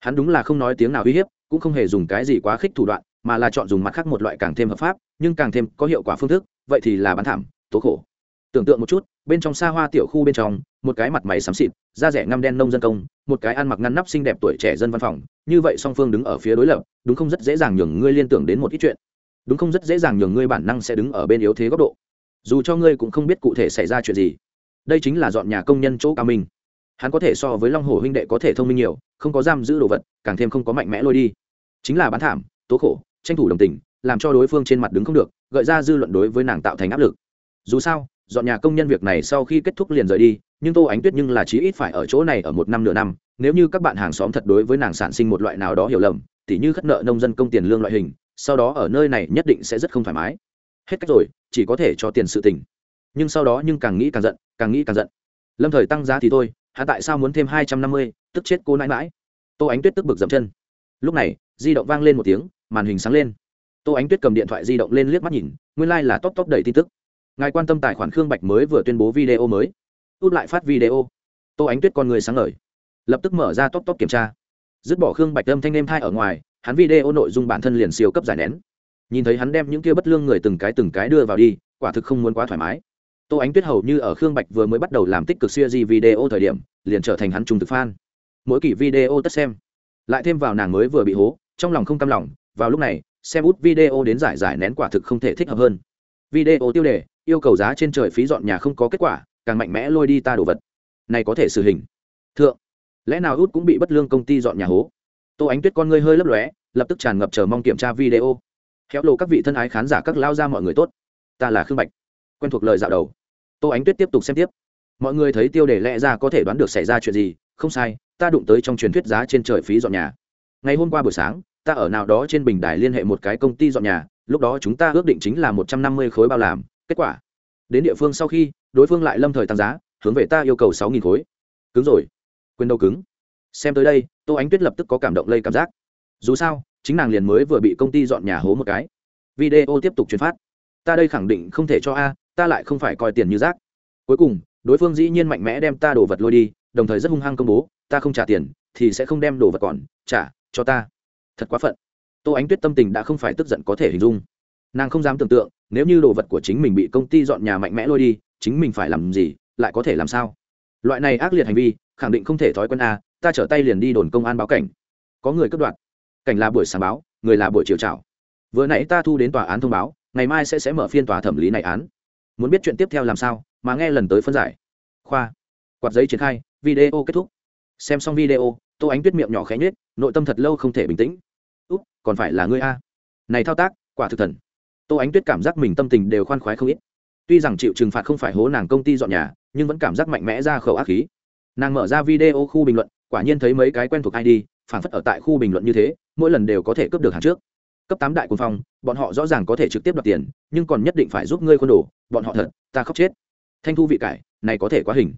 Hắn đúng là không nói tiếng nào uy hiếp, cũng không hề dùng cái gì quá khích thủ đoạn, mà là chọn dùng mặt khác một loại càng thêm hợp pháp, nhưng càng thêm có hiệu quả phương thức, vậy thì là bán thảm, tố khổ tưởng tượng một chút, bên trong xa hoa tiểu khu bên trong, một cái mặt mày xám xịt, da rẻ ngăm đen nông dân công, một cái ăn mặc ngăn nắp xinh đẹp tuổi trẻ dân văn phòng, như vậy song phương đứng ở phía đối lập, đúng không rất dễ dàng nhường ngươi liên tưởng đến một ít chuyện. Đúng không rất dễ dàng nhường ngươi bản năng sẽ đứng ở bên yếu thế góc độ. Dù cho ngươi cũng không biết cụ thể xảy ra chuyện gì. Đây chính là dọn nhà công nhân chỗ cao minh. Hắn có thể so với long hồ huynh đệ có thể thông minh nhiều, không có giam giữ đồ vật, càng thêm không có mạnh mẽ lôi đi. Chính là bán thảm, tố khổ, tranh thủ đồng tình, làm cho đối phương trên mặt đứng không được, gợi ra dư luận đối với nàng tạo thành áp lực. Dù sao dọn nhà công nhân việc này sau khi kết thúc liền rời đi, nhưng tô ánh tuyết nhưng là chí ít phải ở chỗ này ở một năm nửa năm, nếu như các bạn hàng xóm thật đối với nàng sản sinh một loại nào đó hiểu lầm, tỉ như khất nợ nông dân công tiền lương loại hình, sau đó ở nơi này nhất định sẽ rất không thoải mái. Hết cách rồi, chỉ có thể cho tiền sự tình. Nhưng sau đó nhưng càng nghĩ càng giận, càng nghĩ càng giận. Lâm thời tăng giá thì thôi hạ tại sao muốn thêm hai trăm năm mươi, tức chết cô nãi mãi tô ánh tuyết tức bực dậm chân. Lúc này, di động vang lên một tiếng, màn hình sáng lên. Tô ánh tuyết cầm điện thoại di động lên liếc mắt nhìn, nguyên lai、like、là top top đầy tin tức ngài quan tâm tài khoản khương bạch mới vừa tuyên bố video mới. Út lại phát video. Tô ánh tuyết con người sáng ngời. Lập tức mở ra top top kiểm tra. Dứt bỏ khương bạch âm thanh nêm thai ở ngoài, hắn video nội dung bản thân liền siêu cấp giải nén. Nhìn thấy hắn đem những kia bất lương người từng cái từng cái đưa vào đi, quả thực không muốn quá thoải mái. Tô ánh tuyết hầu như ở khương bạch vừa mới bắt đầu làm tích cực siêu di video thời điểm, liền trở thành hắn trung thực fan. Mỗi kỳ video tất xem. Lại thêm vào nàng mới vừa bị hố, trong lòng không cam lòng, vào lúc này, xem út video đến giải giải nén quả thực không thể thích hợp hơn. Video tiêu đề yêu cầu giá trên trời phí dọn nhà không có kết quả, càng mạnh mẽ lôi đi ta đồ vật. Này có thể xử hình. Thượng, lẽ nào út cũng bị bất lương công ty dọn nhà hố? Tô ánh tuyết con ngươi hơi lấp lóe, lập tức tràn ngập chờ mong kiểm tra video. Khéo lộ các vị thân ái khán giả các lao ra mọi người tốt. Ta là khương bạch, quen thuộc lời dạo đầu. Tô ánh tuyết tiếp tục xem tiếp. Mọi người thấy tiêu đề lẽ ra có thể đoán được xảy ra chuyện gì, không sai, ta đụng tới trong truyền thuyết giá trên trời phí dọn nhà. Ngày hôm qua buổi sáng, ta ở nào đó trên bình đài liên hệ một cái công ty dọn nhà, lúc đó chúng ta ước định chính là một trăm năm mươi khối bao làm kết quả. Đến địa phương sau khi, đối phương lại lâm thời tăng giá, hướng về ta yêu cầu sáu nghìn khối. Cứng rồi. Quên đâu cứng? Xem tới đây, tô ánh tuyết lập tức có cảm động lây cảm giác. Dù sao, chính nàng liền mới vừa bị công ty dọn nhà hố một cái. Video tiếp tục truyền phát. Ta đây khẳng định không thể cho a, ta lại không phải coi tiền như rác. Cuối cùng, đối phương dĩ nhiên mạnh mẽ đem ta đồ vật lôi đi, đồng thời rất hung hăng công bố, ta không trả tiền, thì sẽ không đem đồ vật còn, trả cho ta. Thật quá phận. Tô ánh tuyết tâm tình đã không phải tức giận có thể hình dung nàng không dám tưởng tượng, nếu như đồ vật của chính mình bị công ty dọn nhà mạnh mẽ lôi đi, chính mình phải làm gì, lại có thể làm sao? Loại này ác liệt hành vi, khẳng định không thể thói quen a, ta trở tay liền đi đồn công an báo cảnh. Có người cướp đoạt. Cảnh là buổi sáng báo, người là buổi chiều trào vừa nãy ta thu đến tòa án thông báo, ngày mai sẽ sẽ mở phiên tòa thẩm lý này án. Muốn biết chuyện tiếp theo làm sao, mà nghe lần tới phân giải. Khoa. Quạt giấy triển khai, video kết thúc. Xem xong video, tô ánh tuyết miệng nhỏ khẽ nhết nội tâm thật lâu không thể bình tĩnh. Úc còn phải là ngươi a. Này thao tác, quả thực thần tô ánh tuyết cảm giác mình tâm tình đều khoan khoái không ít. Tuy rằng chịu trừng phạt không phải hố nàng công ty dọn nhà, nhưng vẫn cảm giác mạnh mẽ ra khẩu ác khí. Nàng mở ra video khu bình luận, quả nhiên thấy mấy cái quen thuộc id phản phất ở tại khu bình luận như thế, mỗi lần đều có thể cướp được hàng trước. Cấp tám đại quân phong, bọn họ rõ ràng có thể trực tiếp đoạt tiền, nhưng còn nhất định phải giúp ngươi khuôn đồ, bọn họ thật, ta khóc chết. Thanh thu vị cải, này có thể quá hình.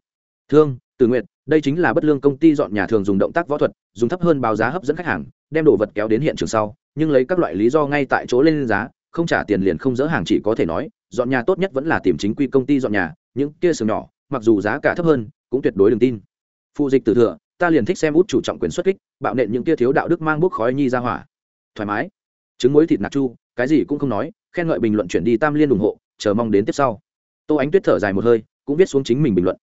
Thương, từ nguyện đây chính là bất lương công ty dọn nhà thường dùng động tác võ thuật, dùng thấp hơn báo giá hấp dẫn khách hàng, đem đồ vật kéo đến hiện trường sau, nhưng lấy các loại lý do ngay tại chỗ lên giá không trả tiền liền không dỡ hàng chỉ có thể nói, dọn nhà tốt nhất vẫn là tìm chính quy công ty dọn nhà, những kia sừng nhỏ, mặc dù giá cả thấp hơn, cũng tuyệt đối đừng tin. Phụ dịch từ thừa ta liền thích xem út chủ trọng quyền xuất kích, bạo nện những kia thiếu đạo đức mang bút khói nhi ra hỏa. Thoải mái. Trứng muối thịt nạc chu, cái gì cũng không nói, khen ngợi bình luận chuyển đi tam liên ủng hộ, chờ mong đến tiếp sau. Tô ánh tuyết thở dài một hơi, cũng viết xuống chính mình bình luận.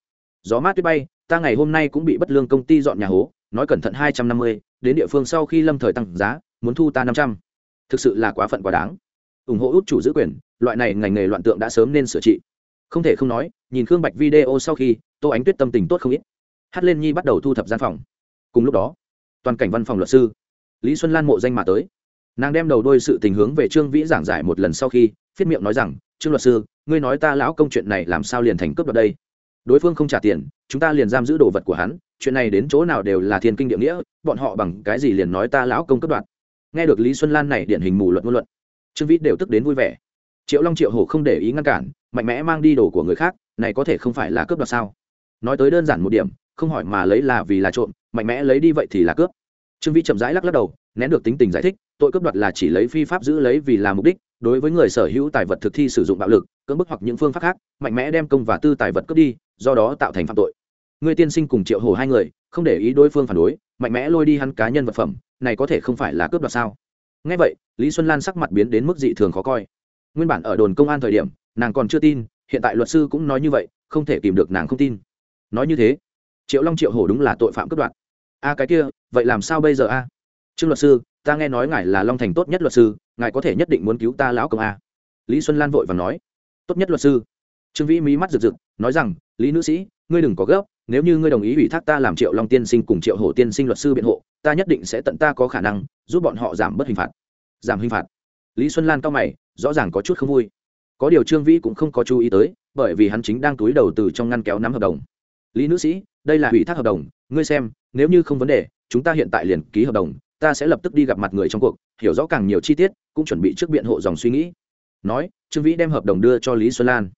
Gió mát tuyết bay, ta ngày hôm nay cũng bị bất lương công ty dọn nhà hố, nói cẩn thận hai trăm năm mươi, đến địa phương sau khi lâm thời tăng giá, muốn thu ta năm trăm. Thực sự là quá phận quá đáng ủng hộ út chủ giữ quyền, loại này ngành nghề loạn tượng đã sớm nên sửa trị. Không thể không nói, nhìn khương bạch video sau khi, tô ánh tuyết tâm tình tốt không ít. Hát lên nhi bắt đầu thu thập gian phòng. Cùng lúc đó, toàn cảnh văn phòng luật sư, lý xuân lan mộ danh mà tới. Nàng đem đầu đôi sự tình hướng về trương vĩ giảng giải một lần sau khi phiết miệng nói rằng, trương luật sư, ngươi nói ta lão công chuyện này làm sao liền thành cướp đoạt đây? Đối phương không trả tiền, chúng ta liền giam giữ đồ vật của hắn, chuyện này đến chỗ nào đều là thiên kinh địa nghĩa, bọn họ bằng cái gì liền nói ta lão công cướp đoạt? Nghe được lý xuân lan này điển hình mù luận ngôn luận trương vĩ đều tức đến vui vẻ. Triệu long, triệu hổ không để ý ngăn cản, mạnh mẽ mang đi đồ của người khác, này có thể không phải là cướp đoạt sao? Nói tới đơn giản một điểm, không hỏi mà lấy là vì là trộm, mạnh mẽ lấy đi vậy thì là cướp. Trương vĩ chậm rãi lắc lắc đầu, nén được tính tình giải thích, tội cướp đoạt là chỉ lấy phi pháp giữ lấy vì là mục đích, đối với người sở hữu tài vật thực thi sử dụng bạo lực, cưỡng bức hoặc những phương pháp khác, mạnh mẽ đem công và tư tài vật cướp đi, do đó tạo thành phạm tội. Người tiên sinh cùng triệu hồ hai người, không để ý đối phương phản đối, mạnh mẽ lôi đi hắn cá nhân vật phẩm, này có thể không phải là cướp đoạt sao? Ngay vậy, lý xuân lan sắc mặt biến đến mức dị thường khó coi. Nguyên bản ở đồn công an thời điểm, nàng còn chưa tin, hiện tại luật sư cũng nói như vậy, không thể tìm được nàng không tin. Nói như thế, triệu long triệu hổ đúng là tội phạm cướp đoạt. A, cái kia, vậy làm sao bây giờ a? Trương luật sư, ta nghe nói ngài là long thành tốt nhất luật sư, ngài có thể nhất định muốn cứu ta lão công a. Lý xuân lan vội và nói. Tốt nhất luật sư. Trương vĩ mí mắt rực rực, nói rằng, lý nữ sĩ, ngươi đừng có gấp, nếu như ngươi đồng ý ủy thác ta làm triệu long tiên sinh cùng triệu hổ tiên sinh luật sư biện hộ ta nhất định sẽ tận ta có khả năng, giúp bọn họ giảm bớt hình phạt. Giảm hình phạt? Lý xuân lan cao mày, rõ ràng có chút không vui. Có điều trương vĩ cũng không có chú ý tới, bởi vì hắn chính đang túi đầu từ trong ngăn kéo nắm hợp đồng. Lý nữ sĩ, đây là ủy thác hợp đồng, ngươi xem, nếu như không vấn đề, chúng ta hiện tại liền ký hợp đồng, ta sẽ lập tức đi gặp mặt người trong cuộc, hiểu rõ càng nhiều chi tiết, cũng chuẩn bị trước biện hộ dòng suy nghĩ. Nói, trương vĩ đem hợp đồng đưa cho lý xuân lan.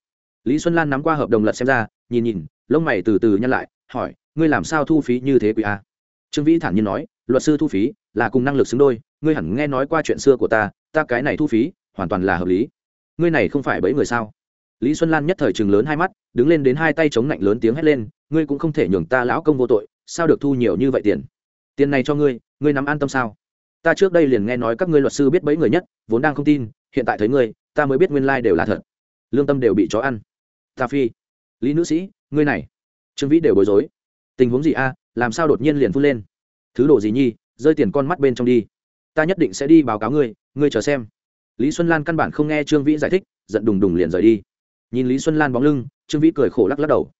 Lý xuân lan nắm qua hợp đồng lật xem ra, nhìn nhìn, lông mày từ từ nhăn lại, hỏi, ngươi làm sao thu phí như thế quý a? Trương vĩ thản nhiên nói luật sư thu phí là cùng năng lực xứng đôi, ngươi hẳn nghe nói qua chuyện xưa của ta ta cái này thu phí hoàn toàn là hợp lý. Ngươi này không phải bẫy người sao? Lý xuân lan nhất thời chừng lớn hai mắt, đứng lên đến hai tay chống lạnh lớn tiếng hét lên, ngươi cũng không thể nhường ta lão công vô tội, sao được thu nhiều như vậy tiền? Tiền này cho ngươi ngươi nắm an tâm sao? Ta trước đây liền nghe nói các ngươi luật sư biết bẫy người nhất, vốn đang không tin, hiện tại thấy ngươi, ta mới biết nguyên lai、like、đều là thật. Lương tâm đều bị chó ăn. Ta phi. Lý nữ sĩ, ngươi này. Trương vĩ đều bối rối. Tình huống gì a? Làm sao đột nhiên liền phun lên? Thứ đồ gì nhi, rơi tiền con mắt bên trong đi. Ta nhất định sẽ đi báo cáo ngươi ngươi chờ xem. Lý xuân lan căn bản không nghe trương vĩ giải thích, giận đùng đùng liền rời đi. Nhìn lý xuân lan bóng lưng, trương vĩ cười khổ lắc lắc đầu.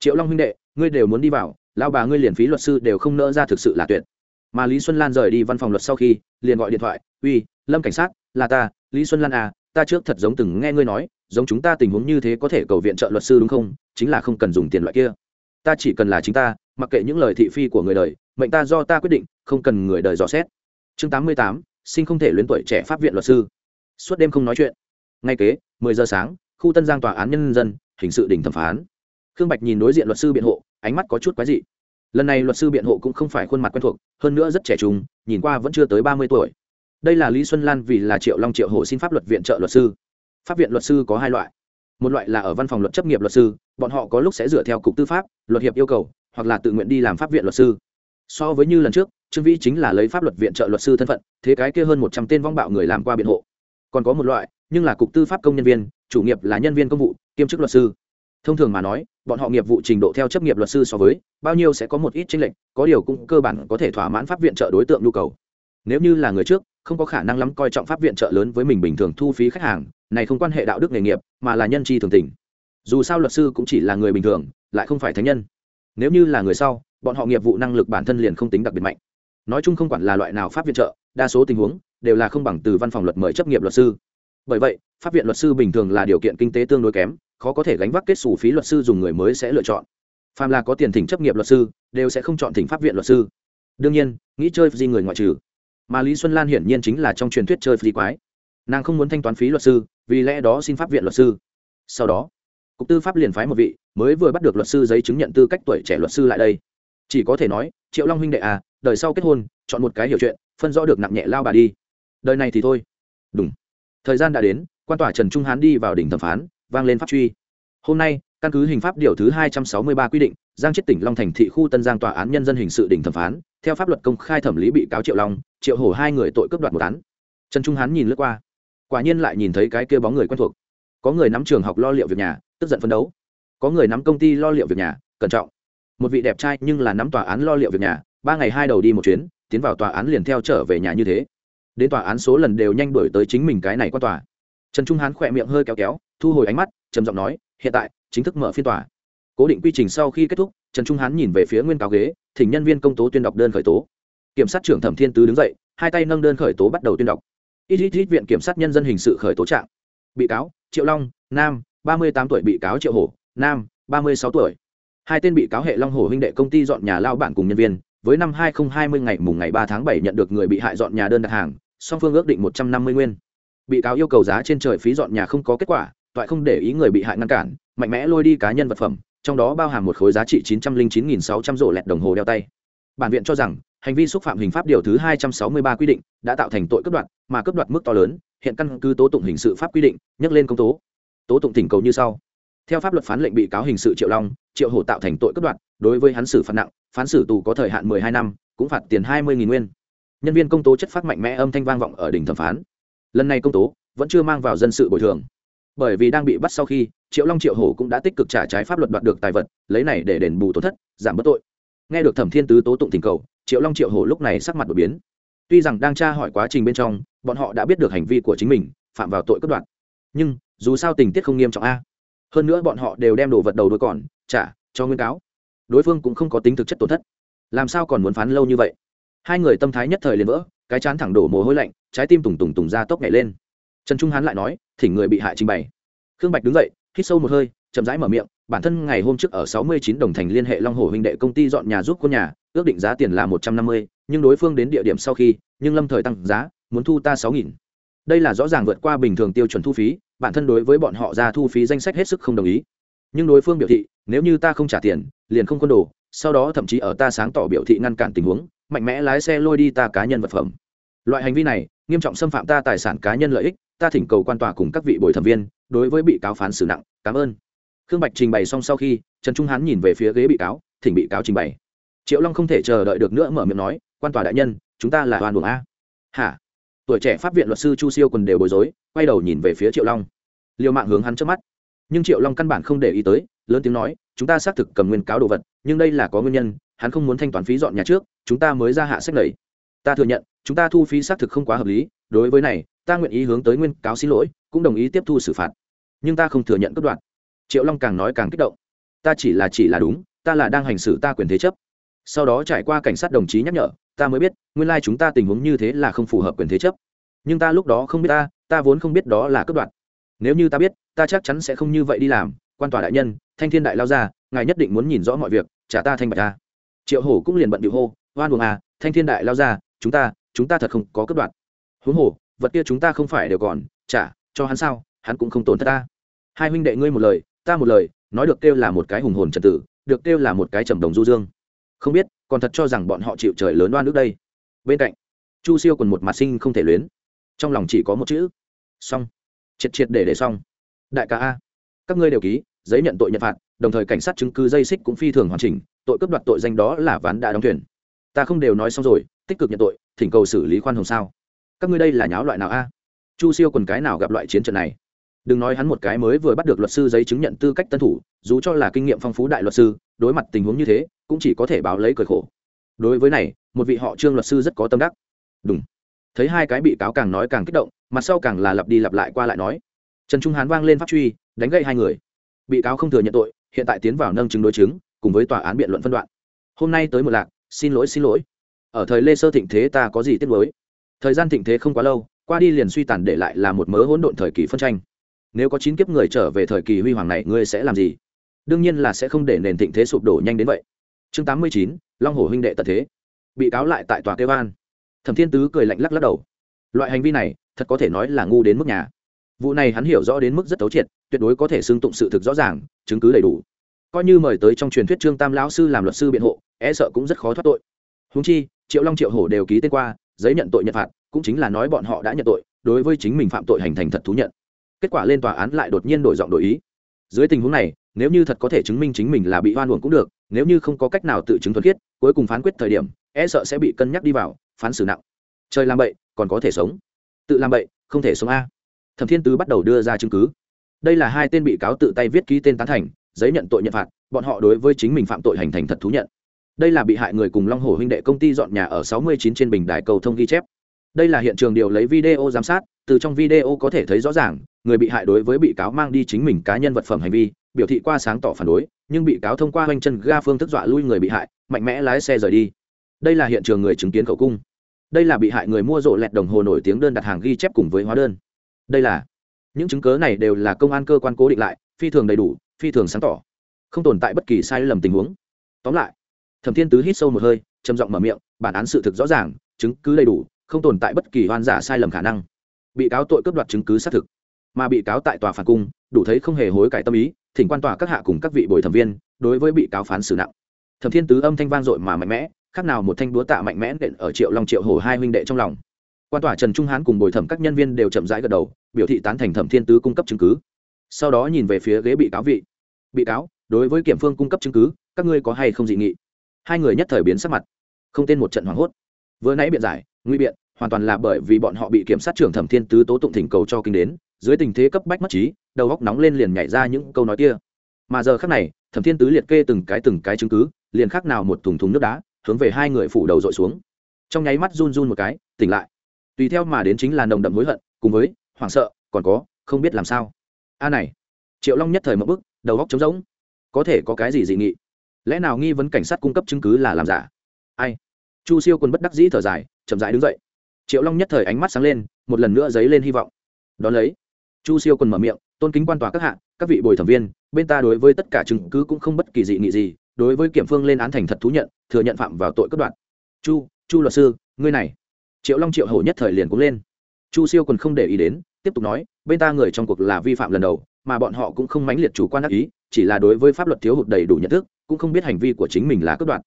Triệu long huynh đệ, ngươi đều muốn đi vào lao bà ngươi liền phí luật sư đều không nỡ ra thực sự là tuyệt. Mà lý xuân lan rời đi văn phòng luật sau khi, liền gọi điện thoại, uy, lâm cảnh sát, là ta, lý xuân lan à ta trước thật giống từng nghe ngươi nói, giống chúng ta tình huống như thế có thể cầu viện trợ luật sư đúng không? Chính là không cần dùng tiền loại kia. Ta chỉ cần là chính ta, mặc kệ những lời thị phi của người đời mệnh ta do ta quyết định, không cần người đời dò xét. Chương tám mươi tám, sinh không thể luyến tuổi trẻ pháp viện luật sư. Suốt đêm không nói chuyện. Ngay kế, mười giờ sáng, khu tân giang tòa án nhân dân, hình sự đỉnh thẩm phán. Khương bạch nhìn đối diện luật sư biện hộ, ánh mắt có chút quái dị. Lần này luật sư biện hộ cũng không phải khuôn mặt quen thuộc, hơn nữa rất trẻ trung, nhìn qua vẫn chưa tới ba mươi tuổi. Đây là lý xuân lan vì là triệu long triệu hộ xin pháp luật viện trợ luật sư. Pháp viện luật sư có hai loại. Một loại là ở văn phòng luật chấp nghiệp luật sư, bọn họ có lúc sẽ dựa theo cục tư pháp, luật hiệp yêu cầu, hoặc là tự nguyện đi làm pháp viện luật sư so với như lần trước, trương vĩ chính là lấy pháp luật viện trợ luật sư thân phận, thế cái kia hơn một trăm tên vong bạo người làm qua biện hộ. Còn có một loại, nhưng là cục tư pháp công nhân viên, chủ nghiệp là nhân viên công vụ, kiêm chức luật sư. Thông thường mà nói, bọn họ nghiệp vụ trình độ theo chấp nghiệp luật sư so với, bao nhiêu sẽ có một ít tranh lệch, có điều cũng cơ bản có thể thỏa mãn pháp viện trợ đối tượng nhu cầu. Nếu như là người trước, không có khả năng lắm coi trọng pháp viện trợ lớn với mình bình thường thu phí khách hàng, này không quan hệ đạo đức nghề nghiệp, mà là nhân chi thường tình. Dù sao luật sư cũng chỉ là người bình thường, lại không phải thánh nhân. Nếu như là người sau bọn họ nghiệp vụ năng lực bản thân liền không tính đặc biệt mạnh. Nói chung không quản là loại nào pháp viện trợ, đa số tình huống đều là không bằng từ văn phòng luật mời chấp nghiệp luật sư. Bởi vậy, pháp viện luật sư bình thường là điều kiện kinh tế tương đối kém, khó có thể gánh vác kết xù phí luật sư dùng người mới sẽ lựa chọn. Phàm là có tiền thỉnh chấp nghiệp luật sư, đều sẽ không chọn thỉnh pháp viện luật sư. Đương nhiên, nghĩ chơi gì người ngoại trừ. Mà lý xuân lan hiển nhiên chính là trong truyền thuyết chơi phi quái. Nàng không muốn thanh toán phí luật sư, vì lẽ đó xin pháp viện luật sư. Sau đó, cục tư pháp liền phái một vị mới vừa bắt được luật sư giấy chứng nhận tư cách tuổi trẻ luật sư lại đây chỉ có thể nói, triệu long huynh đệ à đời sau kết hôn, chọn một cái hiểu chuyện, phân rõ được nặng nhẹ lao bà đi. Đời này thì thôi. Đúng. Thời gian đã đến, quan tòa trần trung hán đi vào đỉnh thẩm phán, vang lên pháp truy. Hôm nay, căn cứ hình pháp điều thứ hai trăm sáu mươi ba quy định, giang chết tỉnh long thành thị khu tân giang tòa án nhân dân hình sự đỉnh thẩm phán, theo pháp luật công khai thẩm lý bị cáo triệu long, triệu hổ hai người tội cướp đoạt một án. Trần trung hán nhìn lướt qua, quả nhiên lại nhìn thấy cái kia bóng người quen thuộc. Có người nắm trường học lo liệu việc nhà, tức giận phấn đấu. Có người nắm công ty lo liệu việc nhà, cẩn trọng một vị đẹp trai nhưng là nắm tòa án lo liệu việc nhà, ba ngày hai đầu đi một chuyến, tiến vào tòa án liền theo trở về nhà như thế. Đến tòa án số lần đều nhanh đổi tới chính mình cái này qua tòa. Trần trung hán khỏe miệng hơi kéo kéo, thu hồi ánh mắt, trầm giọng nói, hiện tại, chính thức mở phiên tòa. Cố định quy trình sau khi kết thúc, trần trung hán nhìn về phía nguyên cáo ghế, thỉnh nhân viên công tố tuyên đọc đơn khởi tố. Kiểm sát trưởng thẩm thiên tứ đứng dậy, hai tay nâng đơn khởi tố bắt đầu tuyên đọc. Ít ít ít viện kiểm sát nhân dân hình sự khởi tố trạng. Bị cáo, triệu long, nam, ba mươi tám tuổi bị cáo triệu hổ, nam, ba mươi sáu tuổi hai tên bị cáo hệ long hổ huynh đệ công ty dọn nhà lao bản cùng nhân viên, với năm hai nghìn hai mươi ngày mùng ngày ba tháng bảy nhận được người bị hại dọn nhà đơn đặt hàng, song phương ước định một trăm năm mươi nguyên. Bị cáo yêu cầu giá trên trời phí dọn nhà không có kết quả, toại không để ý người bị hại ngăn cản, mạnh mẽ lôi đi cá nhân vật phẩm, trong đó bao hàm một khối giá trị chín trăm linh chín nghìn sáu trăm rổ lẹt đồng hồ đeo tay. Bản viện cho rằng, hành vi xúc phạm hình pháp điều thứ hai trăm sáu mươi ba quy định đã tạo thành tội cấp đoạt, mà cấp đoạt mức to lớn, hiện căn cứ tố tụng hình sự pháp quy định, nhắc lên công tố. Tố tụng thỉnh cầu như sau theo pháp luật phán lệnh bị cáo hình sự triệu long, triệu hổ tạo thành tội cất đoạt, đối với hắn xử phạt nặng, phán xử tù có thời hạn mười hai năm, cũng phạt tiền hai mươi nguyên. Nhân viên công tố chất phát mạnh mẽ âm thanh vang vọng ở đỉnh thẩm phán. Lần này công tố, vẫn chưa mang vào dân sự bồi thường. Bởi vì đang bị bắt sau khi, triệu long, triệu hổ cũng đã tích cực trả trái pháp luật đoạt được tài vật, lấy này để đền bù tổn thất, giảm bớt tội. Nghe được thẩm thiên tứ tố tụng tình cầu, triệu long, triệu hổ lúc này sắc mặt đột biến. Tuy rằng đang tra hỏi quá trình bên trong, bọn họ đã biết được hành vi của chính mình, phạm vào tội cướp đoạt. Nhưng, dù sao tình tiết không nghiêm trọng a hơn nữa bọn họ đều đem đồ vật đầu đuôi còn, trả, cho nguyên cáo. Đối phương cũng không có tính thực chất tổn thất. Làm sao còn muốn phán lâu như vậy? Hai người tâm thái nhất thời liền vỡ, cái chán thẳng đổ mồ hôi lạnh, trái tim tùng tùng tùng ra tốc nhảy lên. Trần trung hán lại nói, thỉnh người bị hại trình bày. Khương bạch đứng dậy, hít sâu một hơi, chậm rãi mở miệng, bản thân ngày hôm trước ở sáu mươi chín đồng thành liên hệ long hồ huynh đệ công ty dọn nhà giúp cô nhà, ước định giá tiền là một trăm năm mươi, nhưng đối phương đến địa điểm sau khi, nhưng lâm thời tăng giá, muốn thu ta sáu nghìn đây là rõ ràng vượt qua bình thường tiêu chuẩn thu phí, bản thân đối với bọn họ ra thu phí danh sách hết sức không đồng ý. Nhưng đối phương biểu thị, nếu như ta không trả tiền, liền không quân đồ, sau đó thậm chí ở ta sáng tỏ biểu thị ngăn cản tình huống, mạnh mẽ lái xe lôi đi ta cá nhân vật phẩm. Loại hành vi này, nghiêm trọng xâm phạm ta tài sản cá nhân lợi ích, ta thỉnh cầu quan tòa cùng các vị bồi thẩm viên, đối với bị cáo phán xử nặng, cảm ơn. Khương bạch trình bày xong sau khi, trần trung hán nhìn về phía ghế bị cáo, thỉnh bị cáo trình bày. Triệu long không thể chờ đợi được nữa mở miệng nói, quan tòa đại nhân, chúng ta là hoàn buồng a. Hả? Tuổi trẻ pháp viện luật sư chu siêu quần đều bối rối, quay đầu nhìn về phía triệu long. Liều mạng hướng hắn trước mắt. Nhưng triệu long căn bản không để ý tới, lớn tiếng nói, chúng ta xác thực cầm nguyên cáo đồ vật, nhưng đây là có nguyên nhân, hắn không muốn thanh toán phí dọn nhà trước, chúng ta mới ra hạ sách lầy. Ta thừa nhận, chúng ta thu phí xác thực không quá hợp lý, đối với này, ta nguyện ý hướng tới nguyên cáo xin lỗi, cũng đồng ý tiếp thu xử phạt. Nhưng ta không thừa nhận cất đoạn. Triệu long càng nói càng kích động. Ta chỉ là chỉ là đúng, ta là đang hành xử ta quyền thế chấp. Sau đó trải qua cảnh sát đồng chí nhắc nhở ta mới biết, nguyên lai chúng ta tình huống như thế là không phù hợp quyền thế chấp nhưng ta lúc đó không biết ta ta vốn không biết đó là cướp đoạt. nếu như ta biết, ta chắc chắn sẽ không như vậy đi làm, quan tòa đại nhân, thanh thiên đại lao ra, ngài nhất định muốn nhìn rõ mọi việc, trả ta thanh bạch ta triệu hổ cũng liền bận điệu hô hoan buồng à thanh thiên đại lao ra, chúng ta chúng ta thật không có cướp đoạt. huống hồ, vật kia chúng ta không phải đều còn, trả, cho hắn sao, hắn cũng không tổn thất ta hai huynh đệ ngươi một lời, ta một lời, nói được kêu là một cái hùng hồn trật tử, được kêu là một cái trầm đồng du dương không biết còn thật cho rằng bọn họ chịu trời lớn oan nước đây. Bên cạnh, chu siêu còn một mặt sinh không thể luyến. Trong lòng chỉ có một chữ. Xong. Triệt triệt để để xong. Đại ca a. Các ngươi đều ký, giấy nhận tội nhận phạt, đồng thời cảnh sát chứng cứ dây xích cũng phi thường hoàn chỉnh, tội cướp đoạt tội danh đó là ván đã đóng thuyền. Ta không đều nói xong rồi, tích cực nhận tội, thỉnh cầu xử lý khoan hồng sao. Các ngươi đây là nháo loại nào a? Chu siêu quần cái nào gặp loại chiến trận này? Đừng nói hắn một cái mới vừa bắt được luật sư giấy chứng nhận tư cách tân thủ, dù cho là kinh nghiệm phong phú đại luật sư, đối mặt tình huống như thế, cũng chỉ có thể báo lấy cởi khổ. Đối với này, một vị họ trương luật sư rất có tâm đắc. Đúng thấy hai cái bị cáo càng nói càng kích động, mặt sau càng là lặp đi lặp lại qua lại nói. Trần trung hán vang lên pháp truy, đánh gậy hai người. Bị cáo không thừa nhận tội, hiện tại tiến vào nâng chứng đối chứng, cùng với tòa án biện luận phân đoạn. Hôm nay tới một lạc, xin lỗi xin lỗi. Ở thời lê sơ thịnh thế ta có gì tiếc nuối? Thời gian thịnh thế không quá lâu, qua đi liền suy tàn để lại là một mớ hỗn độn thời kỳ phân tranh nếu có chín kiếp người trở về thời kỳ huy hoàng này, ngươi sẽ làm gì? Đương nhiên là sẽ không để nền thịnh thế sụp đổ nhanh đến vậy. Chương tám mươi chín, long hồ huynh đệ tật thế. Bị cáo lại tại tòa kêu an. Thẩm thiên tứ cười lạnh lắc lắc đầu. Loại hành vi này, thật có thể nói là ngu đến mức nhà. Vụ này hắn hiểu rõ đến mức rất thấu triệt, tuyệt đối có thể xưng tụng sự thực rõ ràng, chứng cứ đầy đủ. Coi như mời tới trong truyền thuyết trương tam lão sư làm luật sư biện hộ e sợ cũng rất khó thoát tội. Húng chi, triệu long, triệu hổ đều ký tên qua, giấy nhận tội nhận phạt, cũng chính là nói bọn họ đã nhận tội, đối với chính mình phạm tội hành thành thật thú nhận kết quả lên tòa án lại đột nhiên đổi giọng đổi ý. Dưới tình huống này, nếu như thật có thể chứng minh chính mình là bị oan uổng cũng được, nếu như không có cách nào tự chứng thuần khiết, cuối cùng phán quyết thời điểm e sợ sẽ bị cân nhắc đi vào, phán xử nặng. Trời làm bậy, còn có thể sống. Tự làm bậy, không thể sống a. Thẩm thiên tứ bắt đầu đưa ra chứng cứ. Đây là hai tên bị cáo tự tay viết ký tên tán thành, giấy nhận tội nhận phạt, bọn họ đối với chính mình phạm tội hành thành thật thú nhận. Đây là bị hại người cùng long hồ huynh đệ công ty dọn nhà ở 69 trên bình đài cầu thông ghi chép. Đây là hiện trường điều lấy video giám sát, từ trong video có thể thấy rõ ràng người bị hại đối với bị cáo mang đi chính mình cá nhân vật phẩm hành vi, biểu thị qua sáng tỏ phản đối, nhưng bị cáo thông qua hoành chân ga phương thức dọa lui người bị hại, mạnh mẽ lái xe rời đi. Đây là hiện trường người chứng kiến khẩu cung. Đây là bị hại người mua rộ lẹt đồng hồ nổi tiếng đơn đặt hàng ghi chép cùng với hóa đơn. Đây là, những chứng cớ này đều là công an cơ quan cố định lại, phi thường đầy đủ, phi thường sáng tỏ, không tồn tại bất kỳ sai lầm tình huống. Tóm lại, thẩm thiên tứ hít sâu một hơi, trầm giọng mở miệng, bản án sự thực rõ ràng, chứng cứ đầy đủ, không tồn tại bất kỳ hoan giả sai lầm khả năng. Bị cáo tội cướp đoạt chứng cứ xác thực mà bị cáo tại tòa phản cung, đủ thấy không hề hối cải tâm ý, thỉnh quan tòa các hạ cùng các vị bồi thẩm viên đối với bị cáo phán xử nặng. Thẩm thiên tứ âm thanh vang dội mà mạnh mẽ, khác nào một thanh búa tạ mạnh mẽ nện ở triệu long triệu hồ hai huynh đệ trong lòng. Quan tòa trần trung hán cùng bồi thẩm các nhân viên đều chậm rãi gật đầu, biểu thị tán thành thẩm thiên tứ cung cấp chứng cứ. Sau đó nhìn về phía ghế bị cáo vị. Bị cáo, đối với kiểm phương cung cấp chứng cứ, các ngươi có hay không dị nghị? Hai người nhất thời biến sắc mặt. Không tên một trận hoảng hốt. Vừa nãy biện giải, nguy biện, hoàn toàn là bởi vì bọn họ bị kiểm sát trưởng thẩm thiên tứ tố tụng thỉnh cầu cho kinh đến dưới tình thế cấp bách mất trí, đầu góc nóng lên liền nhảy ra những câu nói kia. Mà giờ khác này, thẩm thiên tứ liệt kê từng cái từng cái chứng cứ, liền khác nào một thùng thùng nước đá, hướng về hai người phủ đầu dội xuống. Trong nháy mắt run run một cái, tỉnh lại. Tùy theo mà đến chính là nồng đậm hối hận, cùng với hoảng sợ, còn có, không biết làm sao. A này, triệu long nhất thời một bức, đầu góc trống rỗng. Có thể có cái gì dị nghị? Lẽ nào nghi vấn cảnh sát cung cấp chứng cứ là làm giả? Ai? Chu siêu quân bất đắc dĩ thở dài, chậm rãi đứng dậy. Triệu long nhất thời ánh mắt sáng lên, một lần nữa dấy lên hy vọng. Đón lấy chu siêu quân mở miệng, tôn kính quan tòa các hạ, các vị bồi thẩm viên, bên ta đối với tất cả chứng cứ cũng không bất kỳ dị nghị gì, đối với kiểm phương lên án thành thật thú nhận, thừa nhận phạm vào tội cướp đoạt. Chu chu luật sư, ngươi này. Triệu long triệu hổ nhất thời liền cũng lên. Chu siêu còn không để ý đến, tiếp tục nói, bên ta người trong cuộc là vi phạm lần đầu, mà bọn họ cũng không mãnh liệt chủ quan ác ý, chỉ là đối với pháp luật thiếu hụt đầy đủ nhận thức, cũng không biết hành vi của chính mình là cướp đoạt.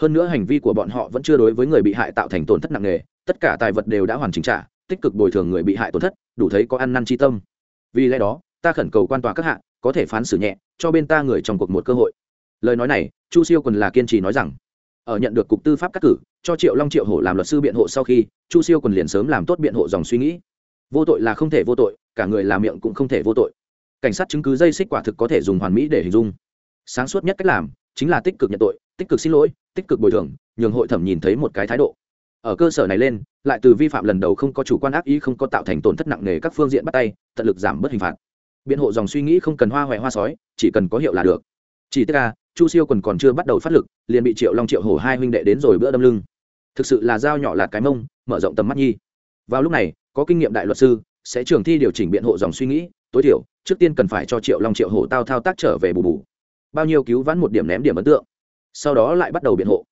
Hơn nữa hành vi của bọn họ vẫn chưa đối với người bị hại tạo thành tổn thất nặng nề, tất cả tài vật đều đã hoàn chỉnh trả, tích cực bồi thường người bị hại tổn thất, đủ thấy có ăn năn chi tâm vì lẽ đó, ta khẩn cầu quan tòa các hạ, có thể phán xử nhẹ, cho bên ta người trong cuộc một cơ hội. Lời nói này, chu siêu còn là kiên trì nói rằng, ở nhận được cục tư pháp cắt cử, cho triệu long triệu hổ làm luật sư biện hộ sau khi, chu siêu còn liền sớm làm tốt biện hộ dòng suy nghĩ. Vô tội là không thể vô tội, cả người làm miệng cũng không thể vô tội. Cảnh sát chứng cứ dây xích quả thực có thể dùng hoàn mỹ để hình dung. Sáng suốt nhất cách làm, chính là tích cực nhận tội, tích cực xin lỗi, tích cực bồi thường, nhường hội thẩm nhìn thấy một cái thái độ ở cơ sở này lên, lại từ vi phạm lần đầu không có chủ quan ác ý không có tạo thành tổn thất nặng nề các phương diện bắt tay, tận lực giảm bớt hình phạt. Biện hộ dòng suy nghĩ không cần hoa hoẹ hoa sói, chỉ cần có hiệu là được. Chỉ tức là chu siêu còn còn chưa bắt đầu phát lực, liền bị triệu long triệu hổ hai huynh đệ đến rồi bữa đâm lưng. Thực sự là dao nhỏ là cái mông, mở rộng tầm mắt nhi. Vào lúc này, có kinh nghiệm đại luật sư, sẽ trường thi điều chỉnh biện hộ dòng suy nghĩ, tối thiểu, trước tiên cần phải cho triệu long triệu hổ tao thao tác trở về bù bù. Bao nhiêu cứu vãn một điểm ném điểm ấn tượng. Sau đó lại bắt đầu biện hộ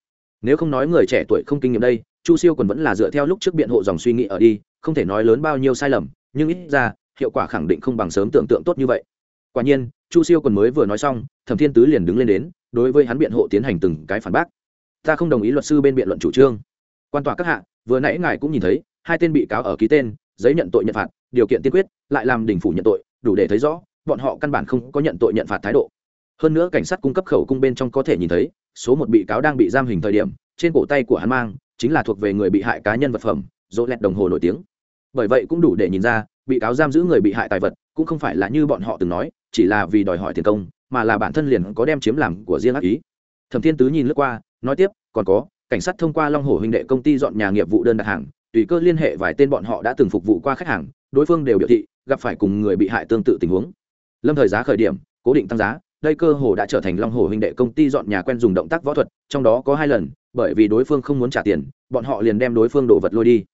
nếu không nói người trẻ tuổi không kinh nghiệm đây, chu siêu còn vẫn là dựa theo lúc trước biện hộ dòng suy nghĩ ở đi, không thể nói lớn bao nhiêu sai lầm, nhưng ít ra, hiệu quả khẳng định không bằng sớm tưởng tượng tốt như vậy. Quả nhiên, chu siêu còn mới vừa nói xong, thẩm thiên tứ liền đứng lên đến, đối với hắn biện hộ tiến hành từng cái phản bác. Ta không đồng ý luật sư bên biện luận chủ trương. Quan tòa các hạ, vừa nãy ngài cũng nhìn thấy, hai tên bị cáo ở ký tên, giấy nhận tội nhận phạt, điều kiện tiên quyết, lại làm đình phủ nhận tội, đủ để thấy rõ, bọn họ căn bản không có nhận tội nhận phạt thái độ. Hơn nữa cảnh sát cung cấp khẩu cung bên trong có thể nhìn thấy số một bị cáo đang bị giam hình thời điểm, trên cổ tay của hắn mang chính là thuộc về người bị hại cá nhân vật phẩm dỗ lẹt đồng hồ nổi tiếng. Bởi vậy cũng đủ để nhìn ra, bị cáo giam giữ người bị hại tài vật cũng không phải là như bọn họ từng nói, chỉ là vì đòi hỏi tiền công, mà là bản thân liền có đem chiếm làm của riêng ác ý. Thẩm thiên tứ nhìn lướt qua, nói tiếp, còn có, cảnh sát thông qua long hồ huynh đệ công ty dọn nhà nghiệp vụ đơn đặt hàng, tùy cơ liên hệ vài tên bọn họ đã từng phục vụ qua khách hàng, đối phương đều biểu thị gặp phải cùng người bị hại tương tự tình huống. Lâm thời giá khởi điểm, cố định tăng giá đây cơ hồ đã trở thành long hồ huynh đệ công ty dọn nhà quen dùng động tác võ thuật, trong đó có hai lần, bởi vì đối phương không muốn trả tiền, bọn họ liền đem đối phương đổ vật lôi đi.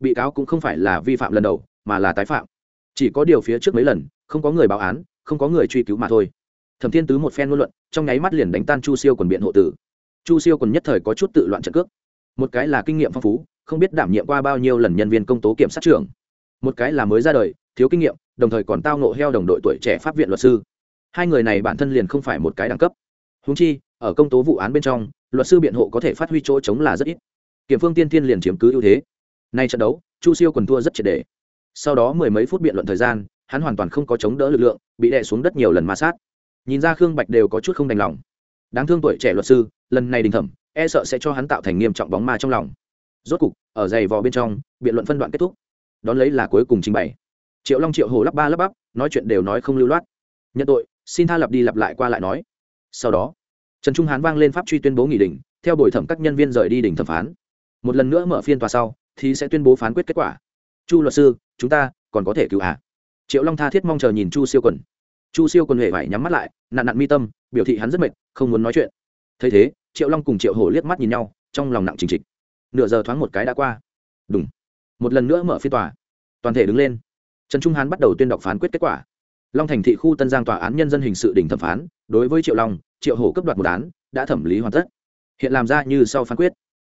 Bị cáo cũng không phải là vi phạm lần đầu, mà là tái phạm. Chỉ có điều phía trước mấy lần, không có người báo án, không có người truy cứu mà thôi. Thẩm thiên tứ một phen ngôn luận, trong nháy mắt liền đánh tan chu siêu quần biện hộ tử. Chu siêu còn nhất thời có chút tự loạn trận cước. Một cái là kinh nghiệm phong phú, không biết đảm nhiệm qua bao nhiêu lần nhân viên công tố kiểm sát trưởng. Một cái là mới ra đời, thiếu kinh nghiệm, đồng thời còn tao nộ heo đồng đội tuổi trẻ pháp viện luật sư hai người này bản thân liền không phải một cái đẳng cấp. Húng chi, ở công tố vụ án bên trong, luật sư biện hộ có thể phát huy chỗ chống là rất ít. Kiểm phương tiên tiên liền chiếm cứ ưu thế. Nay trận đấu, chu siêu quần thua rất triệt đề sau đó mười mấy phút biện luận thời gian, hắn hoàn toàn không có chống đỡ lực lượng, bị đè xuống đất nhiều lần ma sát. Nhìn ra khương bạch đều có chút không đành lòng. Đáng thương tuổi trẻ luật sư, lần này đình thẩm e sợ sẽ cho hắn tạo thành nghiêm trọng bóng ma trong lòng. Rốt cục, ở giày vò bên trong, biện luận phân đoạn kết thúc. Đón lấy là cuối cùng trình bày. Triệu long, triệu hồ lắp ba lắp bắp, nói chuyện đều nói không lưu loát. Nhận tội xin tha lặp đi lặp lại qua lại nói. Sau đó, trần trung hán vang lên pháp truy tuyên bố nghị định theo bồi thẩm các nhân viên rời đi đỉnh thẩm phán. Một lần nữa mở phiên tòa sau, thì sẽ tuyên bố phán quyết kết quả. Chu luật sư, chúng ta còn có thể cứu hạ triệu long tha thiết mong chờ nhìn chu siêu quần. Chu siêu quần huệ phải nhắm mắt lại nạn nạn mi tâm, biểu thị hắn rất mệt, không muốn nói chuyện. Thấy thế, triệu long cùng triệu hổ liếc mắt nhìn nhau, trong lòng nặng trình trịch nửa giờ thoáng một cái đã qua. Đúng một lần nữa mở phiên tòa. Toàn thể đứng lên. Trần trung hán bắt đầu tuyên đọc phán quyết kết quả long thành thị khu tân giang tòa án nhân dân hình sự đỉnh thẩm phán, đối với triệu long, triệu hổ cấp đoạt một án, đã thẩm lý hoàn tất. Hiện làm ra như sau phán quyết.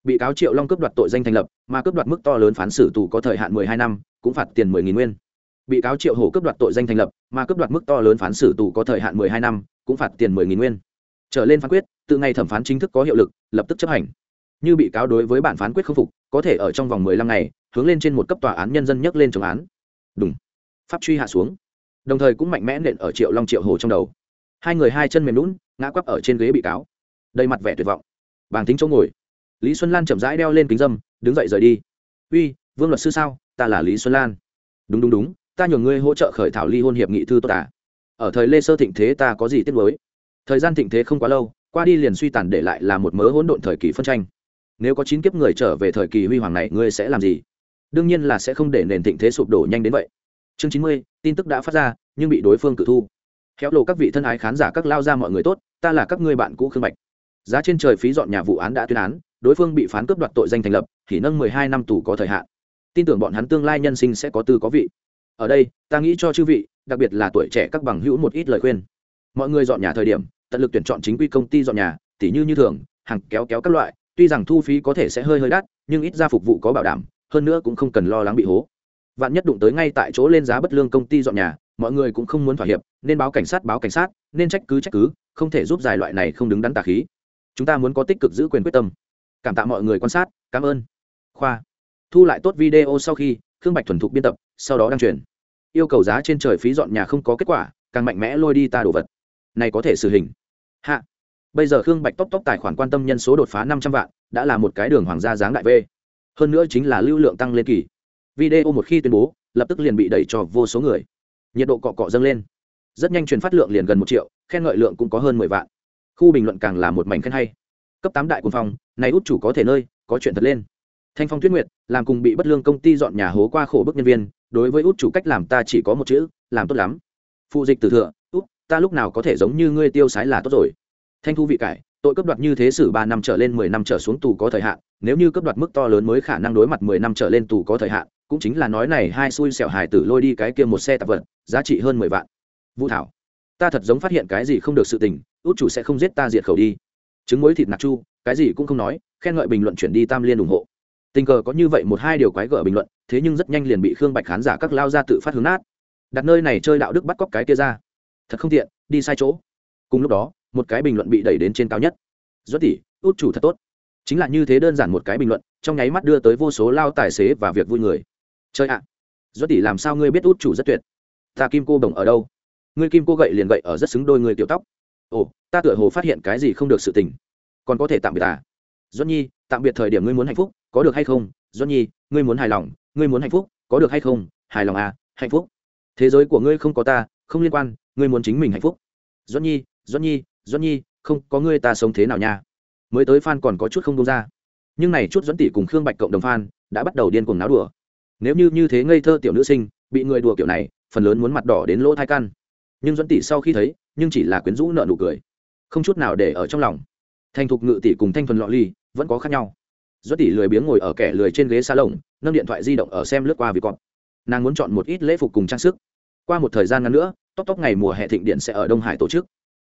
Bị cáo triệu long cấp đoạt tội danh thành lập, mà cấp đoạt mức to lớn phán xử tù có thời hạn mười hai năm, cũng phạt tiền mười nghìn nguyên. Bị cáo triệu hổ cấp đoạt tội danh thành lập, mà cấp đoạt mức to lớn phán xử tù có thời hạn mười hai năm, cũng phạt tiền mười nghìn nguyên. Trở lên phán quyết từ ngày thẩm phán chính thức có hiệu lực, lập tức chấp hành. Như bị cáo đối với bản phán quyết không phục, có thể ở trong vòng mười lăm ngày, hướng lên trên một cấp tòa án nhân dân nhắc lên chống án. Đúng pháp truy hạ xuống đồng thời cũng mạnh mẽ nện ở triệu long triệu hồ trong đầu. Hai người hai chân mềm lún, ngã quắp ở trên ghế bị cáo. Đầy mặt vẻ tuyệt vọng. Bàng tính chỗ ngồi. Lý xuân lan chậm rãi đeo lên kính dâm, đứng dậy rời đi. Uy, vương luật sư sao? Ta là lý xuân lan. Đúng đúng đúng, ta nhường ngươi hỗ trợ khởi thảo ly hôn hiệp nghị thư tốt à? Ở thời lê sơ thịnh thế ta có gì tiếc mới thời gian thịnh thế không quá lâu, qua đi liền suy tàn để lại là một mớ hỗn độn thời kỳ phân tranh. Nếu có chín kiếp người trở về thời kỳ huy hoàng này, ngươi sẽ làm gì? Đương nhiên là sẽ không để nền thịnh thế sụp đổ nhanh đến vậy chương chín mươi, tin tức đã phát ra, nhưng bị đối phương cự thu. Khéo lộ các vị thân ái khán giả các lao ra mọi người tốt, ta là các ngươi bạn cũ khương bạch. Giá trên trời phí dọn nhà vụ án đã tuyên án, đối phương bị phán cướp đoạt tội danh thành lập, thì nâng mười hai năm tù có thời hạn. Tin tưởng bọn hắn tương lai nhân sinh sẽ có tư có vị. Ở đây, ta nghĩ cho chư vị, đặc biệt là tuổi trẻ các bằng hữu một ít lời khuyên. Mọi người dọn nhà thời điểm, tận lực tuyển chọn chính quy công ty dọn nhà, tỉ như như thường, hàng kéo kéo các loại, tuy rằng thu phí có thể sẽ hơi hơi đắt, nhưng ít ra phục vụ có bảo đảm, hơn nữa cũng không cần lo lắng bị hố vạn nhất đụng tới ngay tại chỗ lên giá bất lương công ty dọn nhà, mọi người cũng không muốn thỏa hiệp, nên báo cảnh sát, báo cảnh sát, nên trách cứ trách cứ, không thể giúp giải loại này không đứng đắn tà khí. Chúng ta muốn có tích cực giữ quyền quyết tâm. Cảm tạ mọi người quan sát, cảm ơn. Khoa. Thu lại tốt video sau khi, khương bạch thuần thục biên tập, sau đó đăng truyền. Yêu cầu giá trên trời phí dọn nhà không có kết quả, càng mạnh mẽ lôi đi ta đồ vật. Này có thể xử hình. Hạ. Bây giờ khương bạch tóc tóc tài khoản quan tâm nhân số đột phá năm trăm vạn, đã là một cái đường hoàng gia dáng đại v. Hơn nữa chính là lưu lượng tăng lên kỳ video một khi tuyên bố, lập tức liền bị đẩy cho vô số người. Nhiệt độ cọ cọ dâng lên. Rất nhanh truyền phát lượng liền gần một triệu, khen ngợi lượng cũng có hơn mười vạn. Khu bình luận càng là một mảnh khen hay. Cấp tám đại quân phòng này út chủ có thể nơi, có chuyện thật lên. Thanh phong tuyết nguyệt, làm cùng bị bất lương công ty dọn nhà hố qua khổ bức nhân viên, đối với út chủ cách làm ta chỉ có một chữ, làm tốt lắm. Phụ dịch từ thừa út, ta lúc nào có thể giống như ngươi tiêu sái là tốt rồi. Thanh thu vị cải, tội cấp đoạt như thế xử ba năm trở lên mười năm trở xuống tù có thời hạn, nếu như cấp đoạt mức to lớn mới khả năng đối mặt mười năm trở lên tù có thời hạn cũng chính là nói này hai xui xẻo hài tử lôi đi cái kia một xe tạp vật, giá trị hơn mười vạn. Vũ thảo, ta thật giống phát hiện cái gì không được sự tình, út chủ sẽ không giết ta diệt khẩu đi. Trứng muối thịt nạc chu, cái gì cũng không nói, khen ngợi bình luận chuyển đi tam liên ủng hộ. Tình cờ có như vậy một hai điều quái gở bình luận, thế nhưng rất nhanh liền bị khương bạch khán giả các lao ra tự phát hướng nát. Đặt nơi này chơi đạo đức bắt cóc cái kia ra. Thật không tiện, đi sai chỗ. Cùng lúc đó, một cái bình luận bị đẩy đến trên cao nhất. Doãn tỷ, út chủ thật tốt. Chính là như thế đơn giản một cái bình luận, trong nháy mắt đưa tới vô số lao tài xế và việc vui người chơi ạ. À, doãn tỷ làm sao ngươi biết út chủ rất tuyệt? Ta kim cô đồng ở đâu? Ngươi kim cô gậy liền gậy ở rất xứng đôi người tiểu tóc. Ồ ta tựa hồ phát hiện cái gì không được sự tình. Còn có thể tạm biệt à? Doãn nhi tạm biệt thời điểm ngươi muốn hạnh phúc có được hay không? Doãn nhi ngươi muốn hài lòng ngươi muốn hạnh phúc có được hay không? Hài lòng à hạnh phúc. Thế giới của ngươi không có ta không liên quan ngươi muốn chính mình hạnh phúc. Doãn nhi doãn nhi doãn nhi không có ngươi ta sống thế nào nha? Mới tới fan còn có chút không đông ra. Nhưng này chút doãn tỷ cùng khương bạch cộng đồng fan đã bắt đầu điên cuồng náo đùa nếu như như thế ngây thơ tiểu nữ sinh, bị người đùa kiểu này, phần lớn muốn mặt đỏ đến lỗ thai căn. Nhưng dẫn tỷ sau khi thấy, nhưng chỉ là quyến rũ nợ nụ cười. Không chút nào để ở trong lòng. Thành thục ngự tỷ cùng thanh thuần lọ ly, vẫn có khác nhau. Dẫn tỷ lười biếng ngồi ở kẻ lười trên ghế xa lồng nâng điện thoại di động ở xem lướt qua vì cọp nàng muốn chọn một ít lễ phục cùng trang sức. Qua một thời gian ngắn nữa, tóc tóc ngày mùa hè thịnh điện sẽ ở đông hải tổ chức.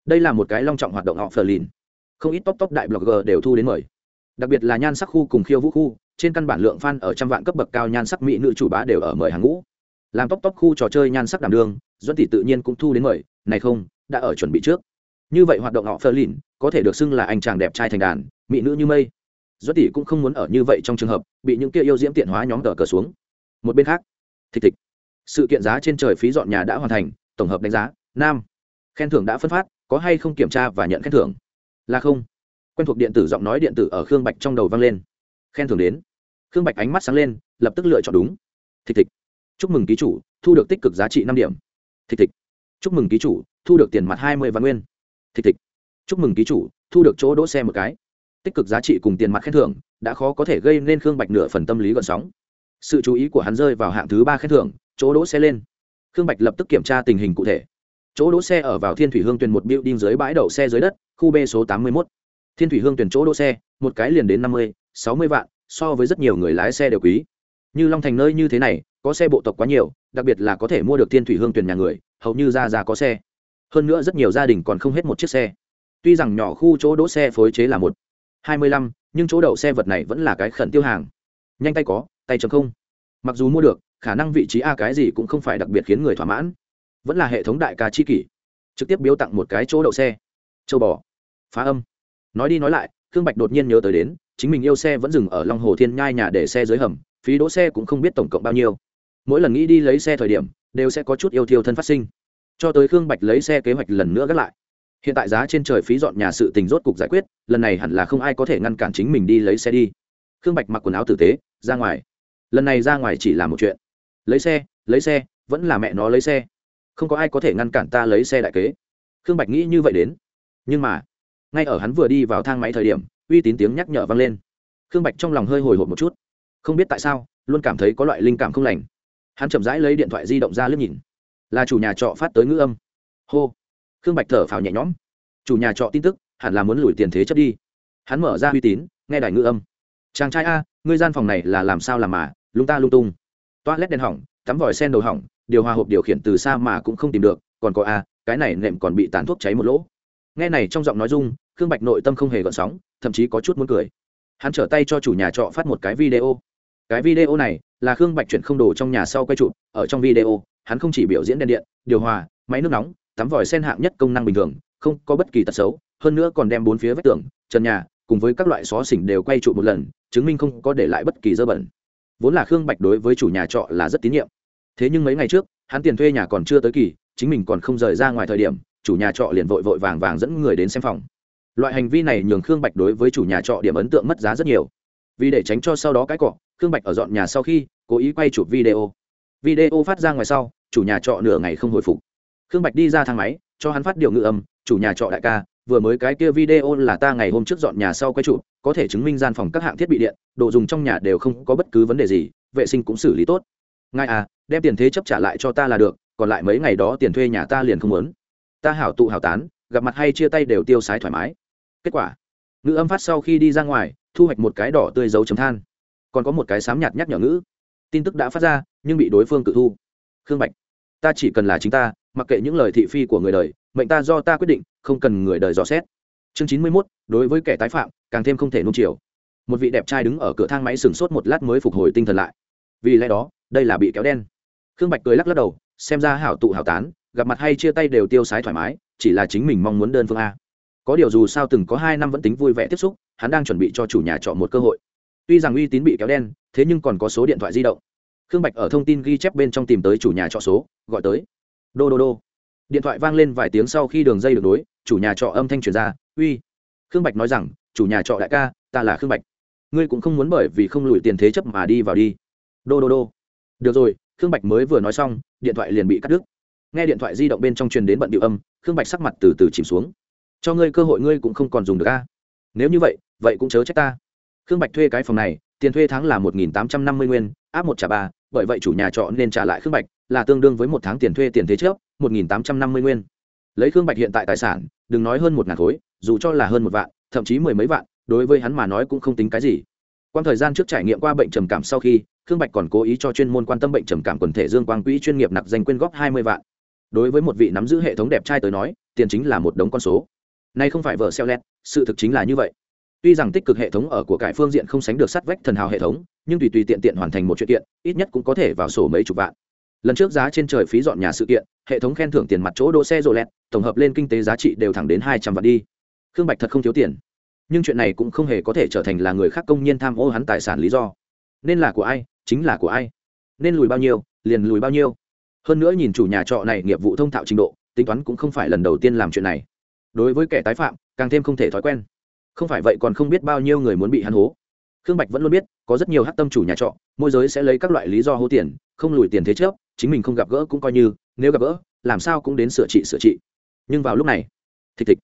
Đây là một cái long trọng hoạt động họ phờ lìn không ít tóc tóc đại blogger đều thu đến mời đặc biệt là nhan sắc khu cùng khiêu vũ khu, trên căn bản lượng fan ở trăm vạn cấp bậc cao nhan sắc mỹ nữ chủ bá đều ở mời hàng ngũ. Làm tóc tóc khu trò chơi nhan sắc đảm đương doãn tỷ tự nhiên cũng thu đến mời, này không, đã ở chuẩn bị trước. Như vậy hoạt động họ phơ lìn có thể được xưng là anh chàng đẹp trai thành đàn, mỹ nữ như mây. Doãn tỷ cũng không muốn ở như vậy trong trường hợp, bị những kia yêu diễm tiện hóa nhóm tờ cờ xuống. Một bên khác thịch thịch sự kiện giá trên trời phí dọn nhà đã hoàn thành, tổng hợp đánh giá, nam. Khen thưởng đã phân phát, có hay không kiểm tra và nhận khen thưởng? Là không quen thuộc điện tử giọng nói điện tử ở khương bạch trong đầu vang lên. Khen thưởng đến. Khương bạch ánh mắt sáng lên, lập tức lựa chọn đúng. Thịch thịch. Chúc mừng ký chủ, thu được tích cực giá trị năm điểm. Thịch thịch. Chúc mừng ký chủ, thu được tiền mặt hai mươi văn nguyên. Thịch thịch. Chúc mừng ký chủ, thu được chỗ đỗ xe một cái. Tích cực giá trị cùng tiền mặt khen thưởng, đã khó có thể gây nên khương bạch nửa phần tâm lý gợn sóng. Sự chú ý của hắn rơi vào hạng thứ ba khen thưởng, chỗ đỗ xe lên. Khương bạch lập tức kiểm tra tình hình cụ thể. Chỗ đỗ xe ở vào thiên thủy hương tuyền một building dưới bãi đậu xe dưới đất, khu b số tám mươi một thiên thủy hương tuyển chỗ đỗ xe, một cái liền đến năm mươi, sáu mươi vạn, so với rất nhiều người lái xe đều quý. Như long thành nơi như thế này, có xe bộ tộc quá nhiều, đặc biệt là có thể mua được thiên thủy hương tuyển nhà người, hầu như ra ra có xe. Hơn nữa rất nhiều gia đình còn không hết một chiếc xe. Tuy rằng nhỏ khu chỗ đỗ xe phối chế là một, hai mươi lăm, nhưng chỗ đậu xe vật này vẫn là cái khẩn tiêu hàng. Nhanh tay có, tay chấm không. Mặc dù mua được, khả năng vị trí a cái gì cũng không phải đặc biệt khiến người thỏa mãn. Vẫn là hệ thống đại ca chi kỷ. Trực tiếp biếu tặng một cái chỗ đậu xe. Châu bò. Phá âm nói đi nói lại, khương bạch đột nhiên nhớ tới đến, chính mình yêu xe vẫn dừng ở long hồ thiên nhai nhà để xe dưới hầm, phí đỗ xe cũng không biết tổng cộng bao nhiêu. Mỗi lần nghĩ đi lấy xe thời điểm, đều sẽ có chút yêu thiêu thân phát sinh. Cho tới khương bạch lấy xe kế hoạch lần nữa gác lại. Hiện tại giá trên trời phí dọn nhà sự tình rốt cục giải quyết, lần này hẳn là không ai có thể ngăn cản chính mình đi lấy xe đi. Khương bạch mặc quần áo tử tế, ra ngoài. Lần này ra ngoài chỉ là một chuyện. Lấy xe lấy xe, vẫn là mẹ nó lấy xe. Không có ai có thể ngăn cản ta lấy xe đại kế. Khương bạch nghĩ như vậy đến. Nhưng mà ngay ở hắn vừa đi vào thang máy thời điểm, uy tín tiếng nhắc nhở vang lên. Khương bạch trong lòng hơi hồi hộp một chút. Không biết tại sao, luôn cảm thấy có loại linh cảm không lành. Hắn chậm rãi lấy điện thoại di động ra lướt nhìn. Là chủ nhà trọ phát tới ngữ âm. Hô. Khương bạch thở phào nhẹ nhõm. Chủ nhà trọ tin tức, hẳn là muốn lùi tiền thế chấp đi. Hắn mở ra uy tín, nghe đài ngữ âm. Chàng trai a, ngươi gian phòng này là làm sao làm mà, lung ta lung tung. Toa lét đèn hỏng, tắm vòi sen đầu hỏng, điều hòa hộp điều khiển từ xa mà cũng không tìm được, còn có a, cái này nệm còn bị tán thuốc cháy một lỗ. Nghe này trong giọng nói dung khương bạch nội tâm không hề gợn sóng, thậm chí có chút muốn cười. Hắn trở tay cho chủ nhà trọ phát một cái video. Cái video này là khương bạch chuyển không đồ trong nhà sau quay chụp, ở trong video, hắn không chỉ biểu diễn đèn điện, điều hòa, máy nước nóng, tắm vòi sen hạng nhất công năng bình thường, không có bất kỳ tật xấu, hơn nữa còn đem bốn phía vách tường, trần nhà cùng với các loại xó xỉnh đều quay trụ một lần, chứng minh không có để lại bất kỳ dơ bẩn. Vốn là khương bạch đối với chủ nhà trọ là rất tín nhiệm. Thế nhưng mấy ngày trước, hắn tiền thuê nhà còn chưa tới kỳ, chính mình còn không rời ra ngoài thời điểm, chủ nhà trọ liền vội vội vàng vàng dẫn người đến xem phòng loại hành vi này nhường khương bạch đối với chủ nhà trọ điểm ấn tượng mất giá rất nhiều. Vì để tránh cho sau đó cái cọ, khương bạch ở dọn nhà sau khi, cố ý quay chụp video. Video phát ra ngoài sau, chủ nhà trọ nửa ngày không hồi phục. Khương bạch đi ra thang máy, cho hắn phát điều ngự âm, chủ nhà trọ đại ca, vừa mới cái kia video là ta ngày hôm trước dọn nhà sau quay chụp, có thể chứng minh gian phòng các hạng thiết bị điện, đồ dùng trong nhà đều không có bất cứ vấn đề gì, vệ sinh cũng xử lý tốt. Ngài à đem tiền thế chấp trả lại cho ta là được, còn lại mấy ngày đó tiền thuê nhà ta liền không muốn. Ta hảo tụ hảo tán, gặp mặt hay chia tay đều tiêu sái thoải mái kết quả, ngữ âm phát sau khi đi ra ngoài, thu hoạch một cái đỏ tươi dấu chấm than. Còn có một cái sám nhạt nhắc nhở ngữ. Tin tức đã phát ra, nhưng bị đối phương cự thu. Khương bạch, ta chỉ cần là chính ta, mặc kệ những lời thị phi của người đời, mệnh ta do ta quyết định, không cần người đời dò xét. Chương chín mươi mốt, đối với kẻ tái phạm, càng thêm không thể nung chiều. Một vị đẹp trai đứng ở cửa thang máy sừng sốt một lát mới phục hồi tinh thần lại. Vì lẽ đó, đây là bị kéo đen. Khương bạch cười lắc lắc đầu, xem ra hảo tụ hảo tán, gặp mặt hay chia tay đều tiêu sái thoải mái, chỉ là chính mình mong muốn đơn phương a có điều dù sao từng có hai năm vẫn tính vui vẻ tiếp xúc, hắn đang chuẩn bị cho chủ nhà trọ một cơ hội. Tuy rằng uy tín bị kéo đen, thế nhưng còn có số điện thoại di động. Khương bạch ở thông tin ghi chép bên trong tìm tới chủ nhà trọ số, gọi tới. Đô đô đô. Điện thoại vang lên vài tiếng sau khi đường dây được đối chủ nhà trọ âm thanh truyền ra, uy. Khương bạch nói rằng, chủ nhà trọ đại ca, ta là khương bạch. Ngươi cũng không muốn bởi vì không lùi tiền thế chấp mà đi vào đi. Đô đô đô. Được rồi. Khương bạch mới vừa nói xong, điện thoại liền bị cắt đứt. Nghe điện thoại di động bên trong truyền đến bận điệu âm, khương bạch sắc mặt từ từ chìm xuống cho ngươi cơ hội ngươi cũng không còn dùng được a. Nếu như vậy vậy cũng chớ trách ta. Khương bạch thuê cái phòng này, tiền thuê tháng là một nghìn tám trăm năm mươi nguyên, áp một trả ba, bởi vậy chủ nhà trọ nên trả lại khương bạch, là tương đương với một tháng tiền thuê tiền thế trước, một nghìn tám trăm năm mươi nguyên. Lấy khương bạch hiện tại tài sản, đừng nói hơn một ngàn khối, dù cho là hơn một vạn, thậm chí mười mấy vạn, đối với hắn mà nói cũng không tính cái gì. Quan thời gian trước trải nghiệm qua bệnh trầm cảm sau khi, khương bạch còn cố ý cho chuyên môn quan tâm bệnh trầm cảm quần thể dương quang quỹ chuyên nghiệp nạp danh quyên góp hai mươi vạn. Đối với một vị nắm giữ hệ thống đẹp trai tới nói, tiền chính là một đống con số nay không phải vở xeo lét, sự thực chính là như vậy. Tuy rằng tích cực hệ thống ở của cải phương diện không sánh được sát vách thần hào hệ thống, nhưng tùy tùy tiện tiện hoàn thành một chuyện kiện, ít nhất cũng có thể vào sổ mấy chục vạn. Lần trước giá trên trời phí dọn nhà sự kiện, hệ thống khen thưởng tiền mặt chỗ đỗ xe rộ lẹt, tổng hợp lên kinh tế giá trị đều thẳng đến hai trăm vạn đi. Khương bạch thật không thiếu tiền. Nhưng chuyện này cũng không hề có thể trở thành là người khác công nhiên tham ô hắn tài sản lý do. Nên là của ai, chính là của ai? Nên lùi bao nhiêu, liền lùi bao nhiêu. Hơn nữa nhìn chủ nhà trọ này nghiệp vụ thông thạo trình độ, tính toán cũng không phải lần đầu tiên làm chuyện này đối với kẻ tái phạm, càng thêm không thể thói quen. Không phải vậy còn không biết bao nhiêu người muốn bị hắn hố. Khương bạch vẫn luôn biết, có rất nhiều hát tâm chủ nhà trọ, môi giới sẽ lấy các loại lý do hô tiền, không lùi tiền thế trước, chính mình không gặp gỡ cũng coi như, nếu gặp gỡ, làm sao cũng đến sửa trị sửa trị. Nhưng vào lúc này, thịch thịch,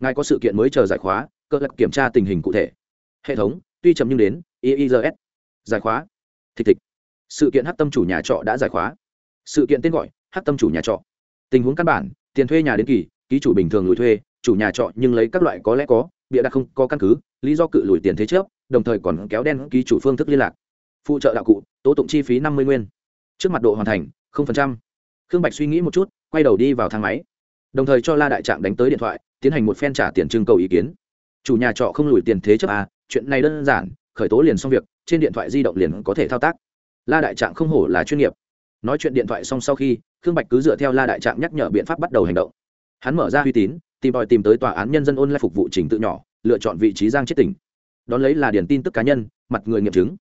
ngài có sự kiện mới chờ giải khóa, cơ lập kiểm tra tình hình cụ thể. Hệ thống, tuy chậm nhưng đến iis giải khóa, thịch thịch, sự kiện hát tâm chủ nhà trọ đã giải khóa. Sự kiện tên gọi hát tâm chủ nhà trọ. Tình huống căn bản, tiền thuê nhà đến kỳ, ký chủ bình thường lùi thuê chủ nhà trọ nhưng lấy các loại có lẽ có, bịa đặt không có căn cứ, lý do cự lùi tiền thế chấp, đồng thời còn kéo đen ký chủ phương thức liên lạc. Phụ trợ đạo cụ, tố tụng chi phí năm mươi nguyên. Trước mặt độ hoàn thành, không phần trăm. Khương bạch suy nghĩ một chút, quay đầu đi vào thang máy. Đồng thời cho la đại trạng đánh tới điện thoại, tiến hành một phen trả tiền trưng cầu ý kiến. Chủ nhà trọ không lùi tiền thế chấp à chuyện này đơn giản, khởi tố liền xong việc, trên điện thoại di động liền có thể thao tác. La đại trạng không hổ là chuyên nghiệp. Nói chuyện điện thoại xong sau khi, khương bạch cứ dựa theo la đại trạng nhắc nhở biện pháp bắt đầu hành động. Hắn mở ra uy tín tìm tòi tìm tới tòa án nhân dân ôn lại phục vụ trình tự nhỏ, lựa chọn vị trí giang chết tỉnh. Đón lấy là điển tin tức cá nhân, mặt người nghiệm chứng.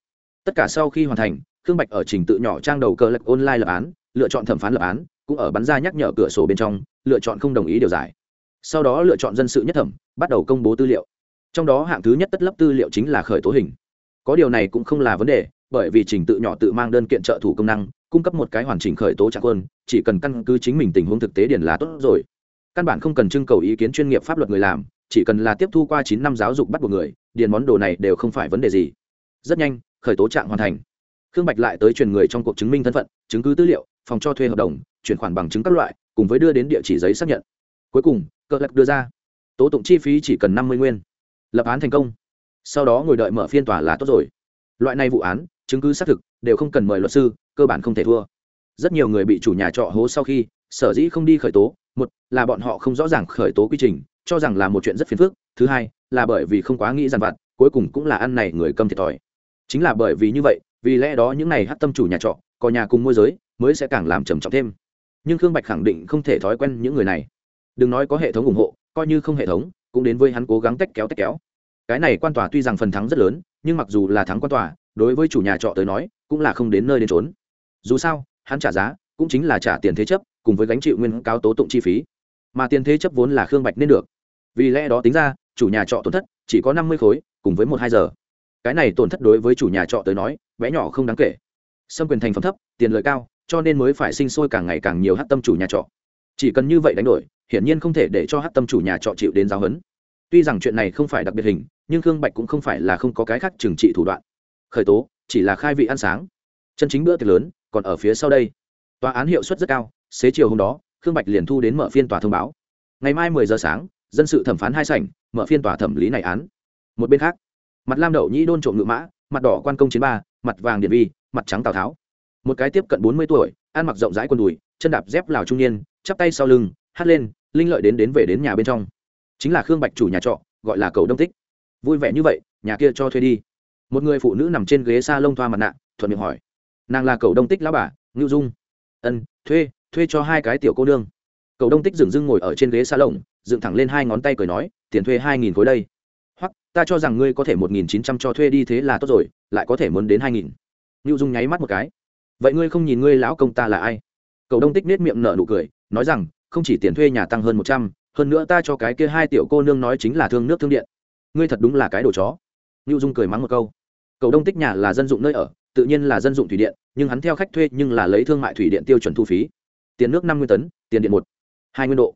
Tất cả sau khi hoàn thành, khương bạch ở trình tự nhỏ trang đầu cờ lệch online lập án, lựa chọn thẩm phán lập án, cũng ở bắn ra nhắc nhở cửa sổ bên trong, lựa chọn không đồng ý điều giải. Sau đó lựa chọn dân sự nhất thẩm, bắt đầu công bố tư liệu. Trong đó hạng thứ nhất tất lấp tư liệu chính là khởi tố hình. Có điều này cũng không là vấn đề, bởi vì trình tự nhỏ tự mang đơn kiện trợ thủ công năng, cung cấp một cái hoàn chỉnh khởi tố trạng quân, chỉ cần căn cứ chính mình tình huống thực tế điển là tốt rồi căn bản không cần trưng cầu ý kiến chuyên nghiệp pháp luật người làm, chỉ cần là tiếp thu qua chín năm giáo dục bắt buộc người, điền món đồ này đều không phải vấn đề gì. Rất nhanh, khởi tố trạng hoàn thành. Khương bạch lại tới truyền người trong cuộc chứng minh thân phận, chứng cứ tư liệu, phòng cho thuê hợp đồng, chuyển khoản bằng chứng các loại, cùng với đưa đến địa chỉ giấy xác nhận. Cuối cùng, cơ lạc đưa ra. Tố tụng chi phí chỉ cần năm mươi nguyên. Lập án thành công. Sau đó ngồi đợi mở phiên tòa là tốt rồi. Loại này vụ án, chứng cứ xác thực, đều không cần mời luật sư, cơ bản không thể thua. Rất nhiều người bị chủ nhà trọ hố sau khi, sở dĩ không đi khởi tố một, là bọn họ không rõ ràng khởi tố quy trình, cho rằng là một chuyện rất phiền phức. Thứ hai, là bởi vì không quá nghĩ dằn vặt, cuối cùng cũng là ăn này người cầm thiệt thòi. Chính là bởi vì như vậy, vì lẽ đó những này hát tâm chủ nhà trọ, có nhà cùng môi giới, mới sẽ càng làm trầm trọng thêm. Nhưng khương bạch khẳng định không thể thói quen những người này. Đừng nói có hệ thống ủng hộ, coi như không hệ thống, cũng đến với hắn cố gắng tách kéo tách kéo. Cái này quan tòa tuy rằng phần thắng rất lớn, nhưng mặc dù là thắng quan tòa, đối với chủ nhà trọ tới nói, cũng là không đến nơi đến trốn dù sao, hắn trả giá, cũng chính là trả tiền thế chấp cùng với gánh chịu nguyên cáo tố tụng chi phí. Mà tiền thế chấp vốn là khương bạch nên được. Vì lẽ đó tính ra, chủ nhà trọ tổn thất chỉ có năm mươi khối, cùng với một hai giờ. Cái này tổn thất đối với chủ nhà trọ tới nói, bé nhỏ không đáng kể. Xâm quyền thành phẩm thấp, tiền lợi cao, cho nên mới phải sinh sôi càng ngày càng nhiều hát tâm chủ nhà trọ. Chỉ cần như vậy đánh đổi, hiển nhiên không thể để cho hát tâm chủ nhà trọ chịu đến giáo huấn. Tuy rằng chuyện này không phải đặc biệt hình, nhưng khương bạch cũng không phải là không có cái khác trừng trị thủ đoạn. Khởi tố, chỉ là khai vị ăn sáng. Chân chính bữa tiệc lớn, còn ở phía sau đây. Tòa án hiệu suất rất cao xế chiều hôm đó, khương bạch liền thu đến mở phiên tòa thông báo. Ngày mai mười giờ sáng, dân sự thẩm phán hai sảnh, mở phiên tòa thẩm lý này án. Một bên khác, mặt lam đậu nhĩ đôn trộm ngự mã, mặt đỏ quan công chiến ba, mặt vàng điện vi, mặt trắng tào tháo. Một cái tiếp cận bốn mươi tuổi, ăn mặc rộng rãi quần đùi, chân đạp dép lào trung niên, chắp tay sau lưng hắt lên, linh lợi đến đến về đến nhà bên trong. Chính là khương bạch chủ nhà trọ, gọi là cầu đông tích. Vui vẻ như vậy, nhà kia cho thuê đi. Một người phụ nữ nằm trên ghế s a lông thoa mặt nạ, thuận miệng hỏi, nàng là cầu đông tích lão bà, ngưu dung. Ân, thuê thuê cho hai cái tiểu cô nương. Cầu đông tích dừng dưng ngồi ở trên ghế xa lồng dựng thẳng lên hai ngón tay cười nói, tiền thuê hai nghìn khối đây. Hoặc ta cho rằng ngươi có thể một nghìn chín trăm cho thuê đi thế là tốt rồi, lại có thể muốn đến hai nghìn. Lưu dung nháy mắt một cái. Vậy ngươi không nhìn ngươi lão công ta là ai? Cầu đông tích nết miệng nở nụ cười, nói rằng, không chỉ tiền thuê nhà tăng hơn một trăm, hơn nữa ta cho cái kia hai tiểu cô nương nói chính là thương nước thương điện. Ngươi thật đúng là cái đồ chó. Lưu dung cười mắng một câu. Cầu đông tích nhà là dân dụng nơi ở, tự nhiên là dân dụng thủy điện, nhưng hắn theo khách thuê nhưng là lấy thương mại thủy điện tiêu chuẩn thu phí tiền nước năm mươi tấn, tiền điện một, hai nguyên độ.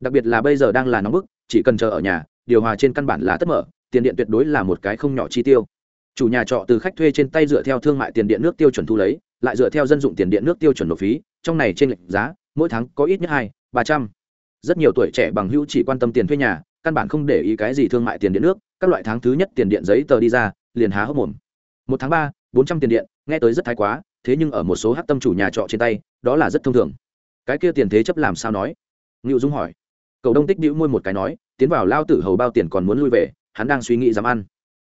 Đặc biệt là bây giờ đang là nóng bức, chỉ cần chờ ở nhà, điều hòa trên căn bản là tất mở, tiền điện tuyệt đối là một cái không nhỏ chi tiêu. Chủ nhà trọ từ khách thuê trên tay dựa theo thương mại tiền điện nước tiêu chuẩn thu lấy, lại dựa theo dân dụng tiền điện nước tiêu chuẩn nộp phí, trong này trên lệch giá, mỗi tháng có ít nhất hai, ba trăm. Rất nhiều tuổi trẻ bằng hữu chỉ quan tâm tiền thuê nhà, căn bản không để ý cái gì thương mại tiền điện nước, các loại tháng thứ nhất tiền điện giấy tờ đi ra, liền há hốc mồm. Một tháng ba, bốn trăm tiền điện, nghe tới rất thái quá, thế nhưng ở một số hát tâm chủ nhà trọ trên tay, đó là rất thông thường cái kia tiền thế chấp làm sao nói? Ngự dung hỏi. Cầu đông tích đĩu môi một cái nói, tiến vào lao tử hầu bao tiền còn muốn lui về, hắn đang suy nghĩ dám ăn.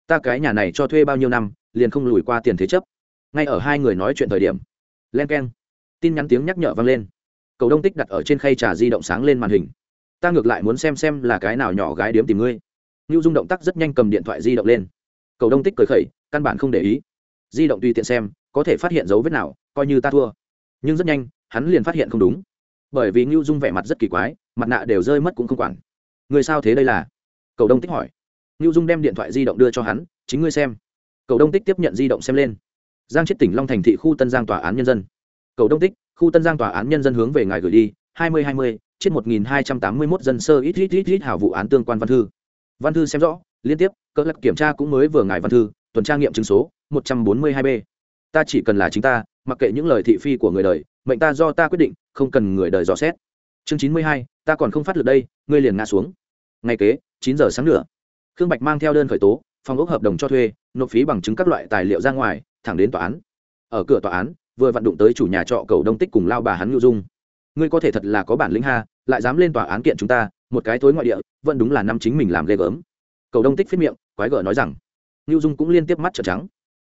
Ta cái nhà này cho thuê bao nhiêu năm, liền không lùi qua tiền thế chấp. Ngay ở hai người nói chuyện thời điểm, len k e n tin nhắn tiếng nhắc nhở vang lên. Cầu đông tích đặt ở trên khay trà di động sáng lên màn hình. Ta ngược lại muốn xem xem là cái nào nhỏ gái điếm tìm ngươi. Ngưu dung động tác rất nhanh cầm điện thoại di động lên. Cầu đông tích cười khẩy, căn bản không để ý. Di động tùy tiện xem, có thể phát hiện dấu vết nào, coi như ta thua. Nhưng rất nhanh, hắn liền phát hiện không đúng bởi vì ngưu dung vẻ mặt rất kỳ quái, mặt nạ đều rơi mất cũng không quản. Người sao thế đây là? Cầu đông tích hỏi. Ngưu dung đem điện thoại di động đưa cho hắn, chính ngươi xem. Cầu đông tích tiếp nhận di động xem lên. Giang chết tỉnh long thành thị khu tân giang tòa án nhân dân. Cầu đông tích, khu tân giang tòa án nhân dân hướng về ngài gửi đi, hai mươi hai mươi, chết một nghìn hai trăm tám mươi mốt dân sơ ít ít ít ít hảo vụ án tương quan văn thư. Văn thư xem rõ, liên tiếp cỡ lập kiểm tra cũng mới vừa ngài văn thư, tuần tra nghiệm chứng số, một trăm bốn mươi hai b. Ta chỉ cần là chính ta, mặc kệ những lời thị phi của người đời, mệnh ta do ta quyết định không cần người đời dò xét. Chương chín mươi hai, ta còn không phát lực đây, ngươi liền ngã xuống. Ngày kế, chín giờ sáng nữa. Khương bạch mang theo đơn khởi tố, phòng ốc hợp đồng cho thuê, nộp phí bằng chứng các loại tài liệu ra ngoài, thẳng đến tòa án. Ở cửa tòa án, vừa vận động tới chủ nhà trọ cầu đông tích cùng lao bà hắn ngưu dung. Ngươi có thể thật là có bản lĩnh ha, lại dám lên tòa án kiện chúng ta, một cái tối ngoại địa, vẫn đúng là năm chính mình làm ghê gớm. Cầu đông tích phết miệng, quái gở nói rằng. Ngưu dung cũng liên tiếp mắt trợn trắng.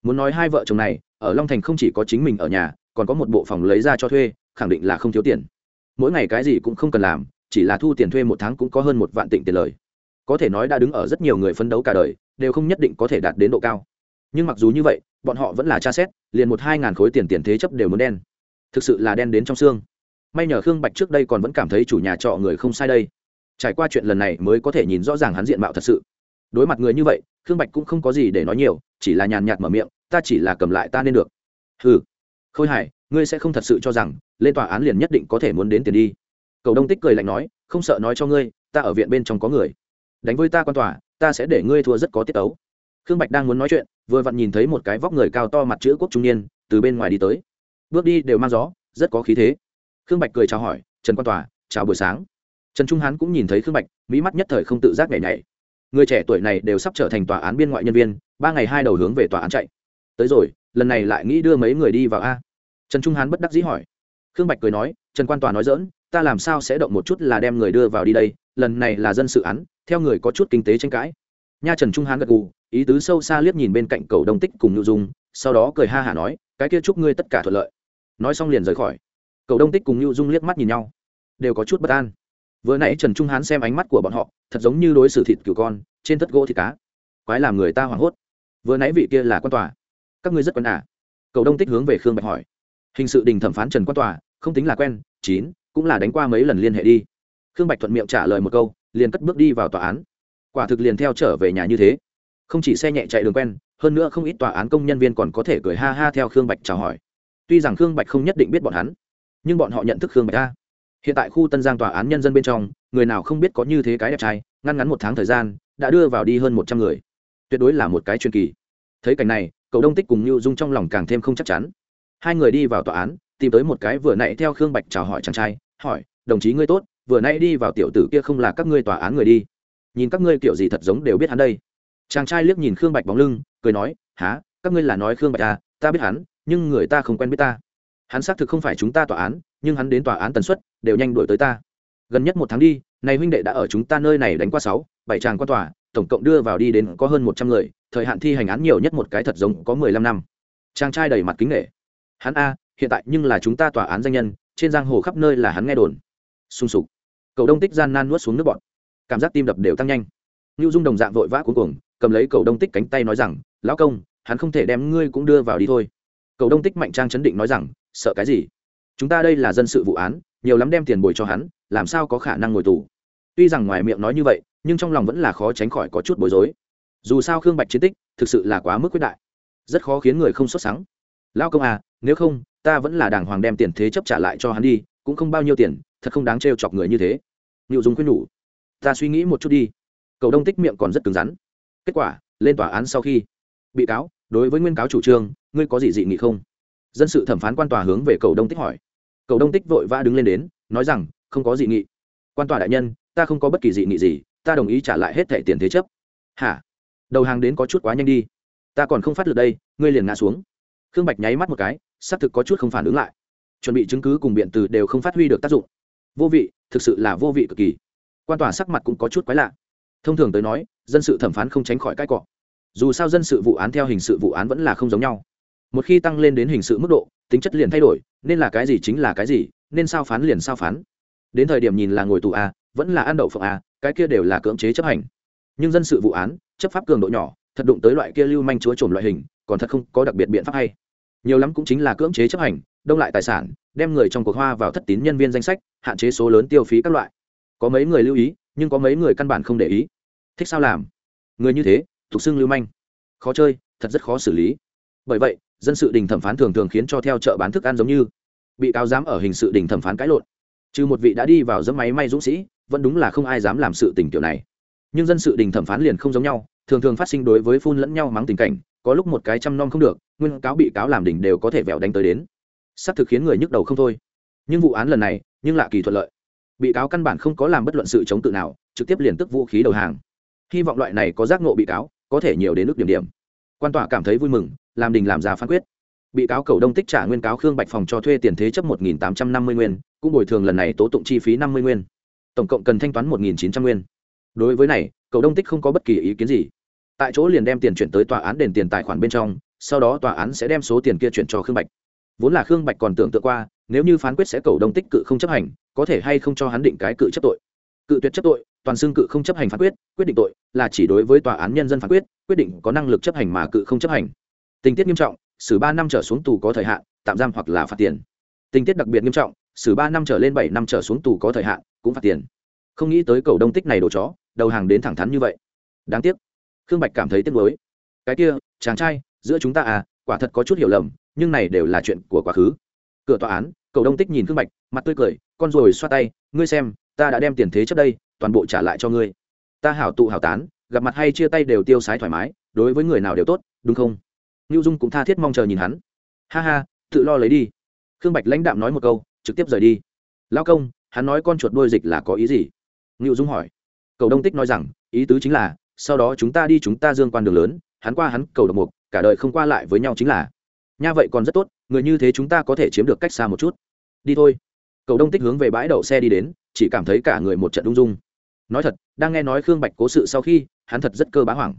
Muốn nói hai vợ chồng này, ở long thành không chỉ có chính mình ở nhà, còn có một bộ phòng lấy ra cho thuê khẳng định là không thiếu tiền. Mỗi ngày cái gì cũng không cần làm, chỉ là thu tiền thuê một tháng cũng có hơn một vạn tịnh tiền lời. Có thể nói đã đứng ở rất nhiều người phấn đấu cả đời, đều không nhất định có thể đạt đến độ cao. Nhưng mặc dù như vậy, bọn họ vẫn là tra xét, liền một hai ngàn khối tiền tiền thế chấp đều muốn đen. Thực sự là đen đến trong xương. May nhờ khương bạch trước đây còn vẫn cảm thấy chủ nhà trọ người không sai đây. Trải qua chuyện lần này mới có thể nhìn rõ ràng hắn diện mạo thật sự. Đối mặt người như vậy, khương bạch cũng không có gì để nói nhiều, chỉ là nhàn nhạt mở miệng, ta chỉ là cầm lại, ta nên được. Ừ khôi hải ngươi sẽ không thật sự cho rằng lên tòa án liền nhất định có thể muốn đến tiền đi. Cầu đông tích cười lạnh nói, không sợ nói cho ngươi, ta ở viện bên trong có người. Đánh với ta quan tòa, ta sẽ để ngươi thua rất có tiết ấu. Khương bạch đang muốn nói chuyện, vừa vặn nhìn thấy một cái vóc người cao to mặt chữ quốc trung niên, từ bên ngoài đi tới. Bước đi đều mang gió, rất có khí thế. Khương bạch cười chào hỏi, trần quan tòa, chào buổi sáng. Trần trung hán cũng nhìn thấy khương bạch, mỹ mắt nhất thời không tự giác nhảy nhảy. Người trẻ tuổi này đều sắp trở thành tòa án biên ngoại nhân viên, ba ngày hai đầu hướng về tòa án chạy. Tới rồi, lần này lại nghĩ đưa mấy người đi vào a? Trần trung hán bất đắc dĩ hỏi. Khương bạch cười nói, trần quan tòa nói dỡn ta làm sao sẽ động một chút là đem người đưa vào đi đây, lần này là dân sự án, theo người có chút kinh tế tranh cãi. Nha trần trung hán gật gù, ý tứ sâu xa liếc nhìn bên cạnh cầu đông tích cùng nội dung, sau đó cười ha hả nói, cái kia chúc ngươi tất cả thuận lợi. Nói xong liền rời khỏi. Cầu đông tích cùng nội dung liếc mắt nhìn nhau, đều có chút bất an. Vừa nãy trần trung hán xem ánh mắt của bọn họ, thật giống như đối xử thịt cừu con, trên tất gỗ thịt cá. Quái làm người ta hoảng hốt. Vừa nãy vị kia là quan tòa. Các ngươi rất quân à? Cầu đông tích hướng về khương bạch hỏi hình sự đình thẩm phán trần quan tòa, không tính là quen, chín, cũng là đánh qua mấy lần liên hệ đi. Khương bạch thuận miệng trả lời một câu, liền cất bước đi vào tòa án. Quả thực liền theo trở về nhà như thế. Không chỉ xe nhẹ chạy đường quen, hơn nữa không ít tòa án công nhân viên còn có thể cười ha ha theo khương bạch chào hỏi. Tuy rằng khương bạch không nhất định biết bọn hắn, nhưng bọn họ nhận thức khương bạch ta hiện tại khu tân giang tòa án nhân dân bên trong, người nào không biết có như thế cái đẹp trai, ngăn ngắn một tháng thời gian, đã đưa vào đi hơn một trăm người. Tuyệt đối là một cái chuyên kỳ. Thấy cảnh này, cậu đông tích cùng như dung trong lòng càng thêm không chắc chắn hai người đi vào tòa án, tìm tới một cái vừa nãy theo khương bạch chào hỏi chàng trai, hỏi, đồng chí ngươi tốt, vừa nãy đi vào tiểu tử kia không là các ngươi tòa án người đi. Nhìn các ngươi kiểu gì thật giống đều biết hắn đây. Chàng trai liếc nhìn khương bạch bóng lưng, cười nói há các ngươi là nói khương bạch à? Ta biết hắn, nhưng người ta không quen biết ta. Hắn xác thực không phải chúng ta tòa án, nhưng hắn đến tòa án tần suất đều nhanh đuổi tới ta. Gần nhất một tháng đi, này huynh đệ đã ở chúng ta nơi này đánh qua sáu, bảy tràng qua tòa, tổng cộng đưa vào đi đến có hơn một trăm người, thời hạn thi hành án nhiều nhất một cái thật giống có mười lăm năm. Chàng trai đầy mặt kính nghệ hắn a hiện tại nhưng là chúng ta tòa án danh nhân trên giang hồ khắp nơi là hắn nghe đồn. Sung sục. Cầu đông tích gian nan nuốt xuống nước bọt, cảm giác tim đập đều tăng nhanh. Lưu dung đồng dạng vội vã cuối cùng cầm lấy cầu đông tích cánh tay nói rằng lão công hắn không thể đem ngươi cũng đưa vào đi thôi. Cầu đông tích mạnh trang chấn định nói rằng sợ cái gì? Chúng ta đây là dân sự vụ án nhiều lắm đem tiền bồi cho hắn làm sao có khả năng ngồi tù? Tuy rằng ngoài miệng nói như vậy nhưng trong lòng vẫn là khó tránh khỏi có chút bối rối. Dù sao khương bạch chiến tích thực sự là quá mức quyết đại rất khó khiến người không xuất sáng lao công à nếu không, ta vẫn là đàng hoàng đem tiền thế chấp trả lại cho hắn đi, cũng không bao nhiêu tiền, thật không đáng trêu chọc người như thế. Liệu dùng khuyên nhủ. Ta suy nghĩ một chút đi. Cầu đông tích miệng còn rất cứng rắn. Kết quả, lên tòa án sau khi bị cáo, đối với nguyên cáo chủ trương, ngươi có gì dị nghị không? Dân sự thẩm phán quan tòa hướng về cầu đông tích hỏi. Cầu đông tích vội vã đứng lên đến, nói rằng, không có dị nghị. Quan tòa đại nhân, ta không có bất kỳ dị nghị gì, ta đồng ý trả lại hết thẻ tiền thế chấp. Hả? Đầu hàng đến có chút quá nhanh đi. Ta còn không phát lực đây, ngươi liền ngã xuống khương bạch nháy mắt một cái, xác thực có chút không phản ứng lại. Chuẩn bị chứng cứ cùng biện từ đều không phát huy được tác dụng. Vô vị, thực sự là vô vị cực kỳ. Quan tòa sắc mặt cũng có chút quái lạ. Thông thường tới nói, dân sự thẩm phán không tránh khỏi cái cọ. Dù sao dân sự vụ án theo hình sự vụ án vẫn là không giống nhau. Một khi tăng lên đến hình sự mức độ, tính chất liền thay đổi, nên là cái gì chính là cái gì, nên sao phán liền sao phán. Đến thời điểm nhìn là ngồi tù a, vẫn là ăn đậu phộng a, cái kia đều là cưỡng chế chấp hành. Nhưng dân sự vụ án, chấp pháp cường độ nhỏ, thật đụng tới loại kia lưu manh chúa trồn loại hình, còn thật không có đặc biệt biện pháp hay nhiều lắm cũng chính là cưỡng chế chấp hành, đông lại tài sản, đem người trong cuộc hoa vào thất tín nhân viên danh sách, hạn chế số lớn tiêu phí các loại. Có mấy người lưu ý, nhưng có mấy người căn bản không để ý. Thích sao làm? Người như thế thuộc xưng lưu manh. Khó chơi, thật rất khó xử lý. Bởi vậy, dân sự đình thẩm phán thường thường khiến cho theo chợ bán thức ăn giống như bị cáo dám ở hình sự đình thẩm phán cãi lộn. Trừ một vị đã đi vào dẫm máy may dũng sĩ, vẫn đúng là không ai dám làm sự tình kiểu này. Nhưng dân sự đình thẩm phán liền không giống nhau, thường thường phát sinh đối với phun lẫn nhau mắng tình cảnh có lúc một cái chăm nom không được, nguyên cáo bị cáo làm đỉnh đều có thể vẹo đánh tới đến. Xác thực khiến người nhức đầu không thôi. Nhưng vụ án lần này, nhưng lạ kỳ thuận lợi. Bị cáo căn bản không có làm bất luận sự chống tự nào, trực tiếp liền tức vũ khí đầu hàng. Hy vọng loại này có giác ngộ bị cáo, có thể nhiều đến nước điểm điểm. Quan tòa cảm thấy vui mừng, làm đình làm ra phán quyết. Bị cáo cầu đông tích trả nguyên cáo khương bạch phòng cho thuê tiền thế chấp một nghìn tám trăm năm mươi nguyên, cũng bồi thường lần này tố tụng chi phí năm mươi nguyên. Tổng cộng cần thanh toán một nghìn chín trăm nguyên. Đối với này, cầu đông tích không có bất kỳ ý kiến gì tại chỗ liền đem tiền chuyển tới tòa án đền tiền tài khoản bên trong, sau đó tòa án sẽ đem số tiền kia chuyển cho khương bạch. Vốn là khương bạch còn tưởng tượng qua, nếu như phán quyết sẽ cầu đông tích cự không chấp hành, có thể hay không cho hắn định cái cự chấp tội. Cự tuyệt chấp tội, toàn xương cự không chấp hành phán quyết quyết định tội là chỉ đối với tòa án nhân dân phán quyết quyết định có năng lực chấp hành mà cự không chấp hành. Tình tiết nghiêm trọng, xử ba năm trở xuống tù có thời hạn, tạm giam hoặc là phạt tiền. Tình tiết đặc biệt nghiêm trọng, xử ba năm trở lên bảy năm trở xuống tù có thời hạn, cũng phạt tiền. Không nghĩ tới cầu đông tích này đổ chó, đầu hàng đến thẳng thắn như vậy. Đáng tiếc khương bạch cảm thấy tiếc nuối. Cái kia, chàng trai, giữa chúng ta à quả thật có chút hiểu lầm, nhưng này đều là chuyện của quá khứ. Cửa tòa án, cầu đông tích nhìn khương bạch, mặt tươi cười, con rồi xoa tay, ngươi xem, ta đã đem tiền thế trước đây, toàn bộ trả lại cho ngươi. Ta hảo tụ hảo tán, gặp mặt hay chia tay đều tiêu sái thoải mái, đối với người nào đều tốt, đúng không? Ngưu dung cũng tha thiết mong chờ nhìn hắn. Ha ha, tự lo lấy đi. Khương bạch lãnh đạm nói một câu, trực tiếp rời đi. Lao công, hắn nói con chuột đôi dịch là có ý gì? Ngưu dung hỏi. Cầu đông tích nói rằng, ý tứ chính là sau đó chúng ta đi chúng ta dương quan đường lớn, hắn qua hắn cầu độc mục, cả đời không qua lại với nhau chính là. Nha vậy còn rất tốt, người như thế chúng ta có thể chiếm được cách xa một chút. Đi thôi. Cầu đông tích hướng về bãi đậu xe đi đến, chỉ cảm thấy cả người một trận ung dung nói thật, đang nghe nói khương bạch cố sự sau khi, hắn thật rất cơ bá hoảng.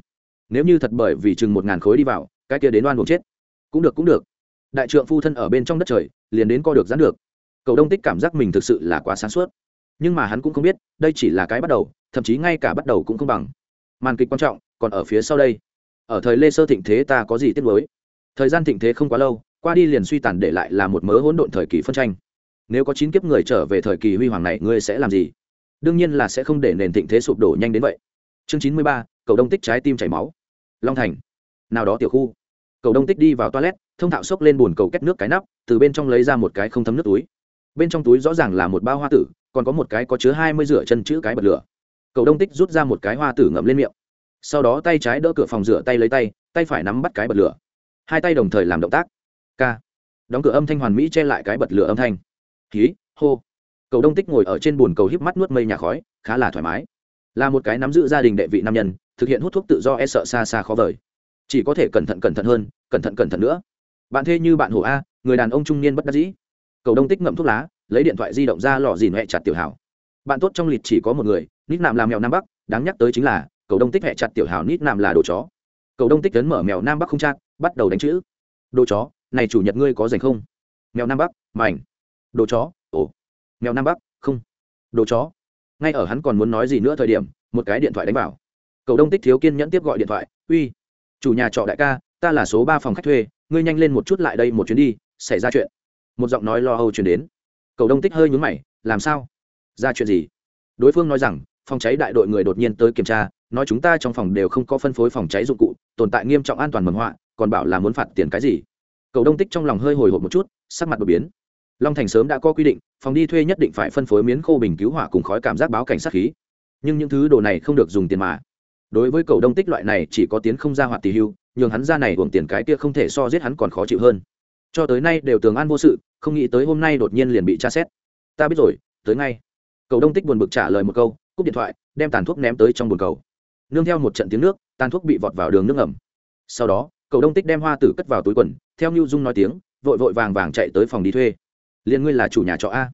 Nếu như thật bởi vì chừng một ngàn khối đi vào, cái kia đến oan buộc chết. Cũng được cũng được. Đại trượng phu thân ở bên trong đất trời, liền đến co được dán được. Cầu đông tích cảm giác mình thực sự là quá sáng suốt. Nhưng mà hắn cũng không biết, đây chỉ là cái bắt đầu, thậm chí ngay cả bắt đầu cũng không bằng màn kịch quan trọng, còn ở phía sau đây. Ở thời lê sơ thịnh thế ta có gì tiếc nuối? Thời gian thịnh thế không quá lâu, qua đi liền suy tàn để lại là một mớ hỗn độn thời kỳ phân tranh. Nếu có chín kiếp người trở về thời kỳ huy hoàng này, ngươi sẽ làm gì? Đương nhiên là sẽ không để nền thịnh thế sụp đổ nhanh đến vậy. Chương chín mươi ba, cầu đông tích trái tim chảy máu. Long thành. Nào đó tiểu khu. Cầu đông tích đi vào toilet, thông thạo xốc lên bồn cầu kết nước cái nắp, từ bên trong lấy ra một cái không thấm nước túi. Bên trong túi rõ ràng là một bao hoa tử, còn có một cái có chứa hai mươi rửa chân chữ cái bật lửa cầu đông tích rút ra một cái hoa tử ngậm lên miệng. Sau đó tay trái đỡ cửa phòng rửa tay lấy tay tay phải nắm bắt cái bật lửa. Hai tay đồng thời làm động tác. K. Đóng cửa âm thanh hoàn mỹ che lại cái bật lửa âm thanh. Khí hô. Cầu đông tích ngồi ở trên bồn cầu híp mắt nuốt mây nhà khói, khá là thoải mái. Là một cái nắm giữ gia đình đệ vị nam nhân, thực hiện hút thuốc tự do e sợ xa xa khó vời. Chỉ có thể cẩn thận cẩn thận hơn, cẩn thận cẩn thận nữa. Bạn thê như bạn hồ a, người đàn ông trung niên bất đắc dĩ. Cầu đông tích ngậm thuốc lá, lấy điện thoại di động ra lò dìn huệ chặt tiểu hảo. Bạn tốt trong lịch chỉ có một người nít nạm làm mèo nam bắc, đáng nhắc tới chính là, cầu đông tích hẹ chặt tiểu hảo nít nạm là đồ chó. Cầu đông tích tấn mở mèo nam bắc không chát, bắt đầu đánh chữ. Đồ chó, này chủ nhật ngươi có dành không? Mèo nam bắc, mảnh. Đồ chó, ồ. Mèo nam bắc, không. Đồ chó. Ngay ở hắn còn muốn nói gì nữa thời điểm, một cái điện thoại đánh vào. Cầu đông tích thiếu kiên nhẫn tiếp gọi điện thoại, uy, chủ nhà trọ đại ca, ta là số ba phòng khách thuê, ngươi nhanh lên một chút lại đây một chuyến đi, xảy ra chuyện. Một giọng nói lo âu chuyển đến. Cầu đông tích hơi nhún mày, làm sao? Ra chuyện gì? Đối phương nói rằng phòng cháy đại đội người đột nhiên tới kiểm tra, nói chúng ta trong phòng đều không có phân phối phòng cháy dụng cụ, tồn tại nghiêm trọng an toàn mầm họa, còn bảo là muốn phạt tiền cái gì? Cầu đông tích trong lòng hơi hồi hộp một chút, sắc mặt đột biến. Long thành sớm đã có quy định, phòng đi thuê nhất định phải phân phối miến khô bình cứu hỏa cùng khói cảm giác báo cảnh sát khí. Nhưng những thứ đồ này không được dùng tiền mà. Đối với cầu đông tích loại này chỉ có tiến không ra hoạt tỷ hưu, nhường hắn ra này uổng tiền cái kia không thể so giết hắn còn khó chịu hơn. Cho tới nay đều tường an vô sự, không nghĩ tới hôm nay đột nhiên liền bị tra xét. Ta biết rồi, tới ngay. Cầu đông tích buồn bực trả lời một câu cúp điện thoại, đem tàn thuốc ném tới trong bồn cầu. Nương theo một trận tiếng nước, tàn thuốc bị vọt vào đường nước ẩm sau đó, cầu đông tích đem hoa tử cất vào túi quần, theo như dung nói tiếng, vội vội vàng vàng chạy tới phòng đi thuê. Liền ngươi là chủ nhà trọ a.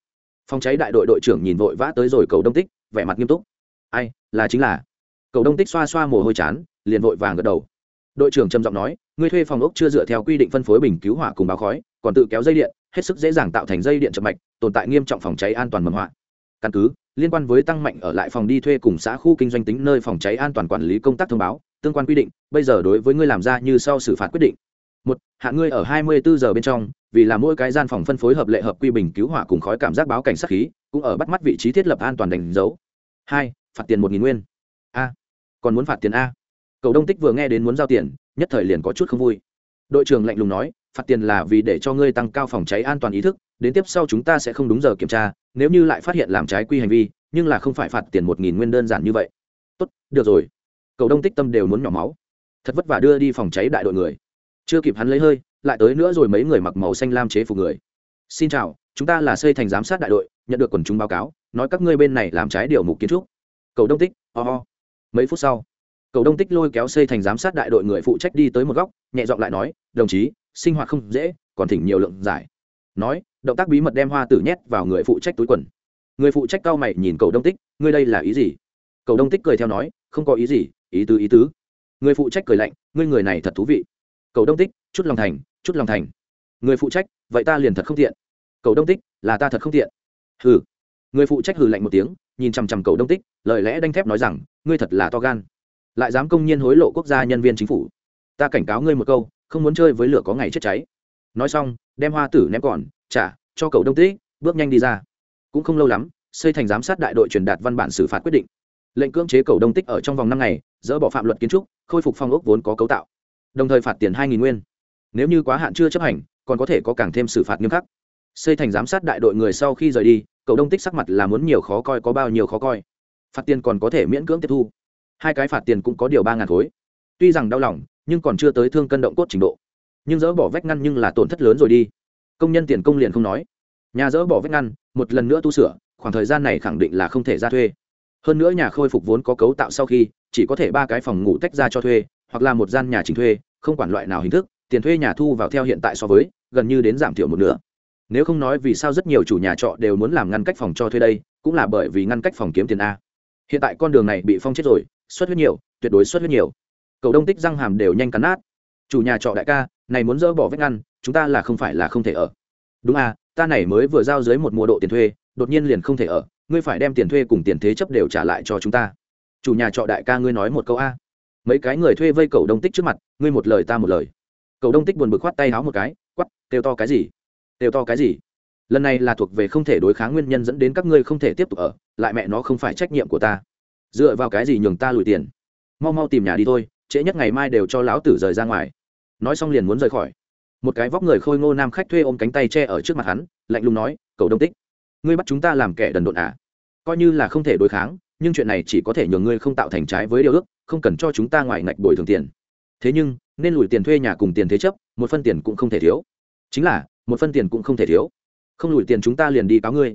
Phòng cháy đại đội đội trưởng nhìn vội vã tới rồi cầu đông tích, vẻ mặt nghiêm túc. Ai, là chính là. Cầu đông tích xoa xoa mồ hôi chán, liền vội vàng gật đầu. Đội trưởng trầm giọng nói, ngươi thuê phòng ốc chưa dựa theo quy định phân phối bình cứu hỏa cùng báo khói, còn tự kéo dây điện, hết sức dễ dàng tạo thành dây điện chậm mạch, tồn tại nghiêm trọng phòng cháy an toàn mầm họa. Căn cứ liên quan với tăng mạnh ở lại phòng đi thuê cùng xã khu kinh doanh tính nơi phòng cháy an toàn quản lý công tác thông báo, tương quan quy định, bây giờ đối với ngươi làm ra như sau xử phạt quyết định. Một hạn ngươi ở hai mươi bốn giờ bên trong, vì là mỗi cái gian phòng phân phối hợp lệ hợp quy bình cứu hỏa cùng khói cảm giác báo cảnh sát khí, cũng ở bắt mắt vị trí thiết lập an toàn đánh dấu. Hai, phạt tiền một nghìn nguyên. A, còn muốn phạt tiền a. Cầu đông tích vừa nghe đến muốn giao tiền, nhất thời liền có chút không vui. Đội trưởng lạnh lùng nói phạt tiền là vì để cho ngươi tăng cao phòng cháy an toàn ý thức, đến tiếp sau chúng ta sẽ không đúng giờ kiểm tra, nếu như lại phát hiện làm trái quy hành vi, nhưng là không phải phạt tiền một nghìn nguyên đơn giản như vậy. Tốt, được rồi. Cầu đông tích tâm đều muốn nhỏ máu. Thật vất vả đưa đi phòng cháy đại đội người. Chưa kịp hắn lấy hơi, lại tới nữa rồi mấy người mặc màu xanh lam chế phục người. Xin chào, chúng ta là xây thành giám sát đại đội, nhận được quần chúng báo cáo, nói các ngươi bên này làm trái điều mục kiến trúc. Cầu đông tích oh. mấy phút sau, cầu đông tích lôi kéo xây thành giám sát đại đội người phụ trách đi tới một góc, nhẹ giọng lại nói, đồng chí sinh hoạt không dễ, còn thỉnh nhiều lượng giải. Nói, động tác bí mật đem hoa tử nhét vào người phụ trách túi quần. Người phụ trách cao mày nhìn cầu đông tích, ngươi đây là ý gì? Cầu đông tích cười theo nói, không có ý gì, ý tứ ý tứ. Người phụ trách cười lạnh, ngươi người này thật thú vị. Cầu đông tích, chút lòng thành, chút lòng thành. Người phụ trách, vậy ta liền thật không tiện. Cầu đông tích, là ta thật không tiện. Hừ. Người phụ trách hừ lạnh một tiếng, nhìn chằm chằm cầu đông tích, lời lẽ đanh thép nói rằng, ngươi thật là to gan. Lại dám công nhiên hối lộ quốc gia nhân viên chính phủ. Ta cảnh cáo ngươi một câu không muốn chơi với lửa có ngày chết cháy. Nói xong, đem hoa tử ném còn, trả, cho cậu đông tích bước nhanh đi ra. Cũng không lâu lắm, xây thành giám sát đại đội truyền đạt văn bản xử phạt quyết định. Lệnh cưỡng chế cầu đông tích ở trong vòng năm ngày, dỡ bỏ phạm luật kiến trúc, khôi phục phong ốc vốn có cấu tạo. Đồng thời phạt tiền hai nguyên. Nếu như quá hạn chưa chấp hành, còn có thể có càng thêm xử phạt nghiêm khắc. Xây thành giám sát đại đội người sau khi rời đi, cậu đông tích sắc mặt là muốn nhiều khó coi có bao nhiêu khó coi. Phạt tiền còn có thể miễn cưỡng tiếp thu. Hai cái phạt tiền cũng có điều ba ngàn khối. Tuy rằng đau lòng nhưng còn chưa tới thương cân động cốt trình độ. Nhưng dỡ bỏ vách ngăn nhưng là tổn thất lớn rồi đi. Công nhân tiền công liền không nói. Nhà dỡ bỏ vách ngăn, một lần nữa tu sửa, khoảng thời gian này khẳng định là không thể ra thuê. Hơn nữa nhà khôi phục vốn có cấu tạo sau khi, chỉ có thể ba cái phòng ngủ tách ra cho thuê, hoặc là một gian nhà trình thuê, không quản loại nào hình thức, tiền thuê nhà thu vào theo hiện tại so với, gần như đến giảm thiểu một nửa. Nếu không nói vì sao rất nhiều chủ nhà trọ đều muốn làm ngăn cách phòng cho thuê đây, cũng là bởi vì ngăn cách phòng kiếm tiền a. Hiện tại con đường này bị phong chết rồi, xuất huyết nhiều, tuyệt đối xuất huyết nhiều cầu đông tích răng hàm đều nhanh cắn nát. Chủ nhà trọ đại ca, này muốn dỡ bỏ vết ngăn, chúng ta là không phải là không thể ở. Đúng à ta này mới vừa giao dưới một mùa độ tiền thuê, đột nhiên liền không thể ở, ngươi phải đem tiền thuê cùng tiền thế chấp đều trả lại cho chúng ta. Chủ nhà trọ đại ca ngươi nói một câu a. Mấy cái người thuê vây cầu đông tích trước mặt, ngươi một lời ta một lời. Cầu đông tích buồn bực khoát tay háo một cái quắp kêu to cái gì? Kêu to cái gì? Lần này là thuộc về không thể đối kháng nguyên nhân dẫn đến các ngươi không thể tiếp tục ở, lại mẹ nó không phải trách nhiệm của ta. Dựa vào cái gì nhường ta lùi tiền? Mau mau tìm nhà đi thôi trễ nhất ngày mai đều cho lão tử rời ra ngoài. Nói xong liền muốn rời khỏi. Một cái vóc người khôi ngô nam khách thuê ôm cánh tay che ở trước mặt hắn, lạnh lùng nói cầu đông tích, ngươi bắt chúng ta làm kẻ đần độn à? Coi như là không thể đối kháng, nhưng chuyện này chỉ có thể nhường ngươi không tạo thành trái với điều ước, không cần cho chúng ta ngoài ngạch bồi thường tiền. Thế nhưng, nên lùi tiền thuê nhà cùng tiền thế chấp, một phân tiền cũng không thể thiếu. Chính là, một phân tiền cũng không thể thiếu. Không lùi tiền chúng ta liền đi cáo ngươi.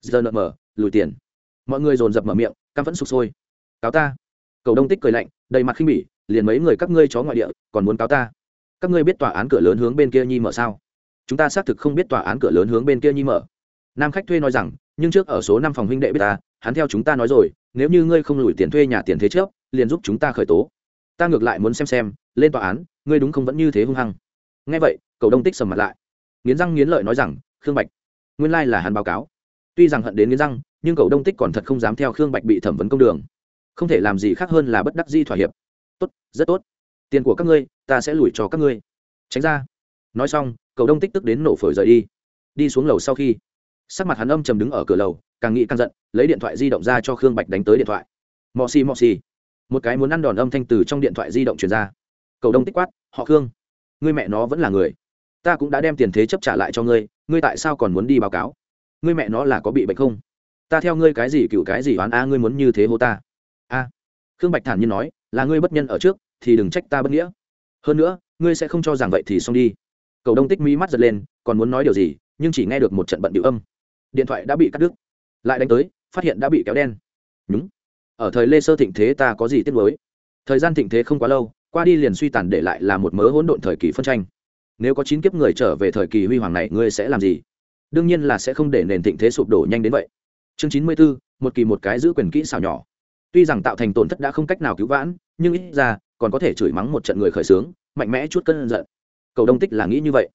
Giờ nợ mở, lùi tiền. Mọi người dồn dập mở miệng, căm vẫn sụp sôi. Cáo ta. Cầu đông tích cười lạnh, đầy mặt khinh bỉ liền mấy người các ngươi chó ngoại địa, còn muốn cáo ta? Các ngươi biết tòa án cửa lớn hướng bên kia nhi mở sao? Chúng ta xác thực không biết tòa án cửa lớn hướng bên kia nhi mở. Nam khách thuê nói rằng, nhưng trước ở số năm phòng huynh đệ biết ta, hắn theo chúng ta nói rồi, nếu như ngươi không lùi tiền thuê nhà tiền thế trước, liền giúp chúng ta khởi tố. Ta ngược lại muốn xem xem, lên tòa án, ngươi đúng không vẫn như thế hung hăng? Nghe vậy cầu đông tích sầm mặt lại. Nghiến răng nghiến lợi nói rằng, khương bạch, nguyên lai là hắn báo cáo. Tuy rằng hận đến nghiến răng, nhưng cầu đông tích còn thật không dám theo khương bạch bị thẩm vấn công đường. Không thể làm gì khác hơn là bất đắc di thỏa hiệp tốt, rất tốt. Tiền của các ngươi, ta sẽ lùi cho các ngươi. Tránh ra. Nói xong, cầu đông tích tức đến nổ phổi rời đi. Đi xuống lầu sau khi, sắc mặt hắn âm trầm đứng ở cửa lầu, càng nghĩ càng giận, lấy điện thoại di động ra cho khương bạch đánh tới điện thoại. Mò xì mò xì. Một cái muốn ăn đòn âm thanh từ trong điện thoại di động truyền ra. Cầu đông tích quát, họ khương, ngươi mẹ nó vẫn là người. Ta cũng đã đem tiền thế chấp trả lại cho ngươi ngươi tại sao còn muốn đi báo cáo? Ngươi mẹ nó là có bị bệnh không? Ta theo ngươi cái gì cựu cái gì oán a ngươi muốn như thế hô ta? A. Khương bạch thản nhiên nói là ngươi bất nhân ở trước, thì đừng trách ta bất nghĩa. Hơn nữa, ngươi sẽ không cho rằng vậy thì xong đi. Cầu đông tích mỹ mắt giật lên, còn muốn nói điều gì, nhưng chỉ nghe được một trận bận điệu âm. Điện thoại đã bị cắt đứt. Lại đánh tới, phát hiện đã bị kéo đen. Nhúng. ở thời lê sơ thịnh thế ta có gì tiếc nuối? Thời gian thịnh thế không quá lâu, qua đi liền suy tàn để lại là một mớ hỗn độn thời kỳ phân tranh. Nếu có chín kiếp người trở về thời kỳ huy hoàng này, ngươi sẽ làm gì? Đương nhiên là sẽ không để nền thịnh thế sụp đổ nhanh đến vậy. Chương chín mươi bốn một kỳ một cái giữ quyền kỹ xảo nhỏ tuy rằng tạo thành tổn thất đã không cách nào cứu vãn, nhưng ít ra, còn có thể chửi mắng một trận người khởi xướng, mạnh mẽ chút cân giận. Cầu đông tích là nghĩ như vậy,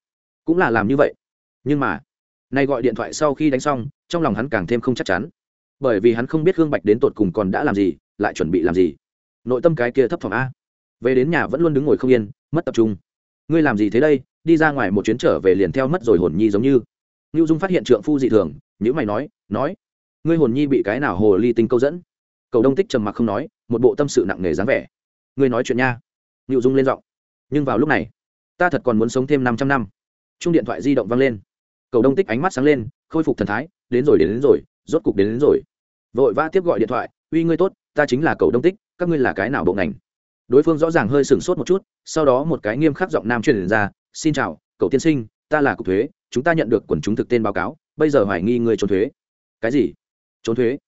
cũng là làm như vậy. Nhưng mà, nay gọi điện thoại sau khi đánh xong, trong lòng hắn càng thêm không chắc chắn. Bởi vì hắn không biết gương bạch đến tột cùng còn đã làm gì, lại chuẩn bị làm gì. Nội tâm cái kia thấp phòng a. Về đến nhà vẫn luôn đứng ngồi không yên, mất tập trung. Ngươi làm gì thế đây? Đi ra ngoài một chuyến trở về liền theo mất rồi hồn nhi giống như. Ngưu dung phát hiện trượng phu dị thường nhữ mày nói nói, ngươi hồn nhi bị cái nào hồ ly tinh câu dẫn? Cầu đông tích trầm mặc không nói một bộ tâm sự nặng nề dáng vẻ. Ngươi nói chuyện nha. Ngưu dung lên giọng. Nhưng vào lúc này ta thật còn muốn sống thêm năm trăm năm. Chung điện thoại di động vang lên. Cầu đông tích ánh mắt sáng lên khôi phục thần thái đến rồi đến, đến rồi rốt cục đến, đến rồi. Vội vã tiếp gọi điện thoại uy ngươi tốt ta chính là cầu đông tích các ngươi là cái nào bộ ngành? Đối phương rõ ràng hơi sửng sốt một chút sau đó một cái nghiêm khắc giọng nam truyền ra xin chào cậu tiên sinh ta là cục thuế chúng ta nhận được quần chúng thực tên báo cáo bây giờ hoài nghi người trốn thuế. Cái gì? Trốn thuế?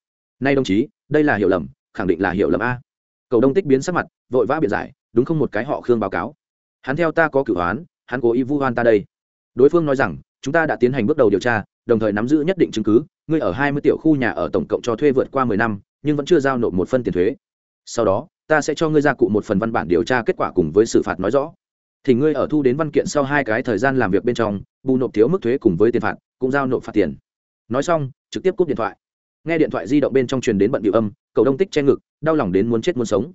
Nay đồng chí đây là hiểu lầm, khẳng định là hiểu lầm a. Cầu đông tích biến sắc mặt, vội vã biện giải, đúng không một cái họ khương báo cáo. Hắn theo ta có cửu hoán, hắn cố ý vu hoan ta đây. Đối phương nói rằng, chúng ta đã tiến hành bước đầu điều tra, đồng thời nắm giữ nhất định chứng cứ, ngươi ở hai mươi tiểu khu nhà ở tổng cộng cho thuê vượt qua mười năm, nhưng vẫn chưa giao nộp một phân tiền thuế. Sau đó, ta sẽ cho ngươi ra cụ một phần văn bản điều tra kết quả cùng với xử phạt nói rõ. Thì ngươi ở thu đến văn kiện sau hai cái thời gian làm việc bên trong, bù nộp thiếu mức thuế cùng với tiền phạt, cũng giao nộp phạt tiền. Nói xong, trực tiếp cúp điện thoại nghe điện thoại di động bên trong truyền đến bận điệu âm, cầu đông tích che ngực, đau lòng đến muốn chết muốn sống.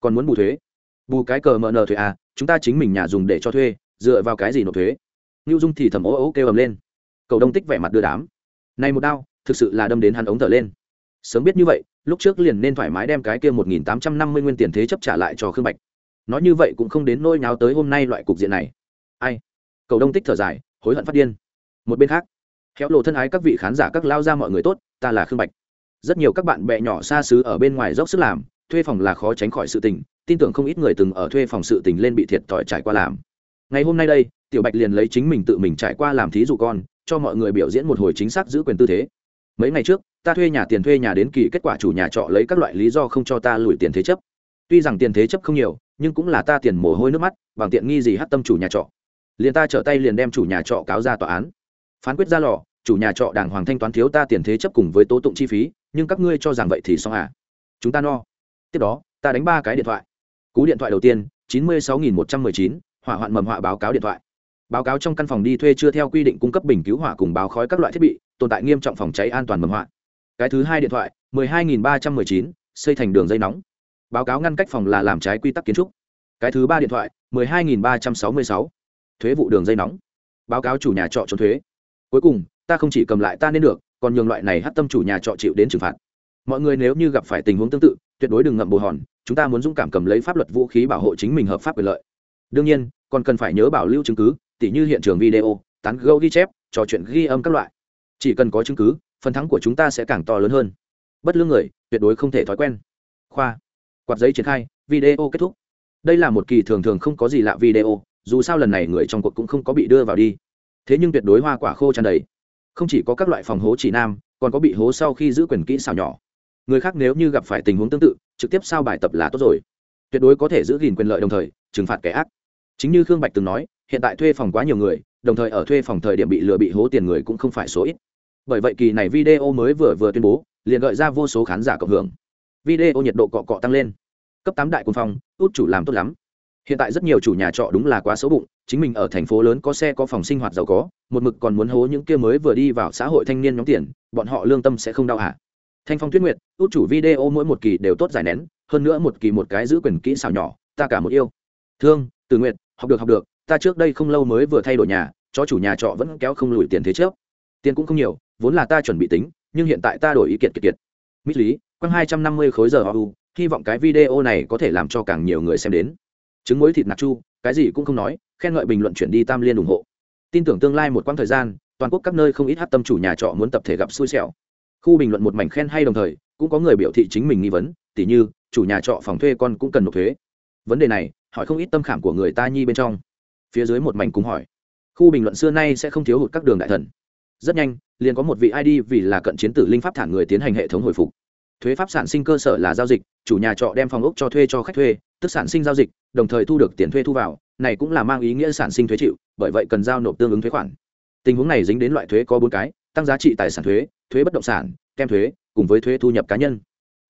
Còn muốn bù thuế? Bù cái cờ mờ nờ thuế à chúng ta chính mình nhà dùng để cho thuê, dựa vào cái gì nộp thuế? Ngưu dung thì thầm ố ố kêu ầm lên. Cầu đông tích vẻ mặt đưa đám. Này một đau thực sự là đâm đến hắn ống thở lên. Sớm biết như vậy, lúc trước liền nên thoải mái đem cái kia một nghìn tám trăm năm mươi nguyên tiền thế chấp trả lại cho khương bạch. Nói như vậy cũng không đến nôi nháo tới hôm nay loại cục diện này. Ai? Cầu đông tích thở dài, hối hận phát điên. Một bên khác khéo lộ thân ái các vị khán giả, các lao ra mọi người tốt, ta là khương bạch. Rất nhiều các bạn bè nhỏ xa xứ ở bên ngoài dốc sức làm, thuê phòng là khó tránh khỏi sự tình, tin tưởng không ít người từng ở thuê phòng sự tình lên bị thiệt thòi trải qua làm. Ngày hôm nay đây, tiểu bạch liền lấy chính mình tự mình trải qua làm thí dụ con, cho mọi người biểu diễn một hồi chính xác giữ quyền tư thế. Mấy ngày trước, ta thuê nhà tiền thuê nhà đến kỳ, kết quả chủ nhà trọ lấy các loại lý do không cho ta lùi tiền thế chấp. Tuy rằng tiền thế chấp không nhiều, nhưng cũng là ta tiền mồ hôi nước mắt, bằng tiện nghi gì hát tâm chủ nhà trọ. Liền ta trở tay liền đem chủ nhà trọ cáo ra tòa án phán quyết ra lò, chủ nhà trọ đàng hoàng thanh toán thiếu ta tiền thế chấp cùng với tố tụng chi phí, nhưng các ngươi cho rằng vậy thì xong à? Chúng ta no. Tiếp đó, ta đánh ba cái điện thoại. Cú điện thoại đầu tiên, chín mươi sáu nghìn một trăm mười chín, hỏa hoạn mầm họa báo cáo điện thoại. Báo cáo trong căn phòng đi thuê chưa theo quy định cung cấp bình cứu hỏa cùng báo khói các loại thiết bị, tồn tại nghiêm trọng phòng cháy an toàn mầm họa. Cái thứ hai điện thoại, mười hai nghìn ba trăm mười chín, xây thành đường dây nóng. Báo cáo ngăn cách phòng là làm trái quy tắc kiến trúc. Cái thứ ba điện thoại, mười hai nghìn ba trăm sáu mươi sáu, thuế vụ đường dây nóng. Báo cáo chủ nhà trọ trốn thuế cuối cùng, ta không chỉ cầm lại ta nên được, còn nhường loại này hát tâm chủ nhà trọ chịu đến trừng phạt. Mọi người nếu như gặp phải tình huống tương tự, tuyệt đối đừng ngậm bồ hòn, chúng ta muốn dũng cảm cầm lấy pháp luật vũ khí bảo hộ chính mình hợp pháp quyền lợi. Đương nhiên, còn cần phải nhớ bảo lưu chứng cứ, tỉ như hiện trường video, tán gâu ghi chép, trò chuyện ghi âm các loại. Chỉ cần có chứng cứ, phần thắng của chúng ta sẽ càng to lớn hơn. Bất lương người, tuyệt đối không thể thói quen. Khoa. Quạt giấy triển khai, video kết thúc. Đây là một kỳ thường thường không có gì lạ video, dù sao lần này người trong cuộc cũng không có bị đưa vào đi thế nhưng tuyệt đối hoa quả khô tràn đầy. Không chỉ có các loại phòng hố chỉ nam, còn có bị hố sau khi giữ quyền kỹ xào nhỏ. Người khác nếu như gặp phải tình huống tương tự, trực tiếp sao bài tập là tốt rồi. Tuyệt đối có thể giữ gìn quyền lợi đồng thời, trừng phạt kẻ ác. Chính như khương bạch từng nói, hiện tại thuê phòng quá nhiều người, đồng thời ở thuê phòng thời điểm bị lừa bị hố tiền người cũng không phải số ít. Bởi vậy kỳ này video mới vừa vừa tuyên bố, liền gợi ra vô số khán giả cộng hưởng. Video nhiệt độ cọ cọ tăng lên. Cấp tám đại quân phòng út chủ làm tốt lắm. Hiện tại rất nhiều chủ nhà trọ đúng là quá xấu bụng chính mình ở thành phố lớn có xe có phòng sinh hoạt giàu có, một mực còn muốn hố những kia mới vừa đi vào xã hội thanh niên nhóm tiền, bọn họ lương tâm sẽ không đau hả? Thanh phong tuyết nguyệt út chủ video mỗi một kỳ đều tốt giải nén, hơn nữa một kỳ một cái giữ quyền kỹ xảo nhỏ, ta cả một yêu. Thương, từ nguyệt, học được học được, ta trước đây không lâu mới vừa thay đổi nhà, cho chủ nhà trọ vẫn kéo không lùi tiền thế trước. Tiền cũng không nhiều, vốn là ta chuẩn bị tính, nhưng hiện tại ta đổi ý kiệt kiệt kiệt. Mỹ lý, quăng hai trăm năm mươi khối giờ u, hy vọng cái video này có thể làm cho càng nhiều người xem đến. Trứng muối thịt nạc chu, cái gì cũng không nói khen ngợi bình luận chuyển đi tam liên ủng hộ. Tin tưởng tương lai một quãng thời gian, toàn quốc các nơi không ít hát tâm chủ nhà trọ muốn tập thể gặp xui xẻo. Khu bình luận một mảnh khen hay đồng thời, cũng có người biểu thị chính mình nghi vấn, tỉ như, chủ nhà trọ phòng thuê con cũng cần nộp thuế. Vấn đề này, hỏi không ít tâm khảm của người ta nhi bên trong. Phía dưới một mảnh cùng hỏi. Khu bình luận xưa nay sẽ không thiếu hụt các đường đại thần. Rất nhanh, liền có một vị id vì là cận chiến tử linh pháp thản người tiến hành hệ thống hồi phục. Thuế pháp sản sinh cơ sở là giao dịch, chủ nhà trọ đem phòng ốc cho thuê cho khách thuê, tức sản sinh giao dịch, đồng thời thu được tiền thuê thu vào này cũng là mang ý nghĩa sản sinh thuế chịu, bởi vậy cần giao nộp tương ứng thuế khoản. Tình huống này dính đến loại thuế có bốn cái, tăng giá trị tài sản thuế thuế bất động sản kem thuế, cùng với thuế thu nhập cá nhân.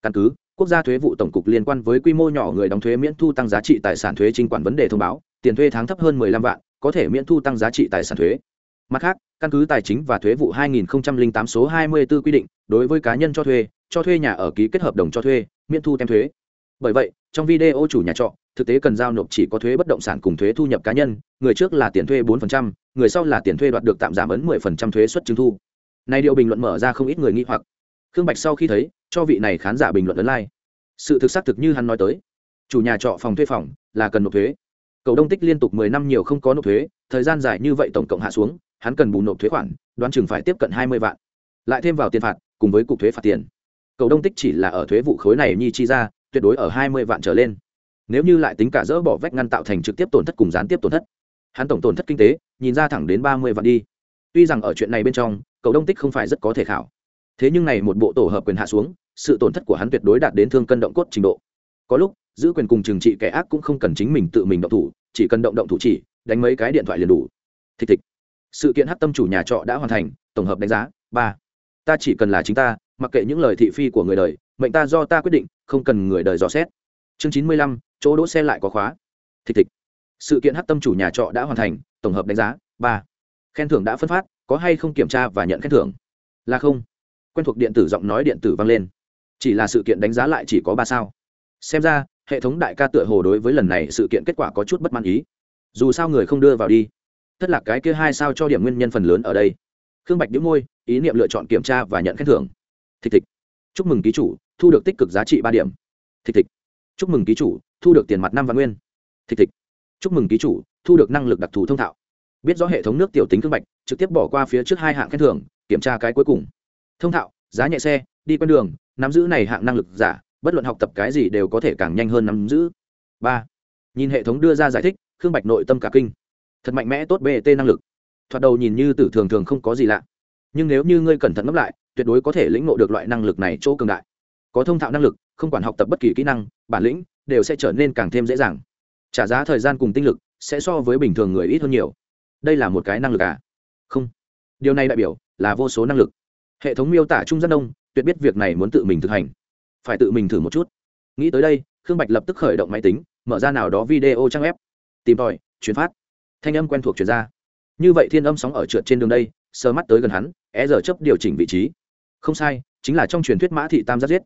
Căn cứ, quốc gia thuế vụ tổng cục liên quan với quy mô nhỏ người đóng thuế miễn thu tăng giá trị tài sản thuế chính quản vấn đề thông báo, tiền thuê tháng thấp hơn 15 vạn, có thể miễn thu tăng giá trị tài sản thuế. Mặt khác, căn cứ tài chính và thuế vụ 2008 số 24 quy định, đối với cá nhân cho thuê cho thuê nhà ở ký kết hợp đồng cho thuê, miễn thu tem thuế. Bởi vậy, trong video chủ nhà trọ thực tế cần giao nộp chỉ có thuế bất động sản cùng thuế thu nhập cá nhân người trước là tiền thuê 4%, người sau là tiền thuê đoạt được tạm giảm ấn 10% thuế suất chứng thu. Này điều bình luận mở ra không ít người nghi hoặc. Khương bạch sau khi thấy cho vị này khán giả bình luận ấn like. Sự thực xác thực như hắn nói tới. Chủ nhà trọ phòng thuê phòng là cần nộp thuế. Cầu đông tích liên tục mười năm nhiều không có nộp thuế thời gian dài như vậy tổng cộng hạ xuống hắn cần bù nộp thuế khoản đoán chừng phải tiếp cận hai mươi vạn. Lại thêm vào tiền phạt cùng với cục thuế phạt tiền. Cầu đông tích chỉ là ở thuế vụ khối này nhi chi ra tuyệt đối ở hai mươi vạn trở lên nếu như lại tính cả dỡ bỏ vách ngăn tạo thành trực tiếp tổn thất cùng gián tiếp tổn thất, hắn tổng tổn thất kinh tế, nhìn ra thẳng đến ba mươi vạn đi. Tuy rằng ở chuyện này bên trong, cầu đông tích không phải rất có thể khảo. Thế nhưng này một bộ tổ hợp quyền hạ xuống, sự tổn thất của hắn tuyệt đối đạt đến thương cân động cốt trình độ. Có lúc, giữ quyền cùng trừng trị kẻ ác cũng không cần chính mình tự mình động thủ, chỉ cần động động thủ chỉ, đánh mấy cái điện thoại liền đủ. Thịch thịch sự kiện hát tâm chủ nhà trọ đã hoàn thành, tổng hợp đánh giá, ba. Ta chỉ cần là chính ta, mặc kệ những lời thị phi của người đời, mệnh ta do ta quyết định, không cần người đời dò xét chương chín mươi lăm, chỗ đỗ xe lại có khóa. Thịt thịt. sự kiện hát tâm chủ nhà trọ đã hoàn thành, tổng hợp đánh giá, ba. Khen thưởng đã phân phát, có hay không kiểm tra và nhận khen thưởng? Là không. Quen thuộc điện tử giọng nói điện tử vang lên. Chỉ là sự kiện đánh giá lại chỉ có ba sao. Xem ra, hệ thống đại ca tựa hồ đối với lần này sự kiện kết quả có chút bất mãn ý. Dù sao người không đưa vào đi. Thất lạc cái kia hai sao cho điểm nguyên nhân phần lớn ở đây. Khương bạch đĩu môi, ý niệm lựa chọn kiểm tra và nhận khen thưởng. Thịt thịt. chúc mừng ký chủ, thu được tích cực giá trị ba điểm. Thịt thịt chúc mừng ký chủ, thu được tiền mặt năm và nguyên. Thịch thịch chúc mừng ký chủ, thu được năng lực đặc thù thông thạo. Biết rõ hệ thống nước tiểu tính Cương bạch, trực tiếp bỏ qua phía trước hai hạng khen thưởng, kiểm tra cái cuối cùng. Thông thạo, giá nhẹ xe, đi quen đường, nắm giữ này hạng năng lực giả, bất luận học tập cái gì đều có thể càng nhanh hơn nắm giữ. Ba. Nhìn hệ thống đưa ra giải thích, khương bạch nội tâm cả kinh. Thật mạnh mẽ tốt bt năng lực. Thoạt đầu nhìn như tử thường thường không có gì lạ. Nhưng nếu như ngươi cẩn thận ngẫm lại, tuyệt đối có thể lĩnh ngộ được loại năng lực này chỗ cường đại. Có thông thạo năng lực, không quản học tập bất kỳ kỹ năng bản lĩnh đều sẽ trở nên càng thêm dễ dàng. Trả giá thời gian cùng tinh lực sẽ so với bình thường người ít hơn nhiều. Đây là một cái năng lực à? Không. Điều này đại biểu là vô số năng lực. Hệ thống miêu tả trung rất đông, tuyệt biết việc này muốn tự mình thực hành. Phải tự mình thử một chút. Nghĩ tới đây, khương bạch lập tức khởi động máy tính, mở ra nào đó video trang web. Tìm tòi, chuyển phát. Thanh âm quen thuộc chuyển ra. Như vậy thiên âm sóng ở trượt trên đường đây sơ mắt tới gần hắn é giờ chấp điều chỉnh vị trí. Không sai, chính là trong truyền thuyết mã thị tam giác giết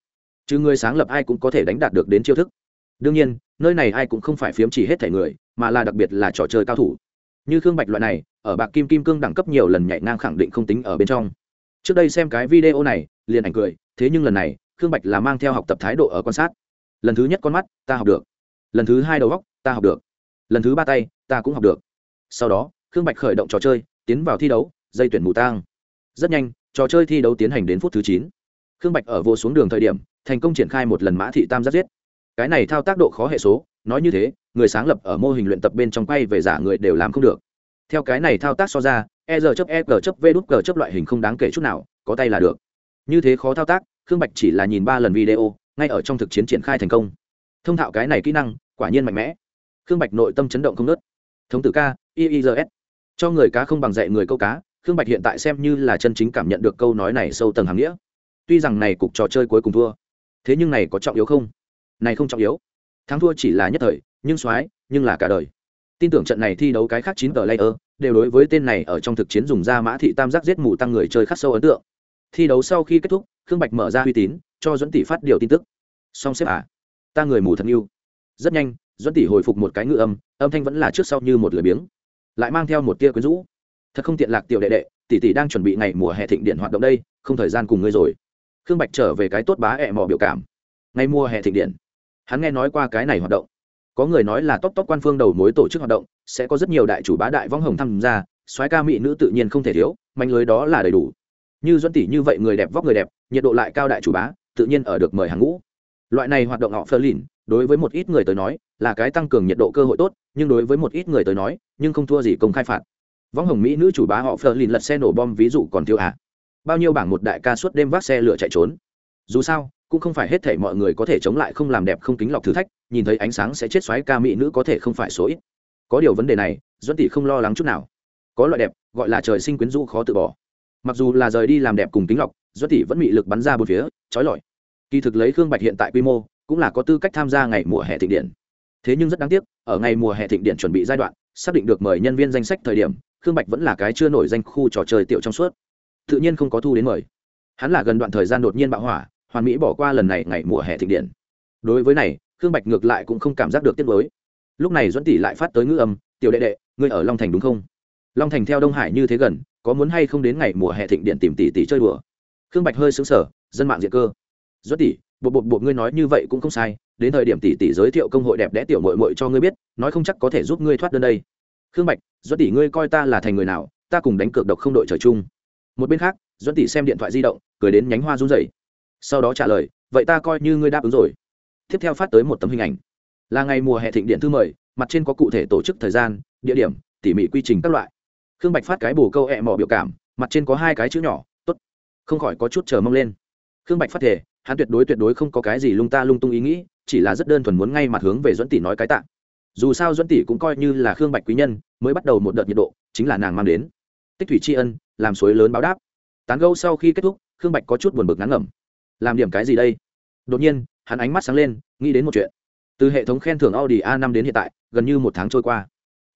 chứ người sáng lập ai cũng có thể đánh đạt được đến chiêu thức. Đương nhiên, nơi này ai cũng không phải phiếm chỉ hết thể người, mà là đặc biệt là trò chơi cao thủ. Như khương bạch loại này, ở bạc kim kim cương đẳng cấp nhiều lần nhảy ngang khẳng định không tính ở bên trong. Trước đây xem cái video này, liền ảnh cười, thế nhưng lần này, khương bạch là mang theo học tập thái độ ở quan sát. Lần thứ nhất con mắt, ta học được. Lần thứ hai đầu góc ta học được. Lần thứ ba tay, ta cũng học được. Sau đó, khương bạch khởi động trò chơi, tiến vào thi đấu, dây tuyển mù tang. Rất nhanh, trò chơi thi đấu tiến hành đến phút thứ chín. Khương bạch ở vô xuống đường thời điểm thành công triển khai một lần mã thị tam giác giết cái này thao tác độ khó hệ số nói như thế người sáng lập ở mô hình luyện tập bên trong quay về giả người đều làm không được theo cái này thao tác so ra e r chấp e g chấp v đút g chấp loại hình không đáng kể chút nào có tay là được như thế khó thao tác khương bạch chỉ là nhìn ba lần video ngay ở trong thực chiến triển khai thành công thông thạo cái này kỹ năng quả nhiên mạnh mẽ khương bạch nội tâm chấn động không nớt thống tử ca iis cho người cá không bằng dạy người câu cá khương bạch hiện tại xem như là chân chính cảm nhận được câu nói này sâu tầng hàm nghĩa tuy rằng này cục trò chơi cuối cùng thua thế nhưng này có trọng yếu không? Này không trọng yếu. Thắng thua chỉ là nhất thời, nhưng soái, nhưng là cả đời. Tin tưởng trận này thi đấu cái khác chín tờ layer, đều đối với tên này ở trong thực chiến dùng ra mã thị tam giác giết mù tăng người chơi khắc sâu ấn tượng. Thi đấu sau khi kết thúc, khương bạch mở ra uy tín, cho dẫn tỷ phát điều tin tức. Song xếp à ta người mù thật yêu. Rất nhanh dẫn tỷ hồi phục một cái ngự âm âm thanh vẫn là trước sau như một lười biếng. Lại mang theo một tia quyến rũ. Thật không tiện lạc tiểu đệ đệ, tỷ tỷ đang chuẩn bị ngày mùa hè thịnh điện hoạt động đây, không thời gian cùng ngươi rồi khương bạch trở về cái tốt bá ẹ mò biểu cảm. Ngày mùa hè thịnh điện, hắn nghe nói qua cái này hoạt động. Có người nói là tóc tóc quan phương đầu mối tổ chức hoạt động, sẽ có rất nhiều đại chủ bá đại vong hồng tham gia, soái ca mỹ nữ tự nhiên không thể thiếu mạnh lưới đó là đầy đủ. Như duẫn tỷ như vậy người đẹp vóc người đẹp, nhiệt độ lại cao đại chủ bá, tự nhiên ở được mời hàng ngũ. Loại này hoạt động họ phơ lìn đối với một ít người tới nói, là cái tăng cường nhiệt độ cơ hội tốt, nhưng đối với một ít người tới nói, nhưng không thua gì công khai phạt. Võng hồng mỹ nữ chủ bá họ phơ lìn lật xe nổ bom ví dụ còn thiếu à? Bao nhiêu bảng một đại ca suốt đêm vác xe lửa chạy trốn. Dù sao, cũng không phải hết thể mọi người có thể chống lại không làm đẹp không kính lọc thử thách, nhìn thấy ánh sáng sẽ chết xoáy ca mỹ nữ có thể không phải số ít. Có điều vấn đề này, duẫn tỷ không lo lắng chút nào. Có loại đẹp, gọi là trời sinh quyến rũ khó tự bỏ. Mặc dù là rời đi làm đẹp cùng kính lọc, duẫn tỷ vẫn bị lực bắn ra bốn phía, trói lọi. Kỳ thực lấy khương bạch hiện tại quy mô, cũng là có tư cách tham gia ngày mùa hè thịnh điện. Thế nhưng rất đáng tiếc, ở ngày mùa hè thịnh điện chuẩn bị giai đoạn, xác định được mời nhân viên danh sách thời điểm, khương bạch vẫn là cái chưa nổi danh khu trò chơi tiểu trong suốt tự nhiên không có thu đến mời. Hắn là gần đoạn thời gian đột nhiên bạo hỏa, hoàn mỹ bỏ qua lần này ngày mùa hè thịnh điện. Đối với này, khương bạch ngược lại cũng không cảm giác được tiếc nuối. Lúc này duẫn tỷ lại phát tới ngữ âm, tiểu đệ đệ, ngươi ở long thành đúng không? Long thành theo đông hải như thế gần, có muốn hay không đến ngày mùa hè thịnh điện tìm tỷ tỷ chơi đùa? Khương bạch hơi xứng sở dân mạng diện cơ. Duẫn tỷ bộ bộ bộ ngươi nói như vậy cũng không sai, đến thời điểm tỷ tỷ giới thiệu công hội đẹp đẽ tiểu mội mội cho ngươi biết, nói không chắc có thể giúp ngươi thoát đơn đây. Khương bạch, duẫn tỷ ngươi coi ta là thành người nào, ta cùng đánh cược độc không đội trời chung một bên khác, duẫn tỷ xem điện thoại di động, cười đến nhánh hoa run rẩy. Sau đó trả lời, vậy ta coi như ngươi đáp ứng rồi. Tiếp theo phát tới một tấm hình ảnh. Là ngày mùa hè thịnh điện thư mời mặt trên có cụ thể tổ chức thời gian, địa điểm, tỉ mỉ quy trình các loại. Khương bạch phát cái bồ câu ẹ mỏ biểu cảm, mặt trên có hai cái chữ nhỏ t ố t không khỏi có chút chờ mong lên. Khương bạch phát thể hắn tuyệt đối tuyệt đối không có cái gì lung ta lung tung ý nghĩ, chỉ là rất đơn thuần muốn ngay mặt hướng về dẫn tỷ nói cái tạ. Dù sao dẫn tỷ cũng coi như là khương bạch quý nhân, mới bắt đầu một đợt nhiệt độ, chính là nàng mang đến. Tích thủy tri ân làm suối lớn báo đáp. Tán gâu sau khi kết thúc, khương bạch có chút buồn bực ngắn ngẩm. Làm điểm cái gì đây? Đột nhiên, hắn ánh mắt sáng lên, nghĩ đến một chuyện. Từ hệ thống khen thưởng audi a 5 đến hiện tại, gần như một tháng trôi qua.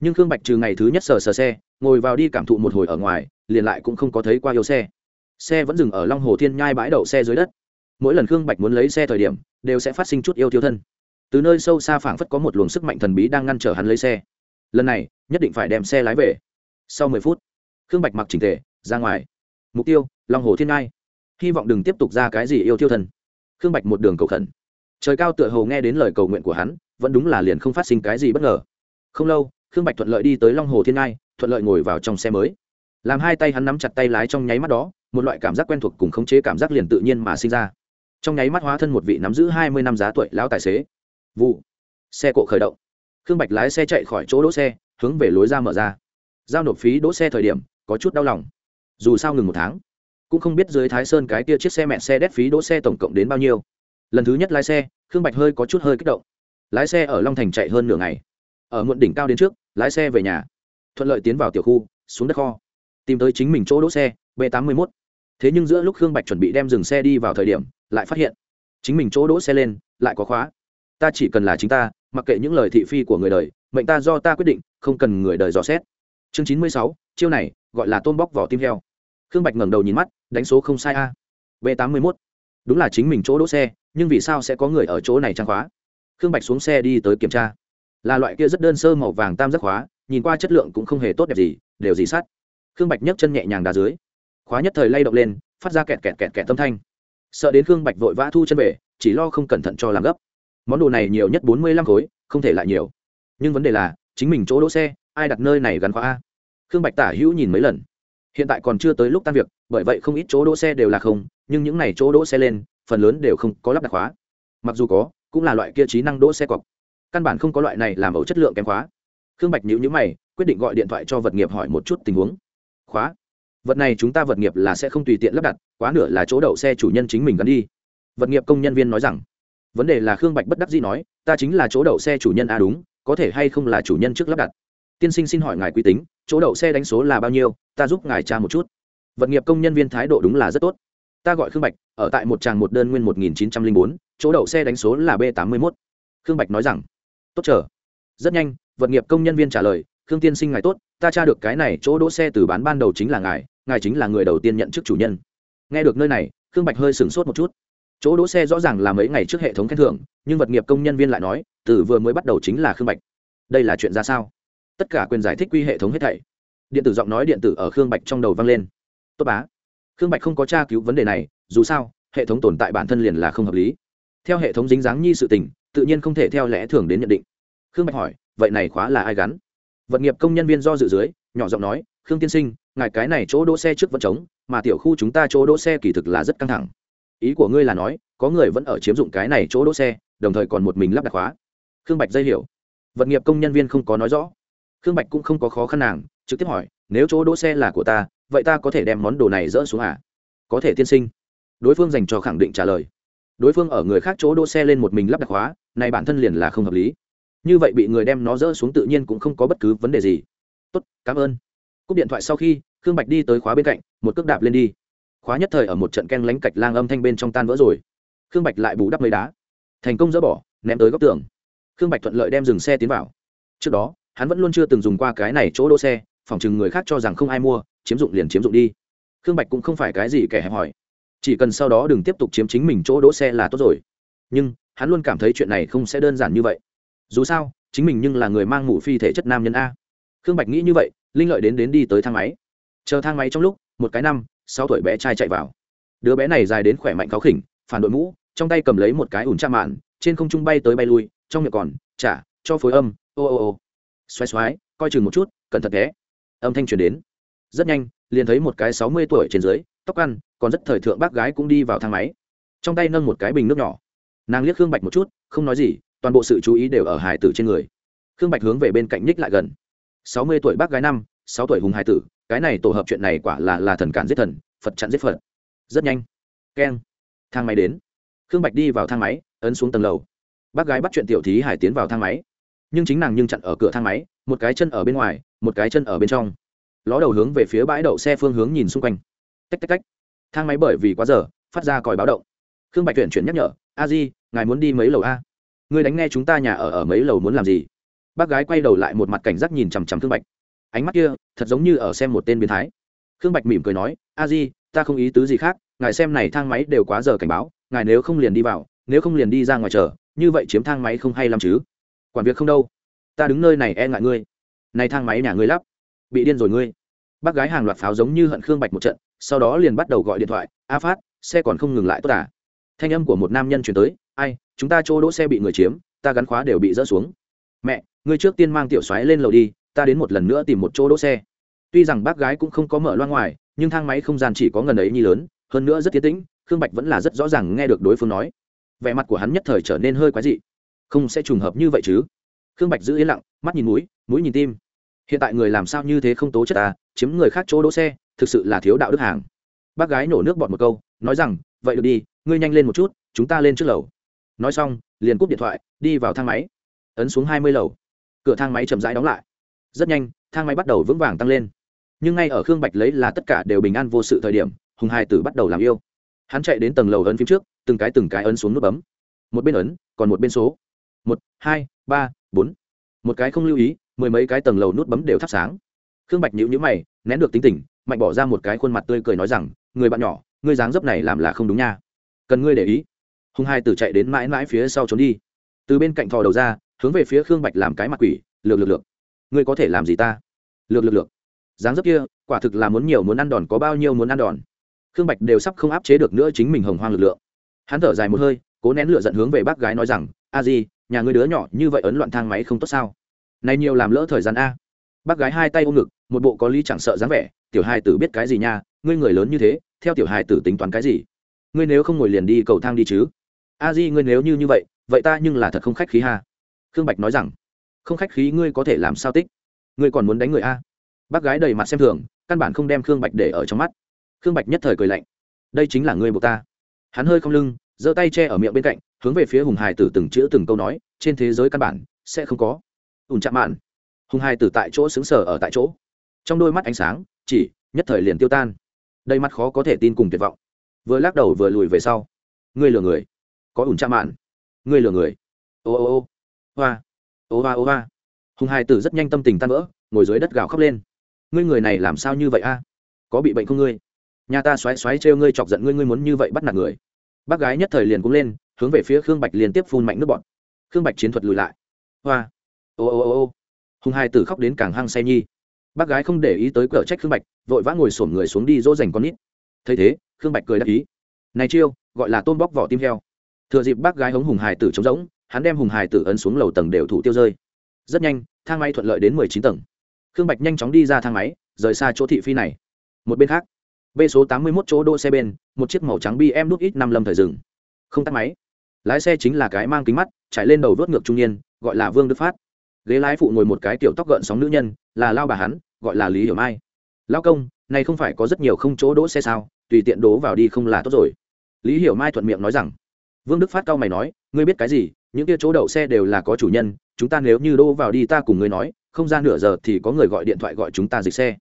Nhưng khương bạch trừ ngày thứ nhất sờ sờ xe, ngồi vào đi cảm thụ một hồi ở ngoài, liền lại cũng không có thấy qua yêu xe. Xe vẫn dừng ở long hồ thiên nhai bãi đậu xe dưới đất. Mỗi lần khương bạch muốn lấy xe thời điểm, đều sẽ phát sinh chút yêu thiếu thân. Từ nơi sâu xa phảng phất có một luồng sức mạnh thần bí đang ngăn trở hắn lấy xe. Lần này, nhất định phải đem xe lái về. Sau mười phút, khương bạch mặc chỉnh tề ra ngoài. Mục tiêu, long hồ thiên ngai. Hy vọng đừng tiếp tục ra cái gì yêu thiêu thân khương bạch một đường cầu khẩn. Trời cao tựa hồ nghe đến lời cầu nguyện của hắn, vẫn đúng là liền không phát sinh cái gì bất ngờ. Không lâu, khương bạch thuận lợi đi tới long hồ thiên ngai, thuận lợi ngồi vào trong xe mới. Làm hai tay hắn nắm chặt tay lái trong nháy mắt đó, một loại cảm giác quen thuộc cùng khống chế cảm giác liền tự nhiên mà sinh ra. Trong nháy mắt hóa thân một vị nắm giữ hai mươi năm giá tuổi lão tài xế. Vụ. Xe cộ khởi động. Khương bạch lái xe chạy khỏi chỗ đỗ xe, hướng về lối ra mở ra. Giao nộp phí đỗ xe thời điểm, có chút đau lòng dù sao ngừng một tháng, cũng không biết dưới thái sơn cái kia chiếc xe mẹ xe đét phí đỗ xe tổng cộng đến bao nhiêu. Lần thứ nhất lái xe, khương bạch hơi có chút hơi kích động. Lái xe ở long thành chạy hơn nửa ngày. Ở muộn đỉnh cao đến trước, lái xe về nhà. Thuận lợi tiến vào tiểu khu, xuống đất kho. Tìm tới chính mình chỗ đỗ xe, b tám mươi mốt. Thế nhưng giữa lúc khương bạch chuẩn bị đem dừng xe đi vào thời điểm, lại phát hiện, chính mình chỗ đỗ xe lên, lại có khóa. Ta chỉ cần là chính ta, mặc kệ những lời thị phi của người đời, mệnh ta do ta quyết định, không cần người đời dò xét. Chương chín mươi sáu chiêu này gọi là tôm bóc vỏ tim heo. Khương bạch ngẩng đầu nhìn mắt, đánh số không sai a. B tám mươi mốt. Đúng là chính mình chỗ đỗ xe, nhưng vì sao sẽ có người ở chỗ này trang khóa? Khương bạch xuống xe đi tới kiểm tra. Là loại kia rất đơn sơ màu vàng tam giác khóa, nhìn qua chất lượng cũng không hề tốt đẹp gì, đều dì sát khương bạch nhấc chân nhẹ nhàng đá dưới. Khóa nhất thời lay động lên, phát ra kẹt kẹt kẹt kẹt tâm thanh. Sợ đến khương bạch vội vã thu chân về, chỉ lo không cẩn thận cho làm gấp. Món đồ này nhiều nhất bốn mươi lăm khối, không thể lại nhiều. Nhưng vấn đề là, chính mình chỗ đỗ xe, ai đặt nơi này gắn khóa a? Khương bạch tả hữu nhìn mấy lần. Hiện tại còn chưa tới lúc tan việc, bởi vậy không ít chỗ đỗ xe đều là không, nhưng những n à y chỗ đỗ xe lên, phần lớn đều không có lắp đặt khóa. Mặc dù có, cũng là loại kia trí năng đỗ xe cọc. Căn bản không có loại này làm ẩu chất lượng kém khóa. Khương bạch nhữ nhữ mày, quyết định gọi điện thoại cho vật nghiệp hỏi một chút tình huống. Khóa? Vật này chúng ta vật nghiệp là sẽ không tùy tiện lắp đặt, quá nửa là chỗ đậu xe chủ nhân chính mình gắn đi. Vật nghiệp công nhân viên nói rằng, vấn đề là khương bạch bất đắc dĩ nói, ta chính là chỗ đậu xe chủ nhân a à đúng, có thể hay không là chủ nhân trước lắp đặt tiên sinh xin hỏi ngài quý tính, chỗ đậu xe đánh số là bao nhiêu, ta giúp ngài tra một chút. Vật nghiệp công nhân viên thái độ đúng là rất tốt. Ta gọi khương bạch, ở tại một tràng một đơn nguyên một nghìn chín trăm linh bốn, chỗ đậu xe đánh số là b tám mươi mốt. Khương bạch nói rằng, tốt chờ. Rất nhanh, vật nghiệp công nhân viên trả lời, khương tiên sinh ngài tốt, ta tra được cái này, chỗ đỗ xe từ bán ban đầu chính là ngài ngài chính là người đầu tiên nhận chức chủ nhân. Nghe được nơi này, khương bạch hơi sửng sốt một chút. Chỗ đỗ xe rõ ràng là mấy ngày trước hệ thống khen thưởng, nhưng vật nghiệp công nhân viên lại nói, từ vừa mới bắt đầu chính là khương bạch. Đây là chuyện ra sao? Tất cả quyền giải thích quy hệ thống hết thảy. Điện tử giọng nói điện tử ở khương bạch trong đầu vang lên. Tốt bá. Khương bạch không có tra cứu vấn đề này, dù sao, hệ thống tồn tại bản thân liền là không hợp lý. Theo hệ thống dính dáng nhi sự tình, tự nhiên không thể theo lẽ thường đến nhận định. Khương bạch hỏi, vậy này khóa là ai gắn? Vật nghiệp công nhân viên do dự dưới, nhỏ giọng nói, khương tiên sinh, ngài cái này chỗ đỗ xe trước vẫn trống, mà tiểu khu chúng ta chỗ đỗ xe kỳ thực là rất căng thẳng. Ý của ngươi là nói, có người vẫn ở chiếm dụng cái này chỗ đỗ xe, đồng thời còn một mình lắp đặt khóa. Khương bạch dây hiểu. Vật nghiệp công nhân viên không có nói rõ khương bạch cũng không có khó khăn nàng, trực tiếp hỏi, nếu chỗ đỗ xe là của ta, vậy ta có thể đem món đồ này dỡ xuống à? Có thể tiên sinh. Đối phương dành cho khẳng định trả lời. Đối phương ở người khác chỗ đỗ xe lên một mình lắp đặt khóa, này bản thân liền là không hợp lý. Như vậy bị người đem nó dỡ xuống tự nhiên cũng không có bất cứ vấn đề gì. Tốt, cảm ơn. Cúp điện thoại sau khi, khương bạch đi tới khóa bên cạnh, một cước đạp lên đi. Khóa nhất thời ở một trận ken lánh cạch lang âm thanh bên trong tan vỡ rồi. Khương bạch lại bù đắp lấy đá. Thành công dỡ bỏ, ném tới góc tường. Khương bạch thuận lợi đem dừng xe tiến vào. Trước đó hắn vẫn luôn chưa từng dùng qua cái này chỗ đỗ xe phòng chừng người khác cho rằng không ai mua, chiếm dụng liền chiếm dụng đi. Khương bạch cũng không phải cái gì kẻ hẹp hỏi chỉ cần sau đó đừng tiếp tục chiếm chính mình chỗ đỗ xe là tốt rồi. Nhưng, hắn luôn cảm thấy chuyện này không sẽ đơn giản như vậy. Dù sao, chính mình nhưng là người mang mụ phi thể chất nam nhân a. Khương bạch nghĩ như vậy, linh lợi đến đến đi tới thang máy. Chờ thang máy trong lúc, một cái năm, sáu tuổi bé trai chạy vào. Đứa bé này dài đến khỏe mạnh khó khỉnh, phản đội mũ, trong tay cầm lấy một cái ủn cha mạn, trên không trung bay tới bay lui, trong miệng còn trả cho phối âm, ô ô ô xoáy xoáy coi chừng một chút, cẩn thận thế. Âm thanh truyền đến. Rất nhanh, liền thấy một cái sáu mươi tuổi trên dưới, tóc ăn, còn rất thời thượng bác gái cũng đi vào thang máy. Trong tay nâng một cái bình nước nhỏ. Nàng liếc khương bạch một chút, không nói gì, toàn bộ sự chú ý đều ở hải tử trên người. Khương bạch hướng về bên cạnh nhích lại gần. Sáu mươi tuổi bác gái năm, sáu tuổi hùng hải tử, cái này tổ hợp chuyện này quả là là thần cản giết thần, phật chặn giết phật. Rất nhanh. Keng. Thang máy đến. Khương bạch đi vào thang máy, ấn xuống tầng lầu. Bác gái bắt chuyện tiểu thí hải tiến vào thang máy nhưng chính nàng nhưng chặn ở cửa thang máy, một cái chân ở bên ngoài, một cái chân ở bên trong. Ló đầu hướng về phía bãi đậu xe phương hướng nhìn xung quanh. Tách tách tách. Thang máy bởi vì quá giờ phát ra còi báo động. Khương bạch tuyển chuyển nhắc nhở, a di, ngài muốn đi mấy lầu a? Ngươi đánh nghe chúng ta nhà ở ở mấy lầu muốn làm gì? Bác gái quay đầu lại một mặt cảnh giác nhìn chằm chằm khương bạch. Ánh mắt kia, thật giống như ở xem một tên biến thái. Khương bạch mỉm cười nói, a di, ta không ý tứ gì khác, ngài xem này thang máy đều quá giờ cảnh báo, ngài nếu không liền đi vào, nếu không liền đi ra ngoài chờ, như vậy chiếm thang máy không hay làm chứ quản việc không đâu. Ta đứng nơi này e ngại ngươi. Này thang máy nhà ngươi lắp. Bị điên rồi ngươi. Bác gái hàng loạt pháo giống như hận khương bạch một trận, sau đó liền bắt đầu gọi điện thoại. A phát, xe còn không ngừng lại tốt à? Thanh âm của một nam nhân chuyển tới. Ai, chúng ta chỗ đỗ xe bị người chiếm, ta gắn khóa đều bị rỡ xuống. Mẹ, ngươi trước tiên mang tiểu xoáy lên lầu đi, ta đến một lần nữa tìm một chỗ đỗ xe. Tuy rằng bác gái cũng không có mở loa ngoài, nhưng thang máy không gian chỉ có ngần ấy nhi lớn, hơn nữa rất tiến tĩnh, khương bạch vẫn là rất rõ ràng nghe được đối phương nói. Vẻ mặt của hắn nhất thời trở nên hơi quái dị không sẽ trùng hợp như vậy chứ? Khương bạch giữ yên lặng, mắt nhìn mũi mũi nhìn tim. Hiện tại người làm sao như thế không tố chất à? Chiếm người khác chỗ đỗ xe, thực sự là thiếu đạo đức hàng. Bác gái nổ nước bọt một câu, nói rằng, vậy được đi, ngươi nhanh lên một chút, chúng ta lên trước lầu. Nói xong, liền cúp điện thoại, đi vào thang máy. Ấn xuống hai mươi lầu. Cửa thang máy chậm rãi đóng lại. Rất nhanh, thang máy bắt đầu vững vàng tăng lên. Nhưng ngay ở khương bạch lấy là tất cả đều bình an vô sự thời điểm, hùng hai tử bắt đầu làm yêu. Hắn chạy đến tầng lầu ấn phím trước, từng cái từng cái ấn xuống nút bấm. Một bên ấn, còn một bên số một, hai, ba, bốn. Một cái không lưu ý, mười mấy cái tầng lầu nút bấm đều thắp sáng. Khương bạch nhữ nhữ mày, nén được tính tình, mạnh bỏ ra một cái khuôn mặt tươi cười nói rằng, người bạn nhỏ, ngươi dáng dấp này làm là không đúng nha. Cần ngươi để ý. Hùng hai tử chạy đến mãi mãi phía sau trốn đi. Từ bên cạnh thò đầu ra, hướng về phía khương bạch làm cái mặt quỷ, lược lược lược. Ngươi có thể làm gì ta? Lược lược lược. Dáng dấp kia, quả thực là muốn nhiều muốn ăn đòn có bao nhiêu muốn ăn đòn. Khương bạch đều sắp không áp chế được nữa chính mình hồng hoang lực lượng. Hắn thở dài một hơi, cố nén lửa giận hướng về bác gái nói rằng, a di nhà ngươi đứa nhỏ như vậy ấn loạn thang máy không tốt sao? Này nhiều làm lỡ thời gian a. Bác gái hai tay ôm ngực, một bộ có lý chẳng sợ dáng vẻ, tiểu hai tử biết cái gì nha, ngươi người lớn như thế, theo tiểu hai tử tính toán cái gì? Ngươi nếu không ngồi liền đi cầu thang đi chứ. A di, ngươi nếu như như vậy vậy ta nhưng là thật không khách khí ha. Khương bạch nói rằng, không khách khí ngươi có thể làm sao tích? Ngươi còn muốn đánh người a? Bác gái đầy mặt xem thường, căn bản không đem khương bạch để ở trong mắt. Khương bạch nhất thời cười lạnh, đây chính là ngươi buộc ta. Hắn hơi không lưng, giơ tay che ở miệng bên cạnh hướng về phía hùng hải tử từng chữ từng câu nói, trên thế giới căn bản sẽ không có. Ùn chạm mạn. Hùng hải tử tại chỗ xứng sở ở tại chỗ. Trong đôi mắt ánh sáng, chỉ nhất thời liền tiêu tan. Đầy mắt khó có thể tin cùng tuyệt vọng. Vừa lắc đầu vừa lùi về sau. Ngươi lừa người. Có ủn chạm mạn. Ngươi lừa người. Ô ô ô. Hoa. Ô hoa ô hoa. Hùng hải tử rất nhanh tâm tình tan vỡ, ngồi dưới đất gào khóc lên. Ngươi người này làm sao như vậy a? Có bị bệnh không ngươi? Nhà ta xoáy xoáy trêu ngươi chọc giận ngươi ngươi muốn như vậy bắt nạt người. Bác gái nhất thời liền cũng lên hướng về phía khương bạch liên tiếp phun mạnh nước bọt. Khương bạch chiến thuật lùi lại. Hoa. Ô ô ô ô. Hùng hai tử khóc đến càng hăng say nhi. Bác gái không để ý tới cờ trách khương bạch, vội vã ngồi sổm người xuống đi dỗ dành con nít. Thấy thế, khương bạch cười đáp ý. Này chiêu, gọi là tôm bóc vỏ tim heo. Thừa dịp bác gái hống hùng hải tử trống rỗng, hắn đem hùng hải tử ấn xuống lầu tầng đều thủ tiêu rơi. Rất nhanh, thang máy thuận lợi đến mười chín tầng. Khương bạch nhanh chóng đi ra thang máy, rời xa chỗ thị phi này. Một bên khác b số tám mươi một chỗ đỗ xe bên, một chiếc màu trắng bi em ít năm lâm thời dừng. Không tắt máy lái xe chính là cái mang kính mắt chạy lên đầu vớt ngược trung niên, gọi là vương đức phát. Ghế lái phụ ngồi một cái tiểu tóc gợn sóng nữ nhân, là lao bà hắn, gọi là lý hiểu mai. Lao công, này không phải có rất nhiều không chỗ đỗ xe sao? Tùy tiện đố vào đi không là tốt rồi. Lý hiểu mai thuận miệng nói rằng. Vương đức phát cao mày nói, ngươi biết cái gì? Những kia chỗ đậu xe đều là có chủ nhân, chúng ta nếu như đỗ vào đi ta cùng ngươi nói, không ra nửa giờ thì có người gọi điện thoại gọi chúng ta dịch xe.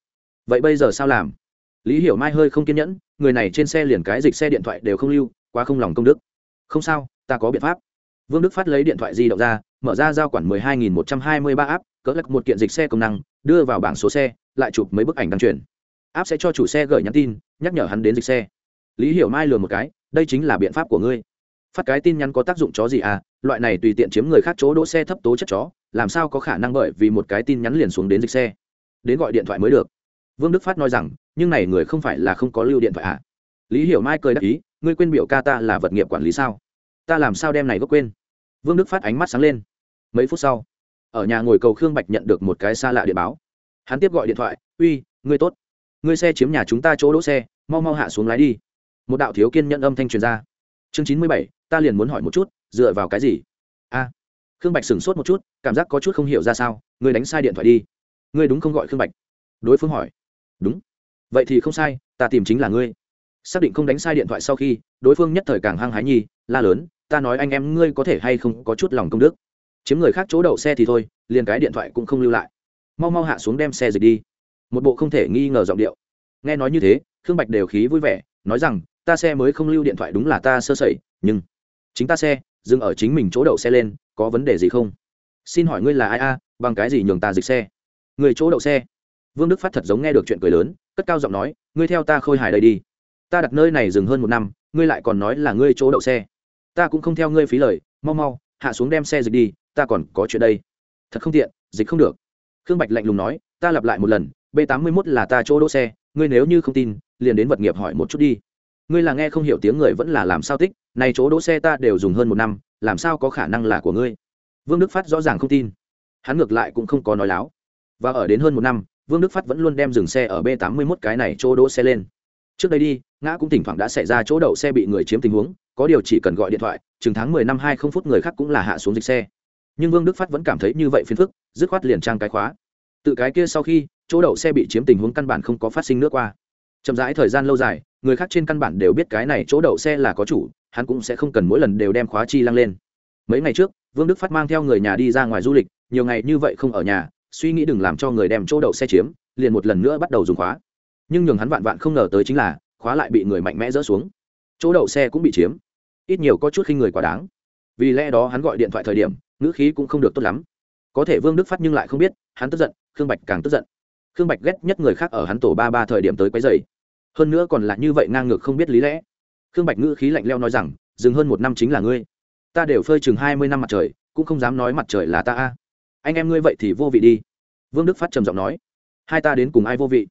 Vậy bây giờ sao làm? Lý hiểu mai hơi không kiên nhẫn, người này trên xe liền cái dịch xe điện thoại đều không lưu, quá không lòng công đức. Không sao ta có biện pháp. Vương đức phát lấy điện thoại di động ra, mở ra giao quản 12.123 áp cỡ lắc một kiện dịch xe công năng, đưa vào bảng số xe, lại chụp mấy bức ảnh đăng truyền. Áp sẽ cho chủ xe gửi nhắn tin, nhắc nhở hắn đến dịch xe. Lý hiểu mai lừa một cái, đây chính là biện pháp của ngươi. Phát cái tin nhắn có tác dụng chó gì à? Loại này tùy tiện chiếm người khác chỗ đỗ xe thấp tố chất chó, làm sao có khả năng bởi vì một cái tin nhắn liền xuống đến dịch xe? Đến gọi điện thoại mới được. Vương đức phát nói rằng, nhưng này người không phải là không có lưu điện thoại à? Lý hiểu mai cười đáp ý, ngươi quên biểu ca ta là vật nghiệp quản lý sao? Ta làm sao đem này gốc quên? Vương đức phát ánh mắt sáng lên. Mấy phút sau, ở nhà ngồi cầu khương bạch nhận được một cái xa lạ điện báo. Hắn tiếp gọi điện thoại, uy, ngươi tốt. Ngươi xe chiếm nhà chúng ta chỗ đỗ xe, mau mau hạ xuống lái đi. Một đạo thiếu kiên nhận âm thanh truyền ra. Chương chín mươi bảy, ta liền muốn hỏi một chút, dựa vào cái gì? A. Khương bạch sửng sốt một chút, cảm giác có chút không hiểu ra sao, ngươi đánh sai điện thoại đi. Ngươi đúng không gọi khương bạch? Đối phương hỏi. Đúng. Vậy thì không sai, ta tìm chính là ngươi xác định không đánh sai điện thoại sau khi, đối phương nhất thời càng hăng hái nhi, la lớn, ta nói anh em ngươi có thể hay không có chút lòng công đức? Chiếm người khác chỗ đậu xe thì thôi, liền cái điện thoại cũng không lưu lại. Mau mau hạ xuống đem xe dịch đi. Một bộ không thể nghi ngờ giọng điệu. Nghe nói như thế, khương bạch đều khí vui vẻ, nói rằng, ta xe mới không lưu điện thoại đúng là ta sơ sẩy, nhưng chính ta xe, dừng ở chính mình chỗ đậu xe lên, có vấn đề gì không? Xin hỏi ngươi là ai a, bằng cái gì nhường ta dịch xe? Người chỗ đậu xe. Vương đức phát thật giống nghe được chuyện cười lớn, cất cao giọng nói, ngươi theo ta khôi hài đây đi ta đặt nơi này dừng hơn một năm, ngươi lại còn nói là ngươi chỗ đậu xe. Ta cũng không theo ngươi phí lời, mau mau, hạ xuống đem xe dịch đi, ta còn có chuyện đây. Thật không tiện, dịch không được. Khương bạch lạnh lùng nói, ta lặp lại một lần, b tám mươi mốt là ta chỗ đỗ xe, ngươi nếu như không tin, liền đến vật nghiệp hỏi một chút đi. Ngươi là nghe không hiểu tiếng người vẫn là làm sao tích, này chỗ đỗ xe ta đều dùng hơn một năm, làm sao có khả năng là của ngươi? Vương đức phát rõ ràng không tin. Hắn ngược lại cũng không có nói láo. Và ở đến hơn một năm, vương đức phát vẫn luôn đem dừng xe ở b tám mươi mốt cái này chỗ đỗ xe lên trước đây đi, ngã cũng thỉnh thoảng đã xảy ra chỗ đậu xe bị người chiếm tình huống, có điều chỉ cần gọi điện thoại, chừng tháng mười năm hai không phút người khác cũng là hạ xuống dịch xe. Nhưng vương đức phát vẫn cảm thấy như vậy phiền phức, dứt khoát liền trang cái khóa. Tự cái kia sau khi, chỗ đậu xe bị chiếm tình huống căn bản không có phát sinh nước qua. Chậm rãi thời gian lâu dài, người khác trên căn bản đều biết cái này chỗ đậu xe là có chủ, hắn cũng sẽ không cần mỗi lần đều đem khóa chi lăng lên. Mấy ngày trước, vương đức phát mang theo người nhà đi ra ngoài du lịch, nhiều ngày như vậy không ở nhà, suy nghĩ đừng làm cho người đem chỗ đậu xe chiếm, liền một lần nữa bắt đầu dùng khóa nhưng nhường hắn vạn vạn không ngờ tới chính là, khóa lại bị người mạnh mẽ dỡ xuống. Chỗ đậu xe cũng bị chiếm. Ít nhiều có chút khi người quá đáng. Vì lẽ đó hắn gọi điện thoại thời điểm, ngữ khí cũng không được tốt lắm. Có thể vương đức phát nhưng lại không biết, hắn tức giận, khương bạch càng tức giận. Khương bạch ghét nhất người khác ở hắn tổ ba ba thời điểm tới quấy dày hơn nữa còn là như vậy ngang ngược không biết lý lẽ. Khương bạch ngữ khí lạnh leo nói rằng, dừng hơn một năm chính là ngươi. Ta đều phơi chừng hai mươi năm mặt trời, cũng không dám nói mặt trời là ta a. Anh em ngươi vậy thì vô vị đi. Vương đức phát trầm giọng nói. Hai ta đến cùng ai vô vị?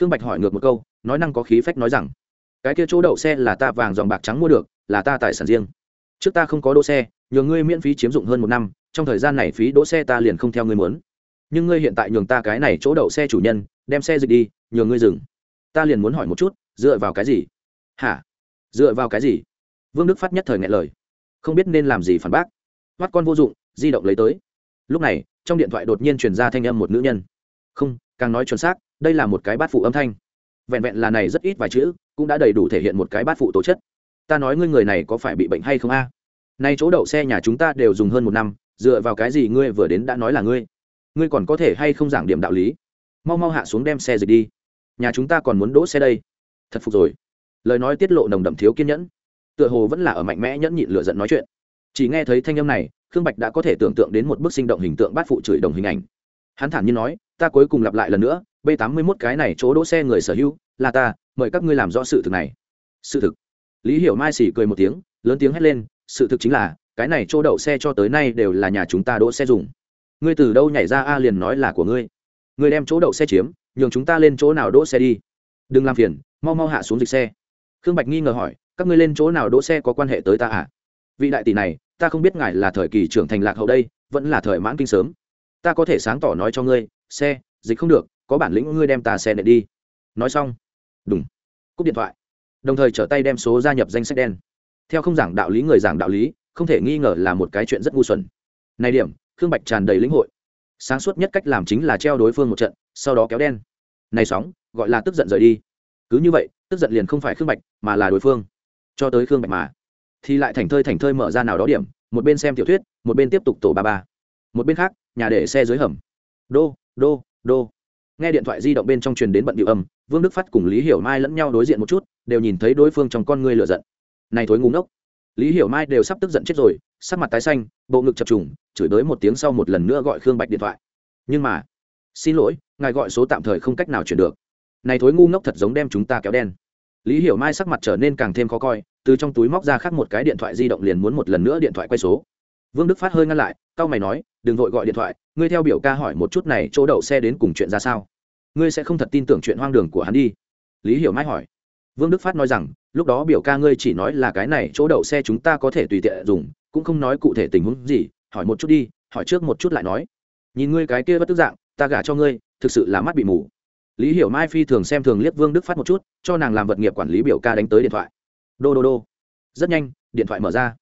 Khương bạch hỏi ngược một câu, nói năng có khí phách nói rằng, cái kia chỗ đậu xe là ta vàng dòng bạc trắng mua được, là ta tài sản riêng. Trước ta không có đỗ xe, nhờ ngươi miễn phí chiếm dụng hơn một năm, trong thời gian này phí đỗ xe ta liền không theo ngươi muốn. Nhưng ngươi hiện tại nhường ta cái này chỗ đậu xe chủ nhân, đem xe dịch đi nhường ngươi dừng. Ta liền muốn hỏi một chút, dựa vào cái gì? Hả? Dựa vào cái gì? Vương đức phát nhất thời ngại lời. Không biết nên làm gì phản bác. Hoắt con vô dụng, di động lấy tới. Lúc này, trong điện thoại đột nhiên truyền ra thanh âm một nữ nhân. Không càng nói chuẩn xác, đây là một cái bát phụ âm thanh. Vẹn vẹn là này rất ít vài chữ, cũng đã đầy đủ thể hiện một cái bát phụ tố chất. Ta nói ngươi người này có phải bị bệnh hay không a? Nay chỗ đậu xe nhà chúng ta đều dùng hơn một năm, dựa vào cái gì ngươi vừa đến đã nói là ngươi? Ngươi còn có thể hay không giảng điểm đạo lý? Mau mau hạ xuống đem xe dịch đi. Nhà chúng ta còn muốn đỗ xe đây. Thật phục rồi. Lời nói tiết lộ nồng đậm thiếu kiên nhẫn. Tựa hồ vẫn là ở mạnh mẽ nhẫn nhịn lựa giận nói chuyện. Chỉ nghe thấy thanh âm này, khương bạch đã có thể tưởng tượng đến một bức sinh động hình tượng bát phụ chửi đồng hình ảnh hắn thản nhiên nói, ta cuối cùng lặp lại lần nữa b tám mươi mốt cái này chỗ đỗ xe người sở hữu, là ta, mời các ngươi làm rõ sự thực này. Sự thực? Lý hiểu mai xỉ cười một tiếng, lớn tiếng hét lên, sự thực chính là, cái này chỗ đậu xe cho tới nay đều là nhà chúng ta đỗ xe dùng. Ngươi từ đâu nhảy ra a liền nói là của ngươi. Ngươi đem chỗ đậu xe chiếm, nhường chúng ta lên chỗ nào đỗ xe đi. Đừng làm phiền, mau mau hạ xuống dịch xe. Khương bạch nghi ngờ hỏi, các ngươi lên chỗ nào đỗ xe có quan hệ tới ta à? Vị đại tỷ này, ta không biết ngài là thời kỳ trưởng thành lạc hậu đây, vẫn là thời mãn kinh sớm ta có thể sáng tỏ nói cho ngươi, xe, dịch không được, có bản lĩnh ngươi đem ta xe này đi. Nói xong đúng cúp điện thoại. Đồng thời trở tay đem số gia nhập danh sách đen. Theo không giảng đạo lý người giảng đạo lý, không thể nghi ngờ là một cái chuyện rất ngu xuẩn. Này điểm, khương bạch tràn đầy lĩnh hội. Sáng suốt nhất cách làm chính là treo đối phương một trận, sau đó kéo đen. Này sóng, gọi là tức giận rời đi. Cứ như vậy, tức giận liền không phải khương bạch, mà là đối phương. Cho tới khương bạch mà, thì lại thành thơi thành thơi mở ra nào đó điểm, một bên xem tiểu thuyết, một bên tiếp tục tổ ba ba một bên khác, nhà để xe dưới hầm. Đô đô đô. Nghe điện thoại di động bên trong truyền đến bận điệu âm, vương đức phát cùng lý hiểu mai lẫn nhau đối diện một chút, đều nhìn thấy đối phương trong con ngươi lựa giận. Này thối ngúng ốc lý hiểu mai đều sắp tức giận chết rồi, sắc mặt tái xanh, bộ ngực chập trùng, chửi tới một tiếng sau một lần nữa gọi khương bạch điện thoại. Nhưng mà, xin lỗi, ngài gọi số tạm thời không cách nào chuyển được. Này thối ngu ngốc thật giống đem chúng ta kéo đen. Lý hiểu mai sắc mặt trở nên càng thêm khó coi, từ trong túi móc ra khác một cái điện thoại di động liền muốn một lần nữa điện thoại quay số. Vương đức phát hơi ngăn lại c a o mày nói đừng vội gọi điện thoại, ngươi theo biểu ca hỏi một chút này chỗ đậu xe đến cùng chuyện ra sao. Ngươi sẽ không thật tin tưởng chuyện hoang đường của hắn đi. Lý hiểu mai hỏi. Vương đức phát nói rằng, lúc đó biểu ca ngươi chỉ nói là cái này chỗ đậu xe chúng ta có thể tùy tiện dùng, cũng không nói cụ thể tình huống gì, hỏi một chút đi, hỏi trước một chút lại nói. Nhìn ngươi cái kia bất tức dạng, ta gả cho ngươi, thực sự là mắt bị mù. Lý hiểu mai phi thường xem thường liếc vương đức phát một chút, cho nàng làm vật nghiệp quản lý biểu ca đánh tới điện thoại. Đô đô đô. Rất nhanh, điện thoại mở ra.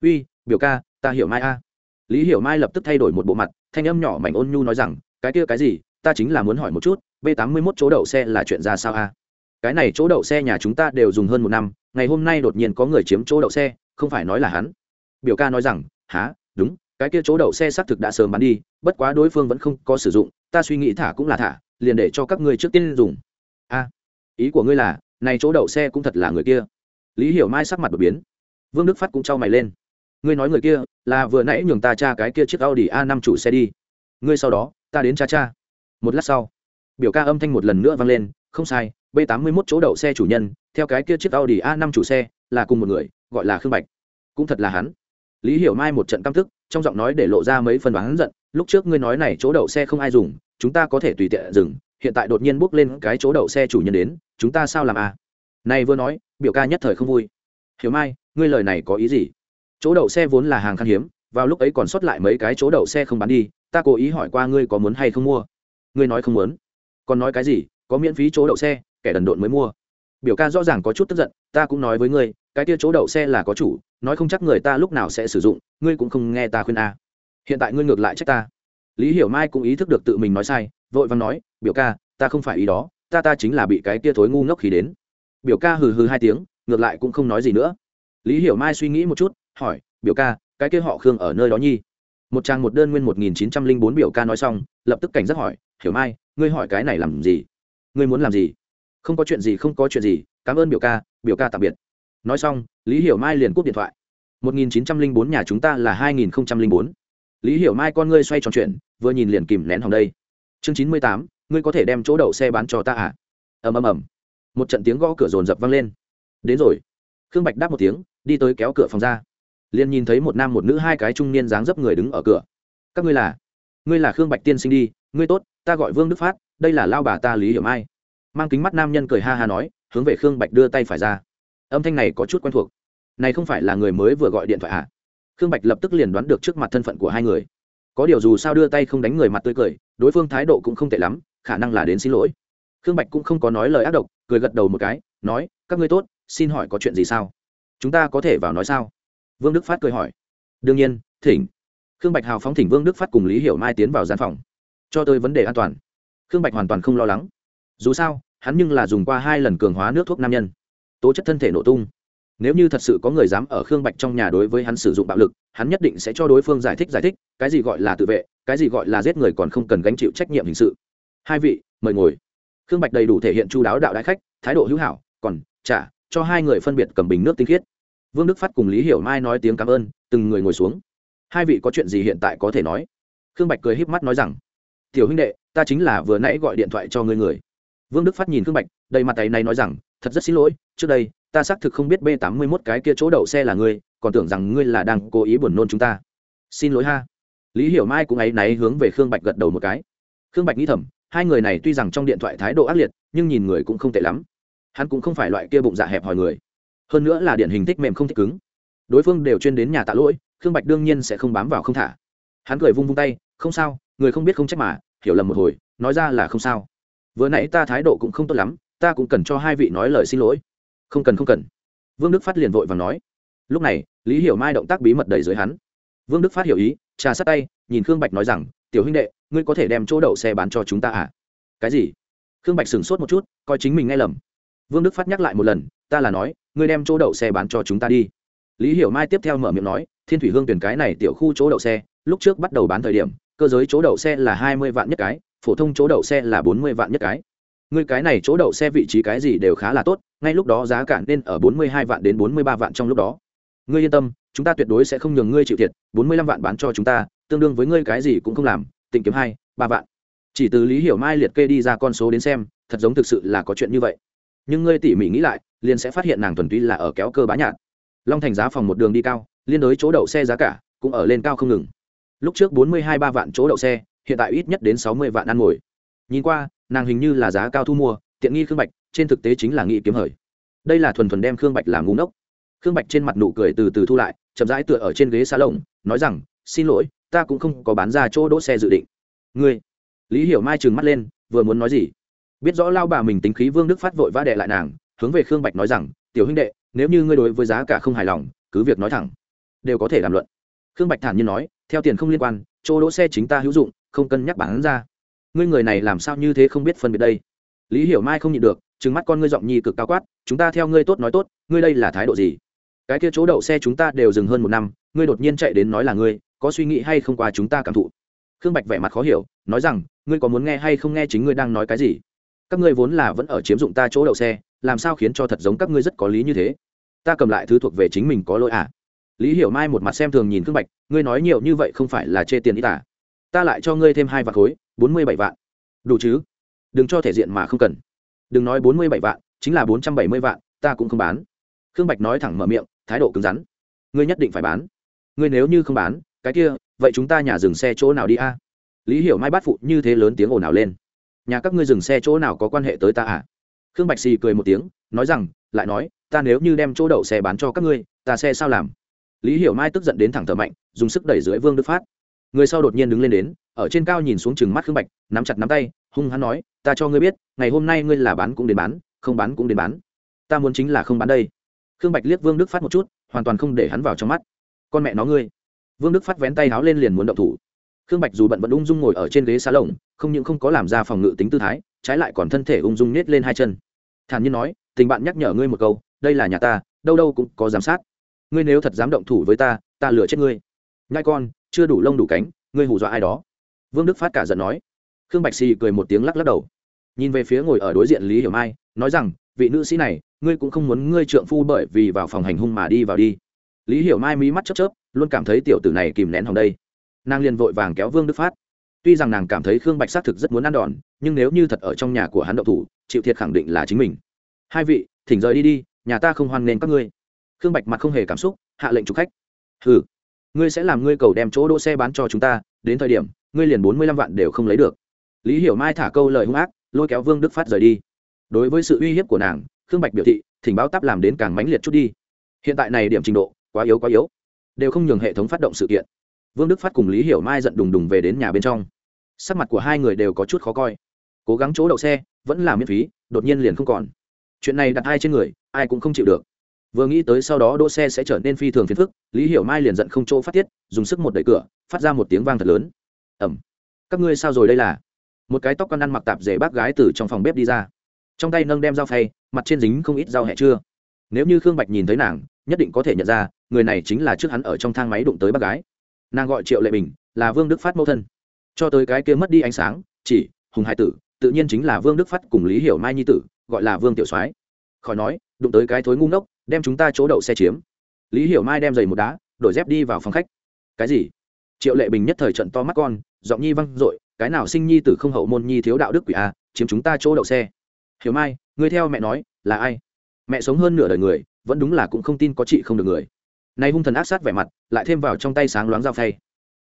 Uy, biểu ca, ta hiểu mai a lý hiểu mai lập tức thay đổi một bộ mặt, thanh âm nhỏ mảnh ôn nhu nói rằng, cái kia cái gì? Ta chính là muốn hỏi một chút, b tám mươi mốt chỗ đậu xe là chuyện ra sao a? Cái này chỗ đậu xe nhà chúng ta đều dùng hơn một năm, ngày hôm nay đột nhiên có người chiếm chỗ đậu xe, không phải nói là hắn. Biểu ca nói rằng há đúng, cái kia chỗ đậu xe xác thực đã sớm bán đi, bất quá đối phương vẫn không có sử dụng, ta suy nghĩ thả cũng là thả, liền để cho các ngươi trước tiên dùng. A, ý của ngươi là, này chỗ đậu xe cũng thật là người kia. Lý hiểu mai sắc mặt đột biến. Vương đức phát cũng trao mày lên ngươi nói người kia là vừa nãy nhường ta cha cái kia chiếc audi a năm chủ xe đi. Ngươi sau đó, ta đến cha cha một lát sau, biểu ca âm thanh một lần nữa vang lên, không sai, b tám mươi mốt chỗ đậu xe chủ nhân, theo cái kia chiếc audi a năm chủ xe, là cùng một người, gọi là khương bạch. Cũng thật là hắn. Lý hiểu mai một trận căm tức, trong giọng nói để lộ ra mấy phần đoán giận, lúc trước ngươi nói này chỗ đậu xe không ai dùng, chúng ta có thể tùy tiện dừng, hiện tại đột nhiên bước lên cái chỗ đậu xe chủ nhân đến, chúng ta sao làm à? Này vừa nói, biểu ca nhất thời không vui. Hiểu mai, ngươi lời này có ý gì? Chỗ đậu xe vốn là hàng khan hiếm, vào lúc ấy còn sót lại mấy cái chỗ đậu xe không bán đi, ta cố ý hỏi qua ngươi có muốn hay không mua. Ngươi nói không muốn. Còn nói cái gì, có miễn phí chỗ đậu xe, kẻ đần độn mới mua. Biểu ca rõ ràng có chút tức giận, ta cũng nói với ngươi, cái kia chỗ đậu xe là có chủ, nói không chắc người ta lúc nào sẽ sử dụng, ngươi cũng không nghe ta khuyên a. À. hiện tại ngươi ngược lại trách ta. Lý hiểu mai cũng ý thức được tự mình nói sai, vội vàng nói, biểu ca, ta không phải ý đó, ta ta chính là bị cái kia thối ngu ngốc khí đến. Biểu ca hừ hừ hai tiếng, ngược lại cũng không nói gì nữa. Lý hiểu mai suy nghĩ một chút hỏi, biểu ca, cái kia họ khương ở nơi đó nhi? Một trang một đơn nguyên một nghìn chín trăm linh bốn biểu ca nói xong, lập tức cảnh giác hỏi, hiểu mai, ngươi hỏi cái này làm gì? Ngươi muốn làm gì? Không có chuyện gì, không có chuyện gì, cảm ơn biểu ca biểu ca tạm biệt. Nói xong, lý hiểu mai liền cúp điện thoại. Một nghìn chín trăm linh bốn nhà chúng ta là hai nghìn bốn. Lý hiểu mai con ngươi xoay tròn chuyện vừa nhìn liền kìm nén hòng đây. Chương chín mươi tám, ngươi có thể đem chỗ đậu xe bán cho ta à? Ầm ầm ầm. Một trận tiếng gõ cửa rồn rập vang lên. Đến rồi. Khương bạch đáp một tiếng, đi tới kéo cửa phòng ra liền nhìn thấy một nam một nữ hai cái trung niên dáng dấp người đứng ở cửa. Các ngươi là ngươi là khương bạch tiên sinh đi, ngươi tốt, ta gọi vương đức phát, đây là lao bà ta lý hiểu mai. Mang kính mắt nam nhân cười ha ha nói, hướng về khương bạch đưa tay phải ra. Âm thanh này có chút quen thuộc. Này không phải là người mới vừa gọi điện thoại à? Khương bạch lập tức liền đoán được trước mặt thân phận của hai người. Có điều dù sao đưa tay không đánh người mặt tươi cười, đối phương thái độ cũng không tệ lắm, khả năng là đến xin lỗi. Khương bạch cũng không có nói lời ác độc, cười gật đầu một cái, nói, các ngươi tốt, xin hỏi có chuyện gì sao? Chúng ta có thể vào nói sao? Vương đức phát cười hỏi. Đương nhiên, thỉnh. Khương bạch hào phóng thỉnh vương đức phát cùng lý hiểu mai tiến vào gian phòng. Cho tôi vấn đề an toàn. Khương bạch hoàn toàn không lo lắng. Dù sao, hắn nhưng là dùng qua hai lần cường hóa nước thuốc nam nhân. Tố chất thân thể nổ tung. Nếu như thật sự có người dám ở khương bạch trong nhà đối với hắn sử dụng bạo lực, hắn nhất định sẽ cho đối phương giải thích giải thích, cái gì gọi là tự vệ, cái gì gọi là giết người còn không cần gánh chịu trách nhiệm hình sự. Hai vị, mời ngồi. Khương bạch đầy đủ thể hiện chu đáo đạo đại khách, thái độ hữu hảo, còn trả cho hai người phân biệt cầm bình nước tinh khiết vương đức phát cùng lý hiểu mai nói tiếng cảm ơn, từng người ngồi xuống. Hai vị có chuyện gì hiện tại có thể nói? Khương bạch cười híp mắt nói rằng, tiểu huynh đệ, ta chính là vừa nãy gọi điện thoại cho ngươi người. Vương đức phát nhìn khương bạch, đầy mặt tay này nói rằng, thật rất xin lỗi, trước đây, ta xác thực không biết b tám mươi mốt cái kia chỗ đậu xe là ngươi, còn tưởng rằng ngươi là đang cố ý buồn nôn chúng ta. Xin lỗi ha. Lý hiểu mai cũng áy náy hướng về khương bạch gật đầu một cái. Khương bạch nghĩ thầm, hai người này tuy rằng trong điện thoại thái độ ác liệt, nhưng nhìn người cũng không tệ lắm. Hắn cũng không phải loại kia bụng dạ hẹp hòi người hơn nữa là điển hình thích mềm không thích cứng. Đối phương đều chuyên đến nhà tạ lỗi, khương bạch đương nhiên sẽ không bám vào không thả. Hắn cười vung vung tay, không sao, người không biết không trách mà, hiểu lầm một hồi, nói ra là không sao. Vừa nãy ta thái độ cũng không tốt lắm, ta cũng cần cho hai vị nói lời xin lỗi. Không cần không cần. Vương đức phát liền vội và nói. Lúc này, lý hiểu mai động tác bí mật đẩy dưới hắn. Vương đức phát hiểu ý, trà sát tay, nhìn khương bạch nói rằng, tiểu huynh đệ, ngươi có thể đem chỗ đậu xe bán cho chúng ta à? Cái gì? Khương bạch sửng sốt một chút, coi chính mình nghe lầm vương đức phát nhắc lại một lần, ta là nói, ngươi đem chỗ đậu xe bán cho chúng ta đi. Lý hiểu mai tiếp theo mở miệng nói, thiên thủy hương tuyển cái này tiểu khu chỗ đậu xe, lúc trước bắt đầu bán thời điểm, cơ giới chỗ đậu xe là hai mươi vạn nhất cái, phổ thông chỗ đậu xe là bốn mươi vạn nhất cái. Ngươi cái này chỗ đậu xe vị trí cái gì đều khá là tốt, ngay lúc đó giá cả nên ở bốn mươi hai vạn đến bốn mươi ba vạn trong lúc đó. Ngươi yên tâm, chúng ta tuyệt đối sẽ không nhường ngươi chịu thiệt, bốn mươi lăm vạn bán cho chúng ta, tương đương với ngươi cái gì cũng không làm tình kiếm hai, ba vạn. Chỉ từ lý hiểu mai liệt kê đi ra con số đến xem, thật giống thực sự là có chuyện như vậy nhưng ngươi tỉ mỉ nghĩ lại, liền sẽ phát hiện nàng thuần túy là ở kéo cơ bá nhạt long thành giá phòng một đường đi cao, liên đối chỗ đậu xe giá cả, cũng ở lên cao không ngừng. Lúc trước bốn mươi hai ba vạn chỗ đậu xe, hiện tại ít nhất đến sáu mươi vạn ăn ngồi. Nhìn qua, nàng hình như là giá cao thu mua, tiện nghi khương bạch, trên thực tế chính là nghị kiếm hời. Đây là thuần thuần đem khương bạch làm ngu ngốc. Khương bạch trên mặt nụ cười từ từ thu lại, chậm rãi tựa ở trên ghế xá lồng nói rằng, xin lỗi, ta cũng không có bán ra chỗ đỗ xe dự định. Ngươi? Lý hiểu mai trừng mắt lên, vừa muốn nói gì? Biết rõ lao bà mình tính khí vương đức phát vội vã đệ lại nàng, hướng về khương bạch nói rằng, tiểu huynh đệ, nếu như ngươi đối với giá cả không hài lòng, cứ việc nói thẳng, đều có thể đàm luận. Khương bạch thản nhiên nói, theo tiền không liên quan, chỗ đỗ xe chính ta hữu dụng, không cân nhắc bản ra. Ngươi người này làm sao như thế không biết phân biệt đây? Lý hiểu mai không nhịn được, trừng mắt con ngươi giọng nhi cực cao quát, chúng ta theo ngươi tốt nói tốt, ngươi đây là thái độ gì? Cái kia chỗ đậu xe chúng ta đều dừng hơn một năm, ngươi đột nhiên chạy đến nói là ngươi, có suy nghĩ hay không qua chúng ta cảm thụ? Khương bạch vẻ mặt khó hiểu, nói rằng, ngươi có muốn nghe hay không nghe chính ngươi đang nói cái gì? Các ngươi vốn là vẫn ở chiếm dụng ta chỗ đậu xe, làm sao khiến cho thật giống các ngươi rất có lý như thế? Ta cầm lại thứ thuộc về chính mình có lỗi à? Lý hiểu mai một mặt xem thường nhìn khương bạch, ngươi nói nhiều như vậy không phải là chê tiền ý tả ta lại cho ngươi thêm hai vạn khối, bốn mươi bảy vạn. Đủ chứ? Đừng cho thể diện mà không cần. Đừng nói bốn mươi bảy vạn, chính là bốn trăm bảy mươi vạn, ta cũng không bán. Khương bạch nói thẳng mở miệng, thái độ cứng rắn. Ngươi nhất định phải bán. Ngươi nếu như không bán, cái kia, vậy chúng ta nhà dừng xe chỗ nào đi a? Lý hiểu mai bắt phụ như thế lớn tiếng ồn ào lên nhà các ngươi dừng xe chỗ nào có quan hệ tới ta à? Khương bạch xì cười một tiếng, nói rằng, lại nói, ta nếu như đem chỗ đậu xe bán cho các ngươi, ta xe sao làm? Lý hiểu mai tức giận đến thẳng thở mạnh, dùng sức đẩy dưới vương đức phát. Người sau đột nhiên đứng lên đến, ở trên cao nhìn xuống chừng mắt khương bạch, nắm chặt nắm tay, hung hắn nói, ta cho ngươi biết, ngày hôm nay ngươi là bán cũng đến bán, không bán cũng đến bán. Ta muốn chính là không bán đây. Khương bạch liếc vương đức phát một chút, hoàn toàn không để hắn vào trong mắt. Con mẹ nó ngươi. Vương đức phát vén tay háo lên liền muốn động thủ khương bạch dù bận vẫn ung dung ngồi ở trên ghế xa lồng, không những không có làm ra phòng ngự tính tư thái, trái lại còn thân thể ung dung nết lên hai chân. Thản nhiên nói, tình bạn nhắc nhở ngươi một câu, đây là nhà ta, đâu đâu cũng có giám sát. Ngươi nếu thật dám động thủ với ta ta lừa chết ngươi. Nhai con, chưa đủ lông đủ cánh, ngươi hù dọa ai đó. Vương đức phát cả giận nói. Khương bạch xì cười một tiếng lắc lắc đầu. Nhìn về phía ngồi ở đối diện lý hiểu mai, nói rằng, vị nữ sĩ này, ngươi cũng không muốn ngươi trượng phu bởi vì vào phòng hành hung mà đi vào đi. Lý hiểu mai mí mắt chớp chớp, luôn cảm thấy tiểu tử này kìm nén hòng đây nàng liền vội vàng kéo vương đức phát. tuy rằng nàng cảm thấy khương bạch xác thực rất muốn ăn đòn, nhưng nếu như thật ở trong nhà của hắn đậu thủ, chịu thiệt khẳng định là chính mình. hai vị, thỉnh rời đi đi, nhà ta không hoan nghênh các ngươi. khương bạch mặt không hề cảm xúc, hạ lệnh chụp khách. ừ ngươi sẽ làm ngươi cầu đem chỗ đỗ xe bán cho chúng ta, đến thời điểm, ngươi liền bốn mươi lăm vạn đều không lấy được. lý hiểu mai thả câu lời hung ác, lôi kéo vương đức phát rời đi. đối với sự uy hiếp của nàng, khương bạch biểu thị, thỉnh báo tắp làm đến càng mãnh liệt chút đi. hiện tại này điểm trình độ, quá yếu quá yếu. đều không nhường hệ thống phát động sự kiện vương đức phát cùng lý hiểu mai giận đùng đùng về đến nhà bên trong. Sắc mặt của hai người đều có chút khó coi. Cố gắng chỗ đậu xe, vẫn là miễn phí, đột nhiên liền không còn. Chuyện này đặt ai trên người, ai cũng không chịu được. Vừa nghĩ tới sau đó đỗ xe sẽ trở nên phi thường phiền phức, lý hiểu mai liền giận không chỗ phát tiết, dùng sức một đẩy cửa, phát ra một tiếng vang thật lớn. Ẩm, các ngươi sao rồi đây là? Một cái tóc con ăn mặc tạp dề bác gái từ trong phòng bếp đi ra. Trong tay nâng đem dao phay, mặt trên dính không ít dao hẹ chưa. Nếu như khương bạch nhìn thấy nàng, nhất định có thể nhận ra, người này chính là trước hắn ở trong thang máy đụng tới bác gái nàng gọi triệu lệ bình là vương đức phát mẫu thân cho tới cái kia mất đi ánh sáng chỉ hùng hai tử tự nhiên chính là vương đức phát cùng lý hiểu mai nhi tử gọi là vương tiểu soái khỏi nói đụng tới cái thối ngu ngốc đem chúng ta chỗ đậu xe chiếm lý hiểu mai đem giày một đá đổi dép đi vào phòng khách cái gì triệu lệ bình nhất thời trận to mắt con giọng nhi văng r ộ i cái nào sinh nhi t không hậu môn nhi thiếu đạo đức quỷ a, chiếm chúng ta chỗ đậu xe hiểu mai ngươi theo mẹ nói là ai mẹ sống hơn nửa đời người vẫn đúng là cũng không tin có chị không được người nay hung thần ác sát vẻ mặt, lại thêm vào trong tay sáng loáng dao phay.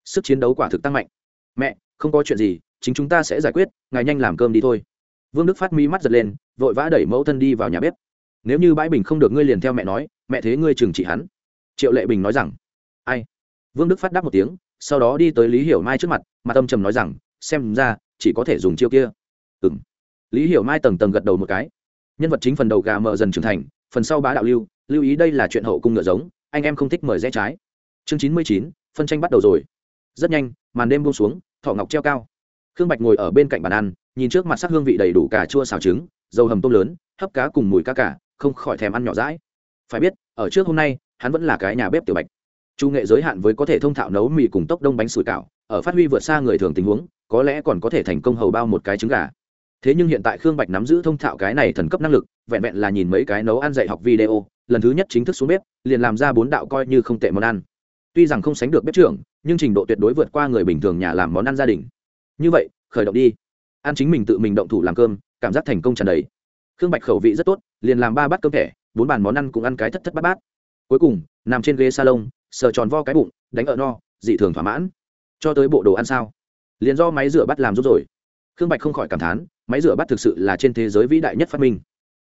Sức chiến đấu quả thực tăng mạnh. Mẹ, không có chuyện gì, chính chúng ta sẽ giải quyết, ngài nhanh làm cơm đi thôi. Vương đức phát mi mắt giật lên, vội vã đẩy mẫu thân đi vào nhà bếp. Nếu như bãi bình không được ngươi liền theo mẹ nói, mẹ thế ngươi trừng trị hắn. Triệu lệ bình nói rằng, ai? Vương đức phát đáp một tiếng, sau đó đi tới lý hiểu mai trước mặt mặt âm trầm nói rằng, xem ra, chỉ có thể dùng chiêu kia. Ừ m lý hiểu mai tầng tầng gật đầu một cái. Nhân vật chính phần đầu gà mờ dần trưởng thành, phần sau bá đạo lưu lưu ý đây là chuyện hậu cung ngựa giống anh em không thích mời rẽ trái. Chương chín mươi chín, phân tranh bắt đầu rồi. Rất nhanh, màn đêm buông xuống thọ ngọc treo cao. Khương bạch ngồi ở bên cạnh bàn ăn, nhìn trước mặt sắc hương vị đầy đủ cà chua xào trứng, dầu hầm tôm lớn, hấp cá cùng mùi cá cả, không khỏi thèm ăn nhỏ rãi phải biết, ở trước hôm nay, hắn vẫn là cái nhà bếp tiểu bạch. Chu nghệ giới hạn với có thể thông thạo nấu mì cùng tốc đông bánh sủi cảo, ở phát huy vượt xa người thường tình huống, có lẽ còn có thể thành công hầu bao một cái trứng gà thế nhưng hiện tại khương bạch nắm giữ thông thạo cái này thần cấp năng lực, vẹn vẹn là nhìn mấy cái nấu ăn dạy học video, lần thứ nhất chính thức xuống bếp, liền làm ra bốn đạo coi như không tệ món ăn. Tuy rằng không sánh được bếp trưởng, nhưng trình độ tuyệt đối vượt qua người bình thường nhà làm món ăn gia đình. Như vậy, khởi động đi. Ăn chính mình tự mình động thủ làm cơm, cảm giác thành công tràn đầy. Khương bạch khẩu vị rất tốt, liền làm ba bát cơm thẻ, bốn bàn món ăn cũng ăn cái thất thất bát bát. Cuối cùng, nằm trên ghế salon, sờ tròn vo cái bụng, đánh ở no, dị thường thỏa mãn. Cho tới bộ đồ ăn sao? Liền do máy rửa bát làm giúp rồi. Khương bạch không khỏi cảm thán máy rửa bát thực sự là trên thế giới vĩ đại nhất phát minh.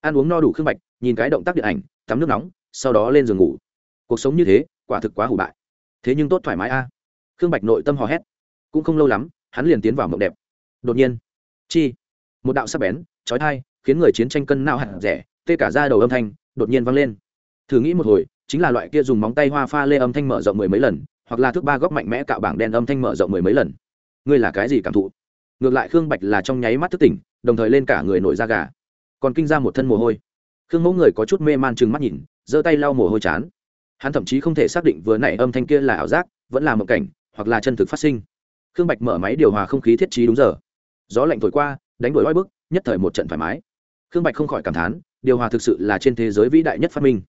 Ăn uống no đủ khương bạch, nhìn cái động tác điện ảnh, tắm nước nóng, sau đó lên giường ngủ. Cuộc sống như thế, quả thực quá hủ bại. Thế nhưng tốt thoải mái a. Khương bạch nội tâm hò hét. Cũng không lâu lắm, hắn liền tiến vào mộng đẹp. Đột nhiên, chi, một đạo sắc bén trói thai khiến người chiến tranh cân nao hẳn rẻ, tê cả ra đầu âm thanh đột nhiên vang lên. Thử nghĩ một hồi, chính là loại kia dùng móng tay hoa pha lê âm thanh mở rộng mười mấy lần, hoặc là thước ba góc mạnh mẽ cạo bảng đen âm thanh mở rộng mười mấy lần. Ngươi là cái gì cảm thụ? Ngược lại khương bạch là trong nháy mắt thức tỉnh, đồng thời lên cả người nổi da gà. Còn kinh ra một thân mồ hôi. Khương mẫu người có chút mê man chừng mắt nhìn, giơ tay lau mồ hôi chán. Hắn thậm chí không thể xác định vừa nãy âm thanh kia là ảo giác, vẫn là mộng cảnh, hoặc là chân thực phát sinh. Khương bạch mở máy điều hòa không khí thiết trí đúng giờ. Gió lạnh thổi qua, đánh đổi oi bức, nhất thời một trận thoải mái. Khương bạch không khỏi cảm thán, điều hòa thực sự là trên thế giới vĩ đại nhất phát minh.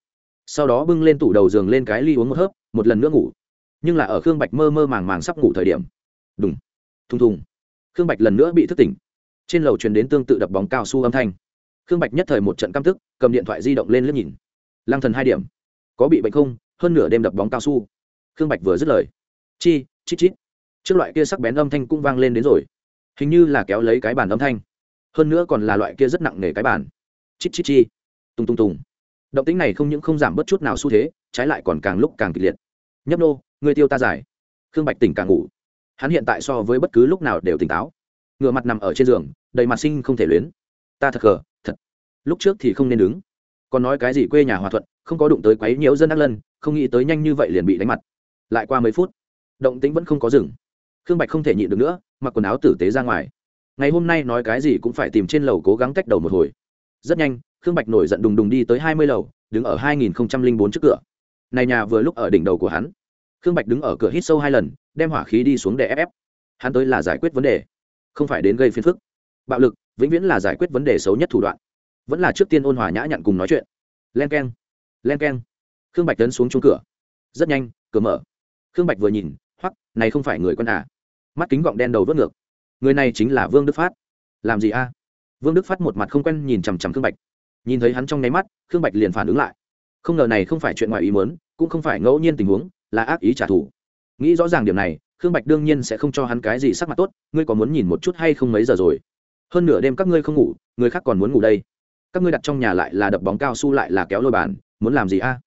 Sau đó bưng lên tủ đầu giường lên cái ly uống một hớp, một lần nữa ngủ. Nhưng là ở khương bạch mơ mơ màng màng sắp ngủ thời điểm. Đúng thùng thùng khương bạch lần nữa bị thức tỉnh. Trên lầu truyền đến tương tự đập bóng cao su âm thanh. Khương bạch nhất thời một trận căm tức, cầm điện thoại di động lên liếc nhìn. Lang thần hai điểm. Có bị bệnh không? Hơn nửa đêm đập bóng cao su. Khương bạch vừa dứt lời. Chi chít chít trước loại kia sắc bén âm thanh cũng vang lên đến rồi. Hình như là kéo lấy cái bàn âm thanh. Hơn nữa còn là loại kia rất nặng nề cái bàn. Chít chít chi. Tung tung tùng. Động tính này không những không giảm bớt chút nào xu thế, trái lại còn càng lúc càng kịch liệt. Nhấp nô, người tiêu ta giải. Khương bạch tỉnh càng ngủ hắn hiện tại so với bất cứ lúc nào đều tỉnh táo. Ngựa mặt nằm ở trên giường, đầy mặt sinh không thể luyến. Ta thật gờ, thật. Lúc trước thì không nên đứng. Còn nói cái gì quê nhà hòa thuận, không có đụng tới quấy nhiễu dân đắc lân, không nghĩ tới nhanh như vậy liền bị đánh mặt. Lại qua mấy phút, động tĩnh vẫn không có dừng. Khương bạch không thể nhịn được nữa, mặc quần áo tử tế ra ngoài. Ngày hôm nay nói cái gì cũng phải tìm trên lầu cố gắng cách đầu một hồi. Rất nhanh, khương bạch nổi giận đùng đùng đi tới hai mươi lầu, đứng ở hai nghìn bốn trước cửa. Này nhà vừa lúc ở đỉnh đầu của hắn khương bạch đứng ở cửa hít sâu hai lần, đem hỏa khí đi xuống để ép ép. Hắn tới là giải quyết vấn đề, không phải đến gây phiền phức. Bạo lực, vĩnh viễn là giải quyết vấn đề xấu nhất thủ đoạn. Vẫn là trước tiên ôn hòa nhã nhặn cùng nói chuyện. Len k e n len k e n khương bạch tấn xuống chung cửa. Rất nhanh, cửa mở. Khương bạch vừa nhìn, hoắc, này không phải người quân à. Mắt kính gọng đen đầu vớt ngược. Người này chính là vương đức phát. Làm gì a vương đức phát một mặt không quen nhìn chằm chằm khương bạch. Nhìn thấy hắn trong nháy mắt, khương bạch liền phản ứng lại. Không ngờ này không phải chuyện ngoài ý mớn cũng không phải ngẫu nhiên tình huống là ác ý trả thù. Nghĩ rõ ràng điểm này, khương bạch đương nhiên sẽ không cho hắn cái gì sắc mặt tốt, ngươi có muốn nhìn một chút hay không mấy giờ rồi? Hơn nửa đêm các ngươi không ngủ, người khác còn muốn ngủ đây. Các ngươi đặt trong nhà lại là đập bóng cao su lại là kéo lôi bàn, muốn làm gì a?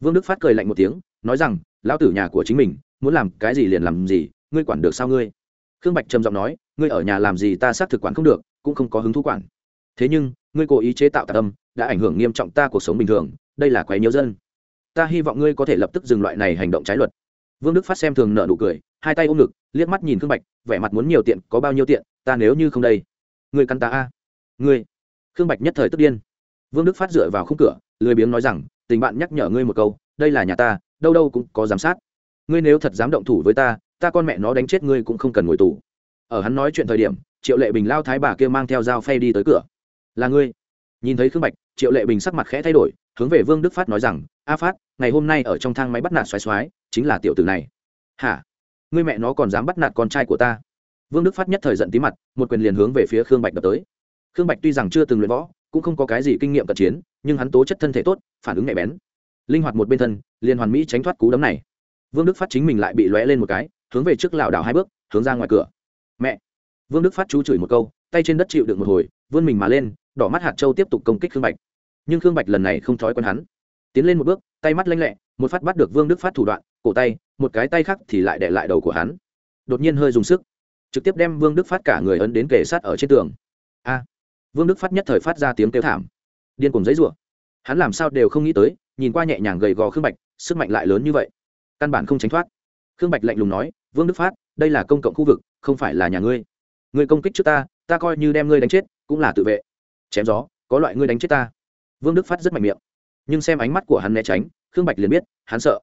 Vương đức phát cười lạnh một tiếng, nói rằng, lão tử nhà của chính mình, muốn làm cái gì liền làm gì, ngươi quản được sao ngươi? Khương bạch trầm giọng nói, ngươi ở nhà làm gì ta xác thực quản không được, cũng không có hứng thú quản. Thế nhưng, ngươi cố ý chế tạo tạ tâm đã ảnh hưởng nghiêm trọng ta cuộc sống bình thường, đây là quái nhiễu dân ta hy vọng ngươi có thể lập tức dừng loại này hành động trái luật. Vương đức phát xem thường nợ nụ cười, hai tay ôm ngực, liếc mắt nhìn khương bạch, vẻ mặt muốn nhiều tiện, có bao nhiêu tiện, ta nếu như không đây. Ngươi căn ta a. Ngươi. Khương bạch nhất thời tức điên. Vương đức phát dựa vào khung cửa, lười biếng nói rằng, tình bạn nhắc nhở ngươi một câu, đây là nhà ta, đâu đâu cũng có giám sát. Ngươi nếu thật dám động thủ với ta ta con mẹ nó đánh chết ngươi cũng không cần ngồi tù. Ở hắn nói chuyện thời điểm, triệu lệ bình lao thái bà kia mang theo dao phay đi tới cửa. Là ngươi. Nhìn thấy khương bạch, triệu lệ bình sắc mặt khẽ thay đổi, hướng về vương đức phát nói rằng, a phát ngày hôm nay ở trong thang máy bắt nạt xoáy xoáy chính là tiểu tử này. Hả? Người mẹ nó còn dám bắt nạt con trai của ta? Vương đức phát nhất thời giận tí mặt, một quyền liền hướng về phía khương bạch đập tới. Khương bạch tuy rằng chưa từng luyện võ, cũng không có cái gì kinh nghiệm cận chiến, nhưng hắn tố chất thân thể tốt, phản ứng nhạy bén. Linh hoạt một bên thân, liền hoàn mỹ tránh thoát cú đấm này. Vương đức phát chính mình lại bị lóe lên một cái, hướng về trước lảo đảo hai bước, hướng ra ngoài cửa. Mẹ! Vương đức phát chú chửi một câu, tay trên đất chịu được một hồi, vươn mình mà lên, đỏ mắt hạt châu tiếp tục công kích khương bạch. Nhưng khương bạch lần này không thói quen hắn. Tiến lên một bước tay mắt lanh lẹ, một phát bắt được vương đức phát thủ đoạn, cổ tay, một cái tay khác thì lại đẻ lại đầu của hắn. Đột nhiên hơi dùng sức, trực tiếp đem vương đức phát cả người ấn đến kề sát ở trên tường. A! Vương đức phát nhất thời phát ra tiếng kêu thảm. Điên cùng giấy rủa hắn làm sao đều không nghĩ tới, nhìn qua nhẹ nhàng gầy gò khương bạch, sức mạnh lại lớn như vậy. Căn bản không tránh thoát. Khương bạch lạnh lùng nói, vương đức phát, đây là công cộng khu vực, không phải là nhà ngươi. Ngươi công kích trước ta ta coi như đem ngươi đánh chết, cũng là tự vệ. Chém gió, có loại ngươi đánh chết ta. Vương đức phát rất mạnh miệng nhưng xem ánh mắt của hắn né tránh, khương bạch liền biết, hắn sợ.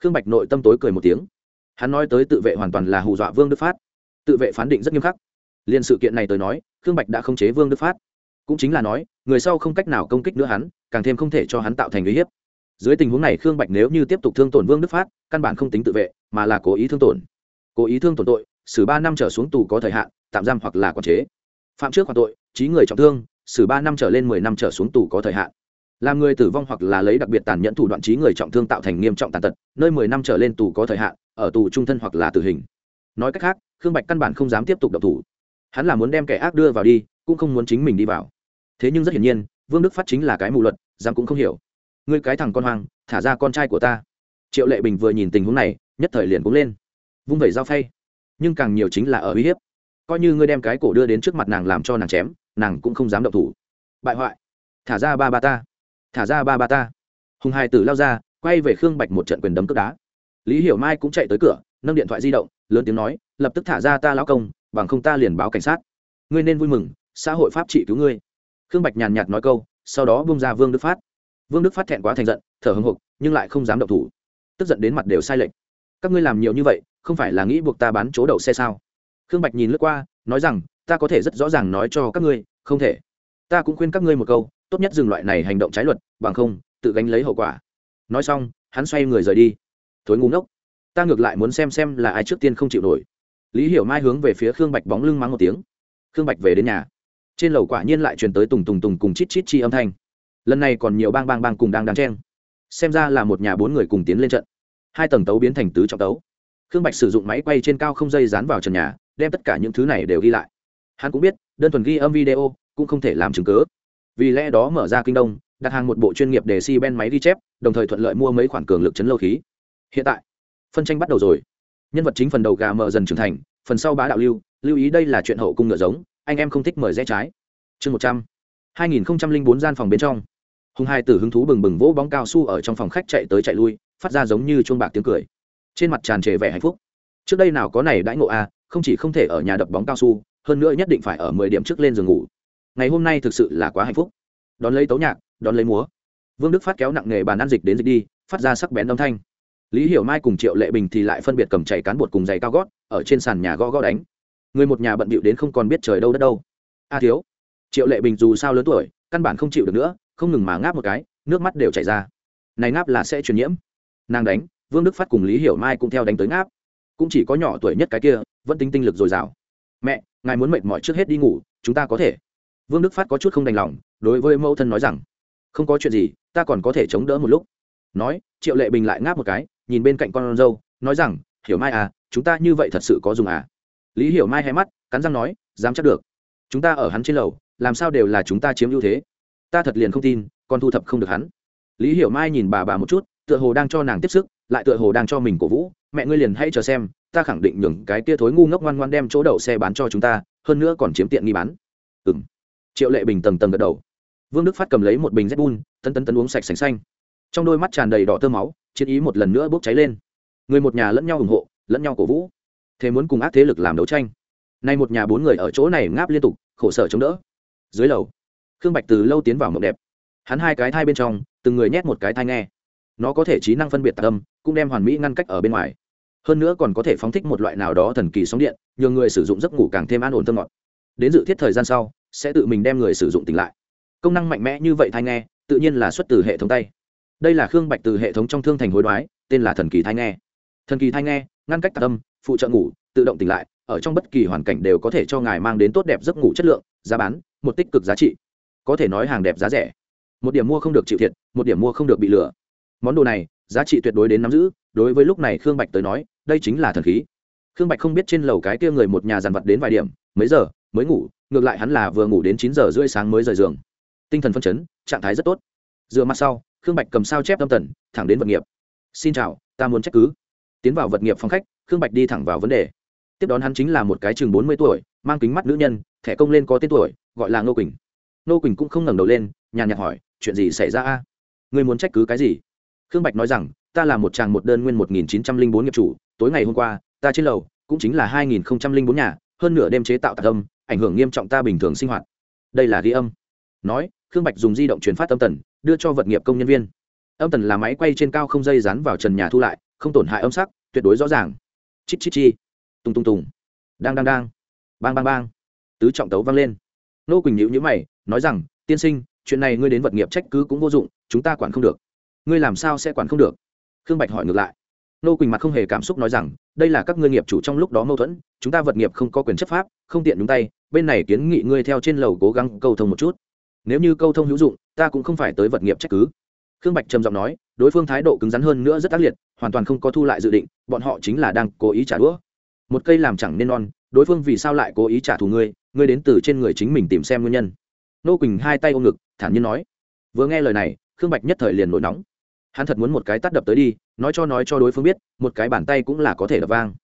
Khương bạch nội tâm tối cười một tiếng. Hắn nói tới tự vệ hoàn toàn là hù dọa vương đức phát. Tự vệ phán định rất nghiêm khắc. Liền sự kiện này tới nói, khương bạch đã không chế vương đức phát. Cũng chính là nói, người sau không cách nào công kích nữa hắn, càng thêm không thể cho hắn tạo thành uy hiếp. Dưới tình huống này, khương bạch nếu như tiếp tục thương tổn vương đức phát, căn bản không tính tự vệ, mà là cố ý thương tổn. Cố ý thương tổn tội, xử ba năm trở xuống tù có thời hạn, tạm giam hoặc là quản chế. Phạm trước khoản tội trí người trọng thương, xử ba năm trở lên mười năm trở xuống tù có thời hạn làm người tử vong hoặc là lấy đặc biệt tàn nhẫn thủ đoạn trí người trọng thương tạo thành nghiêm trọng tàn tật, nơi mười năm trở lên tù có thời hạn, ở tù trung thân hoặc là tử hình. Nói cách khác, khương bạch căn bản không dám tiếp tục độc thủ. Hắn là muốn đem kẻ ác đưa vào đi, cũng không muốn chính mình đi vào. Thế nhưng rất hiển nhiên, vương đức phát chính là cái mù luật giam cũng không hiểu. Ngươi cái thằng con hoang, thả ra con trai của ta. Triệu lệ bình vừa nhìn tình huống này, nhất thời liền cũng lên. Vung vẩy dao phay. Nhưng càng nhiều chính là ở uy hiếp. Coi như ngươi đem cái cổ đưa đến trước mặt nàng làm cho nàng chém, nàng cũng không dám động thủ. Bại hoại. Thả ra ba ba ta thả ra ba ba ta. Hùng hai tử lao ra, quay về khương bạch một trận quyền đấm cướp đá. Lý hiểu mai cũng chạy tới cửa, nâng điện thoại di động, lớn tiếng nói, lập tức thả ra ta lão công, bằng không ta liền báo cảnh sát. Ngươi nên vui mừng, xã hội pháp trị cứu ngươi. Khương bạch nhàn nhạt nói câu, sau đó bung ra vương đức phát. Vương đức phát thẹn quá thành giận, thở hưng hục nhưng lại không dám động thủ. Tức giận đến mặt đều sai lệch. Các ngươi làm nhiều như vậy, không phải là nghĩ buộc ta bán chỗ đậu xe sao? Khương bạch nhìn lướt qua, nói rằng, ta có thể rất rõ ràng nói cho các ngươi, không thể. Ta cũng khuyên các ngươi một câu tốt nhất dừng loại này hành động trái luật, bằng không, tự gánh lấy hậu quả. Nói xong, hắn xoay người rời đi. Thối ngu ngốc. Ta ngược lại muốn xem xem là ai trước tiên không chịu nổi. Lý hiểu mai hướng về phía khương bạch bóng lưng mắng một tiếng. Khương bạch về đến nhà. Trên lầu quả nhiên lại truyền tới tùng tùng tùng cùng chít chít chi âm thanh. Lần này còn nhiều bang bang bang cùng đang đang chen xem ra là một nhà bốn người cùng tiến lên trận. Hai tầng tấu biến thành tứ trọng tấu. Khương bạch sử dụng máy quay trên cao không dây dán vào trần nhà, đem tất cả những thứ này đều ghi lại. Hắn cũng biết, đơn thuần ghi âm video cũng không thể làm chứng cớ vì lẽ đó mở ra kinh đông đặt hàng một bộ chuyên nghiệp để si ben máy ghi chép đồng thời thuận lợi mua mấy khoản cường lực chấn lâu khí. Hiện tại phân tranh bắt đầu rồi. Nhân vật chính phần đầu gà mở dần trưởng thành phần sau bá đạo lưu lưu ý đây là chuyện hậu cung ngựa giống anh em không thích mời rẽ trái. Chương một trăm. hai nghìn bốn gian phòng bên trong. Hùng hai tử hứng thú bừng bừng vỗ bóng cao su ở trong phòng khách chạy tới chạy lui phát ra giống như chuông bạc tiếng cười. Trên mặt tràn trề vẻ hạnh phúc. Trước đây nào có này đãi ngộ a à, không chỉ không thể ở nhà đập bóng cao su hơn nữa nhất định phải ở mười điểm trước lên giường ngủ ngày hôm nay thực sự là quá hạnh phúc. Đón lấy tấu nhạc, đón lấy múa. Vương đức phát kéo nặng nghề bàn ăn dịch đến dịch đi, phát ra sắc bén âm thanh. Lý hiểu mai cùng triệu lệ bình thì lại phân biệt cầm chảy cán bột cùng giày cao gót, ở trên sàn nhà gõ gõ đánh. Người một nhà bận bịu đến không còn biết trời đâu đất đâu. A thiếu. Triệu lệ bình dù sao lớn tuổi, căn bản không chịu được nữa, không ngừng mà ngáp một cái, nước mắt đều chảy ra. Này ngáp là sẽ truyền nhiễm. Nàng đánh, vương đức phát cùng lý hiểu mai cũng theo đánh tới ngáp. Cũng chỉ có nhỏ tuổi nhất cái kia, vẫn tính tinh lực dồi dào. Mẹ, ngài muốn mệt mỏi trước hết đi ngủ, chúng ta có thể vương đức phát có chút không đành lòng, đối với mẫu thân nói rằng, không có chuyện gì, ta còn có thể chống đỡ một lúc. Nói, triệu lệ bình lại ngáp một cái, nhìn bên cạnh con dâu, nói rằng, hiểu mai à chúng ta như vậy thật sự có dùng à? Lý hiểu mai hay mắt, cắn răng nói, dám chắc được. Chúng ta ở hắn trên lầu, làm sao đều là chúng ta chiếm ưu thế. Ta thật liền không tin, con thu thập không được hắn. Lý hiểu mai nhìn bà bà một chút, tựa hồ đang cho nàng tiếp sức, lại tựa hồ đang cho mình cổ vũ, mẹ ngươi liền hãy chờ xem, ta khẳng định nhường cái tia thối ngu ngốc ngoan ngoan đem chỗ đậu xe bán cho chúng ta, hơn nữa còn chiếm tiện nghi bán. Ừ m triệu lệ bình tầng tầng gật đầu. Vương đức phát cầm lấy một bình z bun tân tân tân uống sạch sành xanh. Trong đôi mắt tràn đầy đỏ tơ máu, chiến ý một lần nữa bốc cháy lên. Người một nhà lẫn nhau ủng hộ, lẫn nhau cổ vũ. Thế muốn cùng ác thế lực làm đấu tranh. Nay một nhà bốn người ở chỗ này ngáp liên tục, khổ sở chống đỡ. Dưới lầu, khương bạch từ lâu tiến vào mộng đẹp. Hắn hai cái thai bên trong, từng người nhét một cái thai nghe. Nó có thể trí năng phân biệt tạc âm, cũng đem hoàn mỹ ngăn cách ở bên ngoài. Hơn nữa còn có thể phóng thích một loại nào đó thần kỳ sóng điện, nhờ người sử dụng giấc ngủ càng thêm an ổn thơ ngọt. Đến dự thiết thời gian sau sẽ tự mình đem người sử dụng tỉnh lại. Công năng mạnh mẽ như vậy thai nghe, tự nhiên là xuất từ hệ thống tay. Đây là khương bạch từ hệ thống trong thương thành hối đoái, tên là thần kỳ thai nghe. Thần kỳ thai nghe, ngăn cách tạc âm, phụ trợ ngủ, tự động tỉnh lại, ở trong bất kỳ hoàn cảnh đều có thể cho ngài mang đến tốt đẹp giấc ngủ chất lượng, giá bán, một tích cực giá trị. Có thể nói hàng đẹp giá rẻ. Một điểm mua không được chịu thiệt, một điểm mua không được bị lừa. Món đồ này, giá trị tuyệt đối đến nắm giữ, đối với lúc này khương bạch tới nói, đây chính là thần khí. Khương bạch không biết trên lầu cái kia người một nhà dàn vật đến vài điểm, mấy giờ, mới ngủ ngược lại hắn là vừa ngủ đến chín giờ rưỡi sáng mới rời giường. Tinh thần phân chấn, trạng thái rất tốt. Dựa mặt sau, khương bạch cầm sao chép tâm tần, thẳng đến vật nghiệp. Xin chào, ta muốn trách cứ. Tiến vào vật nghiệp phòng khách, khương bạch đi thẳng vào vấn đề. Tiếp đón hắn chính là một cái chừng bốn mươi tuổi, mang kính mắt nữ nhân, thẻ công lên có tên tuổi, gọi là ngô quỳnh. Ngô quỳnh cũng không ngẩng đầu lên, nhàn nhạt hỏi, chuyện gì xảy ra a? Ngươi muốn trách cứ cái gì? Khương bạch nói rằng, ta là một chàng một đơn nguyên một nghìn chín trăm linh bốn nghiệp chủ, tối ngày hôm qua, ta trên lầu, cũng chính là hai nghìn linh bốn nhà, hơn nửa đêm chế tạo tạc âm ảnh hưởng nghiêm trọng ta bình thường sinh hoạt. Đây là ghi âm. Nói, khương bạch dùng di động truyền phát âm tần, đưa cho vật nghiệp công nhân viên. Âm tần là máy quay trên cao không dây dán vào trần nhà thu lại, không tổn hại âm sắc, tuyệt đối rõ ràng. Chít chít chi. Tung tung tùng đang đang đang. Bang bang bang. Tứ trọng tấu vang lên. Nô quỳnh nhữ nhữ mày, nói rằng, tiên sinh, chuyện này ngươi đến vật nghiệp trách cứ cũng vô dụng, chúng ta quản không được. Ngươi làm sao sẽ quản không được? Khương bạch hỏi ngược lại. Nô quỳnh mặt không hề cảm xúc nói rằng đây là các ngươi nghiệp chủ trong lúc đó mâu thuẫn, chúng ta vật nghiệp không có quyền chấp pháp, không tiện nhúng tay, bên này kiến nghị ngươi theo trên lầu cố gắng câu thông một chút. Nếu như câu thông hữu dụng, ta cũng không phải tới vật nghiệp trách cứ. Khương bạch trầm giọng nói, đối phương thái độ cứng rắn hơn nữa rất ác liệt, hoàn toàn không có thu lại dự định, bọn họ chính là đang cố ý trả đũa. Một cây làm chẳng nên non, đối phương vì sao lại cố ý trả thù ngươi ngươi đến từ trên người chính mình tìm xem nguyên nhân. Nô quỳnh hai tay ôm ngực, thản nhiên nói. Vừa nghe lời này, khương bạch nhất thời liền nổi nóng hắn thật muốn một cái tắt đập tới đi, nói cho nói cho đối phương biết, một cái bàn tay cũng là có thể đập vang.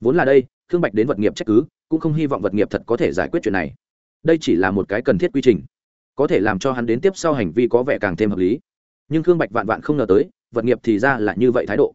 Vốn là đây thương bạch đến vật nghiệp trách cứ, cũng không hy vọng vật nghiệp thật có thể giải quyết chuyện này. Đây chỉ là một cái cần thiết quy trình, có thể làm cho hắn đến tiếp sau hành vi có vẻ càng thêm hợp lý. Nhưng thương bạch vạn vạn không ngờ tới, vật nghiệp thì ra là như vậy thái độ.